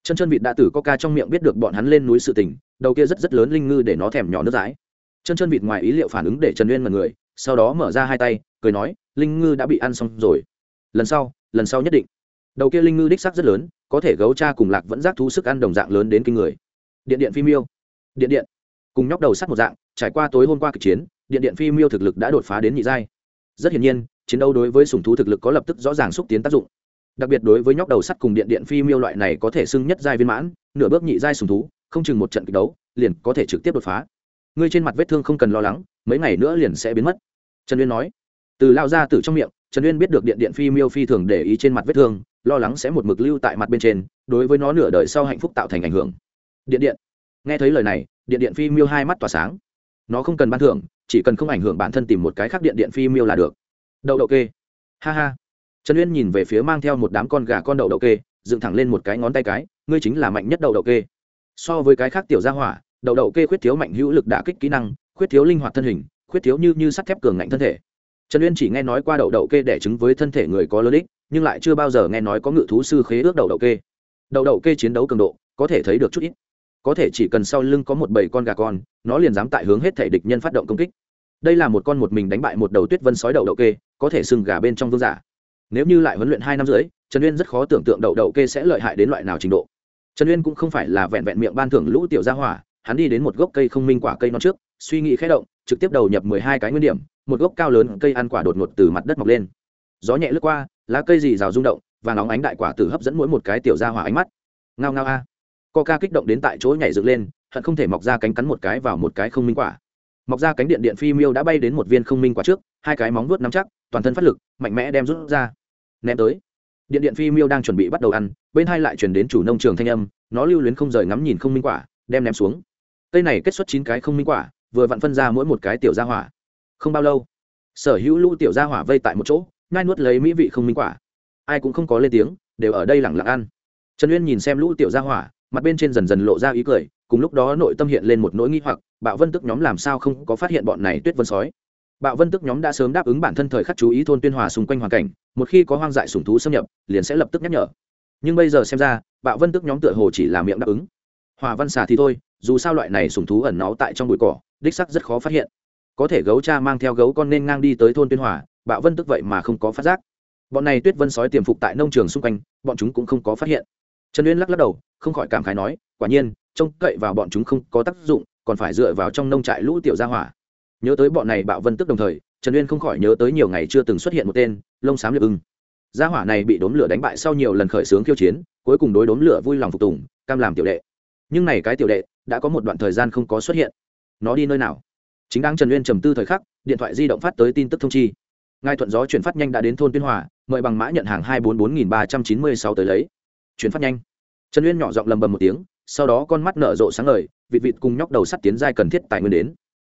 Chân chân vịt đã tử có ca trong miệng biết được bọn hắn lên núi sự tình, đầu kia rất rất lớn linh ngư để nó thèm nhỏ nước rãi chân chân vịt ngoài ý liệu phản ứng để trần uyên mật người, sau đó mở ra hai tay, cười nói, linh ngư đã bị ăn xong rồi. Lần sau lần sau nhất định. Đầu kia linh ngư đích sắc rất lớn, có thể gấu cha cùng lạc vẫn giác thú sức ăn đồng dạng lớn đến kinh người. Điện điện phim yêu. Điện điện cùng nhóc đầu sắt một dạng, trải qua tối hôm qua kịch chiến, điện điện phi miêu thực lực đã đột phá đến nhị giai. Rất hiển nhiên, chiến đấu đối với sùng thú thực lực có lập tức rõ ràng xúc tiến tác dụng. Đặc biệt đối với nhóc đầu sắt cùng điện điện phi miêu loại này có thể xưng nhất giai viên mãn, nửa bước nhị giai sùng thú, không chừng một trận kịch đấu, liền có thể trực tiếp đột phá. Ngươi trên mặt vết thương không cần lo lắng, mấy ngày nữa liền sẽ biến mất. Trần uyên nói. Từ lao ra từ trong miệng, trần uyên biết được điện điện phi miêu phi thường để ý trên mặt vết thương, lo lắng sẽ một mực lưu tại mặt bên trên, đối với nó nửa đời sau hạnh phúc tạo thành ảnh hưởng. Điện điện. Nghe thấy lời này điện điện phi miêu hai mắt tỏa sáng. Nó không cần ban thưởng, chỉ cần không ảnh hưởng bản thân tìm một cái khác điện điện phi miêu là được. Đậu đậu kê. Ha ha. Trần uyên nhìn về phía mang theo một đám con gà con đậu đậu kê, dựng thẳng lên một cái ngón tay cái, ngươi chính là mạnh nhất đậu đậu kê. So với cái khác tiểu gia hỏa, đậu đậu kê khuyết thiếu mạnh hữu lực đả kích kỹ năng, khuyết thiếu linh hoạt thân hình, khuyết thiếu như như sắt thép cường ngạnh thân thể. Trần uyên chỉ nghe nói qua đậu đậu kê đẻ trứng với thân thể người có lớn ích, nhưng lại chưa bao giờ nghe nói có ngự thú sư khế ước đậu đậu kê. Đậu đậu kê chiến đấu cường độ, có thể thấy được chút ít có thể chỉ cần sau lưng có một bầy con gà con, nó liền dám tại hướng hết thể địch nhân phát động công kích. Đây là một con một mình đánh bại một đầu tuyết vân sói đậu đậu kê, có thể sừng gà bên trong vương giả. Nếu như lại huấn luyện hai năm rưỡi, trần uyên rất khó tưởng tượng đậu đậu kê sẽ lợi hại đến loại nào trình độ. Trần uyên cũng không phải là vẹn vẹn miệng ban thưởng lũ tiểu gia hỏa, hắn đi đến một gốc cây không minh quả cây non trước, suy nghĩ khé động, trực tiếp đầu nhập mười hai cái nguyên điểm, một gốc cao lớn cây ăn quả đột ngột từ mặt đất mọc lên. Gió nhẹ lướt qua, lá cây dì rào rung động, và nóng ánh đại quả từ hấp dẫn mỗi một cái tiểu gia hỏa ánh mắt. Ngao ngao a. Coca kích động đến tại chỗ nhảy dựng lên, hận không thể mọc ra cánh cắn một cái vào một cái không minh quả. Mọc ra cánh điện điện phi miêu đã bay đến một viên không minh quả trước, hai cái móng vuốt nắm chắc, toàn thân phát lực, mạnh mẽ đem rút ra. Ném tới. Điện điện phi miêu đang chuẩn bị bắt đầu ăn, bên hai lại chuyển đến chủ nông trường thanh âm, nó lưu luyến không rời ngắm nhìn không minh quả, đem ném xuống. Cây này kết xuất chín cái không minh quả, vừa vặn phân ra mỗi một cái tiểu gia hỏa. Không bao lâu, sở hữu lũ tiểu gia hỏa vây tại một chỗ ngai nuốt lấy mỹ vị không minh quả. Ai cũng không có lên tiếng, đều ở đây lẳng lặng ăn. Trần uyên nhìn xem lũ tiểu gia hỏa mặt bên trên dần dần lộ ra ý cười, cùng lúc đó nội tâm hiện lên một nỗi nghi hoặc, bạo vân tức nhóm làm sao không có phát hiện bọn này tuyết vân sói? Bạo vân tức nhóm đã sớm đáp ứng bản thân thời khắc chú ý thôn tuyên hòa xung quanh hoàn cảnh, một khi có hoang dại sùng thú xâm nhập, liền sẽ lập tức nhắc nhở. Nhưng bây giờ xem ra, bạo vân tức nhóm tựa hồ chỉ là miệng đáp ứng. Hòa văn xà thì thôi, dù sao loại này sùng thú ẩn náu tại trong bụi cỏ, đích sắc rất khó phát hiện. Có thể gấu cha mang theo gấu con nên ngang đi tới thôn tuyên hòa, bạo vân tức vậy mà không có phát giác. Bọn này tuyết vân sói tiềm phục tại nông trường xung quanh, bọn chúng cũng không có phát hiện trần uyên lắc lắc đầu, không khỏi cảm khái nói, quả nhiên, trông cậy vào bọn chúng không có tác dụng, còn phải dựa vào trong nông trại lũ tiểu gia hỏa. Nhớ tới bọn này bạo vân tức đồng thời, trần uyên không khỏi nhớ tới nhiều ngày chưa từng xuất hiện một tên, lông xám liệp ưng. Gia hỏa này bị đốm lửa đánh bại sau nhiều lần khởi xướng khiêu chiến, cuối cùng đối đốm lửa vui lòng phục tùng, cam làm tiểu đệ. Nhưng này cái tiểu đệ, đã có một đoạn thời gian không có xuất hiện. Nó đi nơi nào? Chính đang trần uyên trầm tư thời khắc, điện thoại di động phát tới tin tức thông chi. Ngài thuận gió chuyển phát nhanh đã đến thôn tuyên hòa, mời bằng mã nhận hàng hai bốn bốn nghìn ba trăm chín mươi sáu tới lấy chuyển phát nhanh. Trần uyên nhỏ giọng lầm bầm một tiếng, sau đó con mắt nở rộ sáng ngời, vịt vịt cùng nhóc đầu sắt tiến giai cần thiết tài nguyên đến.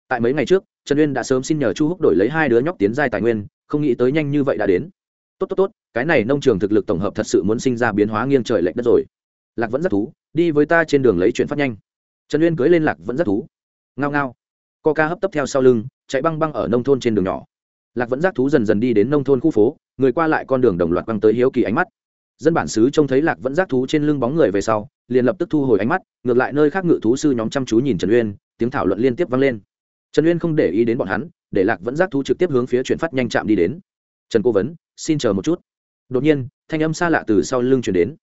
Tại mấy ngày trước, trần uyên đã sớm xin nhờ chu húc đổi lấy hai đứa nhóc tiến giai tài nguyên, không nghĩ tới nhanh như vậy đã đến. Tốt tốt tốt, cái này nông trường thực lực tổng hợp thật sự muốn sinh ra biến hóa nghiêng trời lệch đất rồi. Lạc vẫn rất thú, đi với ta trên đường lấy chuyển phát nhanh. Trần uyên cưới lên lạc vẫn rất thú. Ngao ngao. Co ca hấp tấp theo sau lưng, chạy băng băng ở nông thôn trên đường nhỏ. Lạc vẫn giác thú dần dần đi đến nông thôn khu phố, người qua lại con đường đồng loạt băng tới hiếu kỳ ánh mắt dân bản xứ trông thấy lạc vẫn giác thú trên lưng bóng người về sau, liền lập tức thu hồi ánh mắt, ngược lại nơi khác ngự thú sư nhóm chăm chú nhìn trần uyên, tiếng thảo luận liên tiếp vang lên. Trần uyên không để ý đến bọn hắn, để lạc vẫn giác thú trực tiếp hướng phía chuyển phát nhanh chạm đi đến. Trần cố vấn, xin chờ một chút. Đột nhiên, thanh âm xa lạ từ sau lưng chuyển đến.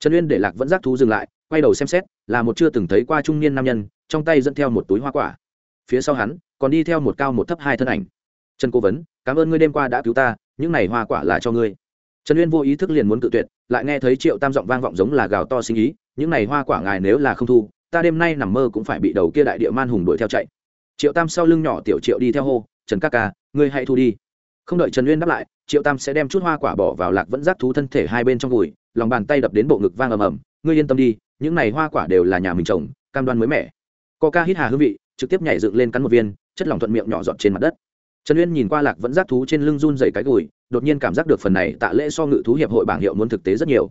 Trần uyên để lạc vẫn giác thú dừng lại, quay đầu xem xét, là một chưa từng thấy qua trung niên nam nhân, trong tay dẫn theo một túi hoa quả. Phía sau hắn, còn đi theo một cao một thấp hai thân ảnh. Trần cố vấn, cảm ơn ngươi đêm qua đã cứu ta, những này hoa quả là cho ngươi trần uyên vô ý thức liền muốn cự tuyệt, lại nghe thấy triệu tam giọng vang vọng giống là gào to sinh ý, những này hoa quả ngài nếu là không thu, ta đêm nay nằm mơ cũng phải bị đầu kia đại địa man hùng đuổi theo chạy. Triệu tam sau lưng nhỏ tiểu triệu đi theo hô, trần các ca, ngươi hãy thu đi. Không đợi trần uyên đáp lại, triệu tam sẽ đem chút hoa quả bỏ vào lạc vẫn giác thú thân thể hai bên trong vùi, lòng bàn tay đập đến bộ ngực vang ầm ầm, ngươi yên tâm đi, những này hoa quả đều là nhà mình trồng, cam đoan mới mẻ. Co ca hít hà hương vị, trực tiếp nhảy dựng lên cắn một viên, chất lỏng thuận miệng nhỏ giọt trên mặt đất trần uyên nhìn qua lạc vẫn giác thú trên lưng run dày cái gùi, đột nhiên cảm giác được phần này tạ lễ so ngự thú hiệp hội bảng hiệu muốn thực tế rất nhiều.